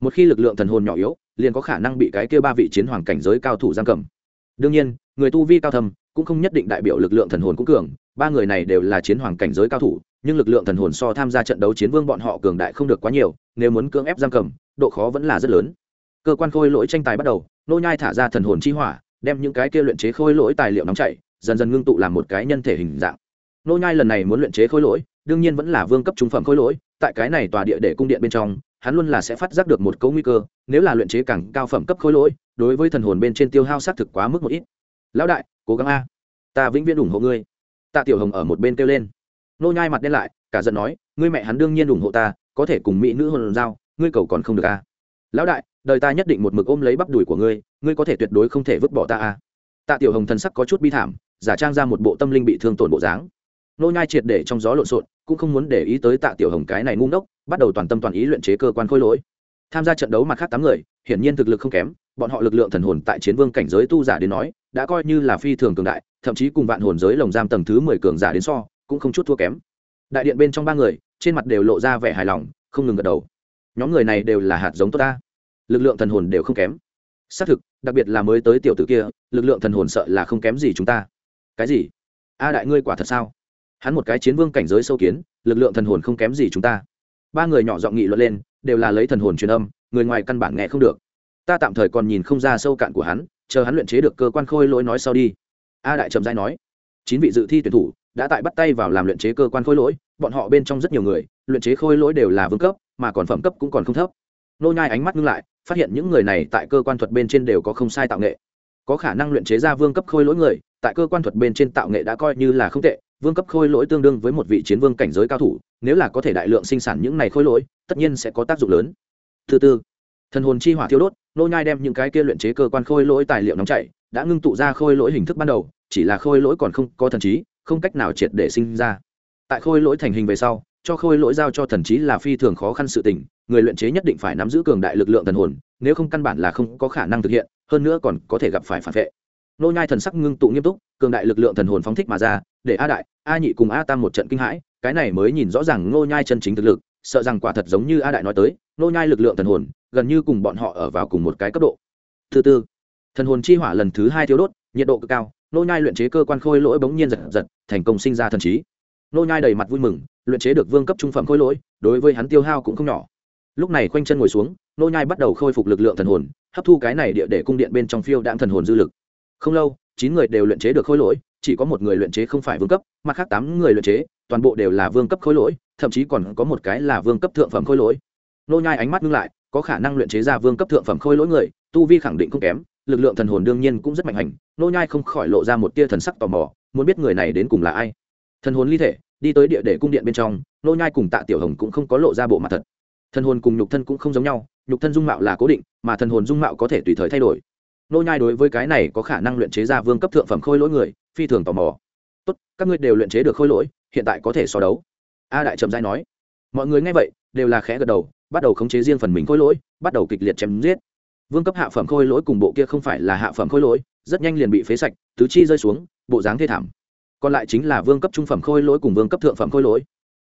Một khi lực lượng thần hồn nhỏ yếu, liền có khả năng bị cái kia ba vị chiến hoàng cảnh giới cao thủ giam cầm. Đương nhiên, người tu vi cao thầm cũng không nhất định đại biểu lực lượng thần hồn cũng cường, ba người này đều là chiến hoàng cảnh giới cao thủ, nhưng lực lượng thần hồn so tham gia trận đấu chiến vương bọn họ cường đại không được quá nhiều, nếu muốn cưỡng ép giam cầm, độ khó vẫn là rất lớn cơ quan khôi lỗi tranh tài bắt đầu, nô nhai thả ra thần hồn chi hỏa, đem những cái kia luyện chế khôi lỗi tài liệu nóng chảy dần dần ngưng tụ làm một cái nhân thể hình dạng. Nô nhai lần này muốn luyện chế khôi lỗi, đương nhiên vẫn là vương cấp trung phẩm khôi lỗi, tại cái này tòa địa để cung điện bên trong, hắn luôn là sẽ phát giác được một cấu nguy cơ, nếu là luyện chế càng cao phẩm cấp khôi lỗi, đối với thần hồn bên trên tiêu hao xác thực quá mức một ít. Lão đại, cố gắng a. Ta vĩnh viễn ủng hộ ngươi. Tạ tiểu hồng ở một bên kêu lên. Nô nhai mặt đen lại, cả giận nói, ngươi mẹ hắn đương nhiên ủng hộ ta, có thể cùng mỹ nữ hồn giao, ngươi cầu còn không được a. Lão đại đời ta nhất định một mực ôm lấy bắp đùi của ngươi ngươi có thể tuyệt đối không thể vứt bỏ ta a tạ tiểu hồng thần sắc có chút bi thảm, giả trang ra một bộ tâm linh bị thương tổn bộ dáng. Nô nhai triệt để trong gió lộn xộn, cũng không muốn để ý tới tạ tiểu hồng cái này ngu ngốc, bắt đầu toàn tâm toàn ý luyện chế cơ quan khôi lỗi. Tham gia trận đấu mặt khác tám người, hiển nhiên thực lực không kém, bọn họ lực lượng thần hồn tại chiến vương cảnh giới tu giả đến nói, đã coi như là phi thường cường đại, thậm chí cùng vạn hồn giới lồng giam tầng thứ mười cường giả đến so, cũng không chút thua kém. Đại điện bên trong ba người, trên mặt đều lộ ra vẻ hài lòng, không ngừng gật đầu. Nhóm người này đều là hạt giống tốt ta lực lượng thần hồn đều không kém. Xác thực, đặc biệt là mới tới tiểu tử kia, lực lượng thần hồn sợ là không kém gì chúng ta. Cái gì? A đại ngươi quả thật sao? Hắn một cái chiến vương cảnh giới sâu kiến, lực lượng thần hồn không kém gì chúng ta. Ba người nhỏ giọng nghị luận lên, đều là lấy thần hồn truyền âm, người ngoài căn bản nghe không được. Ta tạm thời còn nhìn không ra sâu cạn của hắn, chờ hắn luyện chế được cơ quan khôi lỗi nói sau đi. A đại trầm giai nói, chín vị dự thi tuyển thủ đã tại bắt tay vào làm luyện chế cơ quan khôi lỗi, bọn họ bên trong rất nhiều người, luyện chế khôi lỗi đều là vương cấp, mà còn phẩm cấp cũng còn không thấp. Nô nhai ánh mắt ngưng lại phát hiện những người này tại cơ quan thuật bên trên đều có không sai tạo nghệ. Có khả năng luyện chế ra vương cấp khôi lỗi người, tại cơ quan thuật bên trên tạo nghệ đã coi như là không tệ, vương cấp khôi lỗi tương đương với một vị chiến vương cảnh giới cao thủ, nếu là có thể đại lượng sinh sản những này khôi lỗi, tất nhiên sẽ có tác dụng lớn. Thứ tư, thần hồn chi hỏa thiêu đốt, nô nhai đem những cái kia luyện chế cơ quan khôi lỗi tài liệu nóng chảy, đã ngưng tụ ra khôi lỗi hình thức ban đầu, chỉ là khôi lỗi còn không có thần trí, không cách nào triệt để sinh ra. Tại khôi lỗi thành hình về sau cho khôi lỗi giao cho thần trí là phi thường khó khăn sự tình, người luyện chế nhất định phải nắm giữ cường đại lực lượng thần hồn, nếu không căn bản là không có khả năng thực hiện, hơn nữa còn có thể gặp phải phản vệ. Nô nhai thần sắc ngưng tụ nghiêm túc, cường đại lực lượng thần hồn phóng thích mà ra, để a đại, a nhị cùng a tam một trận kinh hãi, cái này mới nhìn rõ ràng nô nhai chân chính thực lực, sợ rằng quả thật giống như a đại nói tới nô nhai lực lượng thần hồn, gần như cùng bọn họ ở vào cùng một cái cấp độ. Thứ tư, thần hồn chi hỏa lần thứ hai thiếu đốt, nhiệt độ cực cao nô nhai luyện chế cơ quan khôi lỗi bỗng nhiên giật giật, thành công sinh ra thần trí nô nhai đầy mặt vui mừng, luyện chế được vương cấp trung phẩm khôi lỗi, đối với hắn tiêu hao cũng không nhỏ. Lúc này quanh chân ngồi xuống, nô nhai bắt đầu khôi phục lực lượng thần hồn, hấp thu cái này địa để cung điện bên trong phiêu đạm thần hồn dư lực. Không lâu, chín người đều luyện chế được khôi lỗi, chỉ có một người luyện chế không phải vương cấp, mặt khác tám người luyện chế, toàn bộ đều là vương cấp khôi lỗi, thậm chí còn có một cái là vương cấp thượng phẩm khôi lỗi. Nô nhai ánh mắt ngưng lại, có khả năng luyện chế ra vương cấp thượng phẩm khôi lỗi người, tu vi khẳng định không kém, lực lượng thần hồn đương nhiên cũng rất mạnh hành. Nô nhai không khỏi lộ ra một tia thần sắc tò mò, muốn biết người này đến cùng là ai thần hồn ly thể, đi tới địa để cung điện bên trong, nô nhai cùng tạ tiểu hồng cũng không có lộ ra bộ mặt thật. Thần hồn cùng nhục thân cũng không giống nhau, nhục thân dung mạo là cố định, mà thần hồn dung mạo có thể tùy thời thay đổi. Nô nhai đối với cái này có khả năng luyện chế ra vương cấp thượng phẩm khôi lỗi người, phi thường tò mò. Tốt, các ngươi đều luyện chế được khôi lỗi, hiện tại có thể so đấu. A đại trầm giai nói. Mọi người nghe vậy, đều là khẽ gật đầu, bắt đầu khống chế riêng phần mình khôi lỗi, bắt đầu kịch liệt chém giết. Vương cấp hạ phẩm khôi lỗi cùng bộ kia không phải là hạ phẩm khôi lỗi, rất nhanh liền bị phế sạch, tứ chi rơi xuống, bộ dáng thê thảm còn lại chính là vương cấp trung phẩm khôi lỗi cùng vương cấp thượng phẩm khôi lỗi.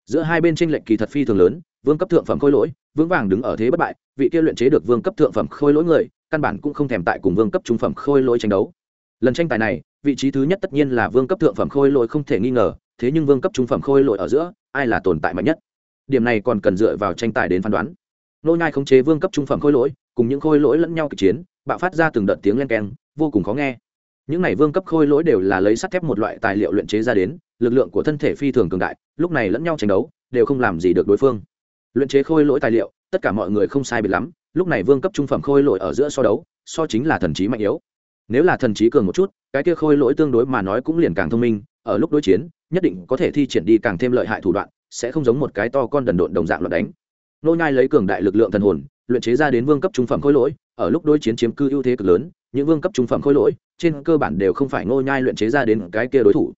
Giữa hai bên tranh lệch kỳ thật phi thường lớn, vương cấp thượng phẩm khôi lỗi, vững vàng đứng ở thế bất bại, vị kia luyện chế được vương cấp thượng phẩm khôi lỗi người, căn bản cũng không thèm tại cùng vương cấp trung phẩm khôi lỗi tranh đấu. Lần tranh tài này, vị trí thứ nhất tất nhiên là vương cấp thượng phẩm khôi lỗi không thể nghi ngờ, thế nhưng vương cấp trung phẩm khôi lỗi ở giữa, ai là tồn tại mạnh nhất? Điểm này còn cần dựa vào tranh tài đến phán đoán. Nô nhai khống chế vương cấp trung phẩm khôi lỗi, cùng những khôi lỗi lẫn nhau kịch chiến, bạo phát ra từng đợt tiếng len keng, vô cùng khó nghe những này vương cấp khôi lỗi đều là lấy sắt thép một loại tài liệu luyện chế ra đến, lực lượng của thân thể phi thường cường đại, lúc này lẫn nhau tranh đấu, đều không làm gì được đối phương. Luyện chế khôi lỗi tài liệu, tất cả mọi người không sai biệt lắm, lúc này vương cấp trung phẩm khôi lỗi ở giữa so đấu, so chính là thần trí mạnh yếu. Nếu là thần trí cường một chút, cái kia khôi lỗi tương đối mà nói cũng liền càng thông minh, ở lúc đối chiến, nhất định có thể thi triển đi càng thêm lợi hại thủ đoạn, sẽ không giống một cái to con đần độn đồng dạng loạt đánh. Nô nhai lấy cường đại lực lượng thần hồn luyện chế ra đến vương cấp trung phẩm khối lỗi, ở lúc đối chiến chiếm cư ưu thế cực lớn, những vương cấp trung phẩm khối lỗi trên cơ bản đều không phải ngô nhai luyện chế ra đến cái kia đối thủ.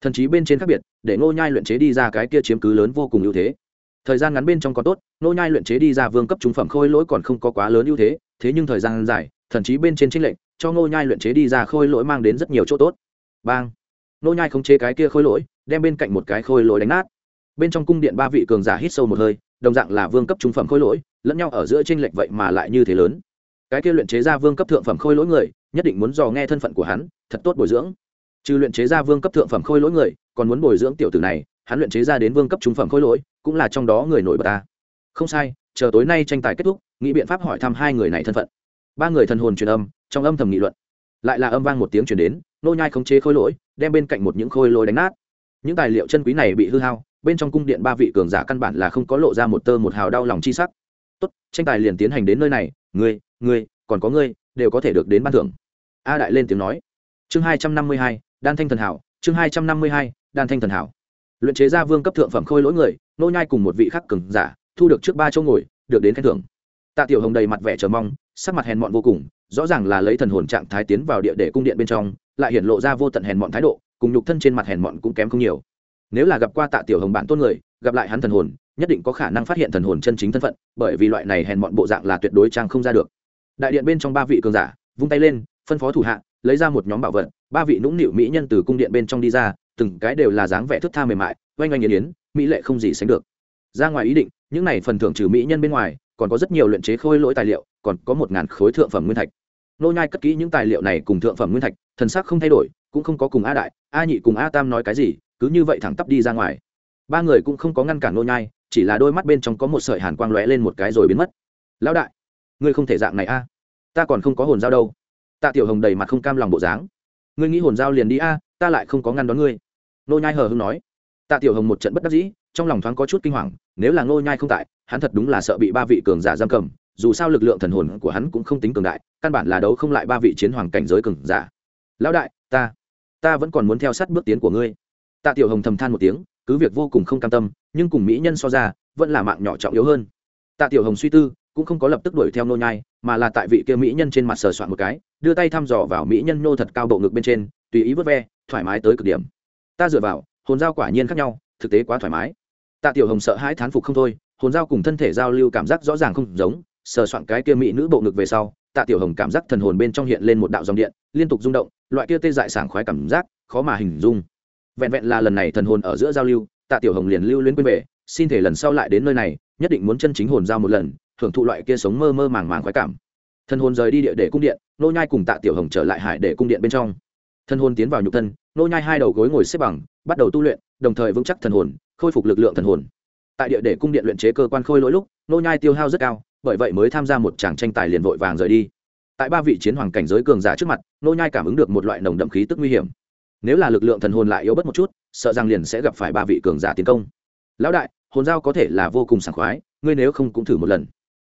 Thần chí bên trên khác biệt, để ngô nhai luyện chế đi ra cái kia chiếm cứ lớn vô cùng ưu thế. Thời gian ngắn bên trong có tốt, ngô nhai luyện chế đi ra vương cấp trung phẩm khôi lỗi còn không có quá lớn ưu thế thế nhưng thời gian dài, thần chí bên trên chính lệnh cho ngô nhai luyện chế đi ra khôi lỗi mang đến rất nhiều chỗ tốt. Bang! Ngô nhai không chế cái kia khôi lỗi, đem bên cạnh một cái khôi lỗi đánh nát. Bên trong cung điện ba vị cường giả hít sâu một hơi đồng dạng là vương cấp trung phẩm khôi lỗi, lẫn nhau ở giữa tranh lệch vậy mà lại như thế lớn. Cái kia luyện chế ra vương cấp thượng phẩm khôi lỗi người, nhất định muốn dò nghe thân phận của hắn, thật tốt bồi dưỡng. Trừ luyện chế ra vương cấp thượng phẩm khôi lỗi người, còn muốn bồi dưỡng tiểu tử này, hắn luyện chế ra đến vương cấp trung phẩm khôi lỗi, cũng là trong đó người nổi bật ta. Không sai, chờ tối nay tranh tài kết thúc, nghĩ biện pháp hỏi thăm hai người này thân phận. Ba người thần hồn truyền âm, trong âm thầm nghị luận. Lại là âm vang một tiếng truyền đến, nô nhai khống chế khôi lỗi, đem bên cạnh một những khôi lỗi đánh nát. Những tài liệu chân quý này bị hư hao bên trong cung điện ba vị cường giả căn bản là không có lộ ra một tơ một hào đau lòng chi sắc. Tốt, tranh tài liền tiến hành đến nơi này, ngươi ngươi, còn có ngươi, đều có thể được đến ban thưởng. A đại lên tiếng nói. Chương hai trăm năm mươi hai, đan thanh thần hảo, chương hai trăm năm mươi hai, đan thanh thần hảo. Luyện chế ra vương cấp thượng phẩm khôi lỗi người, nô nhai cùng một vị khắc cường giả, thu được trước ba chỗ ngồi, được đến khen thưởng. Tạ tiểu hồng đầy mặt vẻ chờ mong, sắc mặt hèn mọn vô cùng, rõ ràng là lấy thần hồn trạng thái tiến vào địa để cung điện bên trong, lại hiển lộ ra vô tận hèn mọn thái độ, cùng nhục thân trên mặt hèn mọn cũng kém không nhiều nếu là gặp qua tạ tiểu hồng bản tôn người, gặp lại hắn thần hồn, nhất định có khả năng phát hiện thần hồn chân chính thân phận, bởi vì loại này hèn mọn bộ dạng là tuyệt đối trang không ra được. Đại điện bên trong ba vị cường giả, vung tay lên, phân phó thủ hạ, lấy ra một nhóm bảo vật, ba vị nũng nịu mỹ nhân từ cung điện bên trong đi ra, từng cái đều là dáng vẻ thức tha mềm mại, oanh oanh yến yến mỹ lệ không gì sánh được. Ra ngoài ý định, những này phần thưởng trừ mỹ nhân bên ngoài, còn có rất nhiều luyện chế khôi lỗi tài liệu, còn có một ngàn khối thượng phẩm nguyên thạch. Nô nhai cất kỹ những tài liệu này cùng thượng phẩm nguyên thạch, thần sắc không thay đổi, cũng không có cùng a đại, a nhị cùng a tam nói cái gì cứ như vậy thẳng tắp đi ra ngoài. Ba người cũng không có ngăn cản nô nhai, chỉ là đôi mắt bên trong có một sợi hàn quang lóe lên một cái rồi biến mất. Lão đại, ngươi không thể dạng này a. Ta còn không có hồn giao đâu. Tạ tiểu hồng đầy mặt không cam lòng bộ dáng. Ngươi nghĩ hồn giao liền đi a, ta lại không có ngăn đón ngươi. Nô nhai hờ hững nói. Tạ tiểu hồng một trận bất đắc dĩ, trong lòng thoáng có chút kinh hoàng, nếu là nô nhai không tại, hắn thật đúng là sợ bị ba vị cường giả giam cầm, dù sao lực lượng thần hồn của hắn cũng không tính cường đại, căn bản là đấu không lại ba vị chiến hoàng cảnh giới cường giả. Lão đại, ta ta vẫn còn muốn theo sát bước tiến của ngươi tạ tiểu hồng thầm than một tiếng, cứ việc vô cùng không cam tâm, nhưng cùng mỹ nhân so ra, vẫn là mạng nhỏ trọng yếu hơn. Tạ tiểu hồng suy tư, cũng không có lập tức đuổi theo nô nhai, mà là tại vị kia mỹ nhân trên mặt sờ soạn một cái, đưa tay thăm dò vào mỹ nhân nô thật cao bộ ngực bên trên, tùy ý vớt ve, thoải mái tới cực điểm. Ta dựa vào, hồn giao quả nhiên khác nhau, thực tế quá thoải mái. Tạ tiểu hồng sợ hãi thán phục không thôi, hồn giao cùng thân thể giao lưu cảm giác rõ ràng không giống, sờ soạn cái kia mỹ nữ bộ ngực về sau, tạ tiểu hồng cảm giác thần hồn bên trong hiện lên một đạo dòng điện, liên tục rung động, loại kia tê dại sảng khoái cảm giác, khó mà hình dung vẹn vẹn là lần này thần hồn ở giữa giao lưu, tạ tiểu hồng liền lưu luyến quên về, xin thể lần sau lại đến nơi này, nhất định muốn chân chính hồn giao một lần, thưởng thụ loại kia sống mơ mơ màng màng khoái cảm. Thần hồn rời đi địa để cung điện, nô nhai cùng tạ tiểu hồng trở lại hải để cung điện bên trong. Thần hồn tiến vào nhục thân, nô nhai hai đầu gối ngồi xếp bằng, bắt đầu tu luyện, đồng thời vững chắc thần hồn, khôi phục lực lượng thần hồn. Tại địa để cung điện luyện chế cơ quan khôi lỗi lúc, nô nhai tiêu hao rất cao, bởi vậy mới tham gia một tràng tranh tài liền vội vàng rời đi. Tại ba vị chiến hoàng cảnh giới cường giả trước mặt, nô nhai cảm ứng được một loại nồng đậm khí tức nguy hiểm nếu là lực lượng thần hồn lại yếu bớt một chút, sợ rằng liền sẽ gặp phải ba vị cường giả tiến công. Lão đại, hồn giao có thể là vô cùng sảng khoái, ngươi nếu không cũng thử một lần.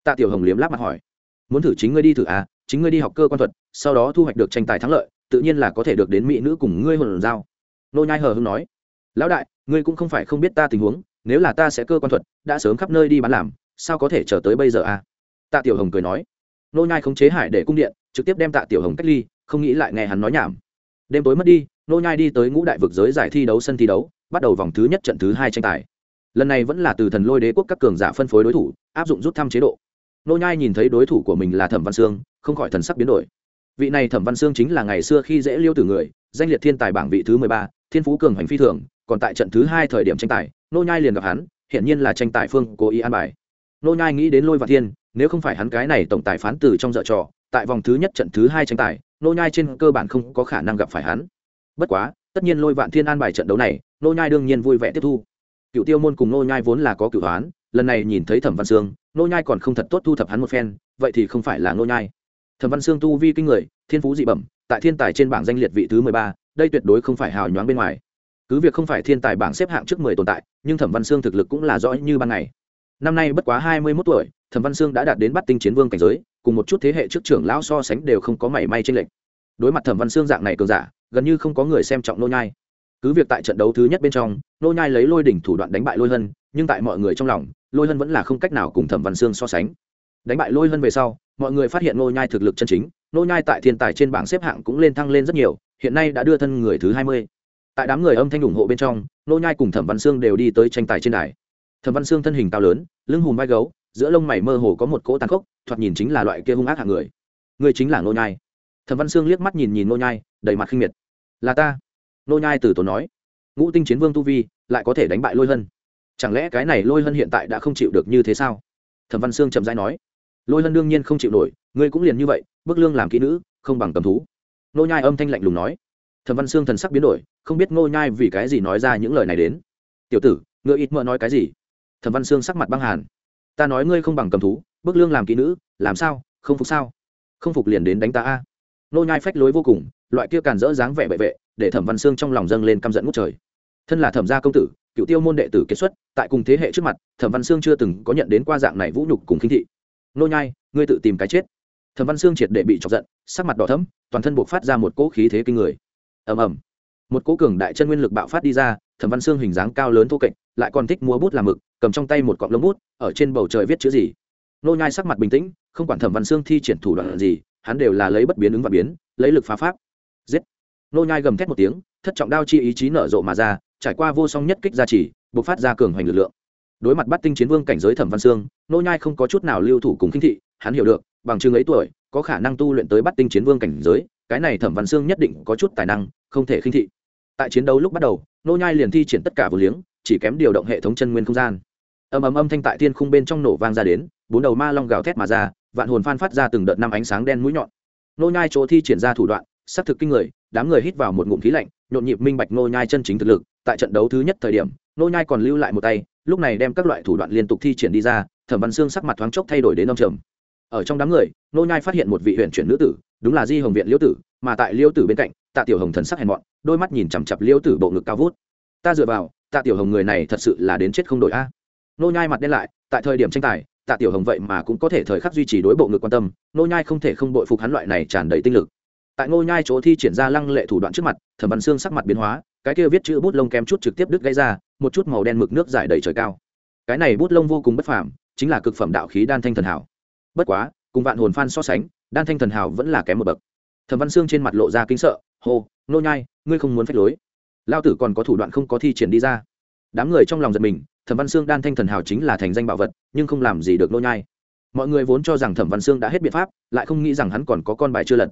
Tạ tiểu hồng liếm láp mặt hỏi. Muốn thử chính ngươi đi thử à chính ngươi đi học cơ quan thuật, sau đó thu hoạch được tranh tài thắng lợi, tự nhiên là có thể được đến mỹ nữ cùng ngươi hồn giao. Nô nhai hờ hững nói. Lão đại, ngươi cũng không phải không biết ta tình huống, nếu là ta sẽ cơ quan thuật, đã sớm khắp nơi đi bán làm, sao có thể chờ tới bây giờ à? Tạ tiểu hồng cười nói. Nô nhai không chế hải để cung điện, trực tiếp đem tạ tiểu hồng cách ly, không nghĩ lại nghe hắn nói nhảm. Đêm tối mất đi nô nhai đi tới ngũ đại vực giới giải thi đấu sân thi đấu, bắt đầu vòng thứ nhất trận thứ hai tranh tài. Lần này vẫn là từ thần lôi đế quốc các cường giả phân phối đối thủ, áp dụng rút thăm chế độ. Nô nhai nhìn thấy đối thủ của mình là thẩm văn sương, không khỏi thần sắc biến đổi. Vị này thẩm văn sương chính là ngày xưa khi dễ liêu tử người, danh liệt thiên tài bảng vị thứ mười ba, thiên phú cường hành phi thường, còn tại trận thứ hai thời điểm tranh tài, nô nhai liền gặp hắn hiện nhiên là tranh tài phương cố ý an bài. Nô nhai nghĩ đến lôi và thiên, nếu không phải hắn cái này tổng tài phán từ trong dở trò, tại vòng thứ nhất trận thứ hai tranh tài, nô nhai trên cơ bản không có khả năng gặp phải hắn bất quá, tất nhiên lôi vạn thiên an bài trận đấu này nô nhai đương nhiên vui vẻ tiếp thu. Cựu tiêu môn cùng nô nhai vốn là có cựu hoán lần này nhìn thấy thẩm văn sương nô nhai còn không thật tốt thu thập hắn một phen, vậy thì không phải là nô nhai. Thẩm văn sương tu vi kinh người, thiên phú dị bẩm, tại thiên tài trên bảng danh liệt vị thứ mười ba, đây tuyệt đối không phải hào nhoáng bên ngoài. Cứ việc không phải thiên tài bảng xếp hạng trước mười tồn tại, nhưng thẩm văn sương thực lực cũng là rõ như ban ngày. Năm nay bất quá hai mươi 21 tuổi, thẩm văn sương đã đạt đến bắt tinh chiến vương cảnh giới, cùng một chút thế hệ trước trưởng lão so sánh đều không có mảy may trên lệch. Đối mặt thẩm văn sương dạng này cường giả gần như không có người xem trọng nô nhai. Cứ việc tại trận đấu thứ nhất bên trong, nô nhai lấy lôi đỉnh thủ đoạn đánh bại lôi hân, nhưng tại mọi người trong lòng, lôi hân vẫn là không cách nào cùng thẩm văn sương so sánh. Đánh bại lôi hân về sau, mọi người phát hiện nô nhai thực lực chân chính, nô nhai tại thiên tài trên bảng xếp hạng cũng lên thăng lên rất nhiều, hiện nay đã đưa thân người thứ hai mươi. Tại đám người âm thanh ủng hộ bên trong, nô nhai cùng thẩm văn sương đều đi tới tranh tài trên đài. Thẩm văn sương thân hình cao lớn, lưng hùm vai gấu, giữa lông mày mơ hồ có một cỗ tàn khốc, thoạt nhìn chính là loại kia hung ác hạng người. Người chính là nô nhai. Thẩm văn sương liếc mắt nhìn nhìn nô nhai, đầy mặt khinh miệt là ta. Nô nhai từ tốn nói. Ngũ tinh chiến vương tu vi, lại có thể đánh bại lôi hân. Chẳng lẽ cái này lôi hân hiện tại đã không chịu được như thế sao? Thẩm văn sương chậm rãi nói. Lôi hân đương nhiên không chịu nổi, ngươi cũng liền như vậy, bức lương làm kỹ nữ, không bằng cầm thú. Nô nhai âm thanh lạnh lùng nói. Thẩm văn sương thần sắc biến đổi, không biết nô nhai vì cái gì nói ra những lời này đến. Tiểu tử ngươi ít mơ nói cái gì? Thẩm văn sương sắc mặt băng hàn. Ta nói ngươi không bằng cầm thú, bức lương làm kỹ nữ, làm sao, không phục sao? Không phục liền đến đánh ta a nô nhai phách lối vô cùng, loại kia càn dỡ dáng vẻ bệ vệ, để thẩm văn sương trong lòng dâng lên căm giận ngút trời. Thân là thẩm gia công tử, cựu tiêu môn đệ tử kết xuất, tại cùng thế hệ trước mặt, thẩm văn sương chưa từng có nhận đến qua dạng này vũ nhục cùng khinh thị. Nô nhai, ngươi tự tìm cái chết. Thẩm văn sương triệt để bị chọc giận, sắc mặt đỏ thẫm, toàn thân buộc phát ra một cỗ khí thế kinh người. Ầm ầm. Một cỗ cường đại chân nguyên lực bạo phát đi ra, thẩm văn sương hình dáng cao lớn thô kệch, lại còn thích mua bút làm mực, cầm trong tay một cọng lông bút, ở trên bầu trời viết chữ gì. Nô nhai sắc mặt bình tĩnh, không quản thẩm văn sương thi triển thủ đoạn gì hắn đều là lấy bất biến ứng và biến, lấy lực phá pháp. Giết. Nô nhai gầm thét một tiếng, thất trọng đao chi ý chí nở rộ mà ra, trải qua vô song nhất kích gia trì, bộc phát ra cường hoành lực lượng. Đối mặt bắt tinh chiến vương cảnh giới thẩm văn sương nô nhai không có chút nào lưu thủ cùng kinh thị, hắn hiểu được, bằng chứng ấy tuổi, có khả năng tu luyện tới bắt tinh chiến vương cảnh giới, cái này thẩm văn sương nhất định có chút tài năng, không thể khinh thị. Tại chiến đấu lúc bắt đầu, nô nhai liền thi triển tất cả vô liếng, chỉ kém điều động hệ thống chân nguyên không gian. Ầm ầm âm thanh tại thiên khung bên trong nổ vang ra đến, bốn đầu ma long gào thét mà ra vạn hồn phan phát ra từng đợt năm ánh sáng đen mũi nhọn. Nô nhai chỗ thi triển ra thủ đoạn sắc thực kinh người, đám người hít vào một ngụm khí lạnh, nhộn nhịp minh bạch nô nhai chân chính thực lực. Tại trận đấu thứ nhất thời điểm nô nhai còn lưu lại một tay, lúc này đem các loại thủ đoạn liên tục thi triển đi ra, thẩm văn xương sắc mặt thoáng chốc thay đổi đến đông trầm. Ở trong đám người nô nhai phát hiện một vị huyện chuyển nữ tử, đúng là di hồng viện liễu tử, mà tại liễu tử bên cạnh, tạ tiểu hồng thần sắc hèn mọn, đôi mắt nhìn chằm chằm liễu tử bộ ngực cao vút. Ta dựa vào, tạ tiểu hồng người này thật sự là đến chết không đổi a. Nô nhai mặt đen lại, tại thời điểm tranh tài tạ tiểu hồng vậy mà cũng có thể thời khắc duy trì đối bộ ngực quan tâm nô nhai không thể không bội phục hắn loại này tràn đầy tinh lực. Tại nô nhai chỗ thi triển ra lăng lệ thủ đoạn trước mặt, thẩm văn xương sắc mặt biến hóa, cái kia viết chữ bút lông kém chút trực tiếp đứt gãy ra, một chút màu đen mực nước dài đầy trời cao. Cái này bút lông vô cùng bất phàm, chính là cực phẩm đạo khí đan thanh thần hảo. Bất quá, cùng vạn hồn phan so sánh, đan thanh thần hảo vẫn là kém một bậc. Thẩm văn xương trên mặt lộ ra kinh sợ, hô nô nhai, ngươi không muốn phách lối. Lao tử còn có thủ đoạn không có thi triển đi ra. Đám người trong lòng giật mình thẩm văn sương đan thanh thần hào chính là thành danh bảo vật, nhưng không làm gì được nô nhai. Mọi người vốn cho rằng thẩm văn sương đã hết biện pháp, lại không nghĩ rằng hắn còn có con bài chưa lật.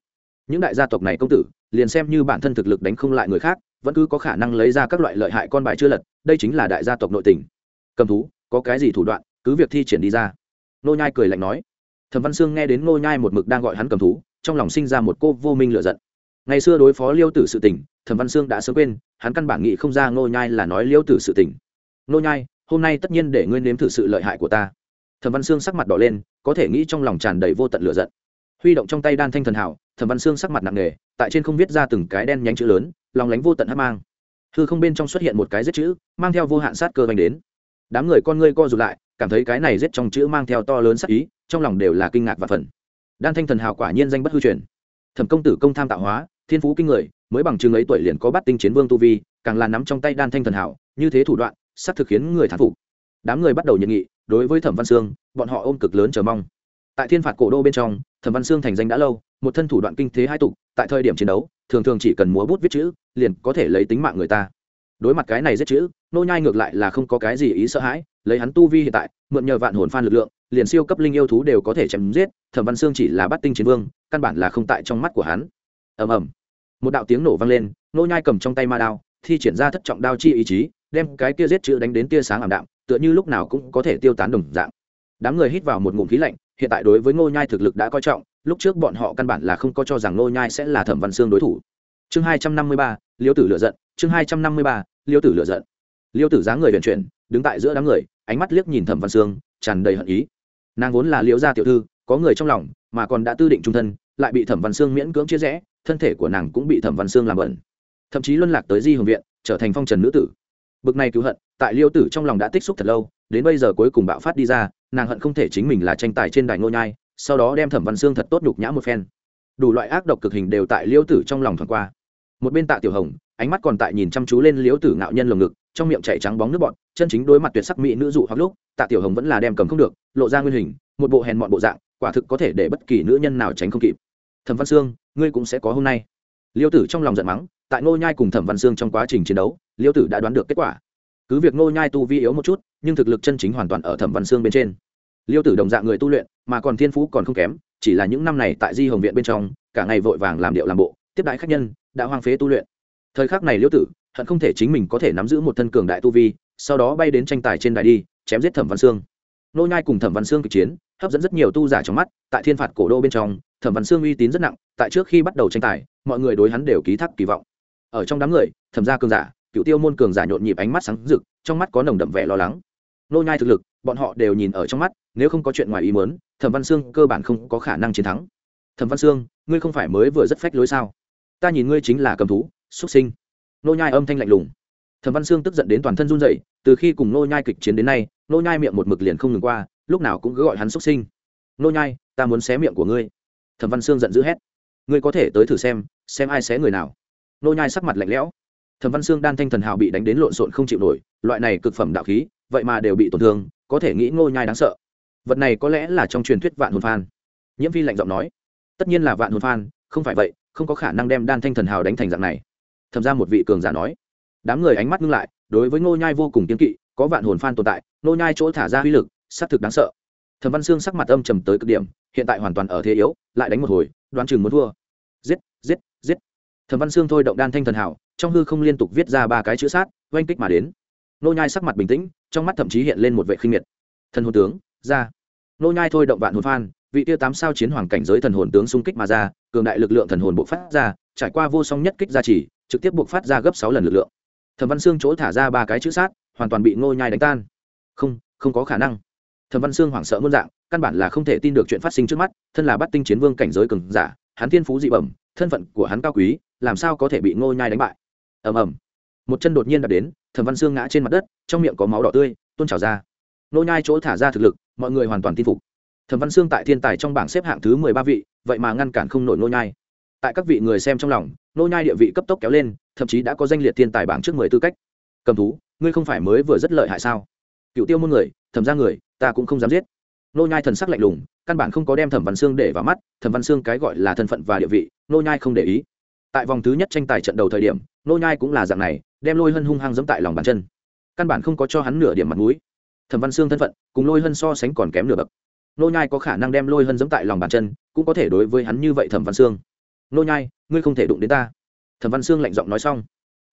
Những đại gia tộc này công tử, liền xem như bản thân thực lực đánh không lại người khác, vẫn cứ có khả năng lấy ra các loại lợi hại con bài chưa lật, đây chính là đại gia tộc nội tình. Cầm thú, có cái gì thủ đoạn, cứ việc thi triển đi ra. Nô nhai cười lạnh nói. Thẩm văn sương nghe đến nô nhai một mực đang gọi hắn cầm thú, trong lòng sinh ra một cô vô minh lửa giận. Ngày xưa đối phó liêu tử sự tình, thẩm văn sương đã sớm quên, hắn căn bản nghĩ không ra nô nhai là nói liêu tử sự tình. Nô nhai hôm nay tất nhiên để ngươi nếm thử sự lợi hại của ta. Thẩm văn sương sắc mặt đỏ lên, có thể nghĩ trong lòng tràn đầy vô tận lửa giận. Huy động trong tay đan thanh thần hảo, thẩm văn sương sắc mặt nặng nề, tại trên không viết ra từng cái đen nhánh chữ lớn, lòng lánh vô tận hát mang. Hư không bên trong xuất hiện một cái giết chữ, mang theo vô hạn sát cơ vành đến. Đám người con ngươi co rụt lại, cảm thấy cái này giết trong chữ mang theo to lớn sát ý, trong lòng đều là kinh ngạc và phần đan thanh thần hào quả nhiên danh bất hư truyền. Thẩm công tử công tham tạo hóa, thiên phú kinh người, mới bằng chừng ấy tuổi liền có bắt tinh chiến vương tu vi, càng là nắm trong tay đan thanh thần hảo, như thế thủ đoạn sắp thực khiến người thán phục. Đám người bắt đầu nhận nghị, đối với thẩm văn sương, bọn họ ôm cực lớn chờ mong. Tại thiên phạt cổ đô bên trong, thẩm văn sương thành danh đã lâu, một thân thủ đoạn kinh thế hai tục, tại thời điểm chiến đấu, thường thường chỉ cần múa bút viết chữ, liền có thể lấy tính mạng người ta. Đối mặt cái này giết chữ, nô nhai ngược lại là không có cái gì ý sợ hãi, lấy hắn tu vi hiện tại, mượn nhờ vạn hồn phan lực lượng, liền siêu cấp linh yêu thú đều có thể chém giết, thẩm văn sương chỉ là bắt tinh chiến vương, căn bản là không tại trong mắt của hắn. Ầm ầm. Một đạo tiếng nổ vang lên, nô nhai cầm trong tay ma đao, thi triển ra thất trọng đao chi ý chí đem cái kia giết chữ đánh đến tia sáng ảm đạm tựa như lúc nào cũng có thể tiêu tán đồng dạng. Đám người hít vào một ngụm khí lạnh hiện tại đối với ngô nhai thực lực đã coi trọng lúc trước bọn họ căn bản là không có cho rằng ngô nhai sẽ là thẩm văn Sương đối thủ. Chương hai trăm năm mươi ba liêu tử lựa giận chương hai trăm năm mươi ba liêu tử lựa giận. Liêu tử dáng người vận chuyển đứng tại giữa đám người ánh mắt liếc nhìn thẩm văn Sương, tràn đầy hận ý. Nàng vốn là liễu gia tiểu thư có người trong lòng mà còn đã tư định trung thân lại bị thẩm văn Sương miễn cưỡng chia rẽ thân thể của nàng cũng bị thẩm văn Sương làm bẩn. Thậm chí luân lạc tới di hồng viện trở thành phong trần nữ tử bực này cứu hận, tại liêu tử trong lòng đã tích xúc thật lâu, đến bây giờ cuối cùng bạo phát đi ra, nàng hận không thể chính mình là tranh tài trên đài ngô nhai, sau đó đem thẩm văn xương thật tốt nhục nhã một phen. Đủ loại ác độc cực hình đều tại liêu tử trong lòng thoảng qua. Một bên tạ tiểu hồng, ánh mắt còn tại nhìn chăm chú lên liêu tử ngạo nhân lồng ngực, trong miệng chạy trắng bóng nước bọt, chân chính đối mặt tuyệt sắc mỹ nữ dụ hoặc lúc, tạ tiểu hồng vẫn là đem cầm không được, lộ ra nguyên hình, một bộ hèn mọn bộ dạng, quả thực có thể để bất kỳ nữ nhân nào tránh không kịp. Thẩm văn sương, ngươi cũng sẽ có hôm nay liêu tử trong lòng giận mắng, tại ngô nhai cùng thẩm văn sương trong quá trình chiến đấu, liêu tử đã đoán được kết quả. Cứ việc ngô nhai tu vi yếu một chút, nhưng thực lực chân chính hoàn toàn ở thẩm văn sương bên trên. Liêu tử đồng dạng người tu luyện, mà còn thiên phú còn không kém, chỉ là những năm này tại di hồng viện bên trong, cả ngày vội vàng làm điệu làm bộ, tiếp đại khách nhân, đã hoang phế tu luyện. Thời khắc này liêu tử, hận không thể chính mình có thể nắm giữ một thân cường đại tu vi, sau đó bay đến tranh tài trên đài đi, chém giết thẩm văn sương. Nô nhai cùng thẩm văn sương kịch chiến, hấp dẫn rất nhiều tu giả trong mắt, tại thiên phạt cổ đô bên trong, thẩm văn sương uy tín rất nặng, tại trước khi bắt đầu tranh tài mọi người đối hắn đều ký thác kỳ vọng. Ở trong đám người, thẩm gia cường giả, cựu tiêu môn cường giả nhộn nhịp ánh mắt sáng rực, trong mắt có nồng đậm vẻ lo lắng. Nô nhai thực lực, bọn họ đều nhìn ở trong mắt, nếu không có chuyện ngoài ý muốn, thẩm văn sương cơ bản không có khả năng chiến thắng. Thẩm văn sương ngươi không phải mới vừa rất phách lối sao? Ta nhìn ngươi chính là cầm thú xuất sinh. Nô nhai âm thanh lạnh lùng. Thẩm văn sương tức giận đến toàn thân run rẩy, từ khi cùng nô nhai kịch chiến đến nay, nô nhai miệng một mực liền không ngừng qua, lúc nào cũng cứ gọi hắn xuất sinh. Nô nhai, ta muốn xé miệng của ngươi. Thẩm văn sương giận dữ hét ngươi có thể tới thử xem xem ai xé người nào. Nô nhai sắc mặt lạnh lẽo. Thẩm văn sương đan thanh thần hào bị đánh đến lộn xộn không chịu nổi, loại này cực phẩm đạo khí, vậy mà đều bị tổn thương, có thể nghĩ nô nhai đáng sợ. Vật này có lẽ là trong truyền thuyết vạn hồn phan. Nhiễm phi lạnh giọng nói. Tất nhiên là vạn hồn phan, không phải vậy, không có khả năng đem đan thanh thần hào đánh thành dạng này. Thầm ra một vị cường giả nói. Đám người ánh mắt ngưng lại, đối với ngô nhai vô cùng kiên kỵ, có vạn hồn phan tồn tại, ngô nhai chỗ thả ra uy lực, xác thực đáng sợ thẩm văn sương sắc mặt âm trầm tới cực điểm, hiện tại hoàn toàn ở thế yếu, lại đánh một hồi, đoán chừng muốn thua. Giết giết giết. Thẩm văn sương thôi động đan thanh thần hảo, trong hư không liên tục viết ra ba cái chữ sát, oanh kích mà đến. Nô nhai sắc mặt bình tĩnh, trong mắt thậm chí hiện lên một vệ khinh miệt. Thần hồn tướng, ra. Nô nhai thôi động vạn hồn phan, vị tiêu tám sao chiến hoàng cảnh giới thần hồn tướng xung kích mà ra, cường đại lực lượng thần hồn bộ phát ra, trải qua vô song nhất kích gia trì, trực tiếp buộc phát ra gấp sáu lần lực lượng. Thẩm văn sương chỗ thả ra ba cái chữ sát, hoàn toàn bị ngô nhai đánh tan. Không không có khả năng thẩm văn sương hoảng sợ muôn dạng, căn bản là không thể tin được chuyện phát sinh trước mắt, thân là bắt tinh chiến vương cảnh giới cường giả, hắn thiên phú dị bẩm, thân phận của hắn cao quý, làm sao có thể bị ngô nhai đánh bại? Ầm ầm. Một chân đột nhiên đạp đến, thẩm văn sương ngã trên mặt đất, trong miệng có máu đỏ tươi, tuôn trào ra. Ngô nhai chỗ thả ra thực lực, mọi người hoàn toàn tin phục. Thẩm văn sương tại thiên tài trong bảng xếp hạng thứ mười ba vị, vậy mà ngăn cản không nổi ngô nhai. Tại các vị người xem trong lòng nô nhai địa vị cấp tốc kéo lên, thậm chí đã có danh liệt thiên tài bảng trước mười tư cách. Cầm thú, ngươi không phải mới vừa rất lợi hại sao? Cựu tiêu môn người, thẩm ra người, ta cũng không dám giết. Nô nhai thần sắc lạnh lùng, căn bản không có đem thẩm văn xương để vào mắt, thẩm văn xương cái gọi là thân phận và địa vị, nô nhai không để ý. Tại vòng thứ nhất tranh tài trận đầu thời điểm, nô nhai cũng là dạng này, đem lôi hân hung hăng giẫm tại lòng bàn chân. Căn bản không có cho hắn nửa điểm mặt mũi. Thẩm văn xương thân phận, cùng lôi hân so sánh còn kém nửa bậc. Nô nhai có khả năng đem lôi hân giẫm tại lòng bàn chân, cũng có thể đối với hắn như vậy thẩm văn xương nô nhai, ngươi không thể đụng đến ta. Thẩm văn sương lạnh giọng nói xong.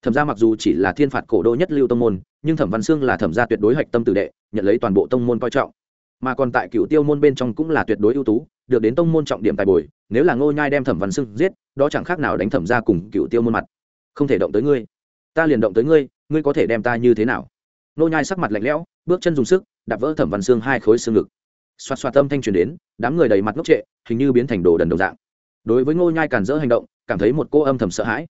Thẩm gia mặc dù chỉ là thiên phạt cổ đô nhất lưu tông môn nhưng thẩm văn sương là thẩm gia tuyệt đối hạch tâm tử đệ, nhận lấy toàn bộ tông môn coi trọng. Mà còn tại cựu tiêu môn bên trong cũng là tuyệt đối ưu tú, được đến tông môn trọng điểm tài bồi, nếu là ngô nhai đem thẩm văn sương giết, đó chẳng khác nào đánh thẩm gia cùng cựu tiêu môn mặt. Không thể động tới ngươi. Ta liền động tới ngươi ngươi có thể đem ta như thế nào? Ngô nhai sắc mặt lạnh lẽo, bước chân dùng sức, đạp vỡ thẩm văn sương hai khối xương ngực. Xoạt xoạt tâm thanh truyền đến, đám người đầy mặt ngốc trệ, hình như biến thành đồ đần đồng dạng. Đối với ngô nhai cản rỡ hành động, cảm thấy một cô âm thầm sợ hãi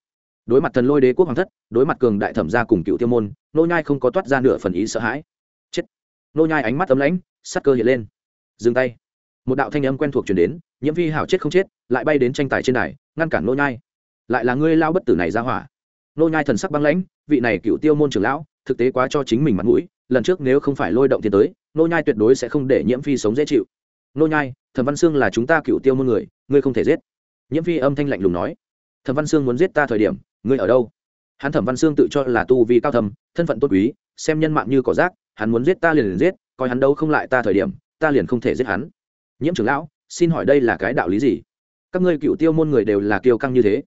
đối mặt thần lôi đế quốc hoàng thất, đối mặt cường đại thẩm gia cùng cựu tiêu môn, nô nhai không có toát ra nửa phần ý sợ hãi. Chết! Nô nhai ánh mắt ấm lãnh, sắc cơ hiện lên. Dừng tay. Một đạo thanh âm quen thuộc truyền đến, nhiễm vi hảo chết không chết, lại bay đến tranh tài trên đài, ngăn cản nô nhai. Lại là ngươi lao bất tử này ra hỏa. Nô nhai thần sắc băng lãnh, vị này cựu tiêu môn trưởng lão, thực tế quá cho chính mình mặt mũi, lần trước nếu không phải lôi động tiền tới, nô nhai tuyệt đối sẽ không để nhiễm phi sống dễ chịu. Nô nhai, thẩm văn sương là chúng ta cựu tiêu môn người, ngươi không thể giết. Nhiễm phi âm thanh lạnh lùng nói. Thẩm văn sương muốn giết ta thời điểm ngươi ở đâu? Hắn thẩm văn sương tự cho là tu vi cao thầm thân phận tốt quý, xem nhân mạng như cỏ rác, hắn muốn giết ta liền liền giết, coi hắn đâu không lại ta thời điểm, ta liền không thể giết hắn. Nhiễm trưởng lão, xin hỏi đây là cái đạo lý gì? Các ngươi cựu tiêu môn người đều là kiêu căng như thế.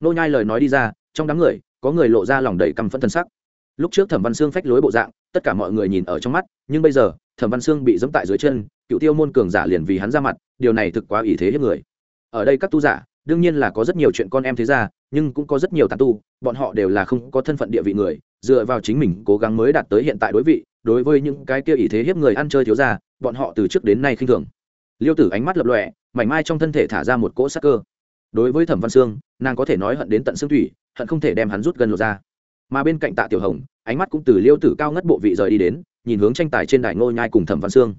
Nô nhai lời nói đi ra, trong đám người, có người lộ ra lòng đầy căm phẫn thân sắc. Lúc trước thẩm văn sương phách lối bộ dạng, tất cả mọi người nhìn ở trong mắt, nhưng bây giờ, thẩm văn sương bị dẫm tại dưới chân, cựu tiêu môn cường giả liền vì hắn ra mặt, điều này thực quá ý thế hiếp người. Ở đây các tu giả đương nhiên là có rất nhiều chuyện con em thế ra, nhưng cũng có rất nhiều tàn tu, bọn họ đều là không có thân phận địa vị người, dựa vào chính mình cố gắng mới đạt tới hiện tại đối vị, đối với những cái kia ý thế hiếp người ăn chơi thiếu ra bọn họ từ trước đến nay khinh thường. Liêu tử ánh mắt lập lọe mảnh mai trong thân thể thả ra một cỗ sắc cơ. Đối với thẩm văn sương, nàng có thể nói hận đến tận xương thủy, hận không thể đem hắn rút gần lột ra. Mà bên cạnh tạ tiểu hồng, ánh mắt cũng từ liêu tử cao ngất bộ vị rời đi đến, nhìn hướng tranh tài trên đài ngô nhai cùng thẩm văn sương.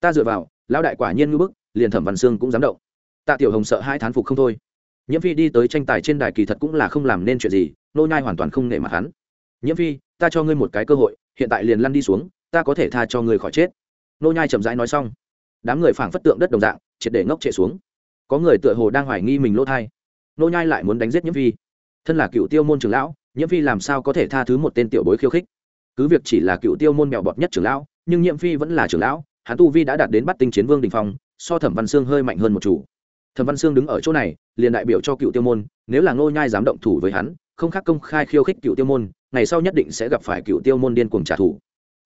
Ta dựa vào, lão đại quả nhiên ngư bức, liền thẩm văn sương cũng dám động. Tạ tiểu hồng sợ hai thán phục không thôi nhiễm phi đi tới tranh tài trên đài kỳ thật cũng là không làm nên chuyện gì, nô nhai hoàn toàn không nể mặt hắn. Nhiễm phi, ta cho ngươi một cái cơ hội, hiện tại liền lăn đi xuống, ta có thể tha cho ngươi khỏi chết. Nô nhai chậm rãi nói xong. Đám người phảng phất tượng đất đồng dạng, triệt để ngốc trệ xuống. Có người tựa hồ đang hoài nghi mình lỗ thai. Nô nhai lại muốn đánh giết nhiễm phi. Thân là cựu tiêu môn trưởng lão, nhiễm phi làm sao có thể tha thứ một tên tiểu bối khiêu khích? Cứ việc chỉ là cựu tiêu môn mèo bọt nhất trưởng lão, nhưng nhiễm phi vẫn là trưởng lão, hắn tu vi đã đạt đến bắt tinh chiến vương đình phong, so thẩm văn sương hơi mạnh hơn một chủ thẩm văn sương đứng ở chỗ này, liền đại biểu cho cựu tiêu môn, nếu là ngô nhai dám động thủ với hắn, không khác công khai khiêu khích cựu tiêu môn, ngày sau nhất định sẽ gặp phải cựu tiêu môn điên cuồng trả thù.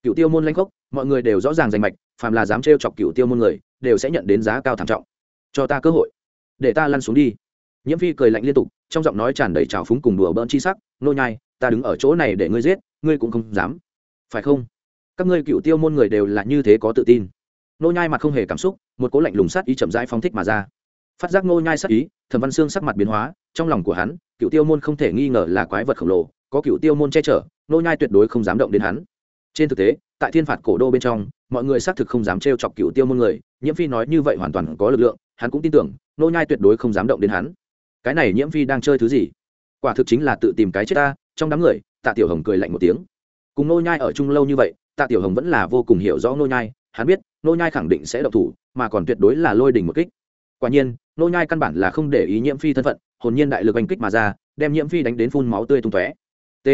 Cựu tiêu môn lanh khốc, mọi người đều rõ ràng danh mạch, phàm là dám trêu chọc cựu tiêu môn người, đều sẽ nhận đến giá cao thảm trọng. Cho ta cơ hội. Để ta lăn xuống đi. Nhiễm phi cười lạnh liên tục, trong giọng nói tràn đầy trào phúng cùng đùa bỡn chi sắc nô nhai, ta đứng ở chỗ này để ngươi giết, ngươi cũng không dám. Phải không? Các ngươi cựu tiêu môn người đều là như thế có tự tin. Nô nhai mặt không hề cảm xúc, một cố lạnh lùng sát ý chậm rãi phóng thích mà ra phát giác nô nhai sắc ý, thẩm văn xương sắc mặt biến hóa, trong lòng của hắn, cựu tiêu môn không thể nghi ngờ là quái vật khổng lồ, có cựu tiêu môn che chở nô nhai tuyệt đối không dám động đến hắn. Trên thực tế, tại thiên phạt cổ đô bên trong, mọi người xác thực không dám trêu chọc cựu tiêu môn người, nhiễm phi nói như vậy hoàn toàn có lực lượng, hắn cũng tin tưởng nô nhai tuyệt đối không dám động đến hắn. Cái này nhiễm phi đang chơi thứ gì? Quả thực chính là tự tìm cái chết ta, trong đám người, tạ tiểu hồng cười lạnh một tiếng. Cùng nô nhai ở chung lâu như vậy, tạ tiểu hồng vẫn là vô cùng hiểu rõ nô nhai, hắn biết nô nhai khẳng định sẽ động thủ, mà còn tuyệt đối là lôi đỉnh một kích quả nhiên, nô nhai căn bản là không để ý nhiễm phi thân phận, hồn nhiên đại lực oanh kích mà ra, đem nhiễm phi đánh đến phun máu tươi tung tóe. T.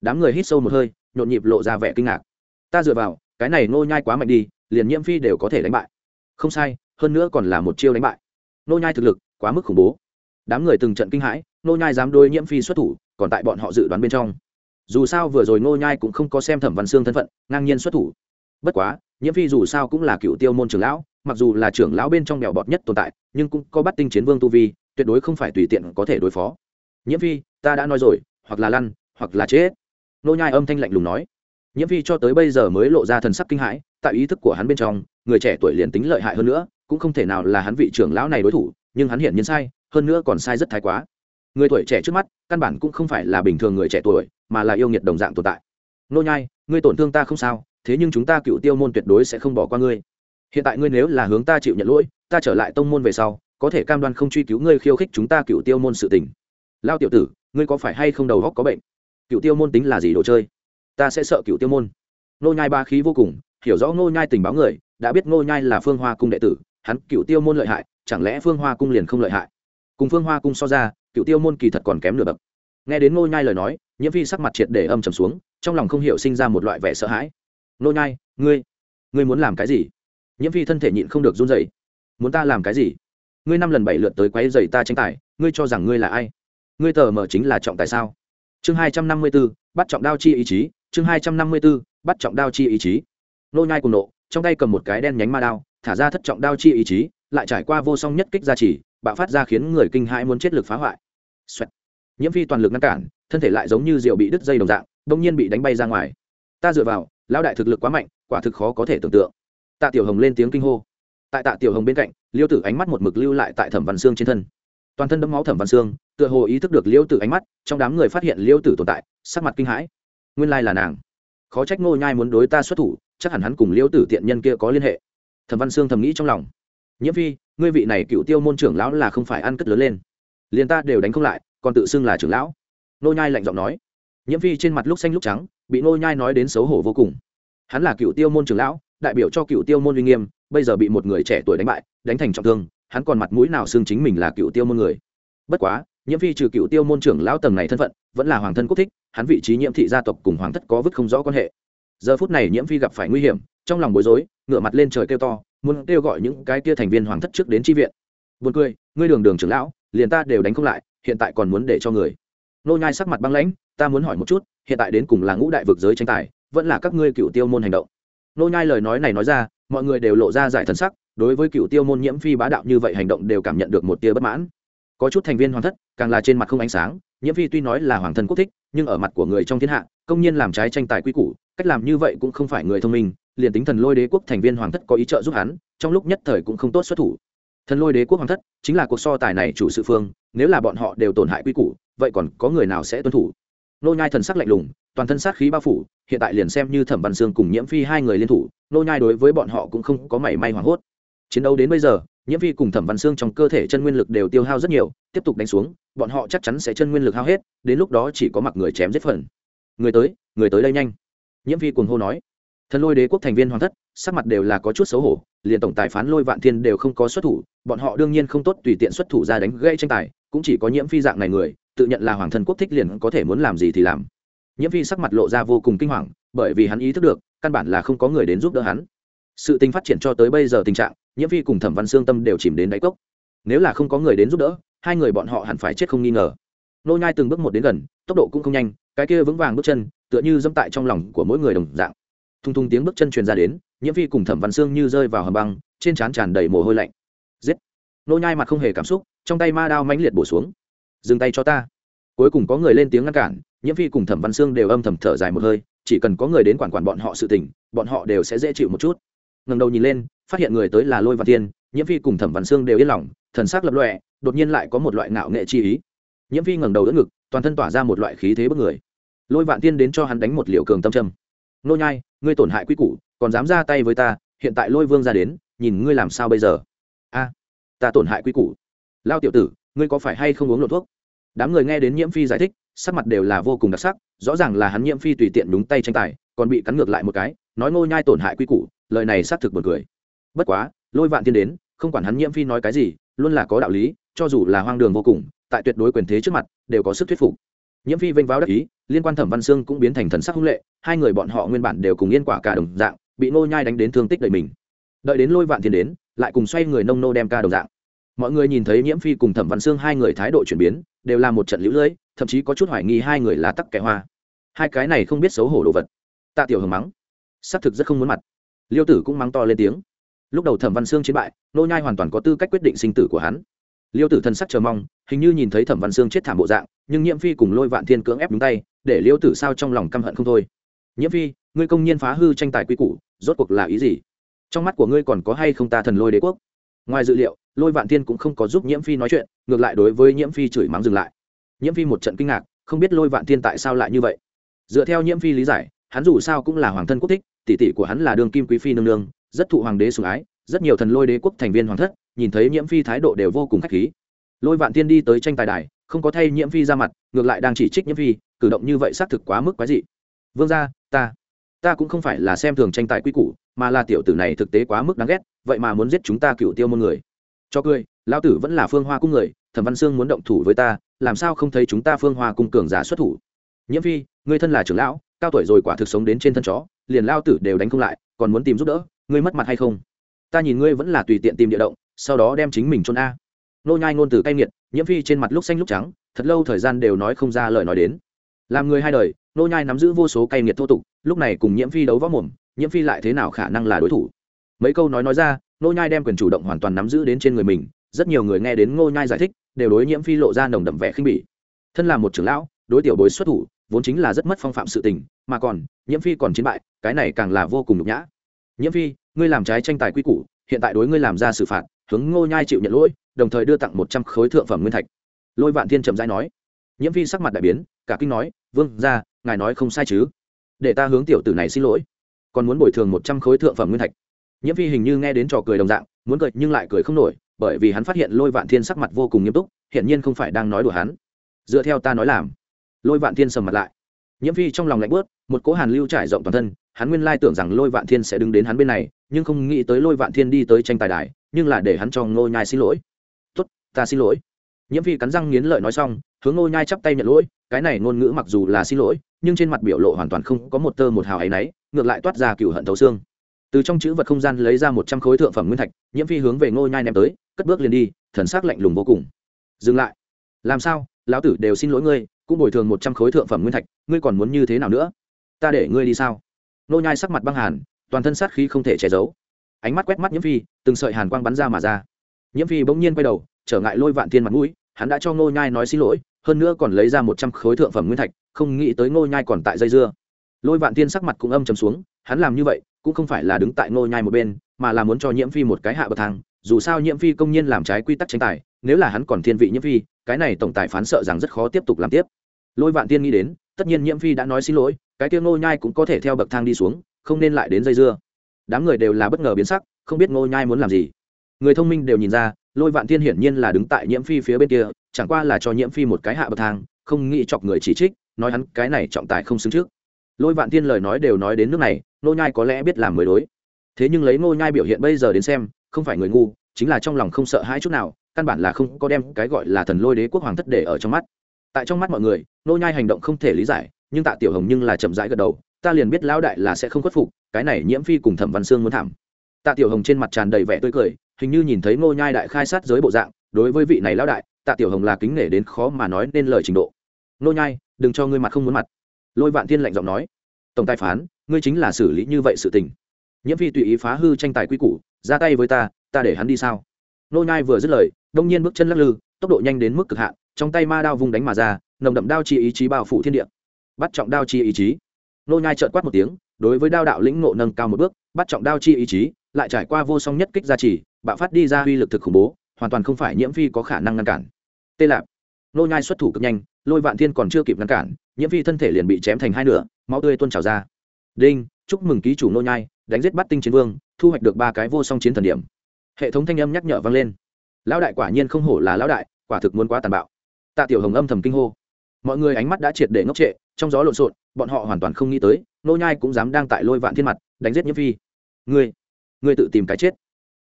Đám người hít sâu một hơi, nhộn nhịp lộ ra vẻ kinh ngạc. Ta dựa vào, cái này nô nhai quá mạnh đi, liền nhiễm phi đều có thể đánh bại. Không sai, hơn nữa còn là một chiêu đánh bại. Nô nhai thực lực quá mức khủng bố. Đám người từng trận kinh hãi, nô nhai dám đôi nhiễm phi xuất thủ, còn tại bọn họ dự đoán bên trong. Dù sao vừa rồi nô nhai cũng không có xem thẩm văn xương thân phận, ngang nhiên xuất thủ bất quá, nhiễm phi dù sao cũng là cựu tiêu môn trưởng lão, mặc dù là trưởng lão bên trong mèo bọt nhất tồn tại, nhưng cũng có bắt tinh chiến vương tu vi, tuyệt đối không phải tùy tiện có thể đối phó. Nhiễm phi, ta đã nói rồi, hoặc là lăn, hoặc là chết. Nô nhai âm thanh lạnh lùng nói. Nhiễm phi cho tới bây giờ mới lộ ra thần sắc kinh hãi, tại ý thức của hắn bên trong, người trẻ tuổi liền tính lợi hại hơn nữa, cũng không thể nào là hắn vị trưởng lão này đối thủ, nhưng hắn hiện nhiên sai, hơn nữa còn sai rất thái quá. Người tuổi trẻ trước mắt, căn bản cũng không phải là bình thường người trẻ tuổi, mà là yêu nghiệt đồng dạng tồn tại. Nô nhai, ngươi tổn thương ta không sao thế nhưng chúng ta cựu tiêu môn tuyệt đối sẽ không bỏ qua ngươi. Hiện tại ngươi nếu là hướng ta chịu nhận lỗi, ta trở lại tông môn về sau, có thể cam đoan không truy cứu ngươi khiêu khích chúng ta cựu tiêu môn sự tình. Lao tiểu tử, ngươi có phải hay không đầu góc có bệnh? Cựu tiêu môn tính là gì đồ chơi? Ta sẽ sợ cựu tiêu môn. Nô nhai ba khí vô cùng, hiểu rõ nô nhai tình báo người, đã biết nô nhai là phương hoa cung đệ tử, hắn cựu tiêu môn lợi hại, chẳng lẽ phương hoa cung liền không lợi hại? Cùng phương hoa cung so ra, cựu tiêu môn kỳ thật còn kém nửa bậc. Nghe đến nô nhai lời nói, nhiễm phi sắc mặt triệt để âm trầm xuống, trong lòng không hiểu sinh ra một loại vẻ sợ hãi nô nhai ngươi ngươi muốn làm cái gì? Nhiễm phi thân thể nhịn không được run rẩy. Muốn ta làm cái gì? Ngươi năm lần bảy lượt tới quấy rầy ta tranh tài ngươi cho rằng ngươi là ai? Ngươi tờ mở chính là trọng tài sao? Chương hai trăm năm mươi 254, bắt trọng đao chi ý chí chương hai trăm năm mươi 254, bắt trọng đao chi ý chí. Nô nhai cùng nộ trong tay cầm một cái đen nhánh ma đao thả ra thất trọng đao chi ý chí lại trải qua vô song nhất kích gia trì bạo phát ra khiến người kinh hãi muốn chết lực phá hoại. Xoẹt. nhiễm phi toàn lực ngăn cản thân thể lại giống như rượu bị đứt dây đồng dạng đông nhiên bị đánh bay ra ngoài. Ta dựa vào lão đại thực lực quá mạnh quả thực khó có thể tưởng tượng. Tạ tiểu hồng lên tiếng kinh hô. Tại tạ tiểu hồng bên cạnh liêu tử ánh mắt một mực lưu lại tại thẩm văn Sương trên thân. Toàn thân đẫm máu thẩm văn Sương, tựa hồ ý thức được liêu tử ánh mắt trong đám người phát hiện liêu tử tồn tại sắc mặt kinh hãi. Nguyên lai là nàng. Khó trách ngô nhai muốn đối ta xuất thủ chắc hẳn hắn cùng liêu tử tiện nhân kia có liên hệ. Thẩm văn Sương thầm nghĩ trong lòng. Nhiễm phi ngươi vị này cựu tiêu môn trưởng lão là không phải ăn cất lớn lên. Liền ta đều đánh không lại còn tự xưng là trưởng lão. Nô nhai lạnh giọng nói. Nhiễm phi trên mặt lúc xanh lúc trắng bị nô nhai nói đến xấu hổ vô cùng. Hắn là cựu tiêu môn trưởng lão, đại biểu cho cựu tiêu môn uy nghiêm, bây giờ bị một người trẻ tuổi đánh bại, đánh thành trọng thương, hắn còn mặt mũi nào xương chính mình là cựu tiêu môn người? Bất quá, nhiễm phi trừ cựu tiêu môn trưởng lão tầng này thân phận, vẫn là hoàng thân quốc thích, hắn vị trí nhiễm thị gia tộc cùng hoàng thất có vứt không rõ quan hệ. Giờ phút này nhiễm phi gặp phải nguy hiểm, trong lòng bối rối, ngửa mặt lên trời kêu to, muốn kêu gọi những cái kia thành viên hoàng thất trước đến tri viện. Buồn cười, ngươi đường đường trưởng lão, liền ta đều đánh không lại, hiện tại còn muốn để cho người. Nô nhai sắc mặt băng lãnh, ta muốn hỏi một chút hiện tại đến cùng là ngũ đại vực giới tranh tài, vẫn là các ngươi cựu tiêu môn hành động. Nô nhai lời nói này nói ra, mọi người đều lộ ra giải thần sắc, đối với cựu tiêu môn nhiễm phi bá đạo như vậy hành động đều cảm nhận được một tia bất mãn. Có chút thành viên hoàng thất, càng là trên mặt không ánh sáng, nhiễm phi tuy nói là hoàng thân quốc thích, nhưng ở mặt của người trong thiên hạ, công nhiên làm trái tranh tài quy củ, cách làm như vậy cũng không phải người thông minh, liền tính thần lôi đế quốc thành viên hoàng thất có ý trợ giúp hắn, trong lúc nhất thời cũng không tốt xuất thủ. Thần lôi đế quốc hoàng thất chính là cuộc so tài này chủ sự phương, nếu là bọn họ đều tổn hại quy củ, vậy còn có người nào sẽ tuân thủ? Nô nhai thần sắc lạnh lùng, toàn thân sát khí bao phủ, hiện tại liền xem như thẩm văn sương cùng nhiễm phi hai người liên thủ, nô nhai đối với bọn họ cũng không có mảy may hoảng hốt. Chiến đấu đến bây giờ, nhiễm phi cùng thẩm văn Sương trong cơ thể chân nguyên lực đều tiêu hao rất nhiều, tiếp tục đánh xuống, bọn họ chắc chắn sẽ chân nguyên lực hao hết, đến lúc đó chỉ có mặc người chém giết phần. Người tới người tới đây nhanh. Nhiễm phi cuồng hô nói. Thần lôi đế quốc thành viên hoàng thất, sắc mặt đều là có chút xấu hổ, liền tổng tài phán lôi vạn thiên đều không có xuất thủ, bọn họ đương nhiên không tốt tùy tiện xuất thủ ra đánh gây tranh tài, cũng chỉ có nhiễm phi dạng này người tự nhận là hoàng thân quốc thích liền có thể muốn làm gì thì làm. Nhiễm phi sắc mặt lộ ra vô cùng kinh hoàng, bởi vì hắn ý thức được, căn bản là không có người đến giúp đỡ hắn. Sự tình phát triển cho tới bây giờ tình trạng, nhiễm phi cùng thẩm văn Sương tâm đều chìm đến đáy cốc. Nếu là không có người đến giúp đỡ, hai người bọn họ hẳn phải chết không nghi ngờ. Nô nhai từng bước một đến gần, tốc độ cũng không nhanh, cái kia vững vàng bước chân, tựa như dẫm tại trong lòng của mỗi người đồng dạng. Thung thung tiếng bước chân truyền ra đến, nhiễm phi cùng thẩm văn Sương như rơi vào hầm băng, trên trán tràn đầy mồ hôi lạnh. Giết! Nô nhai mặt không hề cảm xúc, trong tay ma đao mãnh liệt bổ xuống dừng tay cho ta. Cuối cùng có người lên tiếng ngăn cản, nhiễm phi cùng thẩm văn Sương đều âm thầm thở dài một hơi, chỉ cần có người đến quản quản bọn họ sự tình, bọn họ đều sẽ dễ chịu một chút. Ngẩng đầu nhìn lên, phát hiện người tới là lôi văn tiên nhiễm phi cùng thẩm văn Sương đều yên lòng, thần sắc lập lọe đột nhiên lại có một loại ngạo nghệ chi ý. Nhiễm phi ngẩng đầu đỡ ngực, toàn thân tỏa ra một loại khí thế bất người. Lôi vạn tiên đến cho hắn đánh một liệu cường tâm trâm nô nhai, ngươi tổn hại quy củ, còn dám ra tay với ta, hiện tại lôi vương ra đến, nhìn ngươi làm sao bây giờ? A, ta tổn hại quy củ. Lao tiểu tử ngươi có phải hay không uống lộ thuốc? Đám người nghe đến nhiễm phi giải thích, sắc mặt đều là vô cùng đặc sắc, rõ ràng là hắn nhiễm phi tùy tiện đúng tay tranh tài, còn bị cắn ngược lại một cái, nói ngô nhai tổn hại quy củ, lời này xác thực buồn cười. Bất quá, lôi vạn tiên đến, không quản hắn nhiễm phi nói cái gì, luôn là có đạo lý, cho dù là hoang đường vô cùng, tại tuyệt đối quyền thế trước mặt, đều có sức thuyết phục. Nhiễm phi vênh váo đắc ý, liên quan thẩm văn sương cũng biến thành thần sắc hung lệ, hai người bọn họ nguyên bản đều cùng yên quả cả đồng dạng, bị nô nhai đánh đến thương tích đầy mình. Đợi đến lôi vạn thiên đến, lại cùng xoay người nông nô đem ca đồng dạng mọi người nhìn thấy nhiễm phi cùng thẩm văn sương hai người thái độ chuyển biến, đều là một trận lũ lưỡi thậm chí có chút hoài nghi hai người là tắc kẻ hoa. Hai cái này không biết xấu hổ đồ vật. Tạ tiểu hưởng mắng. Xác thực rất không muốn mặt. Liêu tử cũng mắng to lên tiếng. Lúc đầu thẩm văn sương chiến bại, nô nhai hoàn toàn có tư cách quyết định sinh tử của hắn. Liêu tử thân sắc chờ mong, hình như nhìn thấy thẩm văn sương chết thảm bộ dạng, nhưng nhiễm phi cùng lôi vạn thiên cưỡng ép đúng tay, để liêu tử sao trong lòng căm hận không thôi. Nhiễm phi, ngươi công nhiên phá hư tranh tài quy củ, rốt cuộc là ý gì? Trong mắt của ngươi còn có hay không ta thần lôi đế quốc? Ngoài dự liệu lôi vạn thiên cũng không có giúp nhiễm phi nói chuyện, ngược lại đối với nhiễm phi chửi mắng dừng lại. Nhiễm phi một trận kinh ngạc, không biết lôi vạn thiên tại sao lại như vậy. Dựa theo nhiễm phi lý giải, hắn dù sao cũng là hoàng thân quốc thích, tỷ tỷ của hắn là đường kim quý phi nương nương, rất thụ hoàng đế sủng ái, rất nhiều thần lôi đế quốc thành viên hoàng thất, nhìn thấy nhiễm phi thái độ đều vô cùng khách khí. Lôi vạn tiên đi tới tranh tài đài, không có thay nhiễm phi ra mặt, ngược lại đang chỉ trích nhiễm phi, cử động như vậy xác thực quá mức quái dị. Vương gia, ta ta cũng không phải là xem thường tranh tài quy củ, mà là tiểu tử này thực tế quá mức đáng ghét, vậy mà muốn giết chúng ta cựu tiêu môn người cho cười, lão tử vẫn là phương hoa cung người, thẩm văn sương muốn động thủ với ta, làm sao không thấy chúng ta phương hoa cung cường giả xuất thủ? Nhiễm phi người thân là trưởng lão, cao tuổi rồi quả thực sống đến trên thân chó, liền lao tử đều đánh không lại, còn muốn tìm giúp đỡ, ngươi mất mặt hay không? Ta nhìn ngươi vẫn là tùy tiện tìm địa động, sau đó đem chính mình trôn a. Nô nhai ngôn từ cay nghiệt, nhiễm phi trên mặt lúc xanh lúc trắng, thật lâu thời gian đều nói không ra lời nói đến. Làm người hai đời, nô nhai nắm giữ vô số cay nghiệt thô tục, lúc này cùng nhiễm phi đấu võ mồm, nhiễm phi lại thế nào khả năng là đối thủ? Mấy câu nói nói ra nô nhai đem quyền chủ động hoàn toàn nắm giữ đến trên người mình, rất nhiều người nghe đến nô nhai giải thích, đều đối nhiễm phi lộ ra nồng đậm vẻ khinh bỉ. Thân là một trưởng lão, đối tiểu bối xuất thủ, vốn chính là rất mất phong phạm sự tình, mà còn, nhiễm phi còn chiến bại, cái này càng là vô cùng nhục nhã. Nhiễm phi, ngươi làm trái tranh tài quy củ, hiện tại đối ngươi làm ra xử phạt, hướng ngô nhai chịu nhận lỗi, đồng thời đưa tặng một trăm khối thượng phẩm nguyên thạch. Lôi vạn thiên trầm rãi nói. Nhiễm phi sắc mặt đại biến, cả kinh nói, vương ra ngài nói không sai chứ? Để ta hướng tiểu tử này xin lỗi. Còn muốn bồi thường một trăm khối thượng phẩm nguyên thạch nhiễm phi hình như nghe đến trò cười đồng dạng, muốn cười nhưng lại cười không nổi, bởi vì hắn phát hiện lôi vạn thiên sắc mặt vô cùng nghiêm túc, hiển nhiên không phải đang nói đùa hắn. Dựa theo ta nói làm. Lôi vạn thiên sầm mặt lại. Nhiễm phi trong lòng lạnh bớt một cỗ hàn lưu trải rộng toàn thân, hắn nguyên lai tưởng rằng lôi vạn thiên sẽ đứng đến hắn bên này, nhưng không nghĩ tới lôi vạn thiên đi tới tranh tài đài, nhưng là để hắn cho ngô nhai xin lỗi. Tốt, ta xin lỗi. Nhiễm phi cắn răng nghiến lợi nói xong, hướng ngô nhai chắp tay nhận lỗi, cái này ngôn ngữ mặc dù là xin lỗi, nhưng trên mặt biểu lộ hoàn toàn không có một tơ một hào ấy nấy, ngược lại toát ra cựu hận thấu xương từ trong chữ vật không gian lấy ra một trăm khối thượng phẩm nguyên thạch, nhiễm phi hướng về ngô nhai ném tới, cất bước liền đi, thần sắc lạnh lùng vô cùng. Dừng lại. Làm sao? Lão tử đều xin lỗi ngươi, cũng bồi thường một trăm khối thượng phẩm nguyên thạch, ngươi còn muốn như thế nào nữa? Ta để ngươi đi sao? Nô nhai sắc mặt băng hàn, toàn thân sát khí không thể che giấu. Ánh mắt quét mắt nhiễm phi, từng sợi hàn quang bắn ra mà ra. Nhiễm phi bỗng nhiên quay đầu, trở ngại lôi vạn thiên mặt mũi, hắn đã cho nô nhai nói xin lỗi, hơn nữa còn lấy ra một trăm khối thượng phẩm nguyên thạch, không nghĩ tới nô nhai còn tại dây dưa. Lôi vạn thiên sắc mặt cũng âm trầm xuống, hắn làm như vậy cũng không phải là đứng tại nô nhai một bên, mà là muốn cho nhiễm phi một cái hạ bậc thang, dù sao nhiễm phi công nhiên làm trái quy tắc tranh tài, nếu là hắn còn thiên vị nhiễm phi, cái này tổng tài phán sợ rằng rất khó tiếp tục làm tiếp. Lôi vạn tiên nghĩ đến, tất nhiên nhiễm phi đã nói xin lỗi, cái tiêu ngô nhai cũng có thể theo bậc thang đi xuống, không nên lại đến dây dưa. Đám người đều là bất ngờ biến sắc, không biết ngô nhai muốn làm gì. Người thông minh đều nhìn ra, lôi vạn thiên hiển nhiên là đứng tại nhiễm phi phía bên kia, chẳng qua là cho nhiễm phi một cái hạ bậc thang, không nghĩ chọc người chỉ trích, nói hắn cái này trọng tài không xứng trước. Lôi vạn thiên lời nói đều nói đến nước này nô nhai có lẽ biết làm mới đối. Thế nhưng lấy nô nhai biểu hiện bây giờ đến xem, không phải người ngu, chính là trong lòng không sợ hãi chút nào, căn bản là không có đem cái gọi là thần lôi đế quốc hoàng thất để ở trong mắt. Tại trong mắt mọi người nô nhai hành động không thể lý giải, nhưng tạ tiểu hồng nhưng là chậm rãi gật đầu, ta liền biết lão đại là sẽ không khuất phục, cái này nhiễm phi cùng thẩm văn sương muốn thảm. Tạ tiểu hồng trên mặt tràn đầy vẻ tươi cười, hình như nhìn thấy nô nhai đại khai sát giới bộ dạng, đối với vị này lão đại, tạ tiểu hồng là kính nể đến khó mà nói nên lời trình độ. Nô nhai, đừng cho ngươi mặt không muốn mặt. Lôi vạn thiên lạnh giọng nói. Tổng tài phán ngươi chính là xử lý như vậy sự tình. Nhiễm phi tùy ý phá hư tranh tài quy củ, ra tay với ta ta để hắn đi sao? Nô nhai vừa dứt lời, đông nhiên bước chân lắc lư, tốc độ nhanh đến mức cực hạn, trong tay ma đao vung đánh mà ra, nồng đậm đao chi ý chí bao phủ thiên địa. Bắt trọng đao chi ý chí. Nô nhai trợn quát một tiếng, đối với đao đạo lĩnh ngộ nâng cao một bước, bắt trọng đao chi ý chí, lại trải qua vô song nhất kích gia trì, bạo phát đi ra uy lực thực khủng bố, hoàn toàn không phải nhiễm phi có khả năng ngăn cản. Tê lạp. Nô nhai xuất thủ cực nhanh, lôi vạn thiên còn chưa kịp ngăn cản, nhiễm phi thân thể liền bị chém thành hai nửa, máu tươi tuôn trào ra đinh, chúc mừng ký chủ nô nhai, đánh giết bắt tinh chiến vương, thu hoạch được ba cái vô song chiến thần điểm. Hệ thống thanh âm nhắc nhở vang lên. Lão đại quả nhiên không hổ là lão đại, quả thực muốn quá tàn bạo. Tạ tiểu hồng âm thầm kinh hô. Mọi người ánh mắt đã triệt để ngốc trệ, trong gió lộn xộn, bọn họ hoàn toàn không nghĩ tới nô nhai cũng dám đang tại lôi vạn thiên mặt, đánh giết nhiễm phi. Ngươi ngươi tự tìm cái chết.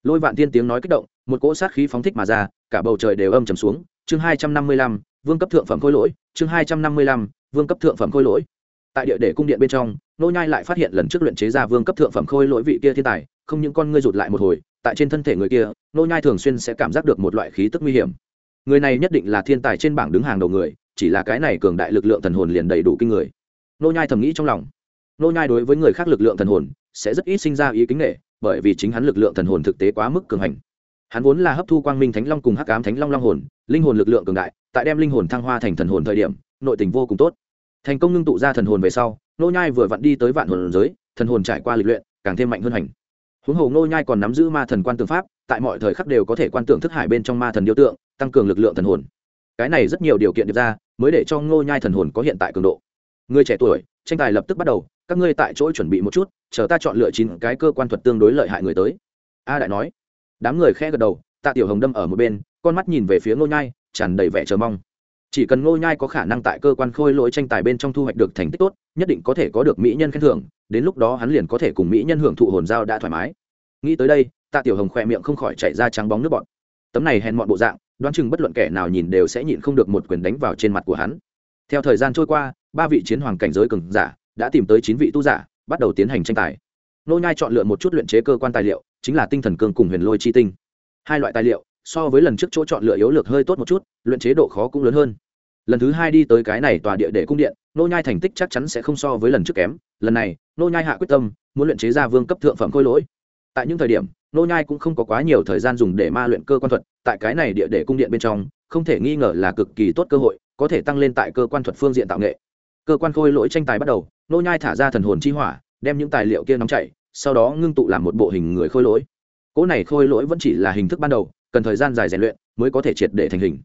Lôi vạn thiên tiếng nói kích động, một cỗ sát khí phóng thích mà ra, cả bầu trời đều âm trầm xuống. Chương hai trăm năm mươi lăm, vương cấp thượng phẩm khôi lỗi, chương hai trăm năm mươi lăm, vương cấp thượng phẩm khôi lỗi. Tại địa để cung điện bên trong nô nhai lại phát hiện lần trước luyện chế ra vương cấp thượng phẩm khôi lỗi vị kia thiên tài, không những con ngươi rụt lại một hồi, tại trên thân thể người kia, nô nhai thường xuyên sẽ cảm giác được một loại khí tức nguy hiểm. Người này nhất định là thiên tài trên bảng đứng hàng đầu người, chỉ là cái này cường đại lực lượng thần hồn liền đầy đủ kinh người. Nô nhai thầm nghĩ trong lòng. Nô nhai đối với người khác lực lượng thần hồn, sẽ rất ít sinh ra ý kính nể, bởi vì chính hắn lực lượng thần hồn thực tế quá mức cường hành. Hắn vốn là hấp thu quang minh thánh long cùng hắc ám thánh long long hồn, linh hồn lực lượng cường đại, tại đem linh hồn thăng hoa thành thần hồn thời điểm, nội tình vô cùng tốt. Thành công ngưng tụ ra thần hồn về sau nô nhai vừa vặn đi tới vạn hồn giới, thần hồn trải qua lịch luyện, càng thêm mạnh hơn hành. Huống hồ nô nhai còn nắm giữ ma thần quan tượng pháp, tại mọi thời khắc đều có thể quan tưởng thức hải bên trong ma thần điêu tượng, tăng cường lực lượng thần hồn. Cái này rất nhiều điều kiện được ra, mới để cho nô nhai thần hồn có hiện tại cường độ. Người trẻ tuổi, tranh tài lập tức bắt đầu, các ngươi tại chỗ chuẩn bị một chút, chờ ta chọn lựa chín cái cơ quan thuật tương đối lợi hại người tới. A đại nói. Đám người khẽ gật đầu, tạ tiểu hồng đâm ở một bên, con mắt nhìn về phía ngô nhai, tràn đầy vẻ chờ mong chỉ cần ngô nhai có khả năng tại cơ quan khôi lỗi tranh tài bên trong thu hoạch được thành tích tốt, nhất định có thể có được mỹ nhân khen thưởng, đến lúc đó hắn liền có thể cùng mỹ nhân hưởng thụ hồn giao đã thoải mái. Nghĩ tới đây, tạ tiểu hồng khỏe miệng không khỏi chạy ra trắng bóng nước bọt. Tấm này hèn mọn bộ dạng, đoán chừng bất luận kẻ nào nhìn đều sẽ nhịn không được một quyền đánh vào trên mặt của hắn. Theo thời gian trôi qua, ba vị chiến hoàng cảnh giới cường giả đã tìm tới chín vị tu giả, bắt đầu tiến hành tranh tài. Nô nhai chọn lựa một chút luyện chế cơ quan tài liệu, chính là tinh thần cương cùng huyền lôi chi tinh. Hai loại tài liệu so với lần trước chỗ chọn lựa yếu lược hơi tốt một chút, luyện chế độ khó cũng lớn hơn. Lần thứ hai đi tới cái này tòa địa để cung điện, nô nhai thành tích chắc chắn sẽ không so với lần trước kém. Lần này, nô nhai hạ quyết tâm, muốn luyện chế ra vương cấp thượng phẩm khôi lỗi. Tại những thời điểm, nô nhai cũng không có quá nhiều thời gian dùng để ma luyện cơ quan thuật, tại cái này địa để cung điện bên trong, không thể nghi ngờ là cực kỳ tốt cơ hội, có thể tăng lên tại cơ quan thuật phương diện tạo nghệ. Cơ quan khôi lỗi tranh tài bắt đầu, nô nhai thả ra thần hồn chi hỏa, đem những tài liệu kia nóng chảy, sau đó ngưng tụ làm một bộ hình người khôi lỗi. Cỗ này khôi lỗi vẫn chỉ là hình thức ban đầu cần thời gian dài rèn luyện mới có thể triệt để thành hình.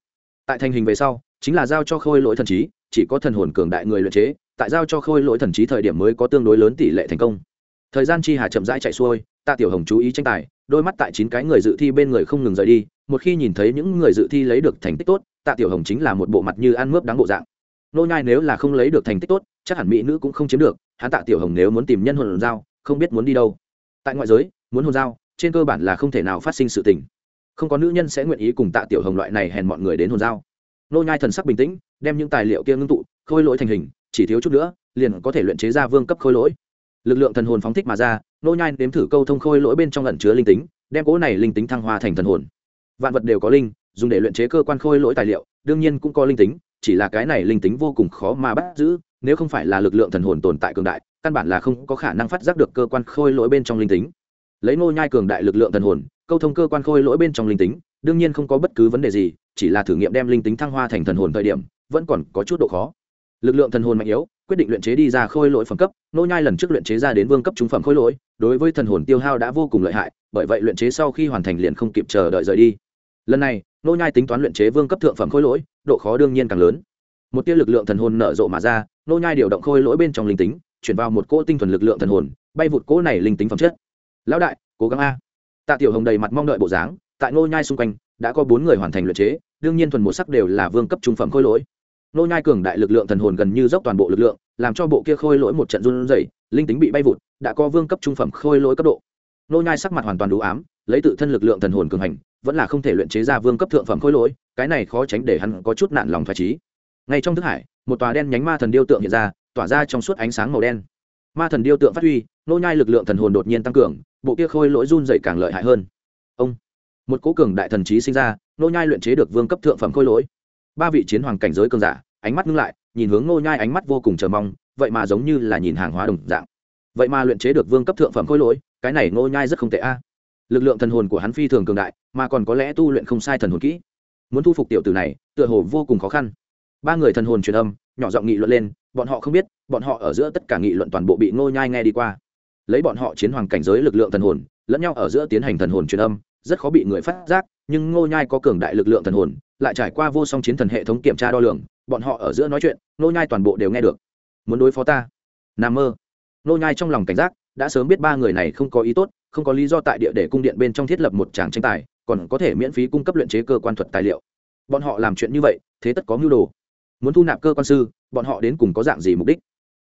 Tại thành hình về sau, chính là giao cho khôi lỗi thần trí, chỉ có thần hồn cường đại người luyện chế, tại giao cho khôi lỗi thần trí thời điểm mới có tương đối lớn tỷ lệ thành công. Thời gian chi hà chậm rãi chạy xuôi, tạ tiểu hồng chú ý tranh tài, đôi mắt tại chín cái người dự thi bên người không ngừng rời đi, một khi nhìn thấy những người dự thi lấy được thành tích tốt, tạ tiểu hồng chính là một bộ mặt như ăn mướp đáng bộ dạng. Nô nhai nếu là không lấy được thành tích tốt, chắc hẳn mỹ nữ cũng không chiếm được, hắn tạ tiểu hồng nếu muốn tìm nhân hồn giao, không biết muốn đi đâu. Tại ngoại giới, muốn hồn giao, trên cơ bản là không thể nào phát sinh sự tình không có nữ nhân sẽ nguyện ý cùng tạ tiểu hồng loại này hèn mọi người đến hồn giao. Nô nhai thần sắc bình tĩnh, đem những tài liệu kia ngưng tụ, khôi lỗi thành hình, chỉ thiếu chút nữa, liền có thể luyện chế ra vương cấp khôi lỗi. Lực lượng thần hồn phóng thích mà ra, nô nhai nếm thử câu thông khôi lỗi bên trong ẩn chứa linh tính, đem cỗ này linh tính thăng hoa thành thần hồn. Vạn vật đều có linh, dùng để luyện chế cơ quan khôi lỗi tài liệu, đương nhiên cũng có linh tính, chỉ là cái này linh tính vô cùng khó mà bắt giữ, nếu không phải là lực lượng thần hồn tồn tại cường đại, căn bản là không có khả năng phát giác được cơ quan khôi lỗi bên trong linh tính lấy nô nhai cường đại lực lượng thần hồn, câu thông cơ quan khôi lỗi bên trong linh tính, đương nhiên không có bất cứ vấn đề gì, chỉ là thử nghiệm đem linh tính thăng hoa thành thần hồn thời điểm, vẫn còn có chút độ khó. Lực lượng thần hồn mạnh yếu, quyết định luyện chế đi ra khôi lỗi phẩm cấp nô nhai lần trước luyện chế ra đến vương cấp trung phẩm khôi lỗi, đối với thần hồn tiêu hao đã vô cùng lợi hại, bởi vậy luyện chế sau khi hoàn thành liền không kịp chờ đợi rời đi. Lần này nô nhai tính toán luyện chế vương cấp thượng phẩm khôi lỗi, độ khó đương nhiên càng lớn. Một tia lực lượng thần hồn nở rộ mà ra nô nhai điều động khôi lỗi bên trong linh tính, chuyển vào một cỗ tinh thuần lực lượng thần hồn, bay vụt cỗ này linh tính phẩm chất lão đại, cố gắng a. Tạ tiểu hồng đầy mặt mong đợi bộ dáng, tại ngô nhai xung quanh, đã có bốn người hoàn thành luyện chế, đương nhiên thuần một sắc đều là vương cấp trung phẩm khôi lỗi. Ngô nhai cường đại lực lượng thần hồn gần như dốc toàn bộ lực lượng, làm cho bộ kia khôi lỗi một trận run rẩy, linh tính bị bay vụt, đã có vương cấp trung phẩm khôi lỗi cấp độ. Ngô nhai sắc mặt hoàn toàn đủ ám, lấy tự thân lực lượng thần hồn cường hành, vẫn là không thể luyện chế ra vương cấp thượng phẩm khôi lỗi, cái này khó tránh để hắn có chút nản lòng thoải trí ngay trong thức hải, một tòa đen nhánh ma thần điêu tượng hiện ra, tỏa ra trong suốt ánh sáng màu đen. Ma thần điêu tượng phát huy nô nhai lực lượng thần hồn đột nhiên tăng cường bộ kia khôi lỗi run dậy càng lợi hại hơn. Ông, một cố cường đại thần trí sinh ra nô nhai luyện chế được vương cấp thượng phẩm khôi lỗi. Ba vị chiến hoàng cảnh giới cường giả, ánh mắt ngưng lại, nhìn hướng nô nhai ánh mắt vô cùng chờ mong, vậy mà giống như là nhìn hàng hóa đồng dạng. Vậy mà luyện chế được vương cấp thượng phẩm khôi lỗi, cái này nô nhai rất không tệ a. Lực lượng thần hồn của hắn phi thường cường đại, mà còn có lẽ tu luyện không sai thần hồn kỹ. Muốn thu phục tiểu tử này, tựa hồ vô cùng khó khăn. Ba người thần hồn truyền âm, nhỏ giọng nghị luận lên, bọn họ không biết, bọn họ ở giữa tất cả nghị luận toàn bộ bị nô nhai nghe đi qua lấy bọn họ chiến hoàng cảnh giới lực lượng thần hồn, lẫn nhau ở giữa tiến hành thần hồn truyền âm, rất khó bị người phát giác, nhưng ngô nhai có cường đại lực lượng thần hồn, lại trải qua vô song chiến thần hệ thống kiểm tra đo lường, bọn họ ở giữa nói chuyện, ngô nhai toàn bộ đều nghe được. Muốn đối phó ta? Nằm mơ. Ngô nhai trong lòng cảnh giác, đã sớm biết ba người này không có ý tốt, không có lý do tại địa để cung điện bên trong thiết lập một tràng tranh tài, còn có thể miễn phí cung cấp luyện chế cơ quan thuật tài liệu. Bọn họ làm chuyện như vậy, thế tất có mưu đồ. Muốn thu nạp cơ quan sư, bọn họ đến cùng có dạng gì mục đích?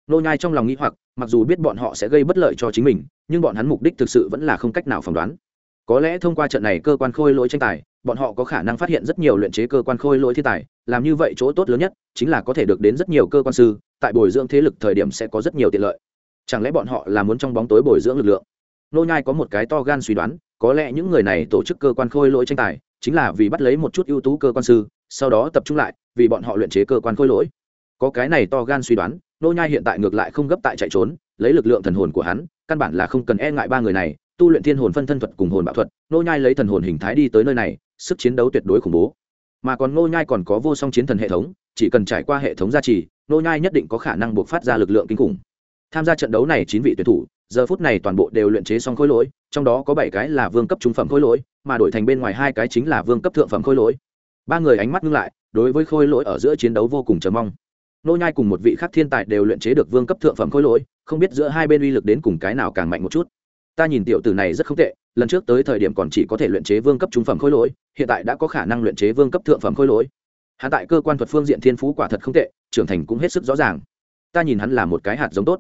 Nô nhai trong lòng nghĩ hoặc, mặc dù biết bọn họ sẽ gây bất lợi cho chính mình, nhưng bọn hắn mục đích thực sự vẫn là không cách nào phỏng đoán. Có lẽ thông qua trận này cơ quan khôi lỗi tranh tài, bọn họ có khả năng phát hiện rất nhiều luyện chế cơ quan khôi lỗi thiên tài, làm như vậy chỗ tốt lớn nhất chính là có thể được đến rất nhiều cơ quan sư, tại bồi dưỡng thế lực thời điểm sẽ có rất nhiều tiện lợi. Chẳng lẽ bọn họ là muốn trong bóng tối bồi dưỡng lực lượng? Nô nhai có một cái to gan suy đoán, có lẽ những người này tổ chức cơ quan khôi lỗi tranh tài chính là vì bắt lấy một chút ưu tú cơ quan sư, sau đó tập trung lại vì bọn họ luyện chế cơ quan khôi lỗi. Có cái này to gan suy đoán nô nhai hiện tại ngược lại không gấp tại chạy trốn, lấy lực lượng thần hồn của hắn, căn bản là không cần e ngại ba người này, tu luyện thiên hồn phân thân thuật cùng hồn bạo thuật, nô nhai lấy thần hồn hình thái đi tới nơi này, sức chiến đấu tuyệt đối khủng bố. Mà còn nô nhai còn có vô song chiến thần hệ thống, chỉ cần trải qua hệ thống gia trì, nô nhai nhất định có khả năng buộc phát ra lực lượng kinh khủng. Tham gia trận đấu này chín vị tuyển thủ, giờ phút này toàn bộ đều luyện chế xong khối lỗi, trong đó có bảy cái là vương cấp trung phẩm khối lỗi, mà đổi thành bên ngoài hai cái chính là vương cấp thượng phẩm khối lỗi. Ba người ánh mắt ngưng lại, đối với khôi lỗi ở giữa chiến đấu vô cùng chờ mong nô nhai cùng một vị khác thiên tài đều luyện chế được vương cấp thượng phẩm khôi lỗi, không biết giữa hai bên uy lực đến cùng cái nào càng mạnh một chút. Ta nhìn tiểu tử này rất không tệ, lần trước tới thời điểm còn chỉ có thể luyện chế vương cấp trung phẩm khôi lỗi, hiện tại đã có khả năng luyện chế vương cấp thượng phẩm khôi lỗi. Hắn tại cơ quan thuật phương diện thiên phú quả thật không tệ, trưởng thành cũng hết sức rõ ràng. Ta nhìn hắn là một cái hạt giống tốt.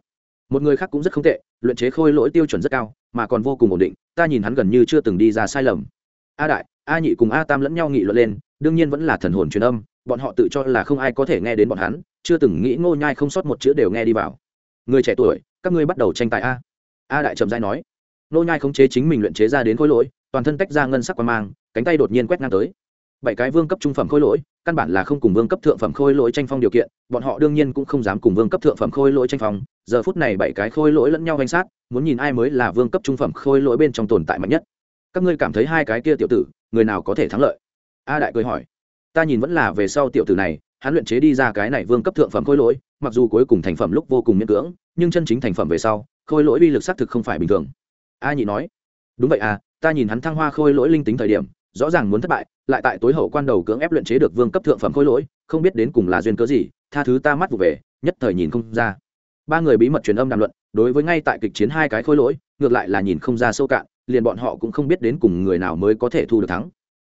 Một người khác cũng rất không tệ, luyện chế khôi lỗi tiêu chuẩn rất cao, mà còn vô cùng ổn định, ta nhìn hắn gần như chưa từng đi ra sai lầm. A đại, a nhị cùng a tam lẫn nhau nghị luận lên, đương nhiên vẫn là thần hồn truyền âm, bọn họ tự cho là không ai có thể nghe đến bọn hắn chưa từng nghĩ ngô nhai không sót một chữ đều nghe đi vào. Người trẻ tuổi, các ngươi bắt đầu tranh tài a. A đại trầm giai nói. Ngô nhai khống chế chính mình luyện chế ra đến khối lỗi, toàn thân tách ra ngân sắc quan mang, cánh tay đột nhiên quét ngang tới. Bảy cái vương cấp trung phẩm khối lỗi, căn bản là không cùng vương cấp thượng phẩm khôi lỗi tranh phong điều kiện, bọn họ đương nhiên cũng không dám cùng vương cấp thượng phẩm khôi lỗi tranh phong. Giờ phút này bảy cái khôi lỗi lẫn nhau danh sát, muốn nhìn ai mới là vương cấp trung phẩm khôi lỗi bên trong tồn tại mạnh nhất. Các ngươi cảm thấy hai cái kia tiểu tử, người nào có thể thắng lợi? A đại cười hỏi. Ta nhìn vẫn là về sau tiểu tử này hắn luyện chế đi ra cái này vương cấp thượng phẩm khôi lỗi, mặc dù cuối cùng thành phẩm lúc vô cùng miễn cưỡng, nhưng chân chính thành phẩm về sau, khôi lỗi uy lực xác thực không phải bình thường. A nhị nói, đúng vậy à ta nhìn hắn thăng hoa khôi lỗi linh tính thời điểm, rõ ràng muốn thất bại, lại tại tối hậu quan đầu cưỡng ép luyện chế được vương cấp thượng phẩm khôi lỗi, không biết đến cùng là duyên cớ gì, tha thứ ta mắt vụ về, nhất thời nhìn không ra. Ba người bí mật truyền âm đàm luận, đối với ngay tại kịch chiến hai cái khôi lỗi, ngược lại là nhìn không ra sâu cạn, liền bọn họ cũng không biết đến cùng người nào mới có thể thu được thắng.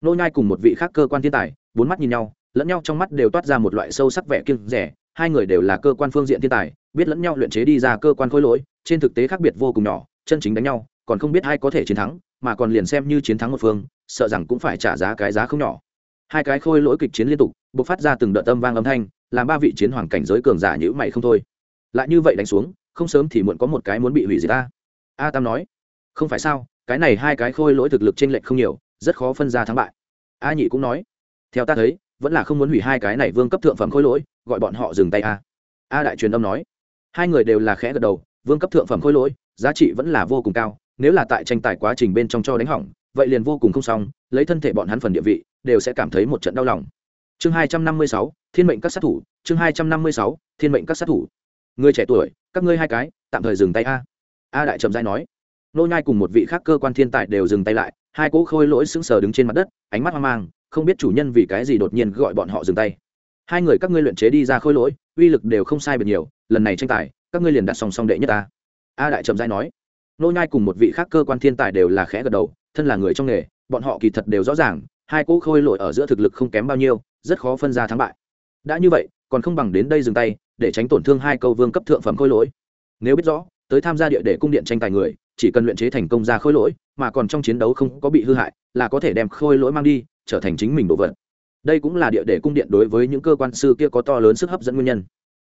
Nô nhai cùng một vị khác cơ quan thiên tài, bốn mắt nhìn nhau lẫn nhau trong mắt đều toát ra một loại sâu sắc vẻ kiêng rẻ, hai người đều là cơ quan phương diện thiên tài, biết lẫn nhau luyện chế đi ra cơ quan khối lỗi, trên thực tế khác biệt vô cùng nhỏ, chân chính đánh nhau, còn không biết ai có thể chiến thắng, mà còn liền xem như chiến thắng một phương, sợ rằng cũng phải trả giá cái giá không nhỏ. Hai cái khôi lỗi kịch chiến liên tục, bộc phát ra từng đợt âm vang âm thanh, làm ba vị chiến hoàng cảnh giới cường giả nhữ mày không thôi. Lại như vậy đánh xuống, không sớm thì muộn có một cái muốn bị hủy diệt ta. A tam nói, không phải sao, cái này hai cái khôi lỗi thực lực trên lệch không nhiều, rất khó phân ra thắng bại. A nhị cũng nói, theo ta thấy vẫn là không muốn hủy hai cái này vương cấp thượng phẩm khôi lỗi, gọi bọn họ dừng tay a. A đại truyền âm nói. Hai người đều là khẽ gật đầu, vương cấp thượng phẩm khôi lỗi, giá trị vẫn là vô cùng cao, nếu là tại tranh tài quá trình bên trong cho đánh hỏng, vậy liền vô cùng không xong, lấy thân thể bọn hắn phần địa vị, đều sẽ cảm thấy một trận đau lòng. Chương hai trăm năm mươi sáu, thiên mệnh các sát thủ, chương hai trăm năm mươi sáu, thiên mệnh các sát thủ. Người trẻ tuổi, các ngươi hai cái, tạm thời dừng tay a. A đại trầm giai nói. Nô nhai cùng một vị khác cơ quan thiên tài đều dừng tay lại, hai cỗ khôi lỗi sững sờ đứng trên mặt đất, ánh mắt hoang mang không biết chủ nhân vì cái gì đột nhiên gọi bọn họ dừng tay. Hai người các ngươi luyện chế đi ra khôi lỗi, uy lực đều không sai biệt nhiều, lần này tranh tài, các ngươi liền đặt song song đệ nhất ta. A đại trầm giai nói. Nô nhai cùng một vị khác cơ quan thiên tài đều là khẽ gật đầu, thân là người trong nghề, bọn họ kỳ thật đều rõ ràng, hai cỗ khôi lỗi ở giữa thực lực không kém bao nhiêu, rất khó phân ra thắng bại. Đã như vậy, còn không bằng đến đây dừng tay, để tránh tổn thương hai câu vương cấp thượng phẩm khôi lỗi. Nếu biết rõ, tới tham gia địa để cung điện tranh tài người, chỉ cần luyện chế thành công ra khôi lỗi, mà còn trong chiến đấu không có bị hư hại, là có thể đem khôi lỗi mang đi trở thành chính mình đồ vật. Đây cũng là địa để cung điện đối với những cơ quan sư kia có to lớn sức hấp dẫn nguyên nhân.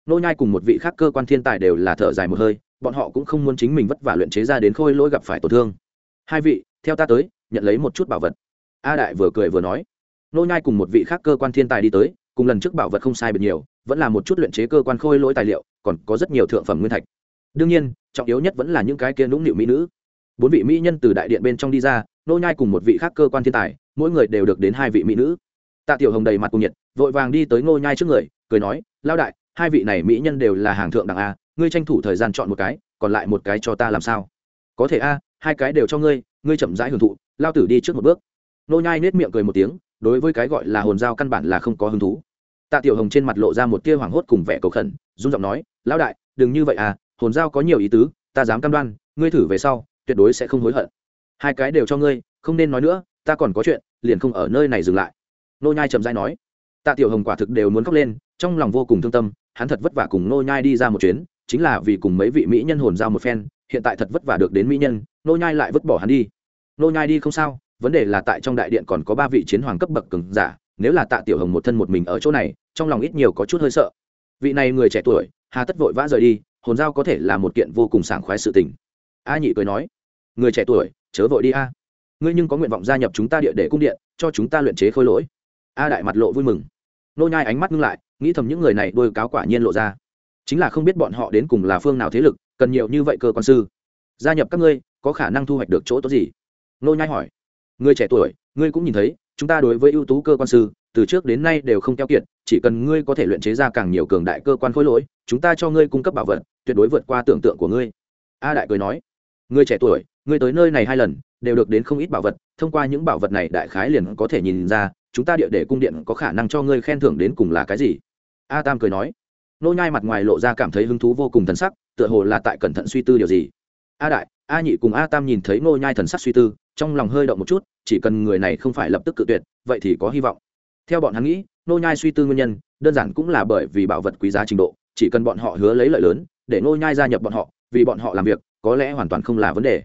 Nô nhai cùng một vị khác cơ quan thiên tài đều là thở dài một hơi, bọn họ cũng không muốn chính mình vất vả luyện chế ra đến khôi lỗi gặp phải tổn thương. Hai vị, theo ta tới, nhận lấy một chút bảo vật. A đại vừa cười vừa nói. Nô nhai cùng một vị khác cơ quan thiên tài đi tới, cùng lần trước bảo vật không sai biệt nhiều, vẫn là một chút luyện chế cơ quan khôi lỗi tài liệu, còn có rất nhiều thượng phẩm nguyên thạch. Đương nhiên, trọng yếu nhất vẫn là những cái kia nũng nịu mỹ nữ. Bốn vị mỹ nhân từ đại điện bên trong đi ra, nô nhai cùng một vị khác cơ quan thiên tài mỗi người đều được đến hai vị mỹ nữ. Tạ tiểu hồng đầy mặt cùng nhiệt, vội vàng đi tới nô nhai trước người, cười nói lao đại, hai vị này mỹ nhân đều là hàng thượng đẳng a, ngươi tranh thủ thời gian chọn một cái, còn lại một cái cho ta làm sao? Có thể a, hai cái đều cho ngươi ngươi chậm rãi hưởng thụ, lao tử đi trước một bước. Nô nhai nết miệng cười một tiếng, đối với cái gọi là hồn giao căn bản là không có hứng thú. Tạ tiểu hồng trên mặt lộ ra một tia hoảng hốt cùng vẻ cầu khẩn, run giọng nói, lão đại, đừng như vậy à hồn giao có nhiều ý tứ, ta dám cam đoan, ngươi thử về sau, tuyệt đối sẽ không hối hận. Hai cái đều cho ngươi, không nên nói nữa ta còn có chuyện, liền không ở nơi này dừng lại. Nô nhai trầm rãi nói. Tạ tiểu hồng quả thực đều muốn khóc lên, trong lòng vô cùng thương tâm, hắn thật vất vả cùng nô nhai đi ra một chuyến, chính là vì cùng mấy vị mỹ nhân hồn giao một phen, hiện tại thật vất vả được đến mỹ nhân, nô nhai lại vứt bỏ hắn đi. Nô nhai đi không sao, vấn đề là tại trong đại điện còn có ba vị chiến hoàng cấp bậc cường giả, nếu là tạ tiểu hồng một thân một mình ở chỗ này, trong lòng ít nhiều có chút hơi sợ. Vị này người trẻ tuổi, hà tất vội vã rời đi, hồn giao có thể là một kiện vô cùng sảng khoái sự tình. A nhị cười nói, người trẻ tuổi, chớ vội đi a ngươi nhưng có nguyện vọng gia nhập chúng ta địa để cung điện, cho chúng ta luyện chế khôi lỗi. A đại mặt lộ vui mừng. Nô nhai ánh mắt ngưng lại, nghĩ thầm những người này đôi cáo quả nhiên lộ ra. Chính là không biết bọn họ đến cùng là phương nào thế lực, cần nhiều như vậy cơ quan sư. Gia nhập các ngươi, có khả năng thu hoạch được chỗ tốt gì? Nô nhai hỏi. Ngươi trẻ tuổi, ngươi cũng nhìn thấy, chúng ta đối với ưu tú cơ quan sư, từ trước đến nay đều không keo kiệt, chỉ cần ngươi có thể luyện chế ra càng nhiều cường đại cơ quan khối lỗi, chúng ta cho ngươi cung cấp bảo vật, tuyệt đối vượt qua tưởng tượng của ngươi. A đại cười nói ngươi trẻ tuổi, ngươi tới nơi này hai lần, đều được đến không ít bảo vật, thông qua những bảo vật này đại khái liền có thể nhìn ra, chúng ta địa để cung điện có khả năng cho ngươi khen thưởng đến cùng là cái gì. A tam cười nói. Nô nhai mặt ngoài lộ ra cảm thấy hứng thú vô cùng thần sắc, tựa hồ là tại cẩn thận suy tư điều gì. A đại, a nhị cùng a tam nhìn thấy nô nhai thần sắc suy tư, trong lòng hơi động một chút, chỉ cần người này không phải lập tức cự tuyệt, vậy thì có hy vọng. Theo bọn hắn nghĩ, nô nhai suy tư nguyên nhân, đơn giản cũng là bởi vì bảo vật quý giá trình độ, chỉ cần bọn họ hứa lấy lợi lớn, để nô nhai gia nhập bọn họ, vì bọn họ làm việc có lẽ hoàn toàn không là vấn đề.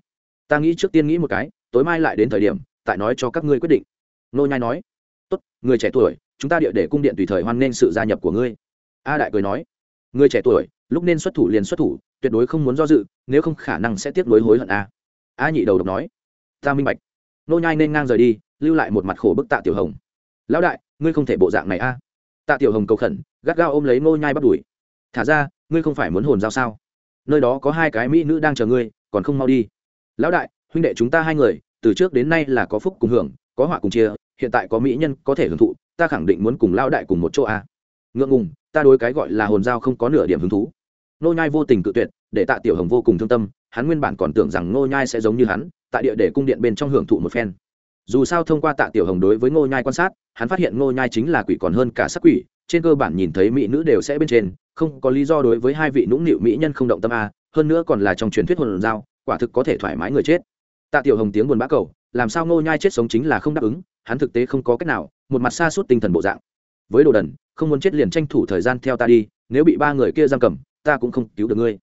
Ta nghĩ trước tiên nghĩ một cái, tối mai lại đến thời điểm, tại nói cho các ngươi quyết định. Nô nhai nói. Tốt, người trẻ tuổi, chúng ta địa để cung điện tùy thời hoan nghênh sự gia nhập của ngươi. A đại cười nói. Người trẻ tuổi, lúc nên xuất thủ liền xuất thủ, tuyệt đối không muốn do dự, nếu không khả năng sẽ tiếc nuối hối hận a. A nhị đầu độc nói. Ta minh bạch. Nô nhai nên ngang rời đi, lưu lại một mặt khổ bức tạ tiểu hồng. Lão đại, ngươi không thể bộ dạng này a. Tạ tiểu hồng cầu khẩn, gắt gao ôm lấy nô nhai bắt đuổi. Thả ra, ngươi không phải muốn hồn giao sao? Nơi đó có hai cái mỹ nữ đang chờ ngươi, còn không mau đi. Lão đại, huynh đệ chúng ta hai người, từ trước đến nay là có phúc cùng hưởng, có họa cùng chia, hiện tại có mỹ nhân có thể hưởng thụ, ta khẳng định muốn cùng lão đại cùng một chỗ a ngượng ngùng, ta đối cái gọi là hồn giao không có nửa điểm hứng thú. Nô nhai vô tình cự tuyệt, để tạ tiểu hồng vô cùng thương tâm, hắn nguyên bản còn tưởng rằng nô nhai sẽ giống như hắn, tại địa để cung điện bên trong hưởng thụ một phen. Dù sao thông qua tạ tiểu hồng đối với ngô nhai quan sát, hắn phát hiện ngô nhai chính là quỷ còn hơn cả sắc quỷ trên cơ bản nhìn thấy mỹ nữ đều sẽ bên trên, không có lý do đối với hai vị nũng nịu mỹ nhân không động tâm a, hơn nữa còn là trong truyền thuyết hồn giao, quả thực có thể thoải mái người chết. Tạ tiểu hồng tiếng buồn bã cầu, làm sao ngô nhai chết sống chính là không đáp ứng, hắn thực tế không có cách nào, một mặt xa suốt tinh thần bộ dạng. Với đồ đần, không muốn chết liền tranh thủ thời gian theo ta đi, nếu bị ba người kia giam cầm, ta cũng không cứu được ngươi.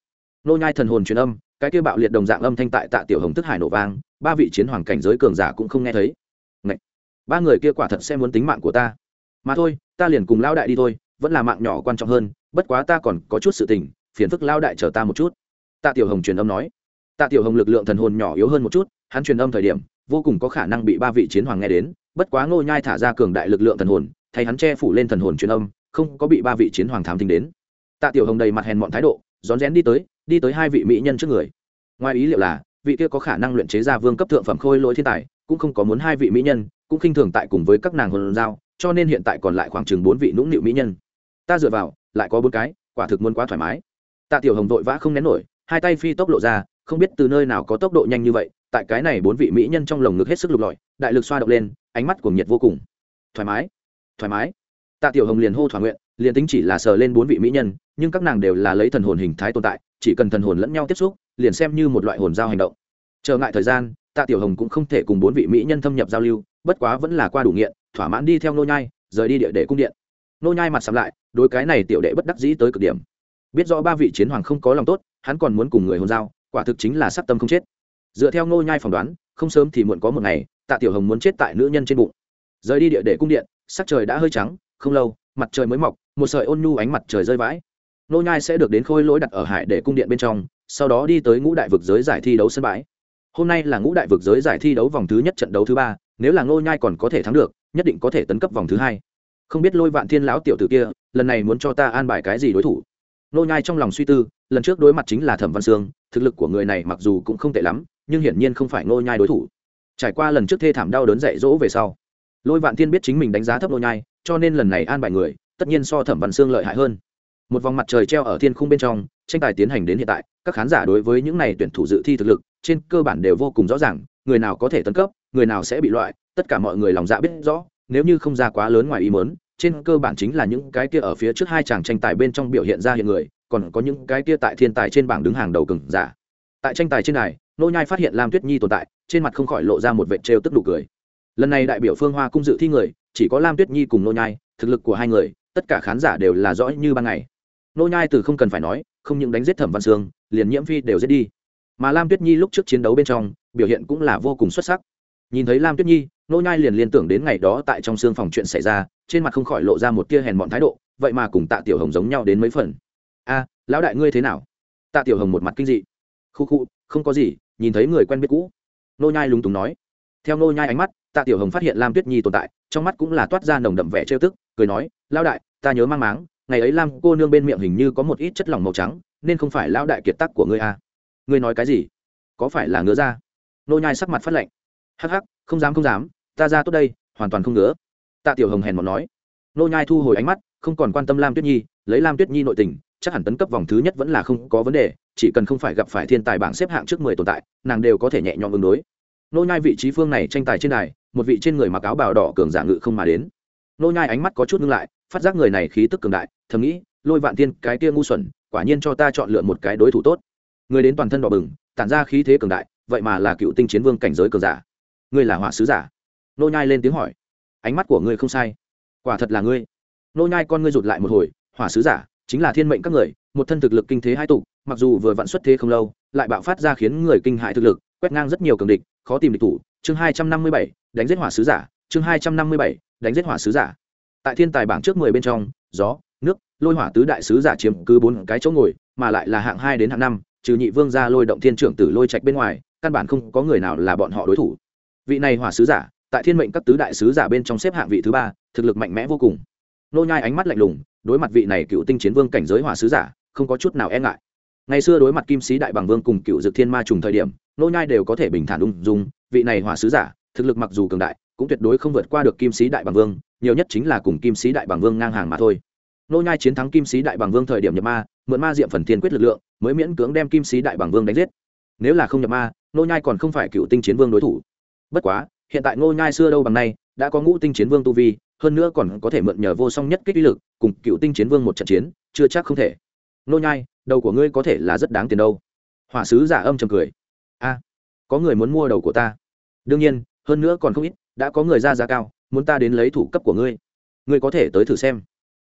Ngô nhai thần hồn truyền âm, cái kia bạo liệt đồng dạng âm thanh tại tạ tiểu hồng tức hải nổ vang, ba vị chiến hoàng cảnh giới cường giả cũng không nghe thấy. Ngậy! ba người kia quả thật sẽ muốn tính mạng của ta. Mà thôi ta liền cùng lao đại đi thôi, vẫn là mạng nhỏ quan trọng hơn, bất quá ta còn có chút sự tình, phiền phức lao đại chờ ta một chút. Tạ tiểu hồng truyền âm nói. Tạ tiểu hồng lực lượng thần hồn nhỏ yếu hơn một chút, hắn truyền âm thời điểm, vô cùng có khả năng bị ba vị chiến hoàng nghe đến, bất quá ngô nhai thả ra cường đại lực lượng thần hồn, thay hắn che phủ lên thần hồn truyền âm, không có bị ba vị chiến hoàng thám thính đến. Tạ tiểu hồng đầy mặt hèn mọn thái độ, rón rén đi tới đi tới hai vị mỹ nhân trước người. Ngoài ý liệu là, vị kia có khả năng luyện chế ra vương cấp thượng phẩm khôi lỗi thiên tài, cũng không có muốn hai vị mỹ nhân, cũng khinh thường tại cùng với các nàng hồn giao cho nên hiện tại còn lại khoảng chừng bốn vị nũng nịu mỹ nhân. Ta dựa vào, lại có bốn cái, quả thực muốn quá thoải mái. Tạ tiểu hồng vội vã không nén nổi, hai tay phi tốc lộ ra, không biết từ nơi nào có tốc độ nhanh như vậy, tại cái này bốn vị mỹ nhân trong lồng ngực hết sức lục lọi, đại lực xoa động lên, ánh mắt cuồng nhiệt vô cùng. Thoải mái thoải mái. Tạ tiểu hồng liền hô thỏa nguyện, liền tính chỉ là sờ lên bốn vị mỹ nhân, nhưng các nàng đều là lấy thần hồn hình thái tồn tại, chỉ cần thần hồn lẫn nhau tiếp xúc, liền xem như một loại hồn giao hành động. Trở ngại thời gian, tạ tiểu hồng cũng không thể cùng bốn vị mỹ nhân thâm nhập giao lưu, bất quá vẫn là qua đủ nghiện thỏa mãn đi theo nô nhai, rời đi địa để cung điện. Nô nhai mặt sầm lại, đối cái này tiểu đệ bất đắc dĩ tới cực điểm. Biết rõ ba vị chiến hoàng không có lòng tốt, hắn còn muốn cùng người hôn giao, quả thực chính là sát tâm không chết. Dựa theo nô nhai phỏng đoán, không sớm thì muộn có một ngày, tạ tiểu hồng muốn chết tại nữ nhân trên bụng. Rời đi địa để cung điện, sắc trời đã hơi trắng, không lâu, mặt trời mới mọc, một sợi ôn nhu ánh mặt trời rơi vãi. Nô nhai sẽ được đến khôi lỗi đặt ở hải để cung điện bên trong, sau đó đi tới ngũ đại vực giới giải thi đấu sân bãi. Hôm nay là ngũ đại vực giới giải thi đấu vòng thứ nhất trận đấu thứ ba, nếu là ngô nhai còn có thể thắng được nhất định có thể tấn cấp vòng thứ hai. Không biết lôi vạn thiên lão tiểu tử kia, lần này muốn cho ta an bài cái gì đối thủ? Nô nhai trong lòng suy tư, lần trước đối mặt chính là thẩm văn sương, thực lực của người này mặc dù cũng không tệ lắm, nhưng hiển nhiên không phải nô nhai đối thủ. Trải qua lần trước thê thảm đau đớn dạy dỗ về sau, lôi vạn thiên biết chính mình đánh giá thấp nô nhai, cho nên lần này an bài người, tất nhiên so thẩm văn sương lợi hại hơn. Một vòng mặt trời treo ở thiên khung bên trong, tranh tài tiến hành đến hiện tại, các khán giả đối với những này tuyển thủ dự thi thực lực, trên cơ bản đều vô cùng rõ ràng người nào có thể tấn cấp, người nào sẽ bị loại, tất cả mọi người lòng dạ biết rõ, nếu như không ra quá lớn ngoài ý mớn trên cơ bản chính là những cái kia ở phía trước hai chàng tranh tài bên trong biểu hiện ra hiện người, còn có những cái kia tại thiên tài trên bảng đứng hàng đầu cừng giả. Tại tranh tài trên này, nô nhai phát hiện lam tuyết nhi tồn tại, trên mặt không khỏi lộ ra một vệt trêu tức đủ cười. Lần này đại biểu phương hoa cung dự thi người, chỉ có lam tuyết nhi cùng nô nhai, thực lực của hai người, tất cả khán giả đều là rõ như ban ngày. Nô nhai từ không cần phải nói, không những đánh giết thẩm văn sương, liền nhiễm phi đều giết đi. Mà lam tuyết nhi lúc trước chiến đấu bên trong biểu hiện cũng là vô cùng xuất sắc. Nhìn thấy lam tuyết nhi, nô nhai liền liên tưởng đến ngày đó tại trong xương phòng chuyện xảy ra, trên mặt không khỏi lộ ra một tia hèn mọn thái độ, vậy mà cùng tạ tiểu hồng giống nhau đến mấy phần. A, lão đại ngươi thế nào? Tạ tiểu hồng một mặt kinh dị. Khu khu, không có gì, nhìn thấy người quen biết cũ. Nô nhai lúng túng nói. Theo nô nhai ánh mắt, tạ tiểu hồng phát hiện lam tuyết nhi tồn tại, trong mắt cũng là toát ra nồng đậm vẻ trêu tức, cười nói, lão đại, ta nhớ mang máng, ngày ấy lam cô nương bên miệng hình như có một ít chất lỏng màu trắng, nên không phải lão đại kiệt tác của ngươi à. ngươi nói cái gì? Có phải là ngứa ra nô nhai sắc mặt phát lạnh hắc hắc, không dám không dám, ta ra tốt đây, hoàn toàn không ngứa. Tạ tiểu hồng hèn một nói. Nô nhai thu hồi ánh mắt, không còn quan tâm lam tuyết nhi, lấy lam tuyết nhi nội tình, chắc hẳn tấn cấp vòng thứ nhất vẫn là không có vấn đề, chỉ cần không phải gặp phải thiên tài bảng xếp hạng trước mười tồn tại, nàng đều có thể nhẹ nhõm ứng đối. Nô nhai vị trí phương này tranh tài trên đài, một vị trên người mặc áo bào đỏ cường giả ngự không mà đến. Nô nhai ánh mắt có chút ngưng lại, phát giác người này khí tức cường đại, thầm nghĩ, lôi vạn tiên cái kia ngu xuẩn, quả nhiên cho ta chọn lựa một cái đối thủ tốt. Người đến toàn thân đỏ bừng, tản ra khí thế cường đại vậy mà là cựu tinh chiến vương cảnh giới cường giả. Ngươi là họa sứ giả? Nô nhai lên tiếng hỏi. Ánh mắt của ngươi không sai. Quả thật là ngươi. Nô nhai con ngươi rụt lại một hồi. Hỏa sứ giả, chính là thiên mệnh các người, một thân thực lực kinh thế hai tụ, mặc dù vừa vặn xuất thế không lâu, lại bạo phát ra khiến người kinh hại thực lực, quét ngang rất nhiều cường địch, khó tìm địch thủ. Chương hai trăm năm mươi bảy, đánh giết hỏa sứ giả. Chương hai trăm năm mươi bảy, đánh giết hỏa sứ giả. Tại thiên tài bảng trước mười bên trong, gió, nước, lôi hỏa tứ đại sứ giả chiếm cứ bốn cái chỗ ngồi, mà lại là hạng hai đến hạng năm, trừ nhị vương gia lôi động thiên trưởng tử lôi trạch bên ngoài căn bản không có người nào là bọn họ đối thủ. Vị này hỏa sứ giả, tại thiên mệnh các tứ đại sứ giả bên trong xếp hạng vị thứ ba, thực lực mạnh mẽ vô cùng. Nô nhai ánh mắt lạnh lùng, đối mặt vị này cựu tinh chiến vương cảnh giới hỏa sứ giả, không có chút nào e ngại. Ngày xưa đối mặt kim sĩ đại bằng vương cùng cựu dực thiên ma trùng thời điểm, nô nhai đều có thể bình thản ung dung, vị này hỏa sứ giả, thực lực mặc dù cường đại, cũng tuyệt đối không vượt qua được kim sĩ đại bằng vương, nhiều nhất chính là cùng kim sĩ đại bằng vương ngang hàng mà thôi. Nô nhai chiến thắng kim sĩ đại bằng vương thời điểm nhập ma, mượn ma diệm phần thiên quyết lực lượng, mới miễn cưỡng đem kim sĩ đại bằng vương đánh giết. Nếu là không nhập ma nô nhai còn không phải cựu tinh chiến vương đối thủ. Bất quá, hiện tại nô nhai xưa đâu bằng nay, đã có ngũ tinh chiến vương tu vi, hơn nữa còn có thể mượn nhờ vô song nhất kích uy lực, cùng cựu tinh chiến vương một trận chiến, chưa chắc không thể. Nô nhai, đầu của ngươi có thể là rất đáng tiền đâu. Hỏa sứ giả âm trầm cười. A, có người muốn mua đầu của ta. Đương nhiên, hơn nữa còn không ít, đã có người ra giá cao, muốn ta đến lấy thủ cấp của ngươi. Ngươi có thể tới thử xem.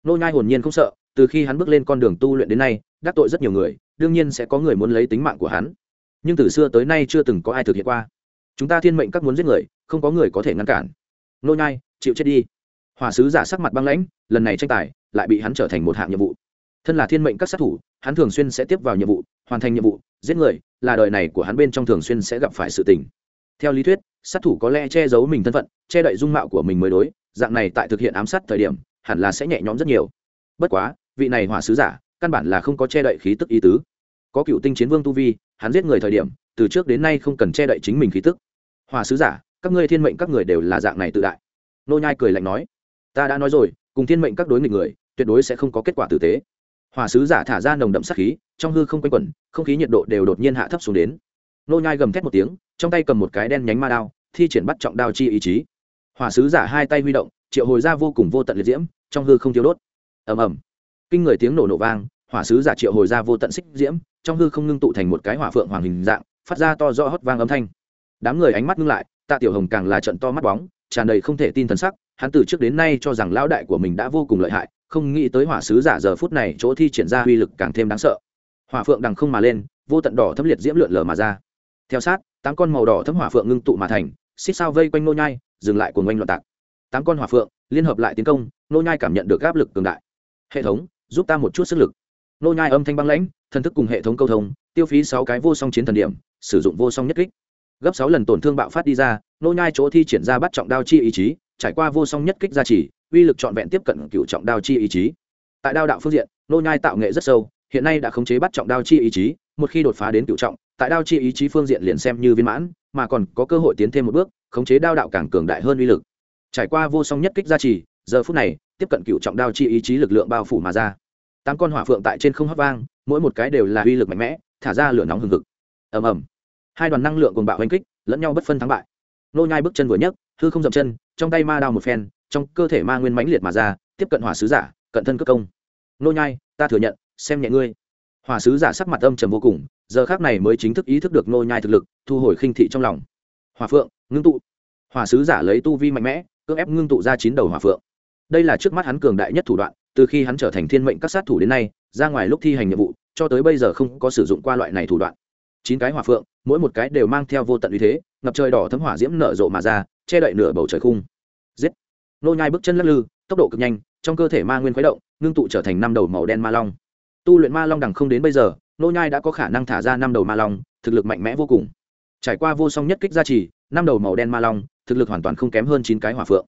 Nô nhai hồn nhiên không sợ, từ khi hắn bước lên con đường tu luyện đến nay, đắc tội rất nhiều người, đương nhiên sẽ có người muốn lấy tính mạng của hắn nhưng từ xưa tới nay chưa từng có ai thực hiện qua. Chúng ta thiên mệnh các muốn giết người, không có người có thể ngăn cản. Nô nhai, chịu chết đi. Hỏa sứ giả sắc mặt băng lãnh, lần này tranh tài lại bị hắn trở thành một hạng nhiệm vụ. Thân là thiên mệnh các sát thủ, hắn thường xuyên sẽ tiếp vào nhiệm vụ, hoàn thành nhiệm vụ, giết người, là đời này của hắn bên trong thường xuyên sẽ gặp phải sự tình. Theo lý thuyết, sát thủ có lẽ che giấu mình thân phận, che đậy dung mạo của mình mới đối, dạng này tại thực hiện ám sát thời điểm, hẳn là sẽ nhẹ nhõm rất nhiều. Bất quá, vị này hỏa sứ giả căn bản là không có che đậy khí tức ý tứ có cựu tinh chiến vương tu vi, hắn giết người thời điểm, từ trước đến nay không cần che đậy chính mình khí tức. Hỏa sứ giả, các ngươi thiên mệnh các người đều là dạng này tự đại. Nô nhai cười lạnh nói, ta đã nói rồi, cùng thiên mệnh các đối nghịch người, tuyệt đối sẽ không có kết quả tử tế. Hỏa sứ giả thả ra nồng đậm sát khí, trong hư không quanh quẩn, không khí nhiệt độ đều đột nhiên hạ thấp xuống đến. Nô nhai gầm thét một tiếng, trong tay cầm một cái đen nhánh ma đao, thi triển bắt trọng đao chi ý chí. Hỏa sứ giả hai tay huy động, triệu hồi ra vô cùng vô tận liệt diễm, trong hư không thiếu đốt. Ầm ầm. Kinh người tiếng nổ nổ vang hỏa sứ giả triệu hồi ra vô tận xích diễm, trong hư không ngưng tụ thành một cái hỏa phượng hoàng hình dạng, phát ra to rõ hót vang âm thanh. Đám người ánh mắt ngưng lại, tạ tiểu hồng càng là trận to mắt bóng, tràn đầy không thể tin thần sắc, hắn từ trước đến nay cho rằng lão đại của mình đã vô cùng lợi hại, không nghĩ tới hỏa sứ giả giờ phút này chỗ thi triển ra uy lực càng thêm đáng sợ. Hỏa phượng đằng không mà lên, vô tận đỏ thấm liệt diễm lượn lờ mà ra. Theo sát, tám con màu đỏ thấm hỏa phượng ngưng tụ mà thành, xích sao vây quanh nô nhai, dừng lại cuồng oanh loạn tạc. Tám con hỏa phượng liên hợp lại tiến công, nô nhai cảm nhận được áp lực cường đại. Hệ thống, giúp ta một chút sức lực nô nhai âm thanh băng lãnh, thần thức cùng hệ thống câu thông, tiêu phí sáu cái vô song chiến thần điểm, sử dụng vô song nhất kích. Gấp sáu lần tổn thương bạo phát đi ra, nô nhai chỗ thi triển ra bắt trọng đao chi ý chí, trải qua vô song nhất kích gia trì, uy lực trọn vẹn tiếp cận cựu trọng đao chi ý chí. Tại đao đạo phương diện, nô nhai tạo nghệ rất sâu, hiện nay đã khống chế bắt trọng đao chi ý chí, một khi đột phá đến cựu trọng, tại đao chi ý chí phương diện liền xem như viên mãn, mà còn có cơ hội tiến thêm một bước, khống chế đao đạo càng cường đại hơn uy lực. Trải qua vô song nhất kích gia trì, giờ phút này, tiếp cận cựu trọng đao chi ý chí lực lượng bao phủ mà ra tám con hỏa phượng tại trên không hót vang, mỗi một cái đều là uy lực mạnh mẽ, thả ra lửa nóng hừng hực. Ầm ầm. Hai đoàn năng lượng cùng bạo hành kích, lẫn nhau bất phân thắng bại. Nô nhai bước chân vừa nhấc, hư không dậm chân, trong tay ma đao một phen, trong cơ thể ma nguyên mãnh liệt mà ra, tiếp cận hỏa sứ giả, cận thân cất công. Nô nhai, ta thừa nhận, xem nhẹ ngươi. Hỏa sứ giả sắc mặt âm trầm vô cùng, giờ khắc này mới chính thức ý thức được nô nhai thực lực, thu hồi khinh thị trong lòng. Hỏa phượng, ngưng tụ. Hỏa sứ giả lấy tu vi mạnh mẽ, cưỡng ép ngưng tụ ra chín đầu hỏa phượng. Đây là trước mắt hắn cường đại nhất thủ đoạn từ khi hắn trở thành thiên mệnh các sát thủ đến nay, ra ngoài lúc thi hành nhiệm vụ, cho tới bây giờ không có sử dụng qua loại này thủ đoạn. Chín cái hỏa phượng, mỗi một cái đều mang theo vô tận uy thế, ngập trời đỏ thấm hỏa diễm nở rộ mà ra, che đậy nửa bầu trời khung. Giết! Nô nhai bước chân lắc lư, tốc độ cực nhanh, trong cơ thể ma nguyên khuấy động, ngưng tụ trở thành năm đầu màu đen ma long. Tu luyện ma long đằng không đến bây giờ, nô nhai đã có khả năng thả ra năm đầu ma long, thực lực mạnh mẽ vô cùng. Trải qua vô song nhất kích gia trì, năm đầu màu đen ma long, thực lực hoàn toàn không kém hơn chín cái hỏa phượng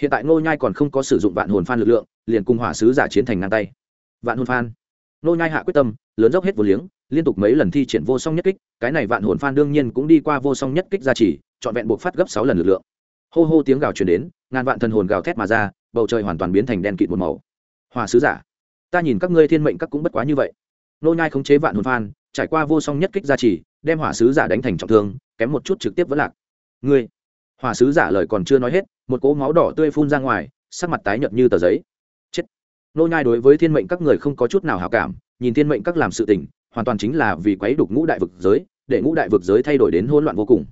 hiện tại Ngô nhai còn không có sử dụng vạn hồn phan lực lượng, liền cùng hỏa sứ giả chiến thành ngang tay. Vạn hồn phan. Ngô nhai hạ quyết tâm, lớn dốc hết vô liếng, liên tục mấy lần thi triển vô song nhất kích, cái này vạn hồn phan đương nhiên cũng đi qua vô song nhất kích gia trì, trọn vẹn buộc phát gấp sáu lần lực lượng. Hô hô tiếng gào truyền đến, ngàn vạn thần hồn gào thét mà ra, bầu trời hoàn toàn biến thành đen kịt một màu. Hỏa sứ giả, ta nhìn các ngươi thiên mệnh các cũng bất quá như vậy. Nô nhai khống chế vạn hồn phan, trải qua vô song nhất kích gia trì, đem hỏa sứ giả đánh thành trọng thương, kém một chút trực tiếp vỡ lạc. Ngươi, hỏa sứ giả lời còn chưa nói hết một cỗ máu đỏ tươi phun ra ngoài, sắc mặt tái nhợt như tờ giấy. Chết. Nô nhai đối với thiên mệnh các người không có chút nào hảo cảm, nhìn thiên mệnh các làm sự tình, hoàn toàn chính là vì quấy đục ngũ đại vực giới, để ngũ đại vực giới thay đổi đến hỗn loạn vô cùng.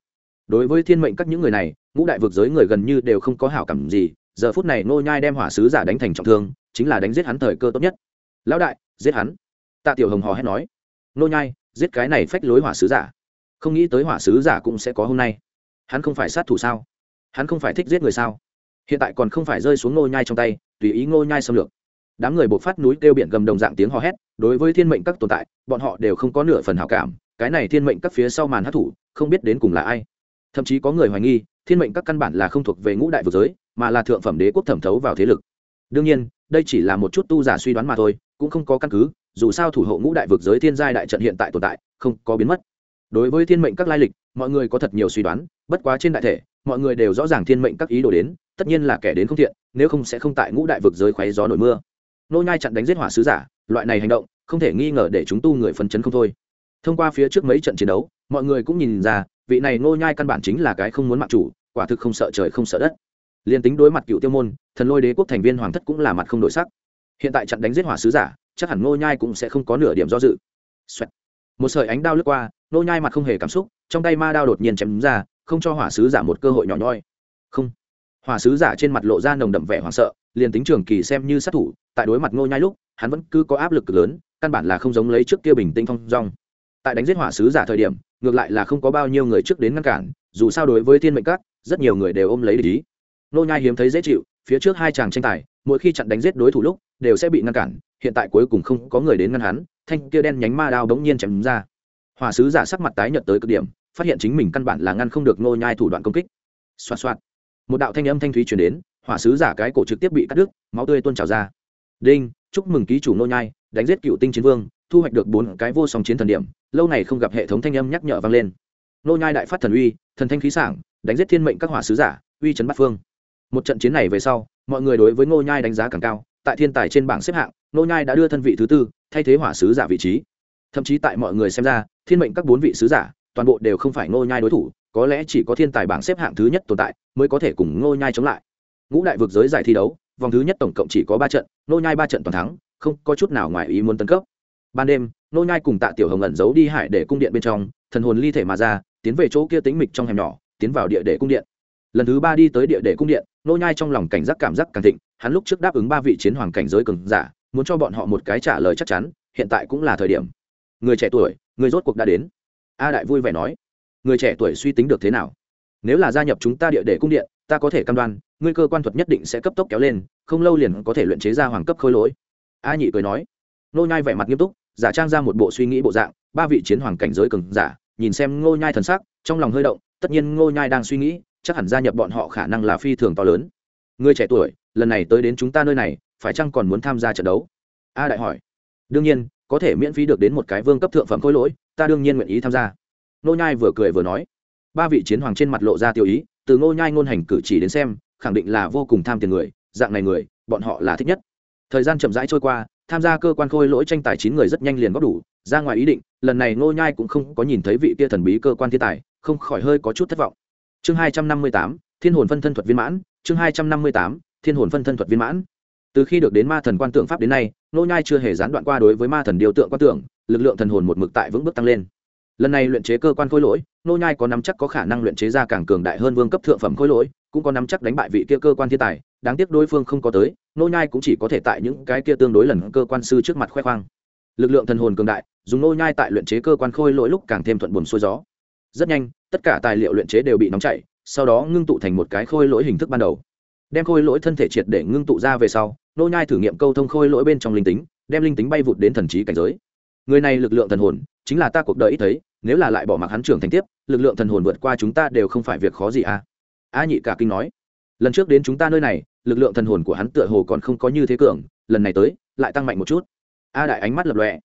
Đối với thiên mệnh các những người này, ngũ đại vực giới người gần như đều không có hảo cảm gì, giờ phút này nô nhai đem hỏa sứ giả đánh thành trọng thương, chính là đánh giết hắn thời cơ tốt nhất. Lão đại, giết hắn. Tạ tiểu hồng hò hét nói. Nô nhai, giết cái này phách lối hỏa sứ giả. Không nghĩ tới hỏa sứ giả cũng sẽ có hôm nay. Hắn không phải sát thủ sao? Hắn không phải thích giết người sao? Hiện tại còn không phải rơi xuống ngô nhai trong tay, tùy ý ngô nhai xâm lược. Đám người buộc phát núi kêu biển gầm đồng dạng tiếng hò hét, đối với thiên mệnh các tồn tại, bọn họ đều không có nửa phần hảo cảm, cái này thiên mệnh các phía sau màn hát thủ không biết đến cùng là ai. Thậm chí có người hoài nghi, thiên mệnh các căn bản là không thuộc về ngũ đại vực giới, mà là thượng phẩm đế quốc thẩm thấu vào thế lực. Đương nhiên, đây chỉ là một chút tu giả suy đoán mà thôi, cũng không có căn cứ, dù sao thủ hộ ngũ đại vực giới thiên giai đại trận hiện tại tồn tại, không có biến mất đối với thiên mệnh các lai lịch, mọi người có thật nhiều suy đoán, bất quá trên đại thể, mọi người đều rõ ràng thiên mệnh các ý đồ đến, tất nhiên là kẻ đến không thiện, nếu không sẽ không tại ngũ đại vực giới khoáy gió nổi mưa. Nô nhai chặn đánh giết hỏa sứ giả, loại này hành động, không thể nghi ngờ để chúng tu người phấn chấn không thôi. Thông qua phía trước mấy trận chiến đấu, mọi người cũng nhìn ra, vị này nô nhai căn bản chính là cái không muốn mặc chủ, quả thực không sợ trời không sợ đất. Liên tính đối mặt cựu tiêu môn, thần lôi đế quốc thành viên hoàng thất cũng là mặt không đổi sắc. Hiện tại chặn đánh giết hỏa sứ giả, chắc hẳn nô nhai cũng sẽ không có nửa điểm do dự. Xoẹt. một sợi ánh đao lướt qua nô nhai mặt không hề cảm xúc, trong tay ma đao đột nhiên chém ra, không cho hỏa sứ giả một cơ hội nhỏ nhoi. Không. Hỏa sứ giả trên mặt lộ ra nồng đậm vẻ hoảng sợ, liền tính trường kỳ xem như sát thủ, tại đối mặt nô nhai lúc, hắn vẫn cứ có áp lực cực lớn, căn bản là không giống lấy trước kia bình tĩnh phong dong. Tại đánh giết hỏa sứ giả thời điểm, ngược lại là không có bao nhiêu người trước đến ngăn cản, dù sao đối với thiên mệnh các, rất nhiều người đều ôm lấy lý nô nhai hiếm thấy dễ chịu, phía trước hai chàng tranh tài, mỗi khi chặn đánh giết đối thủ lúc, đều sẽ bị ngăn cản, hiện tại cuối cùng không có người đến ngăn hắn, thanh kia đen nhánh ma đao đống nhiên chém ra hòa sứ giả sắc mặt tái nhợt tới cực điểm, phát hiện chính mình căn bản là ngăn không được nô nhai thủ đoạn công kích. Xoát xoát một đạo thanh âm thanh thúy truyền đến hỏa sứ giả cái cổ trực tiếp bị cắt đứt, máu tươi tuôn trào ra. Đinh, chúc mừng ký chủ nô nhai, đánh giết cựu tinh chiến vương, thu hoạch được bốn cái vô song chiến thần điểm, lâu này không gặp hệ thống thanh âm nhắc nhở vang lên. Nô nhai đại phát thần uy, thần thanh khí sảng, đánh giết thiên mệnh các hỏa sứ giả, uy chấn bát phương. Một trận chiến này về sau, mọi người đối với nô nhai đánh giá càng cao, tại thiên tài trên bảng xếp hạng nô nhai đã đưa thân vị thứ tư, thay thế hỏa sứ giả vị trí. Thậm chí tại mọi người xem ra thiên mệnh các bốn vị sứ giả, toàn bộ đều không phải nô nhai đối thủ, có lẽ chỉ có thiên tài bảng xếp hạng thứ nhất tồn tại mới có thể cùng nô nhai chống lại. Ngũ đại vực giới giải thi đấu, vòng thứ nhất tổng cộng chỉ có ba trận nô nhai ba trận toàn thắng, không có chút nào ngoài ý muốn tấn cấp. Ban đêm nô nhai cùng tạ tiểu hồng ẩn giấu đi hải để cung điện bên trong, thần hồn ly thể mà ra, tiến về chỗ kia tính mịch trong hẻm nhỏ, tiến vào địa để cung điện. Lần thứ ba đi tới địa để cung điện nô nhai trong lòng cảnh giác cảm giác càng thịnh, hắn lúc trước đáp ứng ba vị chiến hoàng cảnh giới cường giả, muốn cho bọn họ một cái trả lời chắc chắn, hiện tại cũng là thời điểm. Người trẻ tuổi người rốt cuộc đã đến. A đại vui vẻ nói, người trẻ tuổi suy tính được thế nào? Nếu là gia nhập chúng ta địa đệ cung điện, ta có thể cam đoan, ngươi cơ quan thuật nhất định sẽ cấp tốc kéo lên, không lâu liền có thể luyện chế ra hoàng cấp khôi lỗi. A nhị cười nói nô nhai vẻ mặt nghiêm túc, giả trang ra một bộ suy nghĩ bộ dạng, ba vị chiến hoàng cảnh giới cường giả, nhìn xem ngô nhai thần sắc, trong lòng hơi động, tất nhiên ngô nhai đang suy nghĩ, chắc hẳn gia nhập bọn họ khả năng là phi thường to lớn. Người trẻ tuổi, lần này tới đến chúng ta nơi này, phải chăng còn muốn tham gia trận đấu? A đại hỏi. Đương nhiên có thể miễn phí được đến một cái vương cấp thượng phẩm khôi lỗi, ta đương nhiên nguyện ý tham gia. Ngô nhai vừa cười vừa nói. Ba vị chiến hoàng trên mặt lộ ra tiêu ý, từ ngô nhai ngôn hành cử chỉ đến xem, khẳng định là vô cùng tham tiền người, dạng này người, bọn họ là thích nhất. Thời gian chậm rãi trôi qua, tham gia cơ quan khôi lỗi tranh tài chín người rất nhanh liền góp đủ, ra ngoài ý định, lần này ngô nhai cũng không có nhìn thấy vị kia thần bí cơ quan thiên tài, không khỏi hơi có chút thất vọng. Chương hai trăm năm mươi tám, thiên hồn phân thân thuật viên mãn, chương hai trăm năm mươi tám, thiên hồn phân thân thuật viên mãn từ khi được đến ma thần quan tượng pháp đến nay, Nô nhai chưa hề gián đoạn qua đối với ma thần điều tượng quan tượng, lực lượng thần hồn một mực tại vững bước tăng lên. Lần này luyện chế cơ quan khôi lỗi, nô nhai có nắm chắc có khả năng luyện chế ra càng cường đại hơn vương cấp thượng phẩm khôi lỗi, cũng có nắm chắc đánh bại vị kia cơ quan thiên tài, đáng tiếc đối phương không có tới, nô nhai cũng chỉ có thể tại những cái kia tương đối lần cơ quan sư trước mặt khoe khoang. Lực lượng thần hồn cường đại, dùng nô nhai tại luyện chế cơ quan khôi lỗi lúc càng thêm thuận buồm xuôi gió. Rất nhanh, tất cả tài liệu luyện chế đều bị nóng chảy, sau đó ngưng tụ thành một cái khôi lỗi hình thức ban đầu đem khôi lỗi thân thể triệt để ngưng tụ ra về sau, nô nhai thử nghiệm câu thông khôi lỗi bên trong linh tính, đem linh tính bay vụt đến thần trí cảnh giới. Người này lực lượng thần hồn, chính là ta cuộc đời ít thấy, nếu là lại bỏ mặc hắn trưởng thành tiếp, lực lượng thần hồn vượt qua chúng ta đều không phải việc khó gì à? A nhị cả kinh nói, lần trước đến chúng ta nơi này, lực lượng thần hồn của hắn tựa hồ còn không có như thế cường, lần này tới, lại tăng mạnh một chút. A đại ánh mắt lập lòe.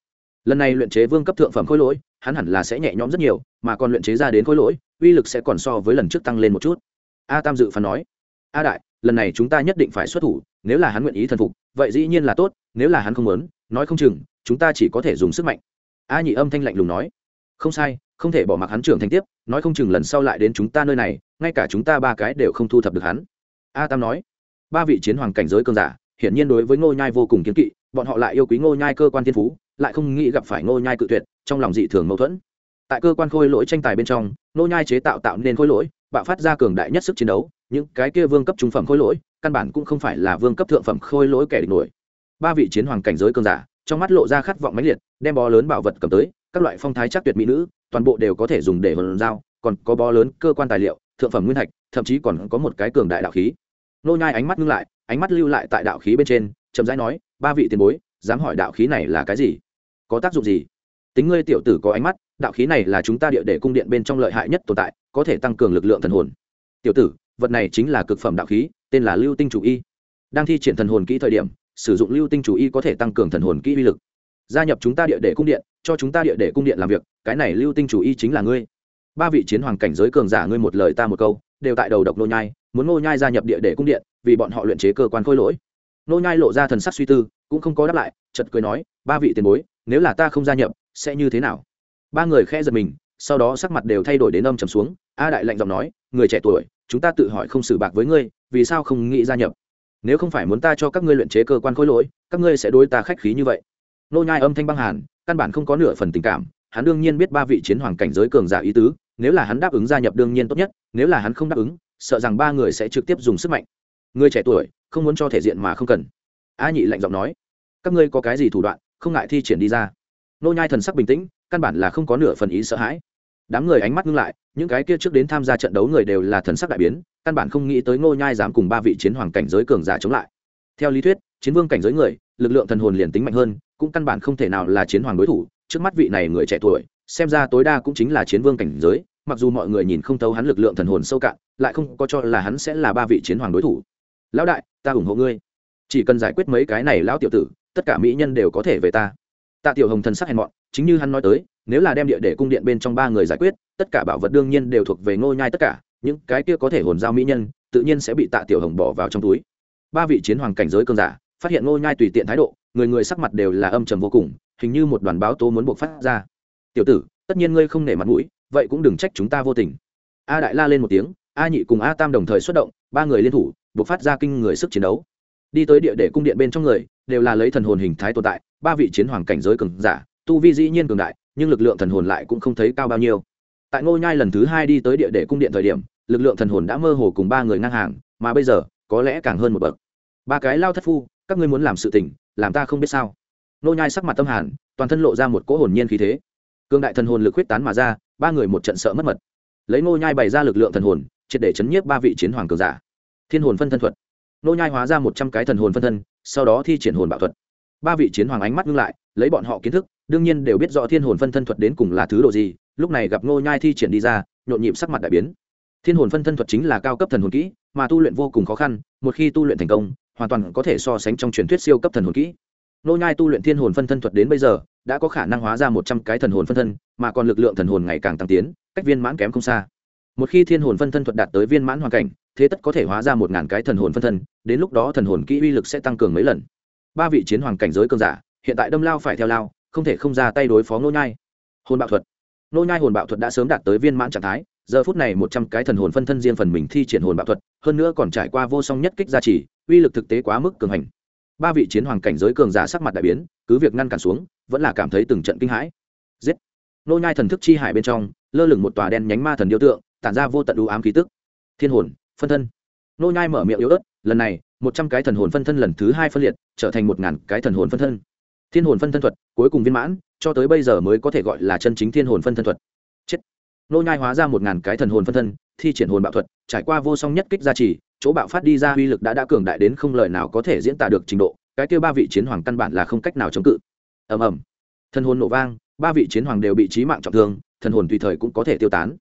Lần này luyện chế vương cấp thượng phẩm khối lỗi, hắn hẳn là sẽ nhẹ nhõm rất nhiều, mà còn luyện chế ra đến khối lỗi, uy lực sẽ còn so với lần trước tăng lên một chút. A tam dự phán nói, a đại lần này chúng ta nhất định phải xuất thủ, nếu là hắn nguyện ý thần phục, vậy dĩ nhiên là tốt, nếu là hắn không muốn, nói không chừng, chúng ta chỉ có thể dùng sức mạnh. A nhị âm thanh lạnh lùng nói. Không sai, không thể bỏ mặc hắn trưởng thành tiếp, nói không chừng lần sau lại đến chúng ta nơi này, ngay cả chúng ta ba cái đều không thu thập được hắn. A tam nói. Ba vị chiến hoàng cảnh giới cơn giả, hiển nhiên đối với ngô nhai vô cùng kiến kỵ, bọn họ lại yêu quý ngô nhai cơ quan thiên phú, lại không nghĩ gặp phải ngô nhai cự tuyệt, trong lòng dị thường mâu thuẫn. Tại cơ quan khôi lỗi tranh tài bên trong, ngô nhai chế tạo tạo nên khôi lỗi, bạo phát ra cường đại nhất sức chiến đấu những cái kia vương cấp trung phẩm khôi lỗi, căn bản cũng không phải là vương cấp thượng phẩm khôi lỗi kẻ địch nổi. Ba vị chiến hoàng cảnh giới cơn giả, trong mắt lộ ra khát vọng mãnh liệt, đem bó lớn bảo vật cầm tới, các loại phong thái chắc tuyệt mỹ nữ, toàn bộ đều có thể dùng để hồn dao còn có bó lớn cơ quan tài liệu, thượng phẩm nguyên thạch thậm chí còn có một cái cường đại đạo khí. Nô nhai ánh mắt ngưng lại, ánh mắt lưu lại tại đạo khí bên trên, chậm rãi nói, ba vị tiền bối, dám hỏi đạo khí này là cái gì? Có tác dụng gì? Tính ngươi tiểu tử có ánh mắt, đạo khí này là chúng ta địa để cung điện bên trong lợi hại nhất tồn tại, có thể tăng cường lực lượng thần hồn. Tiểu tử vật này chính là cực phẩm đạo khí, tên là lưu tinh chủ y. Đang thi triển thần hồn kỹ thời điểm, sử dụng lưu tinh chủ y có thể tăng cường thần hồn kỹ uy lực. Gia nhập chúng ta địa để cung điện, cho chúng ta địa để cung điện làm việc, cái này lưu tinh chủ y chính là ngươi. Ba vị chiến hoàng cảnh giới cường giả ngươi một lời ta một câu, đều tại đầu độc nô nhai, muốn nô nhai gia nhập địa để cung điện, vì bọn họ luyện chế cơ quan khôi lỗi. Nô nhai lộ ra thần sắc suy tư, cũng không có đáp lại, chợt cười nói, ba vị tiền bối, nếu là ta không gia nhập, sẽ như thế nào? Ba người khẽ giật mình, sau đó sắc mặt đều thay đổi đến âm trầm xuống. A đại lạnh giọng nói, người trẻ tuổi chúng ta tự hỏi không xử bạc với ngươi, vì sao không nghĩ gia nhập? Nếu không phải muốn ta cho các ngươi luyện chế cơ quan khối lỗi, các ngươi sẽ đối ta khách khí như vậy. Nô nhai âm thanh băng hàn, căn bản không có nửa phần tình cảm, hắn đương nhiên biết ba vị chiến hoàng cảnh giới cường giả ý tứ, nếu là hắn đáp ứng gia nhập đương nhiên tốt nhất, nếu là hắn không đáp ứng, sợ rằng ba người sẽ trực tiếp dùng sức mạnh. Người trẻ tuổi, không muốn cho thể diện mà không cần. A nhị lạnh giọng nói. Các ngươi có cái gì thủ đoạn, không ngại thi triển đi ra. Nô nhai thần sắc bình tĩnh, căn bản là không có nửa phần ý sợ hãi đám người ánh mắt ngưng lại, những cái kia trước đến tham gia trận đấu người đều là thần sắc đại biến, căn bản không nghĩ tới ngô nhai dám cùng ba vị chiến hoàng cảnh giới cường giả chống lại. Theo lý thuyết, chiến vương cảnh giới người, lực lượng thần hồn liền tính mạnh hơn, cũng căn bản không thể nào là chiến hoàng đối thủ, trước mắt vị này người trẻ tuổi, xem ra tối đa cũng chính là chiến vương cảnh giới, mặc dù mọi người nhìn không thấu hắn lực lượng thần hồn sâu cạn, lại không có cho là hắn sẽ là ba vị chiến hoàng đối thủ. Lão đại, ta ủng hộ ngươi. Chỉ cần giải quyết mấy cái này lão tiểu tử, tất cả mỹ nhân đều có thể về ta. Tạ tiểu hồng thần sắc hèn mọn, chính như hắn nói tới nếu là đem địa để cung điện bên trong ba người giải quyết, tất cả bảo vật đương nhiên đều thuộc về ngô nhai tất cả, những cái kia có thể hồn giao mỹ nhân, tự nhiên sẽ bị tạ tiểu hồng bỏ vào trong túi. Ba vị chiến hoàng cảnh giới cơn giả, phát hiện ngô nhai tùy tiện thái độ, người người sắc mặt đều là âm trầm vô cùng, hình như một đoàn báo tố muốn buộc phát ra. Tiểu tử, tất nhiên ngươi không nể mặt mũi, vậy cũng đừng trách chúng ta vô tình. A đại la lên một tiếng, a nhị cùng a tam đồng thời xuất động, ba người liên thủ, buộc phát ra kinh người sức chiến đấu. Đi tới địa để cung điện bên trong người, đều là lấy thần hồn hình thái tồn tại, ba vị chiến hoàng cảnh giới cường giả, tu vi dĩ nhiên cường đại nhưng lực lượng thần hồn lại cũng không thấy cao bao nhiêu. Tại ngô nhai lần thứ hai đi tới địa để cung điện thời điểm, lực lượng thần hồn đã mơ hồ cùng ba người ngang hàng, mà bây giờ, có lẽ càng hơn một bậc. Ba cái lao thất phu, các ngươi muốn làm sự tình, làm ta không biết sao. Ngô nhai sắc mặt tâm hàn, toàn thân lộ ra một cỗ hồn nhiên khí thế. Cương đại thần hồn lực huyết tán mà ra, ba người một trận sợ mất mật. Lấy ngô nhai bày ra lực lượng thần hồn, triệt để chấn nhiếp ba vị chiến hoàng cường giả. Thiên hồn phân thân thuật. Ngô nhai hóa ra một trăm cái thần hồn phân thân, sau đó thi triển hồn bạo thuật. Ba vị chiến hoàng ánh mắt ngưng lại, lấy bọn họ kiến thức đương nhiên đều biết rõ thiên hồn phân thân thuật đến cùng là thứ độ gì, lúc này gặp ngô nhai thi triển đi ra, nhộn nhịp sắc mặt đại biến. Thiên hồn phân thân thuật chính là cao cấp thần hồn kỹ, mà tu luyện vô cùng khó khăn, một khi tu luyện thành công, hoàn toàn có thể so sánh trong truyền thuyết siêu cấp thần hồn kỹ. Ngô nhai tu luyện thiên hồn phân thân thuật đến bây giờ, đã có khả năng hóa ra một trăm cái thần hồn phân thân, mà còn lực lượng thần hồn ngày càng tăng tiến, cách viên mãn kém không xa. Một khi thiên hồn phân thân thuật đạt tới viên mãn hoàn cảnh, thế tất có thể hóa ra một ngàn cái thần hồn phân thân, đến lúc đó thần hồn kỹ uy lực sẽ tăng cường mấy lần. Ba vị chiến hoàng cảnh giới cường giả, hiện tại đâm lao phải theo lao không thể không ra tay đối phó nô nhai. Hồn bạo thuật. Nô nhai hồn bạo thuật đã sớm đạt tới viên mãn trạng thái, giờ phút này một trăm cái thần hồn phân thân riêng phần mình thi triển hồn bạo thuật, hơn nữa còn trải qua vô song nhất kích gia trì, uy lực thực tế quá mức cường hành. Ba vị chiến hoàng cảnh giới cường giả sắc mặt đại biến, cứ việc ngăn cản xuống, vẫn là cảm thấy từng trận kinh hãi. Giết. Nô nhai thần thức chi hải bên trong, lơ lửng một tòa đen nhánh ma thần điêu tượng, tản ra vô tận u ám khí tức. Thiên hồn, phân thân. Nô nhai mở miệng yếu ớt, lần này, một trăm cái thần hồn phân thân lần thứ hai phân liệt, trở thành một ngàn cái thần hồn phân thân thiên hồn phân thân thuật, cuối cùng viên mãn, cho tới bây giờ mới có thể gọi là chân chính thiên hồn phân thân thuật. Chết. Nô nhai hóa ra một ngàn cái thần hồn phân thân, thi triển hồn bạo thuật, trải qua vô song nhất kích gia trì, chỗ bạo phát đi ra uy lực đã đã cường đại đến không lời nào có thể diễn tả được trình độ, cái kia ba vị chiến hoàng căn bản là không cách nào chống cự. Ầm ầm. Thần hồn nổ vang, ba vị chiến hoàng đều bị chí mạng trọng thương, thần hồn tùy thời cũng có thể tiêu tán.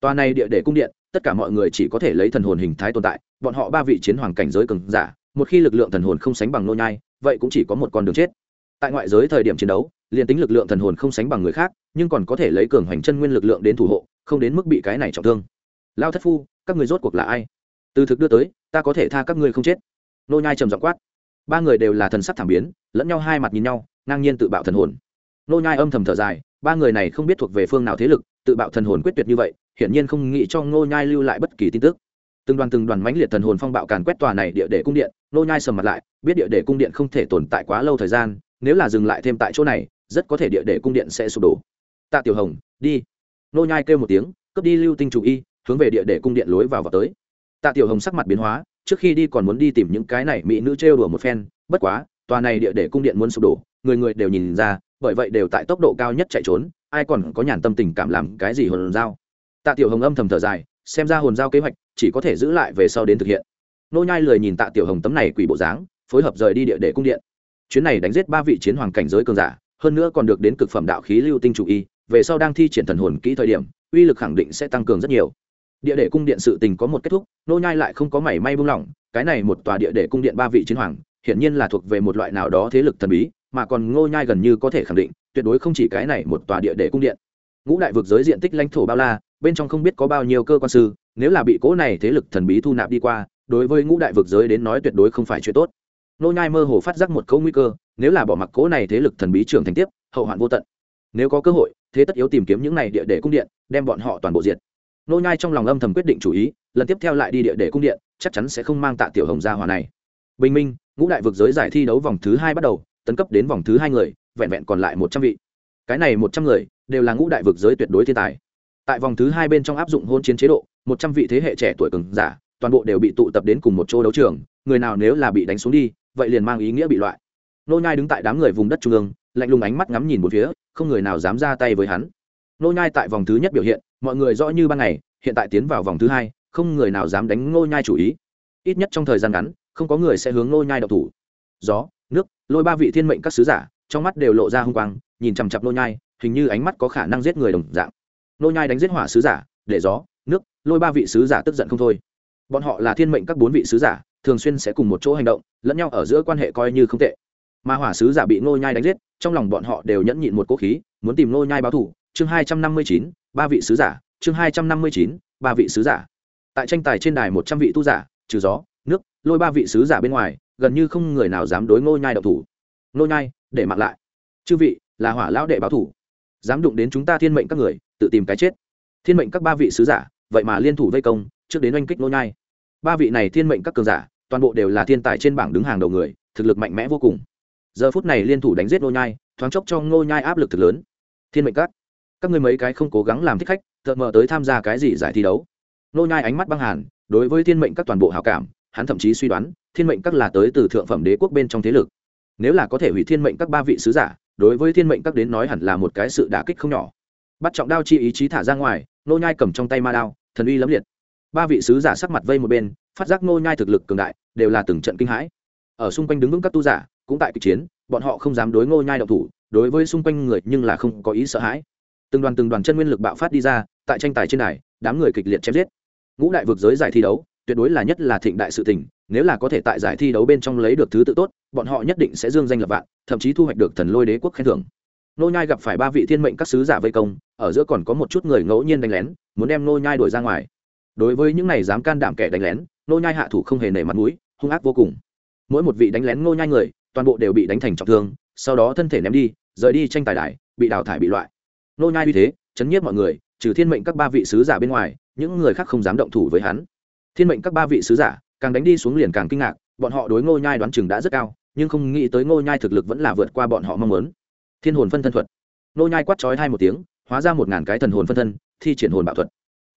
Toàn này địa để cung điện, tất cả mọi người chỉ có thể lấy thần hồn hình thái tồn tại, bọn họ ba vị chiến hoàng cảnh giới cường giả, một khi lực lượng thần hồn không sánh bằng nô nhai, vậy cũng chỉ có một con đường chết tại ngoại giới thời điểm chiến đấu, liền tính lực lượng thần hồn không sánh bằng người khác, nhưng còn có thể lấy cường hoành chân nguyên lực lượng đến thủ hộ, không đến mức bị cái này trọng thương. Lao thất phu, các người rốt cuộc là ai? Từ thực đưa tới, ta có thể tha các ngươi không chết. Nô nhai trầm giọng quát. Ba người đều là thần sắc thảm biến, lẫn nhau hai mặt nhìn nhau, ngang nhiên tự bạo thần hồn. Nô nhai âm thầm thở dài, ba người này không biết thuộc về phương nào thế lực, tự bạo thần hồn quyết tuyệt như vậy, hiển nhiên không nghĩ cho nô nhai lưu lại bất kỳ tin tức. Từng đoàn từng đoàn mãnh liệt thần hồn phong bạo càn quét tòa này địa để cung điện, nô nhai sầm mặt lại, biết địa để cung điện không thể tồn tại quá lâu thời gian nếu là dừng lại thêm tại chỗ này, rất có thể địa để cung điện sẽ sụp đổ. Tạ tiểu hồng, đi. Nô nhai kêu một tiếng, cướp đi lưu tinh chủ y, hướng về địa để cung điện lối vào vào tới. Tạ tiểu hồng sắc mặt biến hóa, trước khi đi còn muốn đi tìm những cái này mỹ nữ trêu đùa một phen, bất quá, tòa này địa để cung điện muốn sụp đổ, người người đều nhìn ra, bởi vậy đều tại tốc độ cao nhất chạy trốn, ai còn có nhàn tâm tình cảm làm cái gì hồn giao. Tạ tiểu hồng âm thầm thở dài, xem ra hồn giao kế hoạch chỉ có thể giữ lại về sau đến thực hiện. Nô nhai lười nhìn tạ tiểu hồng tấm này quỷ bộ dáng, phối hợp rời đi địa để cung điện chuyến này đánh giết ba vị chiến hoàng cảnh giới cường giả, hơn nữa còn được đến cực phẩm đạo khí lưu tinh chủ y, về sau đang thi triển thần hồn kỹ thời điểm, uy lực khẳng định sẽ tăng cường rất nhiều. Địa đệ cung điện sự tình có một kết thúc, nô nhai lại không có mảy may buông lỏng, cái này một tòa địa đệ cung điện ba vị chiến hoàng, hiển nhiên là thuộc về một loại nào đó thế lực thần bí, mà còn ngô nhai gần như có thể khẳng định, tuyệt đối không chỉ cái này một tòa địa đệ cung điện. Ngũ đại vực giới diện tích lãnh thổ bao la, bên trong không biết có bao nhiêu cơ quan sư, nếu là bị cố này thế lực thần bí thu nạp đi qua, đối với ngũ đại vực giới đến nói tuyệt đối không phải chuyện tốt nô nhai mơ hồ phát giác một câu nguy cơ, nếu là bỏ mặc cố này thế lực thần bí trưởng thành tiếp, hậu hoạn vô tận. Nếu có cơ hội, thế tất yếu tìm kiếm những này địa để cung điện, đem bọn họ toàn bộ diệt. Nô nhai trong lòng âm thầm quyết định chủ ý, lần tiếp theo lại đi địa để cung điện, chắc chắn sẽ không mang tạ tiểu hồng ra hòa này. Bình minh, ngũ đại vực giới giải thi đấu vòng thứ hai bắt đầu, tấn cấp đến vòng thứ hai người, vẹn vẹn còn lại một trăm vị. Cái này một trăm người, đều là ngũ đại vực giới tuyệt đối thiên tài. Tại vòng thứ hai bên trong áp dụng hôn chiến chế độ, một trăm vị thế hệ trẻ tuổi cường giả, toàn bộ đều bị tụ tập đến cùng một chỗ đấu trường, người nào nếu là bị đánh xuống đi vậy liền mang ý nghĩa bị loại. Nô nhai đứng tại đám người vùng đất trung ương, lạnh lùng ánh mắt ngắm nhìn một phía, không người nào dám ra tay với hắn. Nô nhai tại vòng thứ nhất biểu hiện, mọi người rõ như ban ngày, hiện tại tiến vào vòng thứ hai, không người nào dám đánh nô nhai chủ ý. Ít nhất trong thời gian ngắn, không có người sẽ hướng nô nhai độc thủ. Gió, nước, lôi ba vị thiên mệnh các sứ giả, trong mắt đều lộ ra hung quang, nhìn chằm chằm nô nhai, hình như ánh mắt có khả năng giết người đồng dạng. Nô nhai đánh giết hỏa sứ giả, để gió, nước, lôi ba vị sứ giả tức giận không thôi. Bọn họ là thiên mệnh các bốn vị sứ giả thường xuyên sẽ cùng một chỗ hành động, lẫn nhau ở giữa quan hệ coi như không tệ. Mà hỏa sứ giả bị nô nhai đánh giết, trong lòng bọn họ đều nhẫn nhịn một cố khí, muốn tìm nô nhai báo thù chương hai trăm năm mươi chín, ba vị sứ giả. Chương hai trăm năm mươi chín, ba vị sứ giả. Tại tranh tài trên đài một trăm vị tu giả, trừ gió, nước, lôi ba vị sứ giả bên ngoài, gần như không người nào dám đối nô nhai độc thủ. Nô nhai, để mặc lại. Chư vị, là hỏa lão đệ báo thủ. Dám đụng đến chúng ta thiên mệnh các người, tự tìm cái chết. Thiên mệnh các ba vị sứ giả, vậy mà liên thủ vây công, trước đến oanh kích nô nhai ba vị này thiên mệnh các cường giả, toàn bộ đều là thiên tài trên bảng đứng hàng đầu người, thực lực mạnh mẽ vô cùng. Giờ phút này liên thủ đánh giết nô nhai, thoáng chốc cho nô nhai áp lực thực lớn. Thiên mệnh các các ngươi mấy cái không cố gắng làm thích khách tợt mờ tới tham gia cái gì giải thi đấu? Nô nhai ánh mắt băng hàn, đối với thiên mệnh các toàn bộ hảo cảm, hắn thậm chí suy đoán, thiên mệnh các là tới từ thượng phẩm đế quốc bên trong thế lực. Nếu là có thể hủy thiên mệnh các ba vị sứ giả, đối với thiên mệnh các đến nói hẳn là một cái sự đả kích không nhỏ. Bắt trọng đao chi ý chí thả ra ngoài nô nhai cầm trong tay ma đao, thần uy lẫm liệt ba vị sứ giả sắc mặt vây một bên, phát giác nô nhai thực lực cường đại, đều là từng trận kinh hãi. Ở xung quanh đứng vững các tu giả, cũng tại kịch chiến, bọn họ không dám đối ngô nhai động thủ, đối với xung quanh người nhưng là không có ý sợ hãi. Từng đoàn từng đoàn chân nguyên lực bạo phát đi ra, tại tranh tài trên đài, đám người kịch liệt chém giết. Ngũ đại vực giới giải thi đấu, tuyệt đối là nhất là thịnh đại sự tình, nếu là có thể tại giải thi đấu bên trong lấy được thứ tự tốt, bọn họ nhất định sẽ dương danh lập vạn, thậm chí thu hoạch được thần lôi đế quốc khen thưởng. Nô nhai gặp phải ba vị thiên mệnh các sứ giả vây công, ở giữa còn có một chút người ngẫu nhiên đánh lén, muốn đem nô nhai đuổi ra ngoài đối với những này dám can đảm kẻ đánh lén nô nhai hạ thủ không hề nể mặt mũi, hung ác vô cùng. Mỗi một vị đánh lén nô nhai người, toàn bộ đều bị đánh thành trọng thương, sau đó thân thể ném đi, rời đi tranh tài đài, bị đào thải bị loại. Nô nhai như thế, chấn nhiếp mọi người, trừ thiên mệnh các ba vị sứ giả bên ngoài, những người khác không dám động thủ với hắn. Thiên mệnh các ba vị sứ giả, càng đánh đi xuống liền càng kinh ngạc, bọn họ đối ngô nhai đoán chừng đã rất cao, nhưng không nghĩ tới ngô nhai thực lực vẫn là vượt qua bọn họ mong muốn. Thiên hồn phân thân thuật. Ngô nhai quát chói hai một tiếng, hóa ra một ngàn cái thần hồn phân thân, thi triển hồn bạo thuật.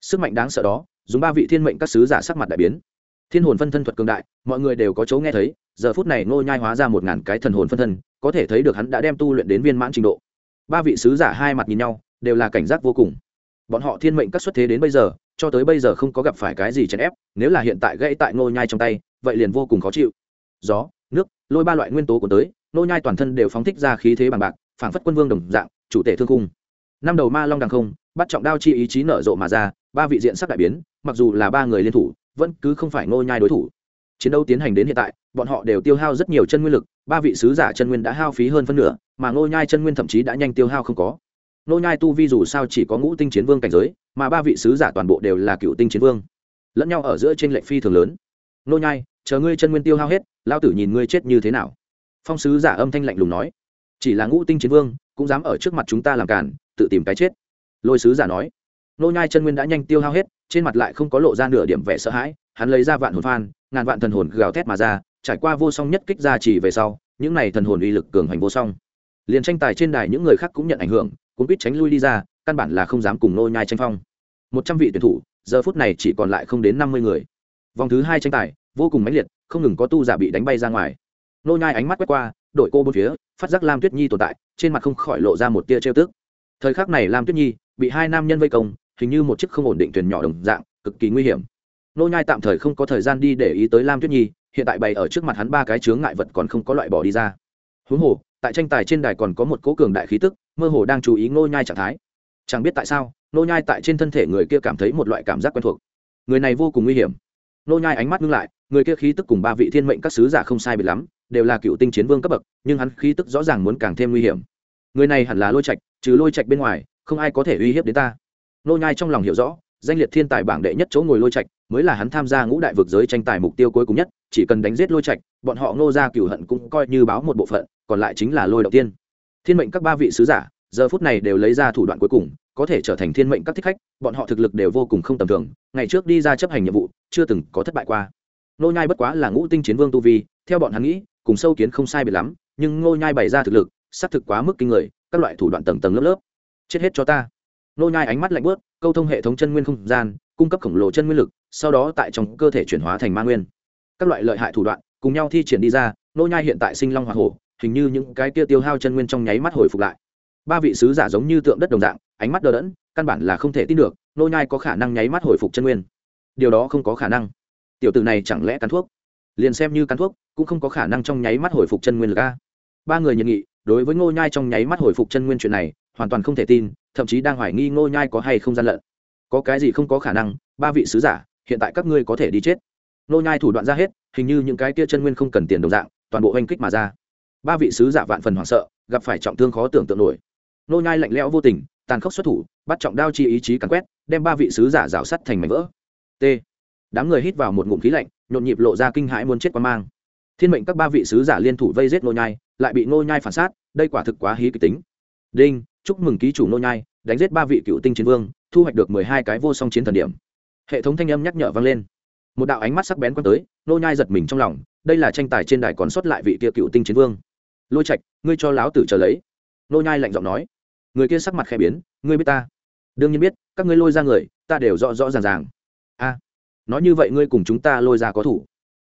Sức mạnh đáng sợ đó dùng ba vị thiên mệnh các sứ giả sắc mặt đại biến. Thiên hồn phân thân thuật cường đại, mọi người đều có chỗ nghe thấy, giờ phút này ngô nhai hóa ra một ngàn cái thần hồn phân thân, có thể thấy được hắn đã đem tu luyện đến viên mãn trình độ. Ba vị sứ giả hai mặt nhìn nhau, đều là cảnh giác vô cùng. Bọn họ thiên mệnh các xuất thế đến bây giờ, cho tới bây giờ không có gặp phải cái gì chèn ép, nếu là hiện tại gãy tại ngô nhai trong tay, vậy liền vô cùng khó chịu. Gió, nước, lôi ba loại nguyên tố của tới, ngô nhai toàn thân đều phóng thích ra khí thế bằng bạc, phảng phất quân vương đồng dạng, chủ tể thương cung năm đầu ma long đằng không, bắt trọng đao chi ý chí nở rộ mà ra ba vị diện sắc đại biến, mặc dù là ba người liên thủ, vẫn cứ không phải ngô nhai đối thủ. Chiến đấu tiến hành đến hiện tại, bọn họ đều tiêu hao rất nhiều chân nguyên lực, ba vị sứ giả chân nguyên đã hao phí hơn phân nửa, mà ngô nhai chân nguyên thậm chí đã nhanh tiêu hao không có. Ngô nhai tu vi dù sao chỉ có ngũ tinh chiến vương cảnh giới, mà ba vị sứ giả toàn bộ đều là cựu tinh chiến vương. Lẫn nhau ở giữa trên lệnh phi thường lớn. Ngô nhai, chờ ngươi chân nguyên tiêu hao hết lao tử nhìn ngươi chết như thế nào? Phong sứ giả âm thanh lạnh lùng nói. Chỉ là ngũ tinh chiến vương, cũng dám ở trước mặt chúng ta làm cản tự tìm cái chết. Lôi sứ giả nói nô nhai chân nguyên đã nhanh tiêu hao hết, trên mặt lại không có lộ ra nửa điểm vẻ sợ hãi, hắn lấy ra vạn hồn phan, ngàn vạn thần hồn gào thét mà ra, trải qua vô song nhất kích ra chỉ về sau, những này thần hồn uy lực cường hành vô song. Liền tranh tài trên đài những người khác cũng nhận ảnh hưởng cũng biết tránh lui đi ra, căn bản là không dám cùng nô nhai tranh phong. Một trăm vị tuyển thủ, giờ phút này chỉ còn lại không đến năm mươi người. Vòng thứ hai tranh tài, vô cùng mãnh liệt, không ngừng có tu giả bị đánh bay ra ngoài. Nô nhai ánh mắt quét qua, đội cô bốn phía, phát giác lam tuyết nhi tồn tại, trên mặt không khỏi lộ ra một tia trêu tức. Thời khắc này lam tuyết nhi bị hai nam nhân vây công hình như một chiếc không ổn định thuyền nhỏ đồng dạng, cực kỳ nguy hiểm. Nô nhai tạm thời không có thời gian đi để ý tới lam tuyết nhi, hiện tại bày ở trước mặt hắn ba cái chướng ngại vật còn không có loại bỏ đi ra. Huống hồ, tại tranh tài trên đài còn có một cố cường đại khí tức, mơ hồ đang chú ý nô nhai trạng thái. Chẳng biết tại sao, nô nhai tại trên thân thể người kia cảm thấy một loại cảm giác quen thuộc. Người này vô cùng nguy hiểm. Nô nhai ánh mắt ngưng lại, người kia khí tức cùng ba vị thiên mệnh các sứ giả không sai biệt lắm, đều là cựu tinh chiến vương cấp bậc, nhưng hắn khí tức rõ ràng muốn càng thêm nguy hiểm. Người này hẳn là lôi trạch, trừ lôi trạch bên ngoài, không ai có thể uy hiếp đến ta nô nhai trong lòng hiểu rõ, danh liệt thiên tài bảng đệ nhất chỗ ngồi lôi trạch, mới là hắn tham gia ngũ đại vực giới tranh tài mục tiêu cuối cùng nhất, chỉ cần đánh giết lôi trạch, bọn họ ngô ra cửu hận cũng coi như báo một bộ phận, còn lại chính là lôi đầu tiên. Thiên mệnh các ba vị sứ giả, giờ phút này đều lấy ra thủ đoạn cuối cùng, có thể trở thành thiên mệnh các thích khách, bọn họ thực lực đều vô cùng không tầm thường, ngày trước đi ra chấp hành nhiệm vụ, chưa từng có thất bại qua. Nô nhai bất quá là ngũ tinh chiến vương tu vi, theo bọn hắn nghĩ, cùng sâu kiến không sai biệt lắm, nhưng ngô nhai bày ra thực lực, xác thực quá mức kinh người, các loại thủ đoạn tầng tầng lớp lớp. Chết hết cho ta nô nhai ánh mắt lạnh bớt, câu thông hệ thống chân nguyên không gian, cung cấp khổng lồ chân nguyên lực, sau đó tại trong cơ thể chuyển hóa thành ma nguyên. Các loại lợi hại thủ đoạn, cùng nhau thi triển đi ra, nô nhai hiện tại sinh long hỏa hổ, hình như những cái kia tiêu hao chân nguyên trong nháy mắt hồi phục lại. Ba vị sứ giả giống như tượng đất đồng dạng, ánh mắt đờ đẫn, căn bản là không thể tin được, nô nhai có khả năng nháy mắt hồi phục chân nguyên. Điều đó không có khả năng. Tiểu tử này chẳng lẽ cắn thuốc? Liền xem như cắn thuốc, cũng không có khả năng trong nháy mắt hồi phục chân nguyên lực a. Ba người nhận nghị đối với ngô nhai trong nháy mắt hồi phục chân nguyên chuyện này, hoàn toàn không thể tin thậm chí đang hoài nghi ngô nhai có hay không gian lận. Có cái gì không có khả năng, ba vị sứ giả, hiện tại các ngươi có thể đi chết. Ngô nhai thủ đoạn ra hết, hình như những cái kia chân nguyên không cần tiền đồng dạng, toàn bộ oanh kích mà ra. Ba vị sứ giả vạn phần hoảng sợ, gặp phải trọng thương khó tưởng tượng nổi. Ngô nhai lạnh lẽo vô tình, tàn khốc xuất thủ, bắt trọng đao chi ý chí càn quét, đem ba vị sứ giả rào sắt thành mảnh vỡ. T. Đám người hít vào một ngụm khí lạnh, nhộn nhịp lộ ra kinh hãi muốn chết quan mang. Thiên mệnh các ba vị sứ giả liên thủ vây giết nô nhai, lại bị nô nhai phản sát, đây quả thực quá hí kịch tính. Đinh chúc mừng ký chủ nô nhai, đánh giết ba vị cựu tinh chiến vương, thu hoạch được mười hai cái vô song chiến thần điểm. Hệ thống thanh âm nhắc nhở vang lên. Một đạo ánh mắt sắc bén quăng tới, nô nhai giật mình trong lòng, đây là tranh tài trên đài còn sót lại vị kia cựu tinh chiến vương. Lôi trạch, ngươi cho láo tử chờ lấy. Nô nhai lạnh giọng nói. Người kia sắc mặt khẽ biến, ngươi biết ta? Đương nhiên biết, các ngươi lôi ra người, ta đều rõ rõ ràng ràng. A, nói như vậy ngươi cùng chúng ta lôi ra có thủ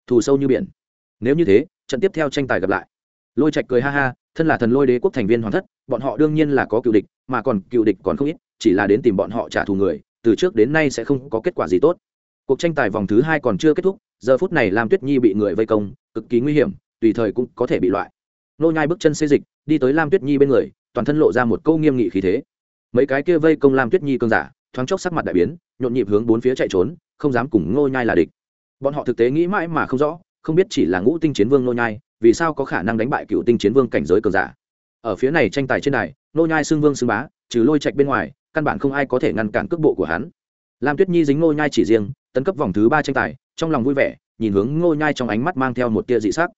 thủ sâu như biển. Nếu như thế, trận tiếp theo tranh tài gặp lại. Lôi trạch cười ha ha thân là thần lôi đế quốc thành viên hoàng thất, bọn họ đương nhiên là có cựu địch, mà còn cựu địch còn không ít, chỉ là đến tìm bọn họ trả thù người, từ trước đến nay sẽ không có kết quả gì tốt. Cuộc tranh tài vòng thứ hai còn chưa kết thúc, giờ phút này lam tuyết nhi bị người vây công, cực kỳ nguy hiểm, tùy thời cũng có thể bị loại. Nô nhai bước chân xê dịch, đi tới lam tuyết nhi bên người, toàn thân lộ ra một câu nghiêm nghị khí thế. Mấy cái kia vây công lam tuyết nhi cơn giả, thoáng chốc sắc mặt đại biến, nhộn nhịp hướng bốn phía chạy trốn, không dám cùng nô nhai là địch. Bọn họ thực tế nghĩ mãi mà không rõ, không biết chỉ là ngũ tinh chiến vương nô nhai vì sao có khả năng đánh bại cựu tinh chiến vương cảnh giới cường giả? Ở phía này tranh tài trên này nô nhai xương vương xương bá, trừ lôi trạch bên ngoài, căn bản không ai có thể ngăn cản cước bộ của hắn. Lam tuyết nhi dính nô nhai chỉ riêng, tấn cấp vòng thứ ba tranh tài, trong lòng vui vẻ, nhìn hướng nô nhai trong ánh mắt mang theo một tia dị sắc.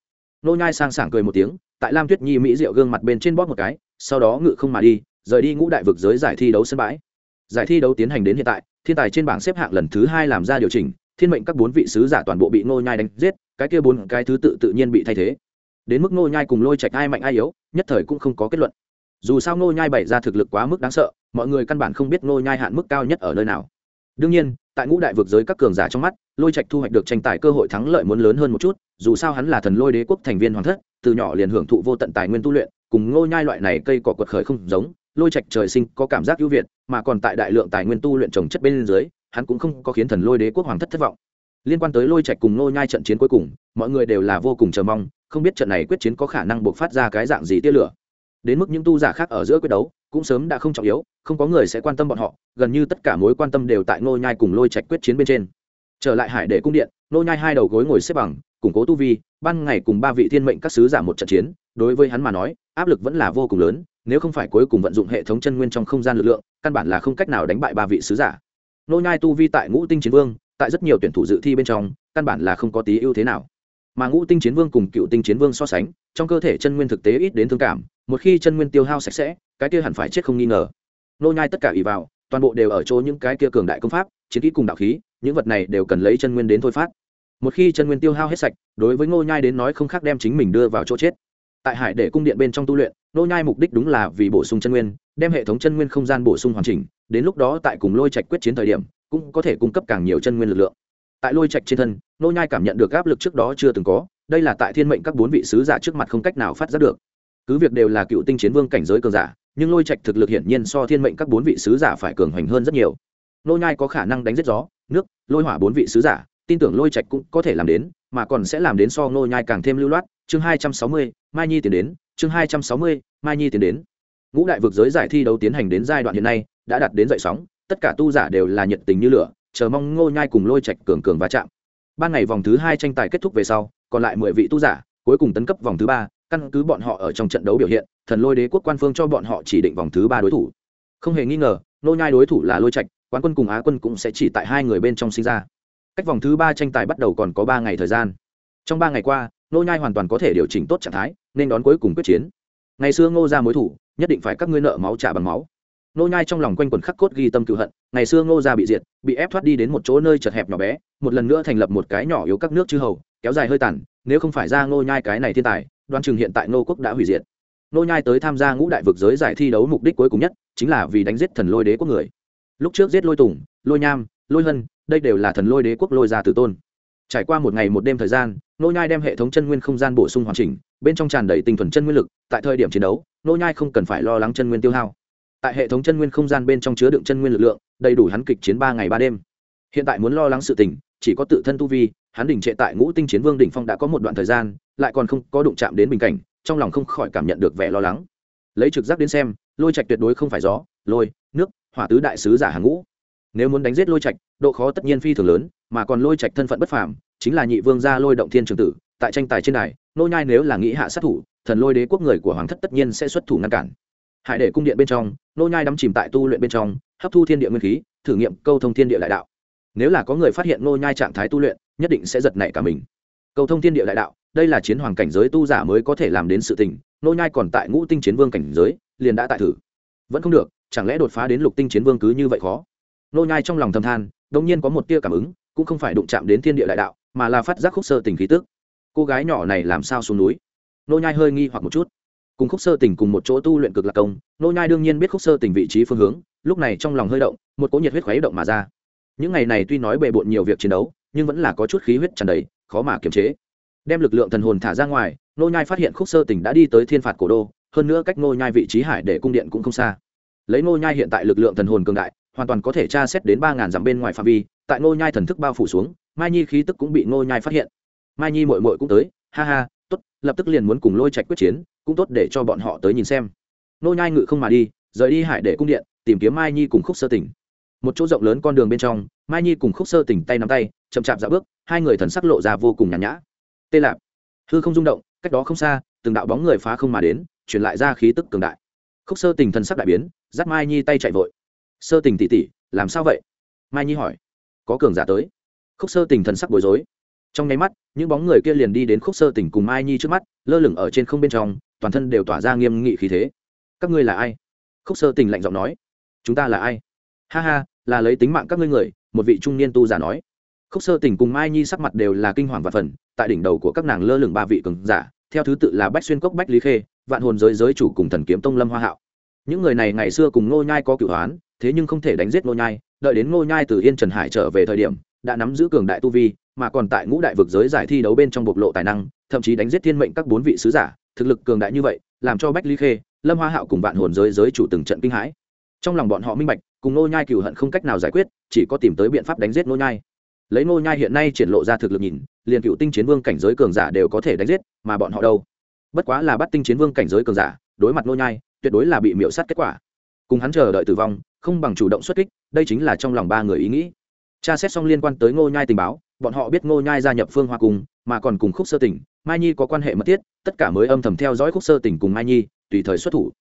Nô nhai sang sảng cười một tiếng, tại lam tuyết nhi mỹ diệu gương mặt bên trên bóp một cái, sau đó ngự không mà đi, rời đi ngũ đại vực giới giải thi đấu sân bãi. Giải thi đấu tiến hành đến hiện tại, thiên tài trên bảng xếp hạng lần thứ hai làm ra điều chỉnh, thiên mệnh các bốn vị sứ giả toàn bộ bị nô nhai đánh giết, cái kia bốn cái thứ tự tự nhiên bị thay thế đến mức nô nhai cùng lôi trạch ai mạnh ai yếu, nhất thời cũng không có kết luận. Dù sao nô nhai bày ra thực lực quá mức đáng sợ, mọi người căn bản không biết nô nhai hạn mức cao nhất ở nơi nào. Đương nhiên, tại ngũ đại vực giới các cường giả trong mắt, lôi trạch thu hoạch được tranh tài cơ hội thắng lợi muốn lớn hơn một chút, dù sao hắn là thần lôi đế quốc thành viên hoàng thất, từ nhỏ liền hưởng thụ vô tận tài nguyên tu luyện, cùng ngô nhai loại này cây cỏ quật khởi không giống, lôi trạch trời sinh có cảm giác ưu việt, mà còn tại đại lượng tài nguyên tu luyện trồng chất bên dưới, hắn cũng không có khiến thần lôi đế quốc hoàng thất thất vọng liên quan tới lôi trạch cùng nô nhai trận chiến cuối cùng, mọi người đều là vô cùng chờ mong, không biết trận này quyết chiến có khả năng buộc phát ra cái dạng gì tia lửa. Đến mức những tu giả khác ở giữa quyết đấu, cũng sớm đã không trọng yếu, không có người sẽ quan tâm bọn họ, gần như tất cả mối quan tâm đều tại nô nhai cùng lôi trạch quyết chiến bên trên. Trở lại hải để cung điện, nô nhai hai đầu gối ngồi xếp bằng, củng cố tu vi, ban ngày cùng ba vị thiên mệnh các sứ giả một trận chiến, đối với hắn mà nói, áp lực vẫn là vô cùng lớn, nếu không phải cuối cùng vận dụng hệ thống chân nguyên trong không gian lực lượng, căn bản là không cách nào đánh bại ba vị sứ giả. Nô nhai tu vi tại ngũ tinh chiến vương tại rất nhiều tuyển thủ dự thi bên trong, căn bản là không có tí ưu thế nào. Mà ngũ tinh chiến vương cùng cựu tinh chiến vương so sánh, trong cơ thể chân nguyên thực tế ít đến thương cảm, một khi chân nguyên tiêu hao sạch sẽ, cái kia hẳn phải chết không nghi ngờ. Nô nhai tất cả ỷ vào, toàn bộ đều ở chỗ những cái kia cường đại công pháp, chiến kỹ cùng đạo khí, những vật này đều cần lấy chân nguyên đến thôi phát. Một khi chân nguyên tiêu hao hết sạch, đối với ngô nhai đến nói không khác đem chính mình đưa vào chỗ chết. Tại hải để cung điện bên trong tu luyện, ngô nhai mục đích đúng là vì bổ sung chân nguyên, đem hệ thống chân nguyên không gian bổ sung hoàn chỉnh, đến lúc đó tại cùng lôi trạch quyết chiến thời điểm cũng có thể cung cấp càng nhiều chân nguyên lực lượng. Tại lôi trạch trên thân, nô nhai cảm nhận được áp lực trước đó chưa từng có, đây là tại thiên mệnh các bốn vị sứ giả trước mặt không cách nào phát giác được. Cứ việc đều là cựu tinh chiến vương cảnh giới cường giả, nhưng lôi trạch thực lực hiển nhiên so thiên mệnh các bốn vị sứ giả phải cường hoành hơn rất nhiều. Nô nhai có khả năng đánh giết gió, nước, lôi hỏa bốn vị sứ giả, tin tưởng lôi trạch cũng có thể làm đến, mà còn sẽ làm đến so nô nhai càng thêm lưu loát. Chương hai trăm sáu mươi, mai nhi tiến đến, chương hai trăm sáu mươi, mai nhi tiến đến. Ngũ đại vực giới giải thi đấu tiến hành đến giai đoạn hiện nay, đã đạt đến dậy sóng tất cả tu giả đều là nhiệt tình như lửa, chờ mong ngô nhai cùng lôi trạch cường cường va chạm. Ban ngày vòng thứ hai tranh tài kết thúc về sau, còn lại mười vị tu giả, cuối cùng tấn cấp vòng thứ ba, căn cứ bọn họ ở trong trận đấu biểu hiện, thần lôi đế quốc quan phương cho bọn họ chỉ định vòng thứ ba đối thủ. Không hề nghi ngờ nô nhai đối thủ là lôi trạch, quán quân cùng á quân cũng sẽ chỉ tại hai người bên trong sinh ra. Cách vòng thứ ba tranh tài bắt đầu còn có ba ngày thời gian. Trong ba ngày qua nô nhai hoàn toàn có thể điều chỉnh tốt trạng thái, nên đón cuối cùng quyết chiến. Ngày xưa ngô ra mối thủ, nhất định phải các ngươi nợ máu trả bằng máu nô nhai trong lòng quanh quẩn khắc cốt ghi tâm cựu hận, ngày xưa ngô gia bị diệt, bị ép thoát đi đến một chỗ nơi chật hẹp nhỏ bé, một lần nữa thành lập một cái nhỏ yếu các nước chư hầu, kéo dài hơi tàn, nếu không phải ra ngô nhai cái này thiên tài, đoan chừng hiện tại ngô quốc đã hủy diệt. Nô nhai tới tham gia ngũ đại vực giới giải thi đấu mục đích cuối cùng nhất, chính là vì đánh giết thần lôi đế quốc người. Lúc trước giết lôi tùng, lôi nham, lôi hân, đây đều là thần lôi đế quốc lôi gia tử tôn. Trải qua một ngày một đêm thời gian nô nhai đem hệ thống chân nguyên không gian bổ sung hoàn chỉnh, bên trong tràn đầy tinh thuần chân nguyên lực, tại thời điểm chiến đấu nô nhai không cần phải lo lắng chân nguyên tiêu hao tại hệ thống chân nguyên không gian bên trong chứa đựng chân nguyên lực lượng đầy đủ hắn kịch chiến ba ngày ba đêm. Hiện tại muốn lo lắng sự tình chỉ có tự thân tu vi hắn đỉnh trệ tại ngũ tinh chiến vương đỉnh phong đã có một đoạn thời gian lại còn không có đụng chạm đến bình cảnh trong lòng không khỏi cảm nhận được vẻ lo lắng. Lấy trực giác đến xem lôi trạch tuyệt đối không phải gió lôi nước hỏa tứ đại sứ giả hàng ngũ. Nếu muốn đánh giết lôi trạch độ khó tất nhiên phi thường lớn mà còn lôi trạch thân phận bất phàm chính là nhị vương gia lôi động thiên trường tử tại tranh tài trên này, nô nhai nếu là nghĩ hạ sát thủ thần lôi đế quốc người của hoàng thất tất nhiên sẽ xuất thủ ngăn cản hải để cung điện bên trong, nô nhai đắm chìm tại tu luyện bên trong, hấp thu thiên địa nguyên khí, thử nghiệm câu thông thiên địa đại đạo. Nếu là có người phát hiện nô nhai trạng thái tu luyện, nhất định sẽ giật nảy cả mình. Câu thông thiên địa đại đạo, đây là chiến hoàng cảnh giới tu giả mới có thể làm đến sự tình, nô nhai còn tại ngũ tinh chiến vương cảnh giới, liền đã tại thử. Vẫn không được, chẳng lẽ đột phá đến lục tinh chiến vương cứ như vậy khó? Nô nhai trong lòng thầm than, đống nhiên có một tia cảm ứng, cũng không phải đụng chạm đến thiên địa đại đạo, mà là phát giác khúc sơ tình khí tức. Cô gái nhỏ này làm sao xuống núi? Nô nhai hơi nghi hoặc một chút cùng khúc sơ tình cùng một chỗ tu luyện cực lạc công, nô nhai đương nhiên biết khúc sơ tình vị trí phương hướng, lúc này trong lòng hơi động, một cỗ nhiệt huyết khuấy động mà ra. Những ngày này tuy nói bề bộn nhiều việc chiến đấu, nhưng vẫn là có chút khí huyết tràn đầy, khó mà kiềm chế. Đem lực lượng thần hồn thả ra ngoài, nô nhai phát hiện khúc sơ tỉnh đã đi tới thiên phạt cổ đô, hơn nữa cách nô nhai vị trí hải để cung điện cũng không xa. Lấy nô nhai hiện tại lực lượng thần hồn cường đại, hoàn toàn có thể tra xét đến ba ngàn dặm bên ngoài phạm vi, tại nô nhai thần thức bao phủ xuống, mai nhi khí tức cũng bị nô nhai phát hiện. Mai nhi muội muội cũng tới, ha ha, tốt, lập tức liền muốn cùng lôi trạch quyết chiến cũng tốt để cho bọn họ tới nhìn xem. Nô nhai ngự không mà đi, rời đi hải để cung điện, tìm kiếm mai nhi cùng khúc sơ tỉnh. Một chỗ rộng lớn con đường bên trong, mai nhi cùng khúc sơ tỉnh tay nắm tay, chậm chạp dạo bước, hai người thần sắc lộ ra vô cùng nhàn nhã. Tê lạp. Hư không rung động, cách đó không xa, từng đạo bóng người phá không mà đến, truyền lại ra khí tức cường đại. Khúc sơ tình thần sắc đại biến, dắt mai nhi tay chạy vội. Sơ tình tỉ tỉ làm sao vậy? Mai nhi hỏi. Có cường giả tới. Khúc sơ tình thần sắc bối rối. Trong nháy mắt, những bóng người kia liền đi đến khúc sơ tình cùng mai nhi trước mắt, lơ lửng ở trên không bên trong toàn thân đều tỏa ra nghiêm nghị khí thế. Các ngươi là ai? Khúc sơ tình lạnh giọng nói. Chúng ta là ai? Ha ha, là lấy tính mạng các ngươi người, một vị trung niên tu giả nói. Khúc sơ tình cùng mai nhi sắc mặt đều là kinh hoàng và phần, tại đỉnh đầu của các nàng lơ lửng ba vị cường giả, theo thứ tự là bách xuyên cốc, bách lý khê, vạn hồn giới giới chủ cùng thần kiếm tông lâm hoa hạo. Những người này ngày xưa cùng ngô nhai có cửu hoán thế nhưng không thể đánh giết ngô nhai, đợi đến ngô nhai từ yên trần hải trở về thời điểm, đã nắm giữ cường đại tu vi, mà còn tại ngũ đại vực giới giải thi đấu bên trong bộc lộ tài năng, thậm chí đánh giết thiên mệnh các bốn vị sứ giả thực lực cường đại như vậy, làm cho bách lý khê, lâm hoa hạo cùng vạn hồn giới giới chủ từng trận kinh hãi. Trong lòng bọn họ minh bạch, cùng ngô nhai cừu hận không cách nào giải quyết, chỉ có tìm tới biện pháp đánh giết ngô nhai. Lấy ngô nhai hiện nay triển lộ ra thực lực nhìn, liền cựu tinh chiến vương cảnh giới cường giả đều có thể đánh giết, mà bọn họ đâu? Bất quá là bắt tinh chiến vương cảnh giới cường giả, đối mặt ngô nhai, tuyệt đối là bị miễu sát kết quả. Cùng hắn chờ đợi tử vong, không bằng chủ động xuất kích, đây chính là trong lòng ba người ý nghĩ. Tra xét xong liên quan tới ngô nhai tình báo, bọn họ biết ngô nhai gia nhập phương hoa cung, mà còn cùng khúc sơ tỉnh mai nhi có quan hệ mật thiết, tất cả mới âm thầm theo dõi khúc sơ tỉnh cùng mai nhi, tùy thời xuất thủ.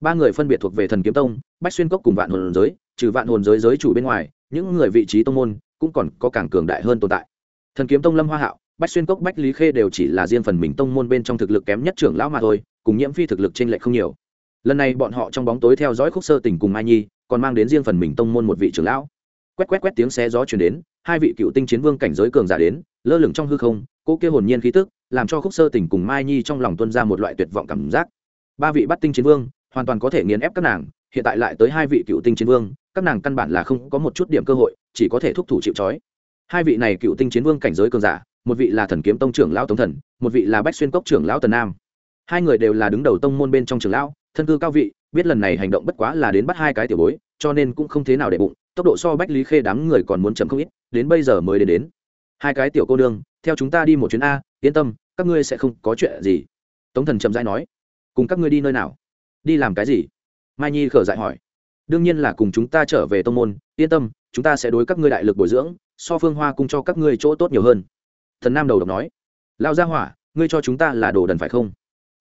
Ba người phân biệt thuộc về thần kiếm tông, bách xuyên cốc cùng vạn hồn giới, trừ vạn hồn giới giới chủ bên ngoài, những người vị trí tông môn cũng còn có càng cường đại hơn tồn tại. Thần kiếm tông lâm hoa hạo, bách xuyên cốc bách lý khê đều chỉ là riêng phần mình tông môn bên trong thực lực kém nhất trưởng lão mà thôi, cùng nhiễm phi thực lực trên lệ không nhiều. Lần này bọn họ trong bóng tối theo dõi khúc sơ tình cùng mai nhi, còn mang đến riêng phần mình tông môn một vị trưởng lão. Quét quét quét tiếng xé gió chuyển đến, hai vị cựu tinh chiến vương cảnh giới cường giả đến, lơ lửng trong hư không cô kia hồn nhiên khí tức, làm cho khúc sơ tình cùng mai nhi trong lòng tuân ra một loại tuyệt vọng cảm giác. Ba vị bắt tinh chiến vương, hoàn toàn có thể nghiền ép các nàng, hiện tại lại tới hai vị cựu tinh chiến vương, các nàng căn bản là không có một chút điểm cơ hội, chỉ có thể thúc thủ chịu trói. Hai vị này cựu tinh chiến vương cảnh giới cường giả, một vị là thần kiếm tông trưởng lão tống thần, một vị là bách xuyên cốc trưởng lão tần nam. Hai người đều là đứng đầu tông môn bên trong trường lão, thân cư cao vị, biết lần này hành động bất quá là đến bắt hai cái tiểu bối, cho nên cũng không thế nào để bụng, tốc độ so bách lý khê đám người còn muốn chậm không ít, đến bây giờ mới đến đến. Hai cái tiểu cô đương theo chúng ta đi một chuyến a, yên tâm, các ngươi sẽ không có chuyện gì. Tống thần chậm rãi nói, cùng các ngươi đi nơi nào? Đi làm cái gì? Mai nhi khở dại hỏi. Đương nhiên là cùng chúng ta trở về tông môn, yên tâm, chúng ta sẽ đối các ngươi đại lực bồi dưỡng, so phương hoa cung cho các ngươi chỗ tốt nhiều hơn. Thần nam đầu độc nói lao gia hỏa, ngươi cho chúng ta là đồ đần phải không?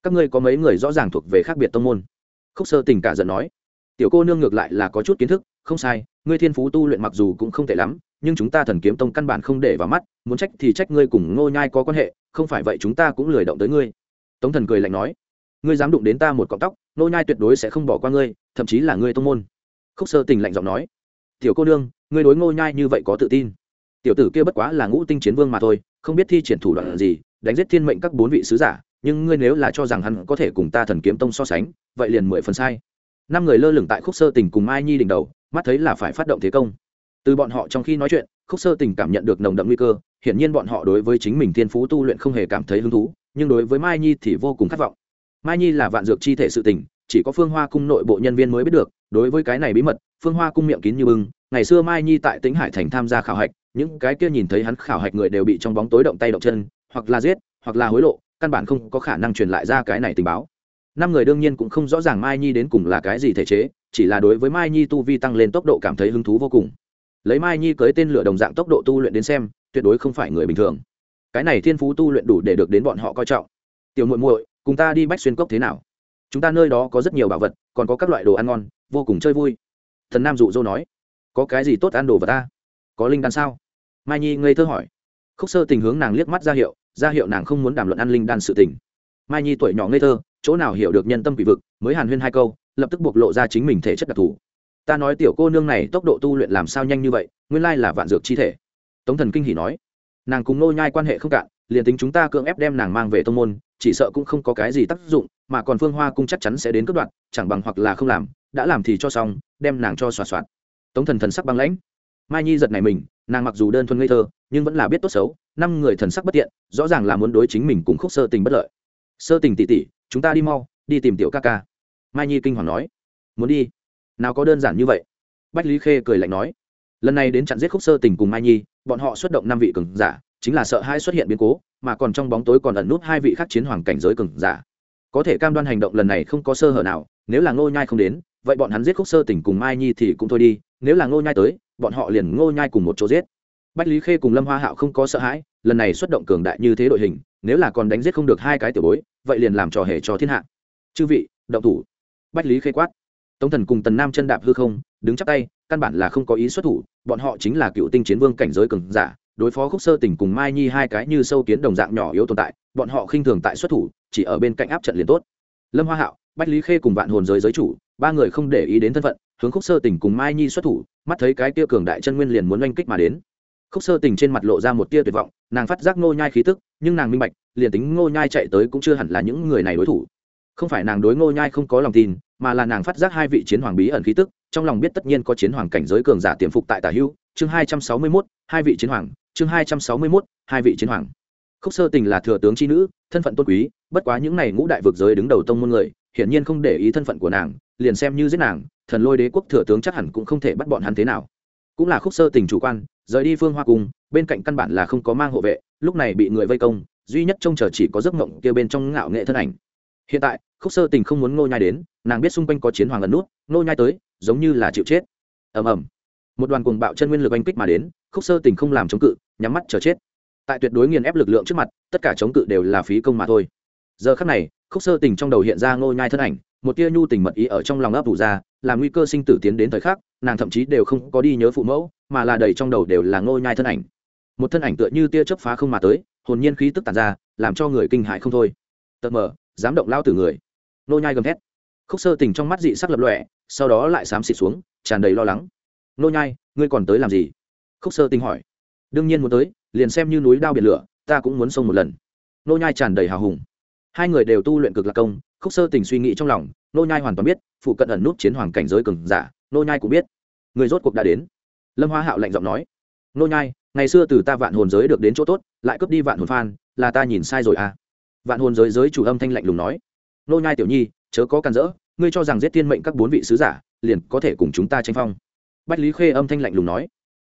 Các ngươi có mấy người rõ ràng thuộc về khác biệt tông môn? Khúc sơ tình cả giận nói, tiểu cô nương ngược lại là có chút kiến thức, không sai, ngươi thiên phú tu luyện mặc dù cũng không tệ lắm nhưng chúng ta thần kiếm tông căn bản không để vào mắt, muốn trách thì trách ngươi cùng ngô nhai có quan hệ, không phải vậy chúng ta cũng lười động tới ngươi. Tống thần cười lạnh nói, ngươi dám đụng đến ta một cọng tóc, ngô nhai tuyệt đối sẽ không bỏ qua ngươi, thậm chí là ngươi tông môn. Khúc sơ tình lạnh giọng nói, tiểu cô nương, ngươi đối ngô nhai như vậy có tự tin. Tiểu tử kia bất quá là ngũ tinh chiến vương mà thôi, không biết thi triển thủ đoạn gì, đánh giết thiên mệnh các bốn vị sứ giả, nhưng ngươi nếu là cho rằng hắn có thể cùng ta thần kiếm tông so sánh, vậy liền mười phần sai. Năm người lơ lửng tại khúc sơ tình cùng mai nhi đỉnh đầu, mắt thấy là phải phát động thế công từ bọn họ trong khi nói chuyện, khúc sơ tình cảm nhận được nồng đậm nguy cơ, hiển nhiên bọn họ đối với chính mình thiên phú tu luyện không hề cảm thấy hứng thú, nhưng đối với mai nhi thì vô cùng khát vọng. Mai nhi là vạn dược chi thể sự tình, chỉ có phương hoa cung nội bộ nhân viên mới biết được, đối với cái này bí mật, phương hoa cung miệng kín như bưng. Ngày xưa mai nhi tại tĩnh hải thành tham gia khảo hạch, những cái kia nhìn thấy hắn khảo hạch người đều bị trong bóng tối động tay động chân, hoặc là giết, hoặc là hối lộ, căn bản không có khả năng truyền lại ra cái này tình báo. Năm người đương nhiên cũng không rõ ràng mai nhi đến cùng là cái gì thể chế, chỉ là đối với mai nhi tu vi tăng lên tốc độ cảm thấy hứng thú vô cùng lấy mai nhi cưới tên lửa đồng dạng tốc độ tu luyện đến xem, tuyệt đối không phải người bình thường. Cái này thiên phú tu luyện đủ để được đến bọn họ coi trọng. Tiểu muội muội, cùng ta đi bách xuyên cốc thế nào? Chúng ta nơi đó có rất nhiều bảo vật, còn có các loại đồ ăn ngon, vô cùng chơi vui. Thần nam dụ dỗ nói, có cái gì tốt ăn đồ vật ta? Có linh đan sao? Mai nhi ngây thơ hỏi. Khúc sơ tình hướng nàng liếc mắt ra hiệu ra hiệu nàng không muốn đàm luận ăn linh đan sự tình. Mai nhi tuổi nhỏ ngây thơ, chỗ nào hiểu được nhân tâm quỷ vực, mới hàn huyên hai câu, lập tức bộc lộ ra chính mình thể chất đặc thù ta nói tiểu cô nương này tốc độ tu luyện làm sao nhanh như vậy, nguyên lai là vạn dược chi thể. Tống thần kinh hỉ nói. Nàng cùng nô nhai quan hệ không cạn, liền tính chúng ta cưỡng ép đem nàng mang về tông môn, chỉ sợ cũng không có cái gì tác dụng, mà còn phương hoa cung chắc chắn sẽ đến cướp đoạn chẳng bằng hoặc là không làm, đã làm thì cho xong, đem nàng cho xoạt xoạt. Tống thần thần sắc băng lãnh. Mai nhi giật này mình, nàng mặc dù đơn thuần ngây thơ, nhưng vẫn là biết tốt xấu, năm người thần sắc bất tiện, rõ ràng là muốn đối chính mình cùng khúc sơ tình bất lợi. Sơ tình tỉ tỉ, chúng ta đi mau, đi tìm tiểu ca ca. Mai nhi kinh hoàng nói. Muốn đi nào có đơn giản như vậy? Bách lý khê cười lạnh nói, lần này đến chặn giết khúc sơ tình cùng mai nhi, bọn họ xuất động năm vị cường giả, chính là sợ hai xuất hiện biến cố, mà còn trong bóng tối còn ẩn nút hai vị khác chiến hoàng cảnh giới cường giả. Có thể cam đoan hành động lần này không có sơ hở nào, nếu là ngô nhai không đến, vậy bọn hắn giết khúc sơ tình cùng mai nhi thì cũng thôi đi, nếu là ngô nhai tới, bọn họ liền ngô nhai cùng một chỗ giết. Bách lý khê cùng lâm hoa hạo không có sợ hãi, lần này xuất động cường đại như thế đội hình, nếu là còn đánh giết không được hai cái tiểu bối, vậy liền làm trò hề cho thiên hạ. Chư vị, động thủ. Bách lý khê quát tống thần cùng tần nam chân đạp hư không, đứng chắp tay, căn bản là không có ý xuất thủ, bọn họ chính là cựu tinh chiến vương cảnh giới cường giả, đối phó khúc sơ tình cùng mai nhi hai cái như sâu kiến đồng dạng nhỏ yếu tồn tại, bọn họ khinh thường tại xuất thủ, chỉ ở bên cạnh áp trận liền tốt. Lâm hoa hạo, bách lý khê cùng vạn hồn giới giới chủ, ba người không để ý đến thân phận, hướng khúc sơ tình cùng mai nhi xuất thủ, mắt thấy cái tia cường đại chân nguyên liền muốn oanh kích mà đến. Khúc sơ tình trên mặt lộ ra một tia tuyệt vọng, nàng phát giác ngô nhai khí tức, nhưng nàng minh bạch, liền tính ngô nhai chạy tới cũng chưa hẳn là những người này đối thủ. Không phải nàng đối ngô nhai không có lòng tin mà là nàng phát giác hai vị chiến hoàng bí ẩn khí tức trong lòng biết tất nhiên có chiến hoàng cảnh giới cường giả tiềm phục tại tả hưu. Chương hai trăm sáu mươi 261, hai vị chiến hoàng. Chương hai trăm sáu mươi 261, hai vị chiến hoàng. Khúc sơ tình là thừa tướng chi nữ thân phận tôn quý bất quá những này ngũ đại vực giới đứng đầu tông môn người hiển nhiên không để ý thân phận của nàng liền xem như giết nàng thần lôi đế quốc thừa tướng chắc hẳn cũng không thể bắt bọn hắn thế nào. Cũng là khúc sơ tình chủ quan rời đi phương hoa cung bên cạnh căn bản là không có mang hộ vệ lúc này bị người vây công duy nhất trông chờ chỉ có giấc mộng kia bên trong ngạo nghệ thân ảnh. Hiện tại khúc sơ tình không muốn ngô nhai đến nàng biết xung quanh có chiến hoàng ẩn nút, nô nhai tới, giống như là chịu chết. Ầm ầm. Một đoàn cuồng bạo chân nguyên lực anh kích mà đến, khúc sơ tình không làm chống cự, nhắm mắt chờ chết. Tại tuyệt đối nghiền ép lực lượng trước mặt, tất cả chống cự đều là phí công mà thôi. Giờ khắc này, khúc sơ tình trong đầu hiện ra ngô nhai thân ảnh, một tia nhu tình mật ý ở trong lòng ấp ủ ra, làm nguy cơ sinh tử tiến đến thời khắc, nàng thậm chí đều không có đi nhớ phụ mẫu, mà là đầy trong đầu đều là ngô nhai thân ảnh. Một thân ảnh tựa như tia chớp phá không mà tới, hồn nhiên khí tức tàn ra, làm cho người kinh hại không thôi. Tật mở dám động lao tử người. Ngô nhai gầm thét khúc sơ tình trong mắt dị sắc lập lọe sau đó lại xám xịt xuống, tràn đầy lo lắng. Nô nhai, ngươi còn tới làm gì? Khúc sơ tình hỏi. Đương nhiên muốn tới, liền xem như núi đao biển lửa, ta cũng muốn xông một lần. Nô nhai tràn đầy hào hùng. Hai người đều tu luyện cực lạc công, khúc sơ tình suy nghĩ trong lòng, nô nhai hoàn toàn biết, phụ cận ẩn nút chiến hoàng cảnh giới cường giả, nô nhai cũng biết. Người rốt cuộc đã đến. Lâm hoa hạo lạnh giọng nói. Nô nhai, ngày xưa từ ta vạn hồn giới được đến chỗ tốt, lại cướp đi vạn hồn phan, là ta nhìn sai rồi à? Vạn hồn giới giới chủ âm thanh lạnh lùng nói. Nô nhai tiểu nhi chớ có can dỡ ngươi cho rằng giết tiên mệnh các bốn vị sứ giả, liền có thể cùng chúng ta tranh phong. Bách lý khê âm thanh lạnh lùng nói.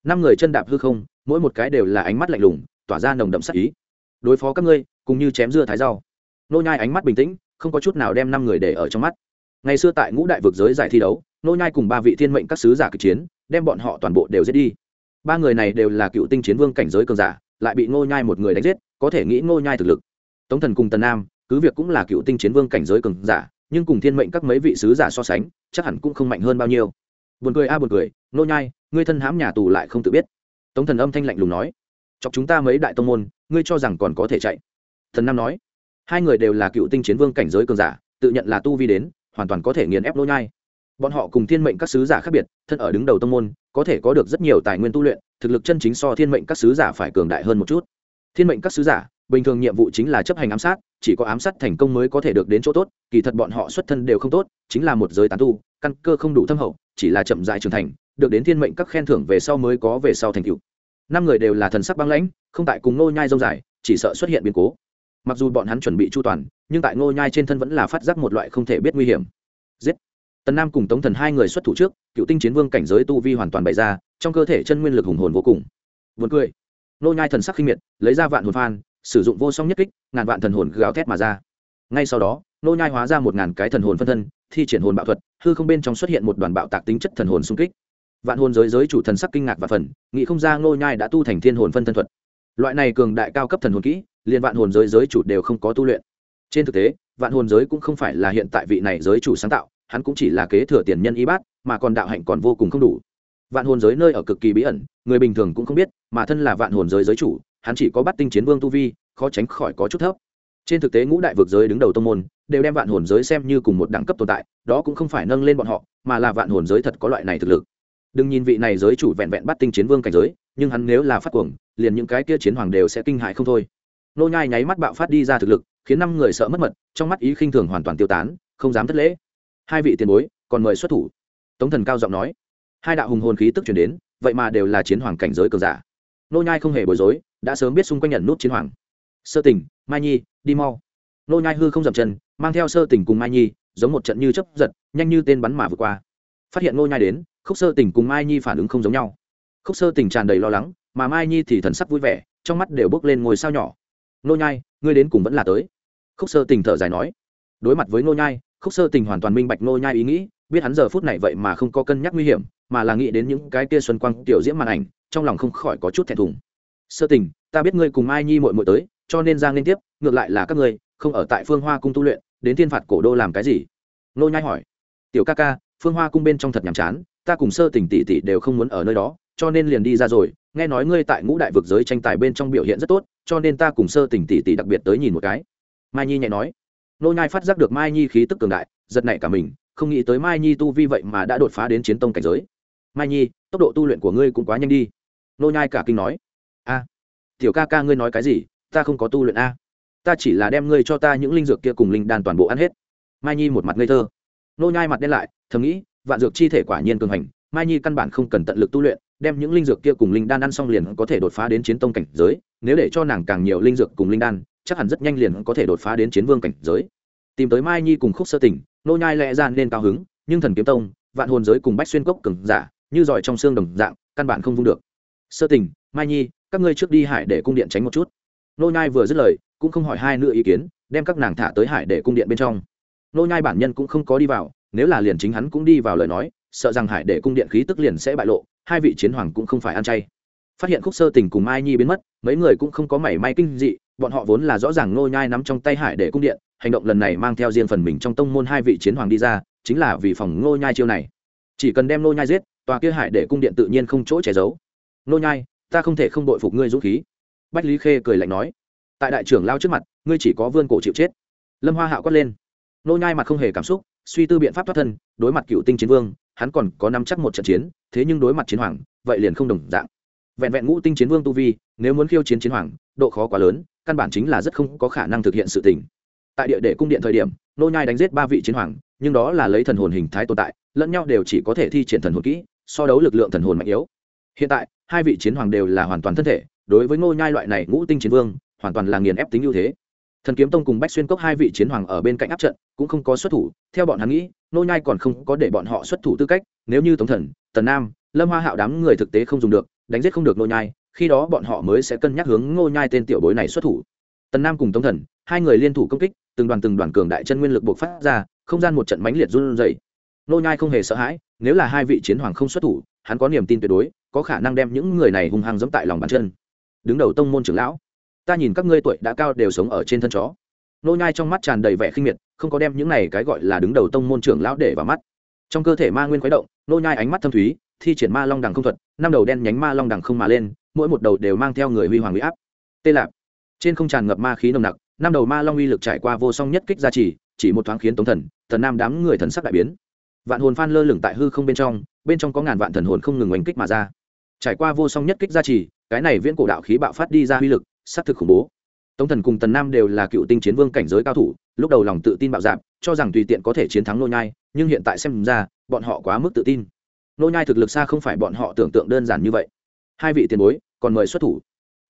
Năm người chân đạp hư không, mỗi một cái đều là ánh mắt lạnh lùng, tỏa ra nồng đậm sát ý. Đối phó các ngươi, cùng như chém dưa thái rau. Nô nhai ánh mắt bình tĩnh, không có chút nào đem năm người để ở trong mắt. Ngày xưa tại ngũ đại vực giới giải thi đấu, nô nhai cùng ba vị thiên mệnh các sứ giả kịch chiến, đem bọn họ toàn bộ đều giết đi. Ba người này đều là cựu tinh chiến vương cảnh giới cường giả, lại bị nô nhai một người đánh giết, có thể nghĩ nô nhai thực lực. Tống thần cùng tần nam, cứ việc cũng là cựu tinh chiến vương cảnh giới cường giả nhưng cùng thiên mệnh các mấy vị sứ giả so sánh, chắc hẳn cũng không mạnh hơn bao nhiêu. Buồn cười a, buồn cười, nô nhai, ngươi thân hãm nhà tù lại không tự biết. Tống thần âm thanh lạnh lùng nói, chọc chúng ta mấy đại tông môn, ngươi cho rằng còn có thể chạy. Thần nam nói, hai người đều là cựu tinh chiến vương cảnh giới cường giả, tự nhận là tu vi đến, hoàn toàn có thể nghiền ép nô nhai. Bọn họ cùng thiên mệnh các sứ giả khác biệt, thân ở đứng đầu tông môn, có thể có được rất nhiều tài nguyên tu luyện, thực lực chân chính so thiên mệnh các sứ giả phải cường đại hơn một chút. Thiên mệnh các sứ giả, bình thường nhiệm vụ chính là chấp hành ám sát chỉ có ám sát thành công mới có thể được đến chỗ tốt, kỳ thật bọn họ xuất thân đều không tốt, chính là một giới tán tu, căn cơ không đủ thâm hậu, chỉ là chậm dại trưởng thành, được đến thiên mệnh các khen thưởng về sau mới có về sau thành tựu. Năm người đều là thần sắc băng lãnh, không tại cùng nô nhai dông dài, chỉ sợ xuất hiện biến cố. Mặc dù bọn hắn chuẩn bị chu toàn, nhưng tại ngô nhai trên thân vẫn là phát giác một loại không thể biết nguy hiểm. Giết! Tần nam cùng tống thần hai người xuất thủ trước, cựu tinh chiến vương cảnh giới tu vi hoàn toàn bày ra, trong cơ thể chân nguyên lực hùng hồn vô cùng. Vượt cười. Ngô nhai thần sắc khinh miệt, lấy ra vạn hồn phan sử dụng vô song nhất kích, ngàn vạn thần hồn gào thét mà ra. Ngay sau đó ngô nhai hóa ra một ngàn cái thần hồn phân thân, thi triển hồn bạo thuật, hư không bên trong xuất hiện một đoàn bạo tạc tính chất thần hồn xung kích. Vạn hồn giới giới chủ thần sắc kinh ngạc và phần nghĩ không ra ngô nhai đã tu thành thiên hồn phân thân thuật. Loại này cường đại cao cấp thần hồn kỹ, liền vạn hồn giới giới chủ đều không có tu luyện. Trên thực tế, vạn hồn giới cũng không phải là hiện tại vị này giới chủ sáng tạo, hắn cũng chỉ là kế thừa tiền nhân y bát, mà còn đạo hạnh còn vô cùng không đủ. Vạn hồn giới nơi ở cực kỳ bí ẩn, người bình thường cũng không biết, mà thân là vạn hồn giới giới chủ hắn chỉ có bắt tinh chiến vương tu vi, khó tránh khỏi có chút thấp. Trên thực tế ngũ đại vực giới đứng đầu tông môn, đều đem vạn hồn giới xem như cùng một đẳng cấp tồn tại, đó cũng không phải nâng lên bọn họ, mà là vạn hồn giới thật có loại này thực lực. Đừng nhìn vị này giới chủ vẹn vẹn bắt tinh chiến vương cảnh giới, nhưng hắn nếu là phát cuồng, liền những cái kia chiến hoàng đều sẽ kinh hại không thôi. Nô nhai nháy mắt bạo phát đi ra thực lực, khiến năm người sợ mất mật, trong mắt ý khinh thường hoàn toàn tiêu tán, không dám thất lễ. Hai vị tiền bối, còn mời xuất thủ. Tống thần cao giọng nói. Hai đạo hùng hồn khí tức chuyển đến, vậy mà đều là chiến hoàng cảnh giới cường giả nô nhai không hề bối rối, đã sớm biết xung quanh nhận nút chiến hoàng. Sơ tình, mai nhi, đi mau. Nô nhai hư không dậm chân, mang theo sơ tình cùng mai nhi, giống một trận như chớp giật, nhanh như tên bắn mà vượt qua. Phát hiện nô nhai đến, khúc sơ tình cùng mai nhi phản ứng không giống nhau. Khúc sơ tình tràn đầy lo lắng, mà mai nhi thì thần sắc vui vẻ, trong mắt đều bước lên ngồi sao nhỏ. Nô nhai, ngươi đến cùng vẫn là tới. Khúc sơ tình thở dài nói. Đối mặt với nô nhai, khúc sơ tình hoàn toàn minh bạch nô nhai ý nghĩ, biết hắn giờ phút này vậy mà không có cân nhắc nguy hiểm mà là nghĩ đến những cái kia xuân quang tiểu diễm màn ảnh, trong lòng không khỏi có chút thẹn thùng. Sơ tình, ta biết ngươi cùng mai nhi muội muội tới, cho nên giang liên tiếp, ngược lại là các ngươi, không ở tại phương hoa cung tu luyện, đến thiên phạt cổ đô làm cái gì? Nô nhai hỏi. Tiểu ca ca, phương hoa cung bên trong thật nhàm chán, ta cùng sơ tình tỷ tỷ đều không muốn ở nơi đó, cho nên liền đi ra rồi. Nghe nói ngươi tại ngũ đại vực giới tranh tài bên trong biểu hiện rất tốt, cho nên ta cùng sơ tình tỷ tỷ đặc biệt tới nhìn một cái. Mai nhi nhẹ nói. Nô nhai phát giác được mai nhi khí tức cường đại, giật nảy cả mình, không nghĩ tới mai nhi tu vi vậy mà đã đột phá đến chiến tông cảnh giới mai nhi, tốc độ tu luyện của ngươi cũng quá nhanh đi. Nô nhai cả kinh nói. A, tiểu ca ca ngươi nói cái gì? Ta không có tu luyện a. Ta chỉ là đem ngươi cho ta những linh dược kia cùng linh đan toàn bộ ăn hết. Mai nhi một mặt ngây thơ. Nô nhai mặt đen lại, thầm nghĩ, vạn dược chi thể quả nhiên cường hành. Mai nhi căn bản không cần tận lực tu luyện, đem những linh dược kia cùng linh đan ăn xong liền có thể đột phá đến chiến tông cảnh giới. Nếu để cho nàng càng nhiều linh dược cùng linh đan, chắc hẳn rất nhanh liền có thể đột phá đến chiến vương cảnh giới. Tìm tới mai nhi cùng khúc sơ tỉnh nô nhai lẽ ra nên cao hứng, nhưng thần kiếm tông, vạn hồn giới cùng bách xuyên cốc cường giả như giỏi trong xương đồng dạng, căn bản không vung được. Sơ tình, mai nhi, các ngươi trước đi hải để cung điện tránh một chút. Nô nhai vừa dứt lời, cũng không hỏi hai nữa ý kiến, đem các nàng thả tới hải để cung điện bên trong. Nô nhai bản nhân cũng không có đi vào, nếu là liền chính hắn cũng đi vào lời nói, sợ rằng hải để cung điện khí tức liền sẽ bại lộ, hai vị chiến hoàng cũng không phải ăn chay. Phát hiện khúc sơ tình cùng mai nhi biến mất, mấy người cũng không có mảy may kinh dị, bọn họ vốn là rõ ràng nô nhai nắm trong tay hải để cung điện, hành động lần này mang theo riêng phần mình trong tông môn hai vị chiến hoàng đi ra, chính là vì phòng nô nhai chiêu này. Chỉ cần đem nô nhai giết tòa kia hải để cung điện tự nhiên không chỗ che giấu. Nô nhai, ta không thể không đội phục ngươi dũng khí. Bách lý khê cười lạnh nói. Tại đại trưởng lao trước mặt, ngươi chỉ có vươn cổ chịu chết. Lâm hoa hạo quát lên. Nô nhai mặt không hề cảm xúc, suy tư biện pháp thoát thân, đối mặt cựu tinh chiến vương, hắn còn có nắm chắc một trận chiến, thế nhưng đối mặt chiến hoàng, vậy liền không đồng dạng. Vẹn vẹn ngũ tinh chiến vương tu vi, nếu muốn khiêu chiến chiến hoàng, độ khó quá lớn, căn bản chính là rất không có khả năng thực hiện sự tình. Tại địa để cung điện thời điểm, nô nhai đánh giết ba vị chiến hoàng, nhưng đó là lấy thần hồn hình thái tồn tại, lẫn nhau đều chỉ có thể thi triển thần hồn kỹ so đấu lực lượng thần hồn mạnh yếu. Hiện tại, hai vị chiến hoàng đều là hoàn toàn thân thể, đối với ngô nhai loại này ngũ tinh chiến vương, hoàn toàn là nghiền ép tính ưu thế. Thần kiếm tông cùng bách xuyên cốc hai vị chiến hoàng ở bên cạnh áp trận, cũng không có xuất thủ, theo bọn hắn nghĩ, ngô nhai còn không có để bọn họ xuất thủ tư cách, nếu như tống thần, tần nam, lâm hoa hạo đám người thực tế không dùng được, đánh giết không được ngô nhai, khi đó bọn họ mới sẽ cân nhắc hướng ngô nhai tên tiểu bối này xuất thủ. Tần nam cùng tống thần, hai người liên thủ công kích, từng đoàn từng đoàn cường đại chân nguyên lực bộc phát ra, không gian một trận mãnh liệt run rẩy. Ngô nhai không hề sợ hãi nếu là hai vị chiến hoàng không xuất thủ, hắn có niềm tin tuyệt đối, có khả năng đem những người này hung hăng giẫm tại lòng bàn chân. Đứng đầu tông môn trưởng lão, ta nhìn các ngươi tuổi đã cao đều sống ở trên thân chó. Nô nhai trong mắt tràn đầy vẻ khinh miệt, không có đem những này cái gọi là đứng đầu tông môn trưởng lão để vào mắt. Trong cơ thể ma nguyên khuấy động, nô nhai ánh mắt thâm thúy, thi triển ma long đằng không thuật, năm đầu đen nhánh ma long đằng không mà lên, mỗi một đầu đều mang theo người huy hoàng uy áp. Tê lạp. Trên không tràn ngập ma khí nồng nặc, năm đầu ma long uy lực trải qua vô song nhất kích gia trì, chỉ một thoáng khiến tống thần thần nam đám người thần sắc đại biến vạn hồn phan lơ lửng tại hư không bên trong bên trong có ngàn vạn thần hồn không ngừng oanh kích mà ra. Trải qua vô song nhất kích gia trì, cái này viễn cổ đạo khí bạo phát đi ra uy lực xác thực khủng bố. Tống thần cùng tần nam đều là cựu tinh chiến vương cảnh giới cao thủ, lúc đầu lòng tự tin bạo dạp cho rằng tùy tiện có thể chiến thắng nô nhai, nhưng hiện tại xem ra, bọn họ quá mức tự tin. Nô nhai thực lực xa không phải bọn họ tưởng tượng đơn giản như vậy. Hai vị tiền bối, còn mời xuất thủ.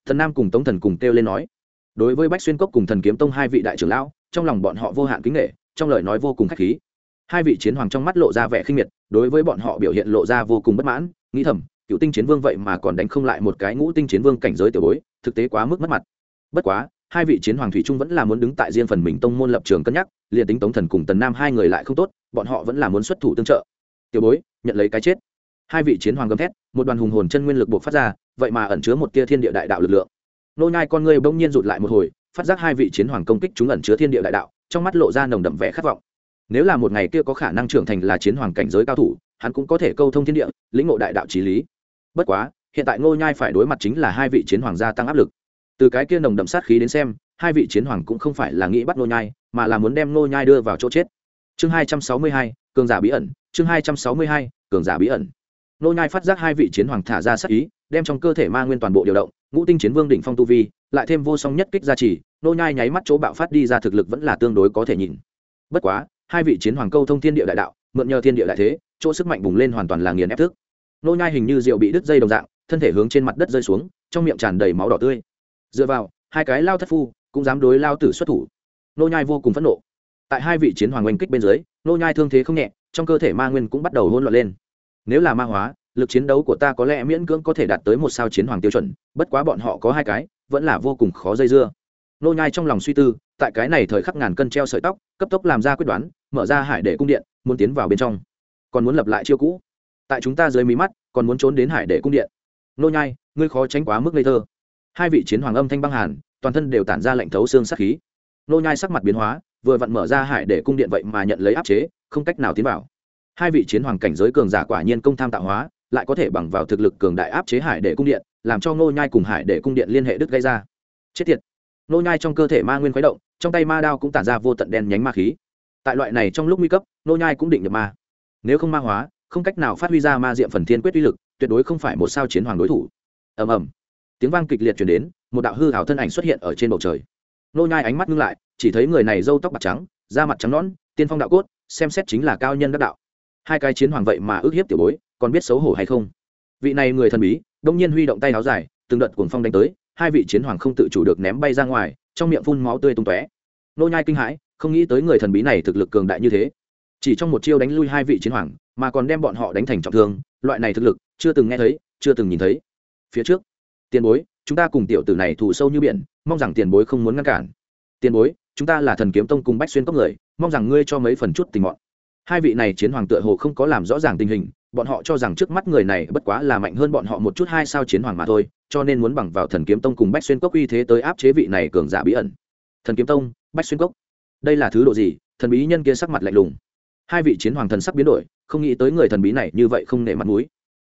Thần nam cùng tống thần cùng kêu lên nói. Đối với bách xuyên cốc cùng thần kiếm tông hai vị đại trưởng lão, trong lòng bọn họ vô hạn kính nghệ trong lời nói vô cùng khách khí hai vị chiến hoàng trong mắt lộ ra vẻ khinh miệt, đối với bọn họ biểu hiện lộ ra vô cùng bất mãn, nghĩ thầm, cựu tinh chiến vương vậy mà còn đánh không lại một cái ngũ tinh chiến vương cảnh giới tiểu bối, thực tế quá mức mất mặt. Bất quá, hai vị chiến hoàng thủy trung vẫn là muốn đứng tại riêng phần mình tông môn lập trường cân nhắc, liền tính tống thần cùng tần nam hai người lại không tốt, bọn họ vẫn là muốn xuất thủ tương trợ. Tiểu bối, nhận lấy cái chết. Hai vị chiến hoàng gầm thét, một đoàn hùng hồn chân nguyên lực buộc phát ra, vậy mà ẩn chứa một tia thiên địa đại đạo lực lượng. Nô nhai con ngươi bỗng nhiên rụt lại một hồi, phát giác hai vị chiến hoàng công kích chúng ẩn chứa thiên địa đại đạo, trong mắt lộ ra nồng đậm vẻ khát vọng nếu là một ngày kia có khả năng trưởng thành là chiến hoàng cảnh giới cao thủ, hắn cũng có thể câu thông thiên địa, lĩnh ngộ đại đạo trí lý. Bất quá, hiện tại ngô nhai phải đối mặt chính là hai vị chiến hoàng gia tăng áp lực. Từ cái kia nồng đậm sát khí đến xem, hai vị chiến hoàng cũng không phải là nghĩ bắt ngô nhai, mà là muốn đem ngô nhai đưa vào chỗ chết. Chương hai trăm sáu mươi hai, cường giả bí ẩn, chương hai trăm sáu mươi hai, cường giả bí ẩn. Ngô nhai phát giác hai vị chiến hoàng thả ra sát ý, đem trong cơ thể ma nguyên toàn bộ điều động, ngũ tinh chiến vương đỉnh phong tu vi, lại thêm vô song nhất kích gia trì, ngô nhai nháy mắt chỗ bạo phát đi ra thực lực vẫn là tương đối có thể nhìn. Bất quá hai vị chiến hoàng câu thông thiên địa đại đạo, mượn nhờ thiên địa đại thế, chỗ sức mạnh bùng lên hoàn toàn là nghiền ép thức. Nô nhai hình như rượu bị đứt dây đồng dạng, thân thể hướng trên mặt đất rơi xuống, trong miệng tràn đầy máu đỏ tươi. Dựa vào, hai cái lao thất phu cũng dám đối lao tử xuất thủ. Nô nhai vô cùng phẫn nộ. Tại hai vị chiến hoàng oanh kích bên dưới, nô nhai thương thế không nhẹ, trong cơ thể ma nguyên cũng bắt đầu hỗn loạn lên. Nếu là ma hóa, lực chiến đấu của ta có lẽ miễn cưỡng có thể đạt tới một sao chiến hoàng tiêu chuẩn, bất quá bọn họ có hai cái, vẫn là vô cùng khó dây dưa nô nhai trong lòng suy tư, tại cái này thời khắc ngàn cân treo sợi tóc, cấp tốc làm ra quyết đoán, mở ra hải để cung điện, muốn tiến vào bên trong. Còn muốn lập lại chiêu cũ. Tại chúng ta dưới mí mắt, còn muốn trốn đến hải để cung điện. Nô nhai, ngươi khó tránh quá mức ngây thơ. Hai vị chiến hoàng âm thanh băng hàn, toàn thân đều tản ra lạnh thấu xương sát khí. Nô nhai sắc mặt biến hóa, vừa vặn mở ra hải để cung điện vậy mà nhận lấy áp chế, không cách nào tiến vào. Hai vị chiến hoàng cảnh giới cường giả quả nhiên công tham tạo hóa, lại có thể bằng vào thực lực cường đại áp chế hải để cung điện, làm cho nô nhai cùng hải để cung điện liên hệ đứt gây ra. Chết tiệt nô nhai trong cơ thể ma nguyên khuấy động, trong tay ma đao cũng tản ra vô tận đen nhánh ma khí. Tại loại này trong lúc nguy cấp, nô nhai cũng định nhập ma. Nếu không ma hóa, không cách nào phát huy ra ma diệm phần thiên quyết uy lực, tuyệt đối không phải một sao chiến hoàng đối thủ. Ầm ầm. Tiếng vang kịch liệt truyền đến, một đạo hư hào thân ảnh xuất hiện ở trên bầu trời. Nô nhai ánh mắt ngưng lại, chỉ thấy người này râu tóc bạc trắng, da mặt trắng nõn, tiên phong đạo cốt, xem xét chính là cao nhân đắc đạo. Hai cái chiến hoàng vậy mà ước hiếp tiểu bối, còn biết xấu hổ hay không? Vị này người thần bí, đông nhiên huy động tay áo dài, từng đợt cuồng phong đánh tới hai vị chiến hoàng không tự chủ được ném bay ra ngoài, trong miệng phun máu tươi tung tóe. Nô nhai kinh hãi, không nghĩ tới người thần bí này thực lực cường đại như thế. Chỉ trong một chiêu đánh lui hai vị chiến hoàng, mà còn đem bọn họ đánh thành trọng thương, loại này thực lực, chưa từng nghe thấy, chưa từng nhìn thấy. Phía trước, tiền bối, chúng ta cùng tiểu tử này thù sâu như biển, mong rằng tiền bối không muốn ngăn cản. Tiền bối, chúng ta là thần kiếm tông cùng bách xuyên cốc người, mong rằng ngươi cho mấy phần chút tình mọn hai vị này chiến hoàng tựa hồ không có làm rõ ràng tình hình, bọn họ cho rằng trước mắt người này bất quá là mạnh hơn bọn họ một chút hai sao chiến hoàng mà thôi, cho nên muốn bằng vào thần kiếm tông cùng bách xuyên cốc uy thế tới áp chế vị này cường giả bí ẩn. Thần kiếm tông, bách xuyên cốc. Đây là thứ độ gì? Thần bí nhân kia sắc mặt lạnh lùng. Hai vị chiến hoàng thần sắc biến đổi, không nghĩ tới người thần bí này như vậy không nể mặt mũi.